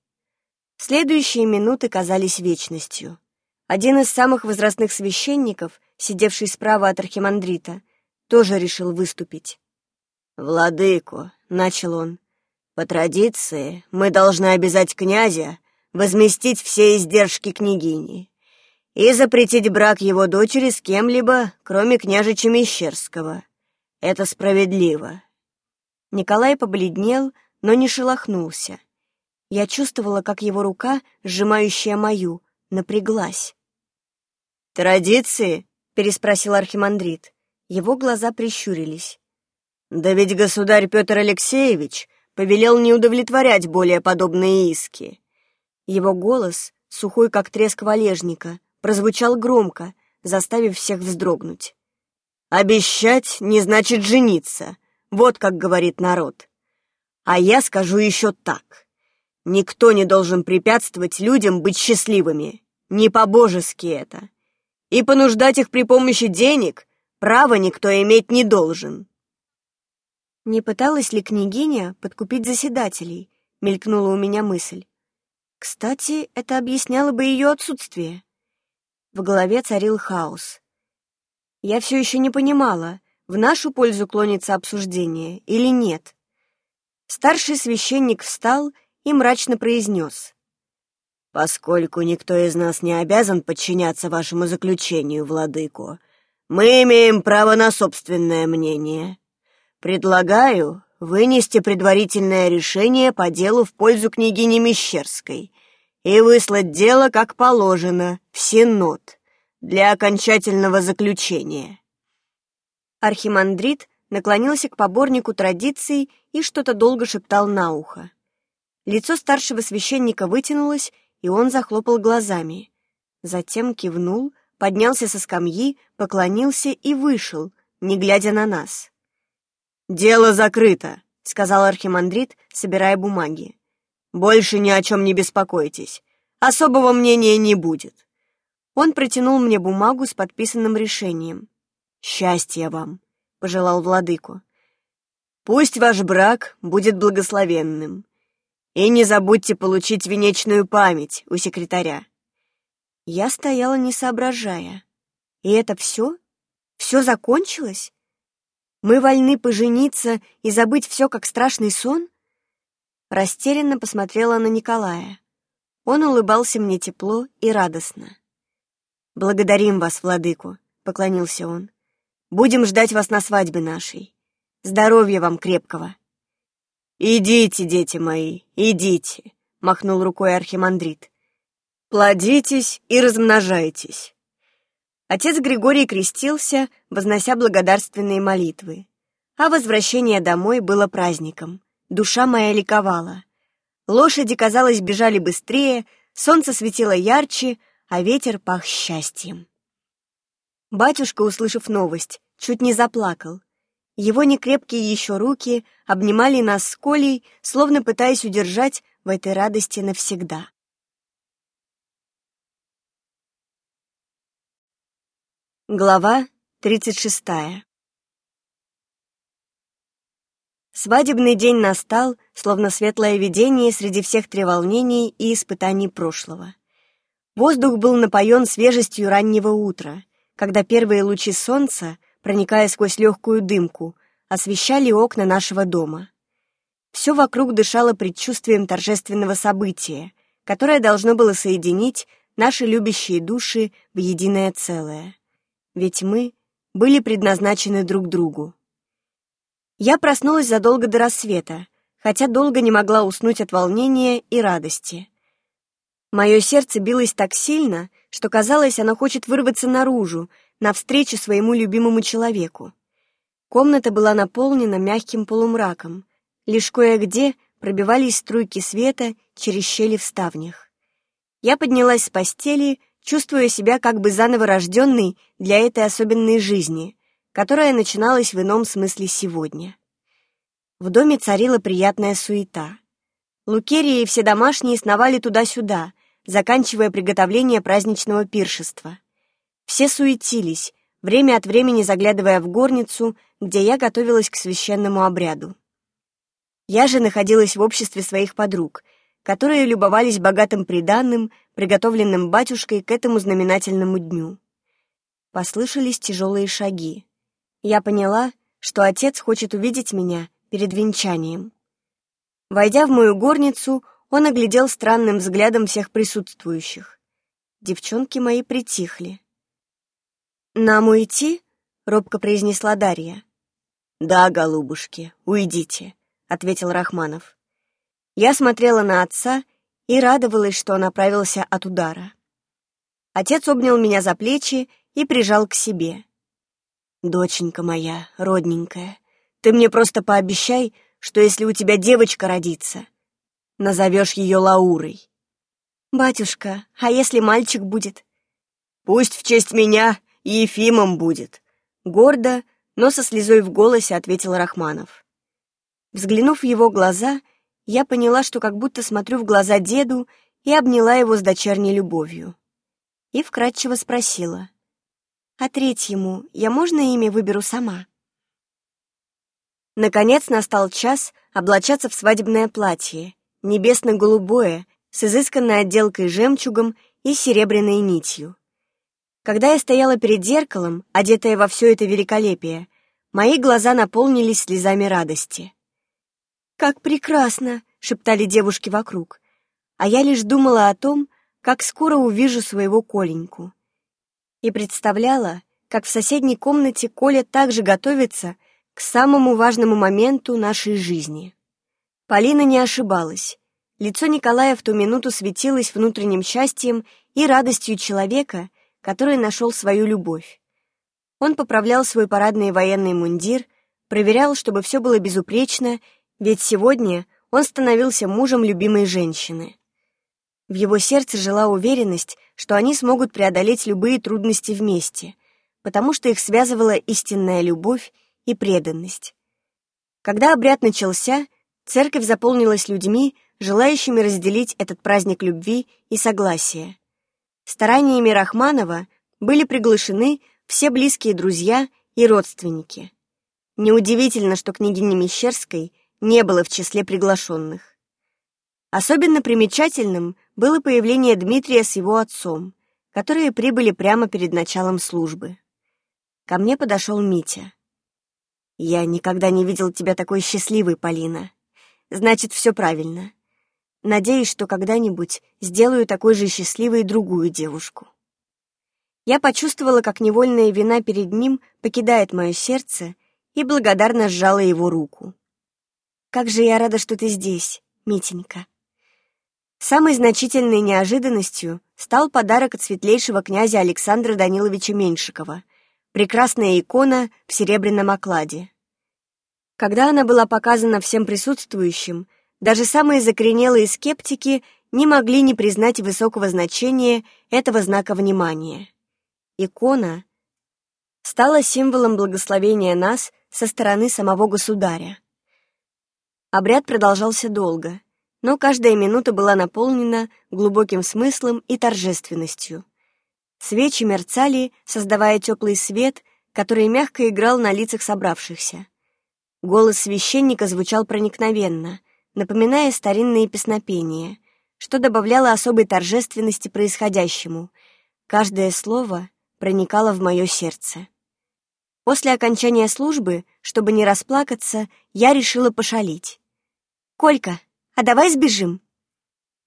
Следующие минуты казались вечностью. Один из самых возрастных священников, сидевший справа от архимандрита, тоже решил выступить. «Владыку», — начал он, — «по традиции мы должны обязать князя возместить все издержки княгини и запретить брак его дочери с кем-либо, кроме княжича Мещерского. Это справедливо». Николай побледнел, но не шелохнулся. Я чувствовала, как его рука, сжимающая мою, напряглась. «Традиции?» — переспросил архимандрит. Его глаза прищурились. «Да ведь государь Петр Алексеевич повелел не удовлетворять более подобные иски». Его голос, сухой как треск валежника, прозвучал громко, заставив всех вздрогнуть. «Обещать не значит жениться, вот как говорит народ. А я скажу еще так. Никто не должен препятствовать людям быть счастливыми. Не по-божески это. И понуждать их при помощи денег права никто иметь не должен. Не пыталась ли княгиня подкупить заседателей? Мелькнула у меня мысль. Кстати, это объясняло бы ее отсутствие. В голове царил хаос. Я все еще не понимала, в нашу пользу клонится обсуждение или нет. Старший священник встал и мрачно произнес. «Поскольку никто из нас не обязан подчиняться вашему заключению, владыку, мы имеем право на собственное мнение. Предлагаю вынести предварительное решение по делу в пользу княгини Мещерской и выслать дело, как положено, в Синод для окончательного заключения». Архимандрит наклонился к поборнику традиций и что-то долго шептал на ухо. Лицо старшего священника вытянулось, и он захлопал глазами. Затем кивнул, поднялся со скамьи, поклонился и вышел, не глядя на нас. «Дело закрыто», — сказал архимандрит, собирая бумаги. «Больше ни о чем не беспокойтесь. Особого мнения не будет. Он протянул мне бумагу с подписанным решением. «Счастья вам!» — пожелал владыку. «Пусть ваш брак будет благословенным. И не забудьте получить венечную память у секретаря». Я стояла, не соображая. И это все? Все закончилось? Мы вольны пожениться и забыть все, как страшный сон? Растерянно посмотрела на Николая. Он улыбался мне тепло и радостно. «Благодарим вас, владыку», — поклонился он. «Будем ждать вас на свадьбе нашей. Здоровья вам крепкого». «Идите, дети мои, идите», — махнул рукой архимандрит. «Плодитесь и размножайтесь». Отец Григорий крестился, вознося благодарственные молитвы. А возвращение домой было праздником. Душа моя ликовала. Лошади, казалось, бежали быстрее, солнце светило ярче, а ветер пах счастьем. Батюшка, услышав новость, чуть не заплакал. Его некрепкие еще руки обнимали нас с Колей, словно пытаясь удержать в этой радости навсегда. Глава тридцать шестая Свадебный день настал, словно светлое видение среди всех треволнений и испытаний прошлого. Воздух был напоен свежестью раннего утра, когда первые лучи солнца, проникая сквозь легкую дымку, освещали окна нашего дома. Все вокруг дышало предчувствием торжественного события, которое должно было соединить наши любящие души в единое целое. Ведь мы были предназначены друг другу. Я проснулась задолго до рассвета, хотя долго не могла уснуть от волнения и радости. Мое сердце билось так сильно, что казалось, оно хочет вырваться наружу, навстречу своему любимому человеку. Комната была наполнена мягким полумраком. Лишь кое-где пробивались струйки света через щели в ставнях. Я поднялась с постели, чувствуя себя как бы заново рожденной для этой особенной жизни — которая начиналась в ином смысле сегодня. В доме царила приятная суета. Лукерия и все домашние сновали туда-сюда, заканчивая приготовление праздничного пиршества. Все суетились, время от времени заглядывая в горницу, где я готовилась к священному обряду. Я же находилась в обществе своих подруг, которые любовались богатым приданным, приготовленным батюшкой к этому знаменательному дню. Послышались тяжелые шаги я поняла, что отец хочет увидеть меня перед венчанием. Войдя в мою горницу, он оглядел странным взглядом всех присутствующих. Девчонки мои притихли. «Нам уйти?» — робко произнесла Дарья. «Да, голубушки, уйдите», — ответил Рахманов. Я смотрела на отца и радовалась, что он оправился от удара. Отец обнял меня за плечи и прижал к себе. «Доченька моя, родненькая, ты мне просто пообещай, что если у тебя девочка родится, назовешь ее Лаурой». «Батюшка, а если мальчик будет?» «Пусть в честь меня Ефимом будет», — гордо, но со слезой в голосе ответил Рахманов. Взглянув в его глаза, я поняла, что как будто смотрю в глаза деду и обняла его с дочерней любовью. И вкратчиво спросила — а третьему я можно имя выберу сама? Наконец настал час облачаться в свадебное платье, небесно-голубое, с изысканной отделкой жемчугом и серебряной нитью. Когда я стояла перед зеркалом, одетая во все это великолепие, мои глаза наполнились слезами радости. «Как прекрасно!» — шептали девушки вокруг. А я лишь думала о том, как скоро увижу своего Коленьку и представляла, как в соседней комнате Коля также готовится к самому важному моменту нашей жизни. Полина не ошибалась. Лицо Николая в ту минуту светилось внутренним счастьем и радостью человека, который нашел свою любовь. Он поправлял свой парадный военный мундир, проверял, чтобы все было безупречно, ведь сегодня он становился мужем любимой женщины. В его сердце жила уверенность, что они смогут преодолеть любые трудности вместе, потому что их связывала истинная любовь и преданность. Когда обряд начался, церковь заполнилась людьми, желающими разделить этот праздник любви и согласия. Стараниями Рахманова были приглашены все близкие друзья и родственники. Неудивительно, что княгиня Мещерской не было в числе приглашенных. Особенно примечательным было появление Дмитрия с его отцом, которые прибыли прямо перед началом службы. Ко мне подошел Митя. «Я никогда не видел тебя такой счастливой, Полина. Значит, все правильно. Надеюсь, что когда-нибудь сделаю такой же счастливой другую девушку». Я почувствовала, как невольная вина перед ним покидает мое сердце, и благодарно сжала его руку. «Как же я рада, что ты здесь, Митенька!» Самой значительной неожиданностью стал подарок от светлейшего князя Александра Даниловича Меньшикова — прекрасная икона в серебряном окладе. Когда она была показана всем присутствующим, даже самые закоренелые скептики не могли не признать высокого значения этого знака внимания. Икона стала символом благословения нас со стороны самого государя. Обряд продолжался долго — но каждая минута была наполнена глубоким смыслом и торжественностью. Свечи мерцали, создавая теплый свет, который мягко играл на лицах собравшихся. Голос священника звучал проникновенно, напоминая старинные песнопения, что добавляло особой торжественности происходящему. Каждое слово проникало в мое сердце. После окончания службы, чтобы не расплакаться, я решила пошалить. «Колька, а давай сбежим».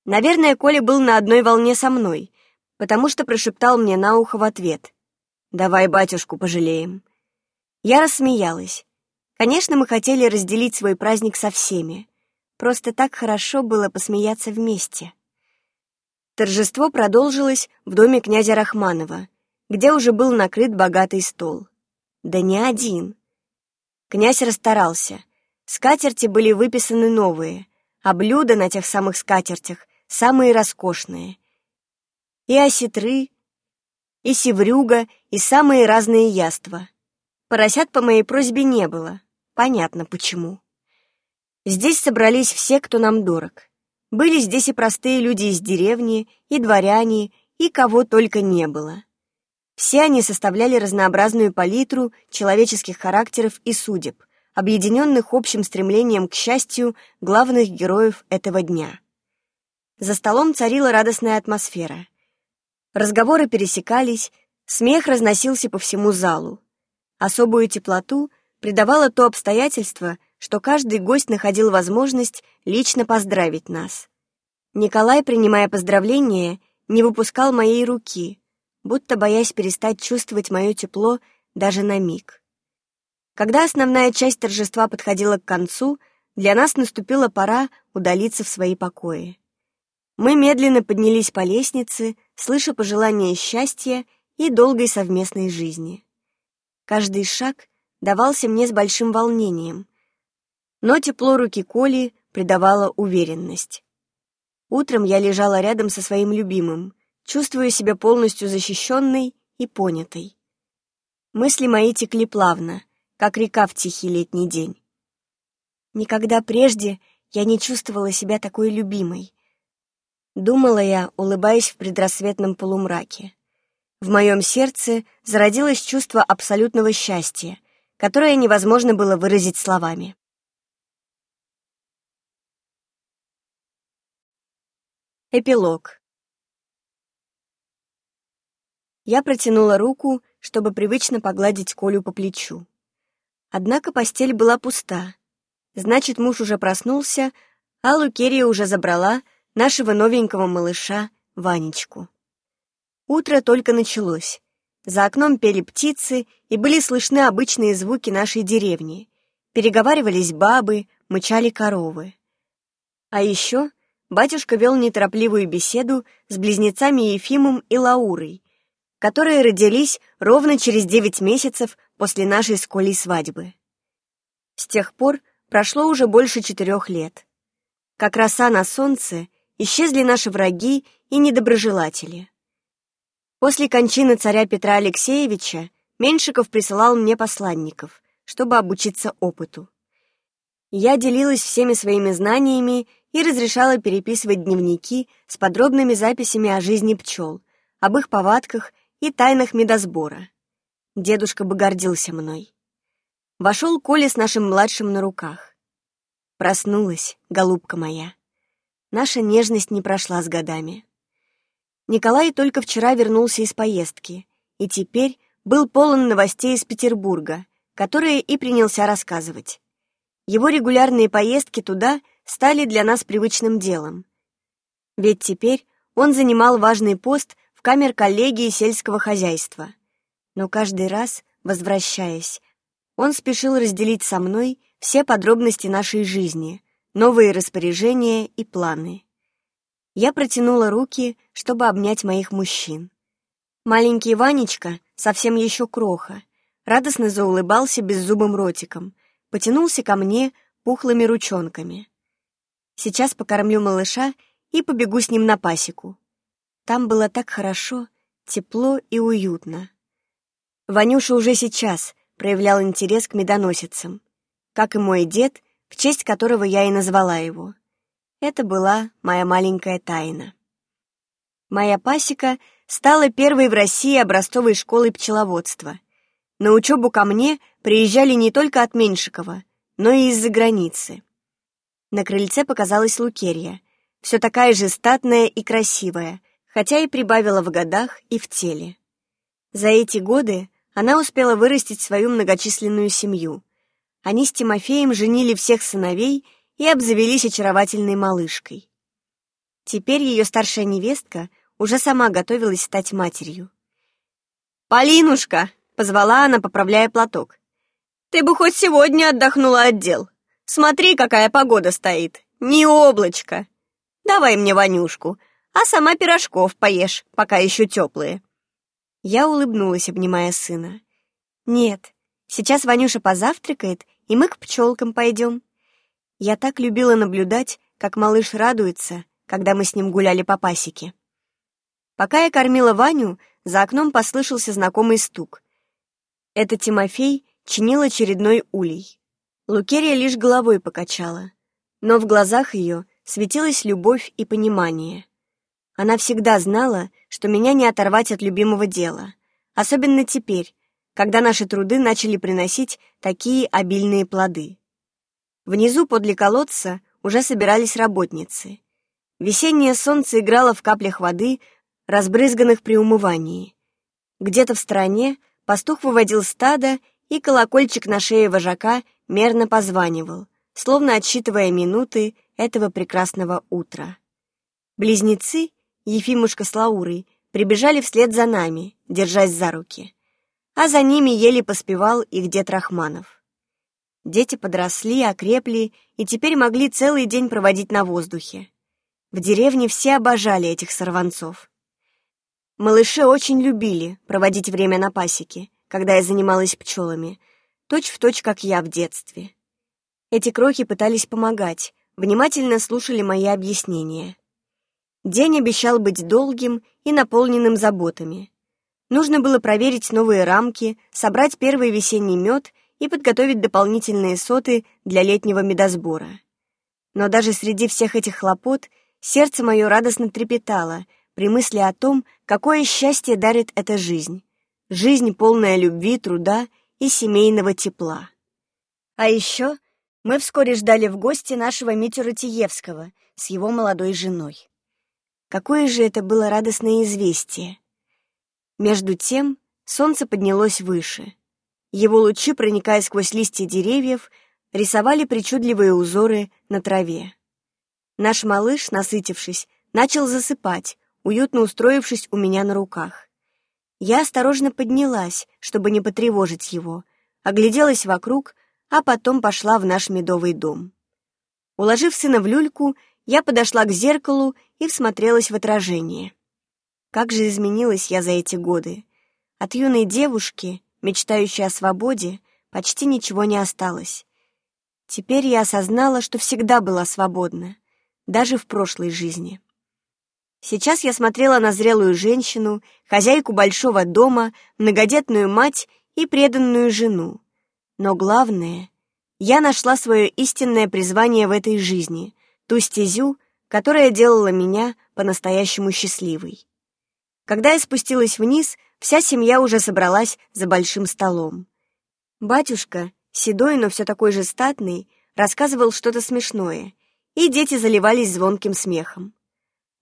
Наверное, Коля был на одной волне со мной, потому что прошептал мне на ухо в ответ. «Давай батюшку пожалеем». Я рассмеялась. Конечно, мы хотели разделить свой праздник со всеми. Просто так хорошо было посмеяться вместе. Торжество продолжилось в доме князя Рахманова, где уже был накрыт богатый стол. Да не один. Князь расстарался. Скатерти были выписаны новые, а блюда на тех самых скатертях самые роскошные. И осетры, и севрюга, и самые разные яства. Поросят по моей просьбе не было. Понятно, почему. Здесь собрались все, кто нам дорог. Были здесь и простые люди из деревни, и дворяне, и кого только не было. Все они составляли разнообразную палитру человеческих характеров и судеб — объединенных общим стремлением к счастью главных героев этого дня. За столом царила радостная атмосфера. Разговоры пересекались, смех разносился по всему залу. Особую теплоту придавало то обстоятельство, что каждый гость находил возможность лично поздравить нас. Николай, принимая поздравления, не выпускал моей руки, будто боясь перестать чувствовать мое тепло даже на миг. Когда основная часть торжества подходила к концу, для нас наступила пора удалиться в свои покои. Мы медленно поднялись по лестнице, слыша пожелания счастья и долгой совместной жизни. Каждый шаг давался мне с большим волнением, но тепло руки Коли придавало уверенность. Утром я лежала рядом со своим любимым, чувствуя себя полностью защищенной и понятой. Мысли мои текли плавно — как река в тихий летний день. Никогда прежде я не чувствовала себя такой любимой. Думала я, улыбаясь в предрассветном полумраке. В моем сердце зародилось чувство абсолютного счастья, которое невозможно было выразить словами. Эпилог. Я протянула руку, чтобы привычно погладить Колю по плечу. Однако постель была пуста. Значит, муж уже проснулся, а Лукерия уже забрала нашего новенького малыша Ванечку. Утро только началось. За окном пели птицы, и были слышны обычные звуки нашей деревни. Переговаривались бабы, мычали коровы. А еще батюшка вел неторопливую беседу с близнецами Ефимом и Лаурой, которые родились ровно через девять месяцев после нашей с Колей свадьбы. С тех пор прошло уже больше четырех лет. Как роса на солнце, исчезли наши враги и недоброжелатели. После кончины царя Петра Алексеевича Меньшиков присылал мне посланников, чтобы обучиться опыту. Я делилась всеми своими знаниями и разрешала переписывать дневники с подробными записями о жизни пчел, об их повадках и тайнах медосбора. Дедушка бы гордился мной. Вошел Коля с нашим младшим на руках. Проснулась, голубка моя. Наша нежность не прошла с годами. Николай только вчера вернулся из поездки, и теперь был полон новостей из Петербурга, которые и принялся рассказывать. Его регулярные поездки туда стали для нас привычным делом. Ведь теперь он занимал важный пост в камер коллегии сельского хозяйства. Но каждый раз, возвращаясь, он спешил разделить со мной все подробности нашей жизни, новые распоряжения и планы. Я протянула руки, чтобы обнять моих мужчин. Маленький Ванечка, совсем еще кроха, радостно заулыбался беззубым ротиком, потянулся ко мне пухлыми ручонками. Сейчас покормлю малыша и побегу с ним на пасеку. Там было так хорошо, тепло и уютно. Ванюша уже сейчас проявлял интерес к медоносицам, как и мой дед, в честь которого я и назвала его. Это была моя маленькая тайна. Моя пасека стала первой в России образцовой школой пчеловодства. На учебу ко мне приезжали не только от Меньшикова, но и из-за границы. На крыльце показалась Лукерья, все такая же статная и красивая, хотя и прибавила в годах и в теле. За эти годы она успела вырастить свою многочисленную семью. Они с Тимофеем женили всех сыновей и обзавелись очаровательной малышкой. Теперь ее старшая невестка уже сама готовилась стать матерью. «Полинушка!» Позвала она, поправляя платок. «Ты бы хоть сегодня отдохнула от дел. Смотри, какая погода стоит. Не облачко. Давай мне Ванюшку, а сама пирожков поешь, пока еще теплые». Я улыбнулась, обнимая сына. «Нет, сейчас Ванюша позавтракает, и мы к пчелкам пойдем». Я так любила наблюдать, как малыш радуется, когда мы с ним гуляли по пасеке. Пока я кормила Ваню, за окном послышался знакомый стук. Это Тимофей чинил очередной улей. Лукерия лишь головой покачала, но в глазах ее светилась любовь и понимание. Она всегда знала, что меня не оторвать от любимого дела, особенно теперь, когда наши труды начали приносить такие обильные плоды. Внизу подле колодца уже собирались работницы. Весеннее солнце играло в каплях воды, разбрызганных при умывании. Где-то в стороне Пастух выводил стадо, и колокольчик на шее вожака мерно позванивал, словно отсчитывая минуты этого прекрасного утра. Близнецы, Ефимушка с Лаурой, прибежали вслед за нами, держась за руки. А за ними еле поспевал их дед Рахманов. Дети подросли, окрепли и теперь могли целый день проводить на воздухе. В деревне все обожали этих сорванцов. Малыши очень любили проводить время на пасеке, когда я занималась пчелами, точь в точь, как я в детстве. Эти крохи пытались помогать, внимательно слушали мои объяснения. День обещал быть долгим и наполненным заботами. Нужно было проверить новые рамки, собрать первый весенний мед и подготовить дополнительные соты для летнего медосбора. Но даже среди всех этих хлопот сердце мое радостно трепетало — при мысли о том, какое счастье дарит эта жизнь. Жизнь, полная любви, труда и семейного тепла. А еще мы вскоре ждали в гости нашего Митю Ратиевского с его молодой женой. Какое же это было радостное известие. Между тем солнце поднялось выше. Его лучи, проникая сквозь листья деревьев, рисовали причудливые узоры на траве. Наш малыш, насытившись, начал засыпать, уютно устроившись у меня на руках. Я осторожно поднялась, чтобы не потревожить его, огляделась вокруг, а потом пошла в наш медовый дом. Уложив сына в люльку, я подошла к зеркалу и всмотрелась в отражение. Как же изменилась я за эти годы. От юной девушки, мечтающей о свободе, почти ничего не осталось. Теперь я осознала, что всегда была свободна, даже в прошлой жизни. Сейчас я смотрела на зрелую женщину, хозяйку большого дома, многодетную мать и преданную жену. Но главное, я нашла свое истинное призвание в этой жизни, ту стезю, которая делала меня по-настоящему счастливой. Когда я спустилась вниз, вся семья уже собралась за большим столом. Батюшка, седой, но все такой же статный, рассказывал что-то смешное, и дети заливались звонким смехом.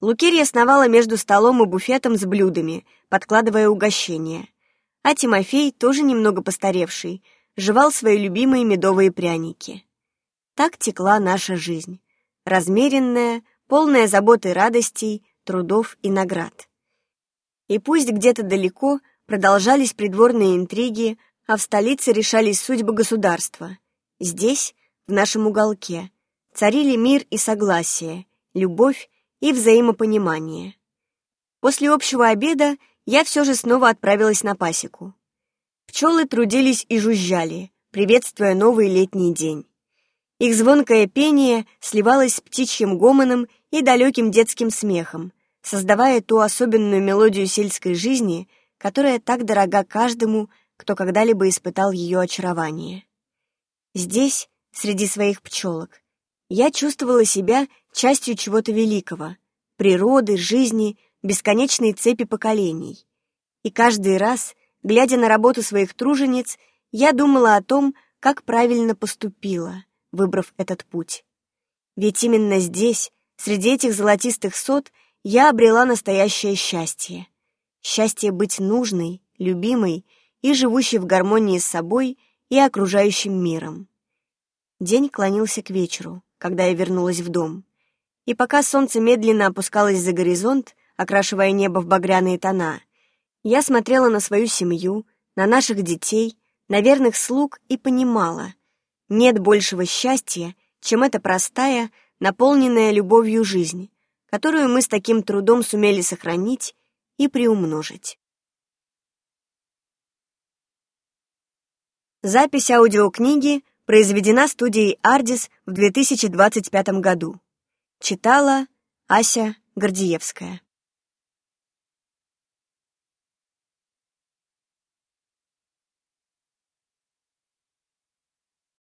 Лукерья сновала между столом и буфетом с блюдами, подкладывая угощения. А Тимофей, тоже немного постаревший, жевал свои любимые медовые пряники. Так текла наша жизнь. Размеренная, полная заботы радостей, трудов и наград. И пусть где-то далеко продолжались придворные интриги, а в столице решались судьбы государства. Здесь, в нашем уголке, царили мир и согласие, любовь и взаимопонимание. После общего обеда я все же снова отправилась на пасеку. Пчелы трудились и жужжали, приветствуя новый летний день. Их звонкое пение сливалось с птичьим гомоном и далеким детским смехом, создавая ту особенную мелодию сельской жизни, которая так дорога каждому, кто когда-либо испытал ее очарование. Здесь, среди своих пчелок, я чувствовала себя частью чего-то великого, природы, жизни, бесконечной цепи поколений. И каждый раз, глядя на работу своих тружениц, я думала о том, как правильно поступила, выбрав этот путь. Ведь именно здесь, среди этих золотистых сот, я обрела настоящее счастье. Счастье быть нужной, любимой и живущей в гармонии с собой и окружающим миром. День клонился к вечеру когда я вернулась в дом. И пока солнце медленно опускалось за горизонт, окрашивая небо в багряные тона, я смотрела на свою семью, на наших детей, на верных слуг и понимала, нет большего счастья, чем эта простая, наполненная любовью жизнь, которую мы с таким трудом сумели сохранить и приумножить. Запись аудиокниги Произведена студией «Ардис» в 2025 году. Читала Ася Гордиевская.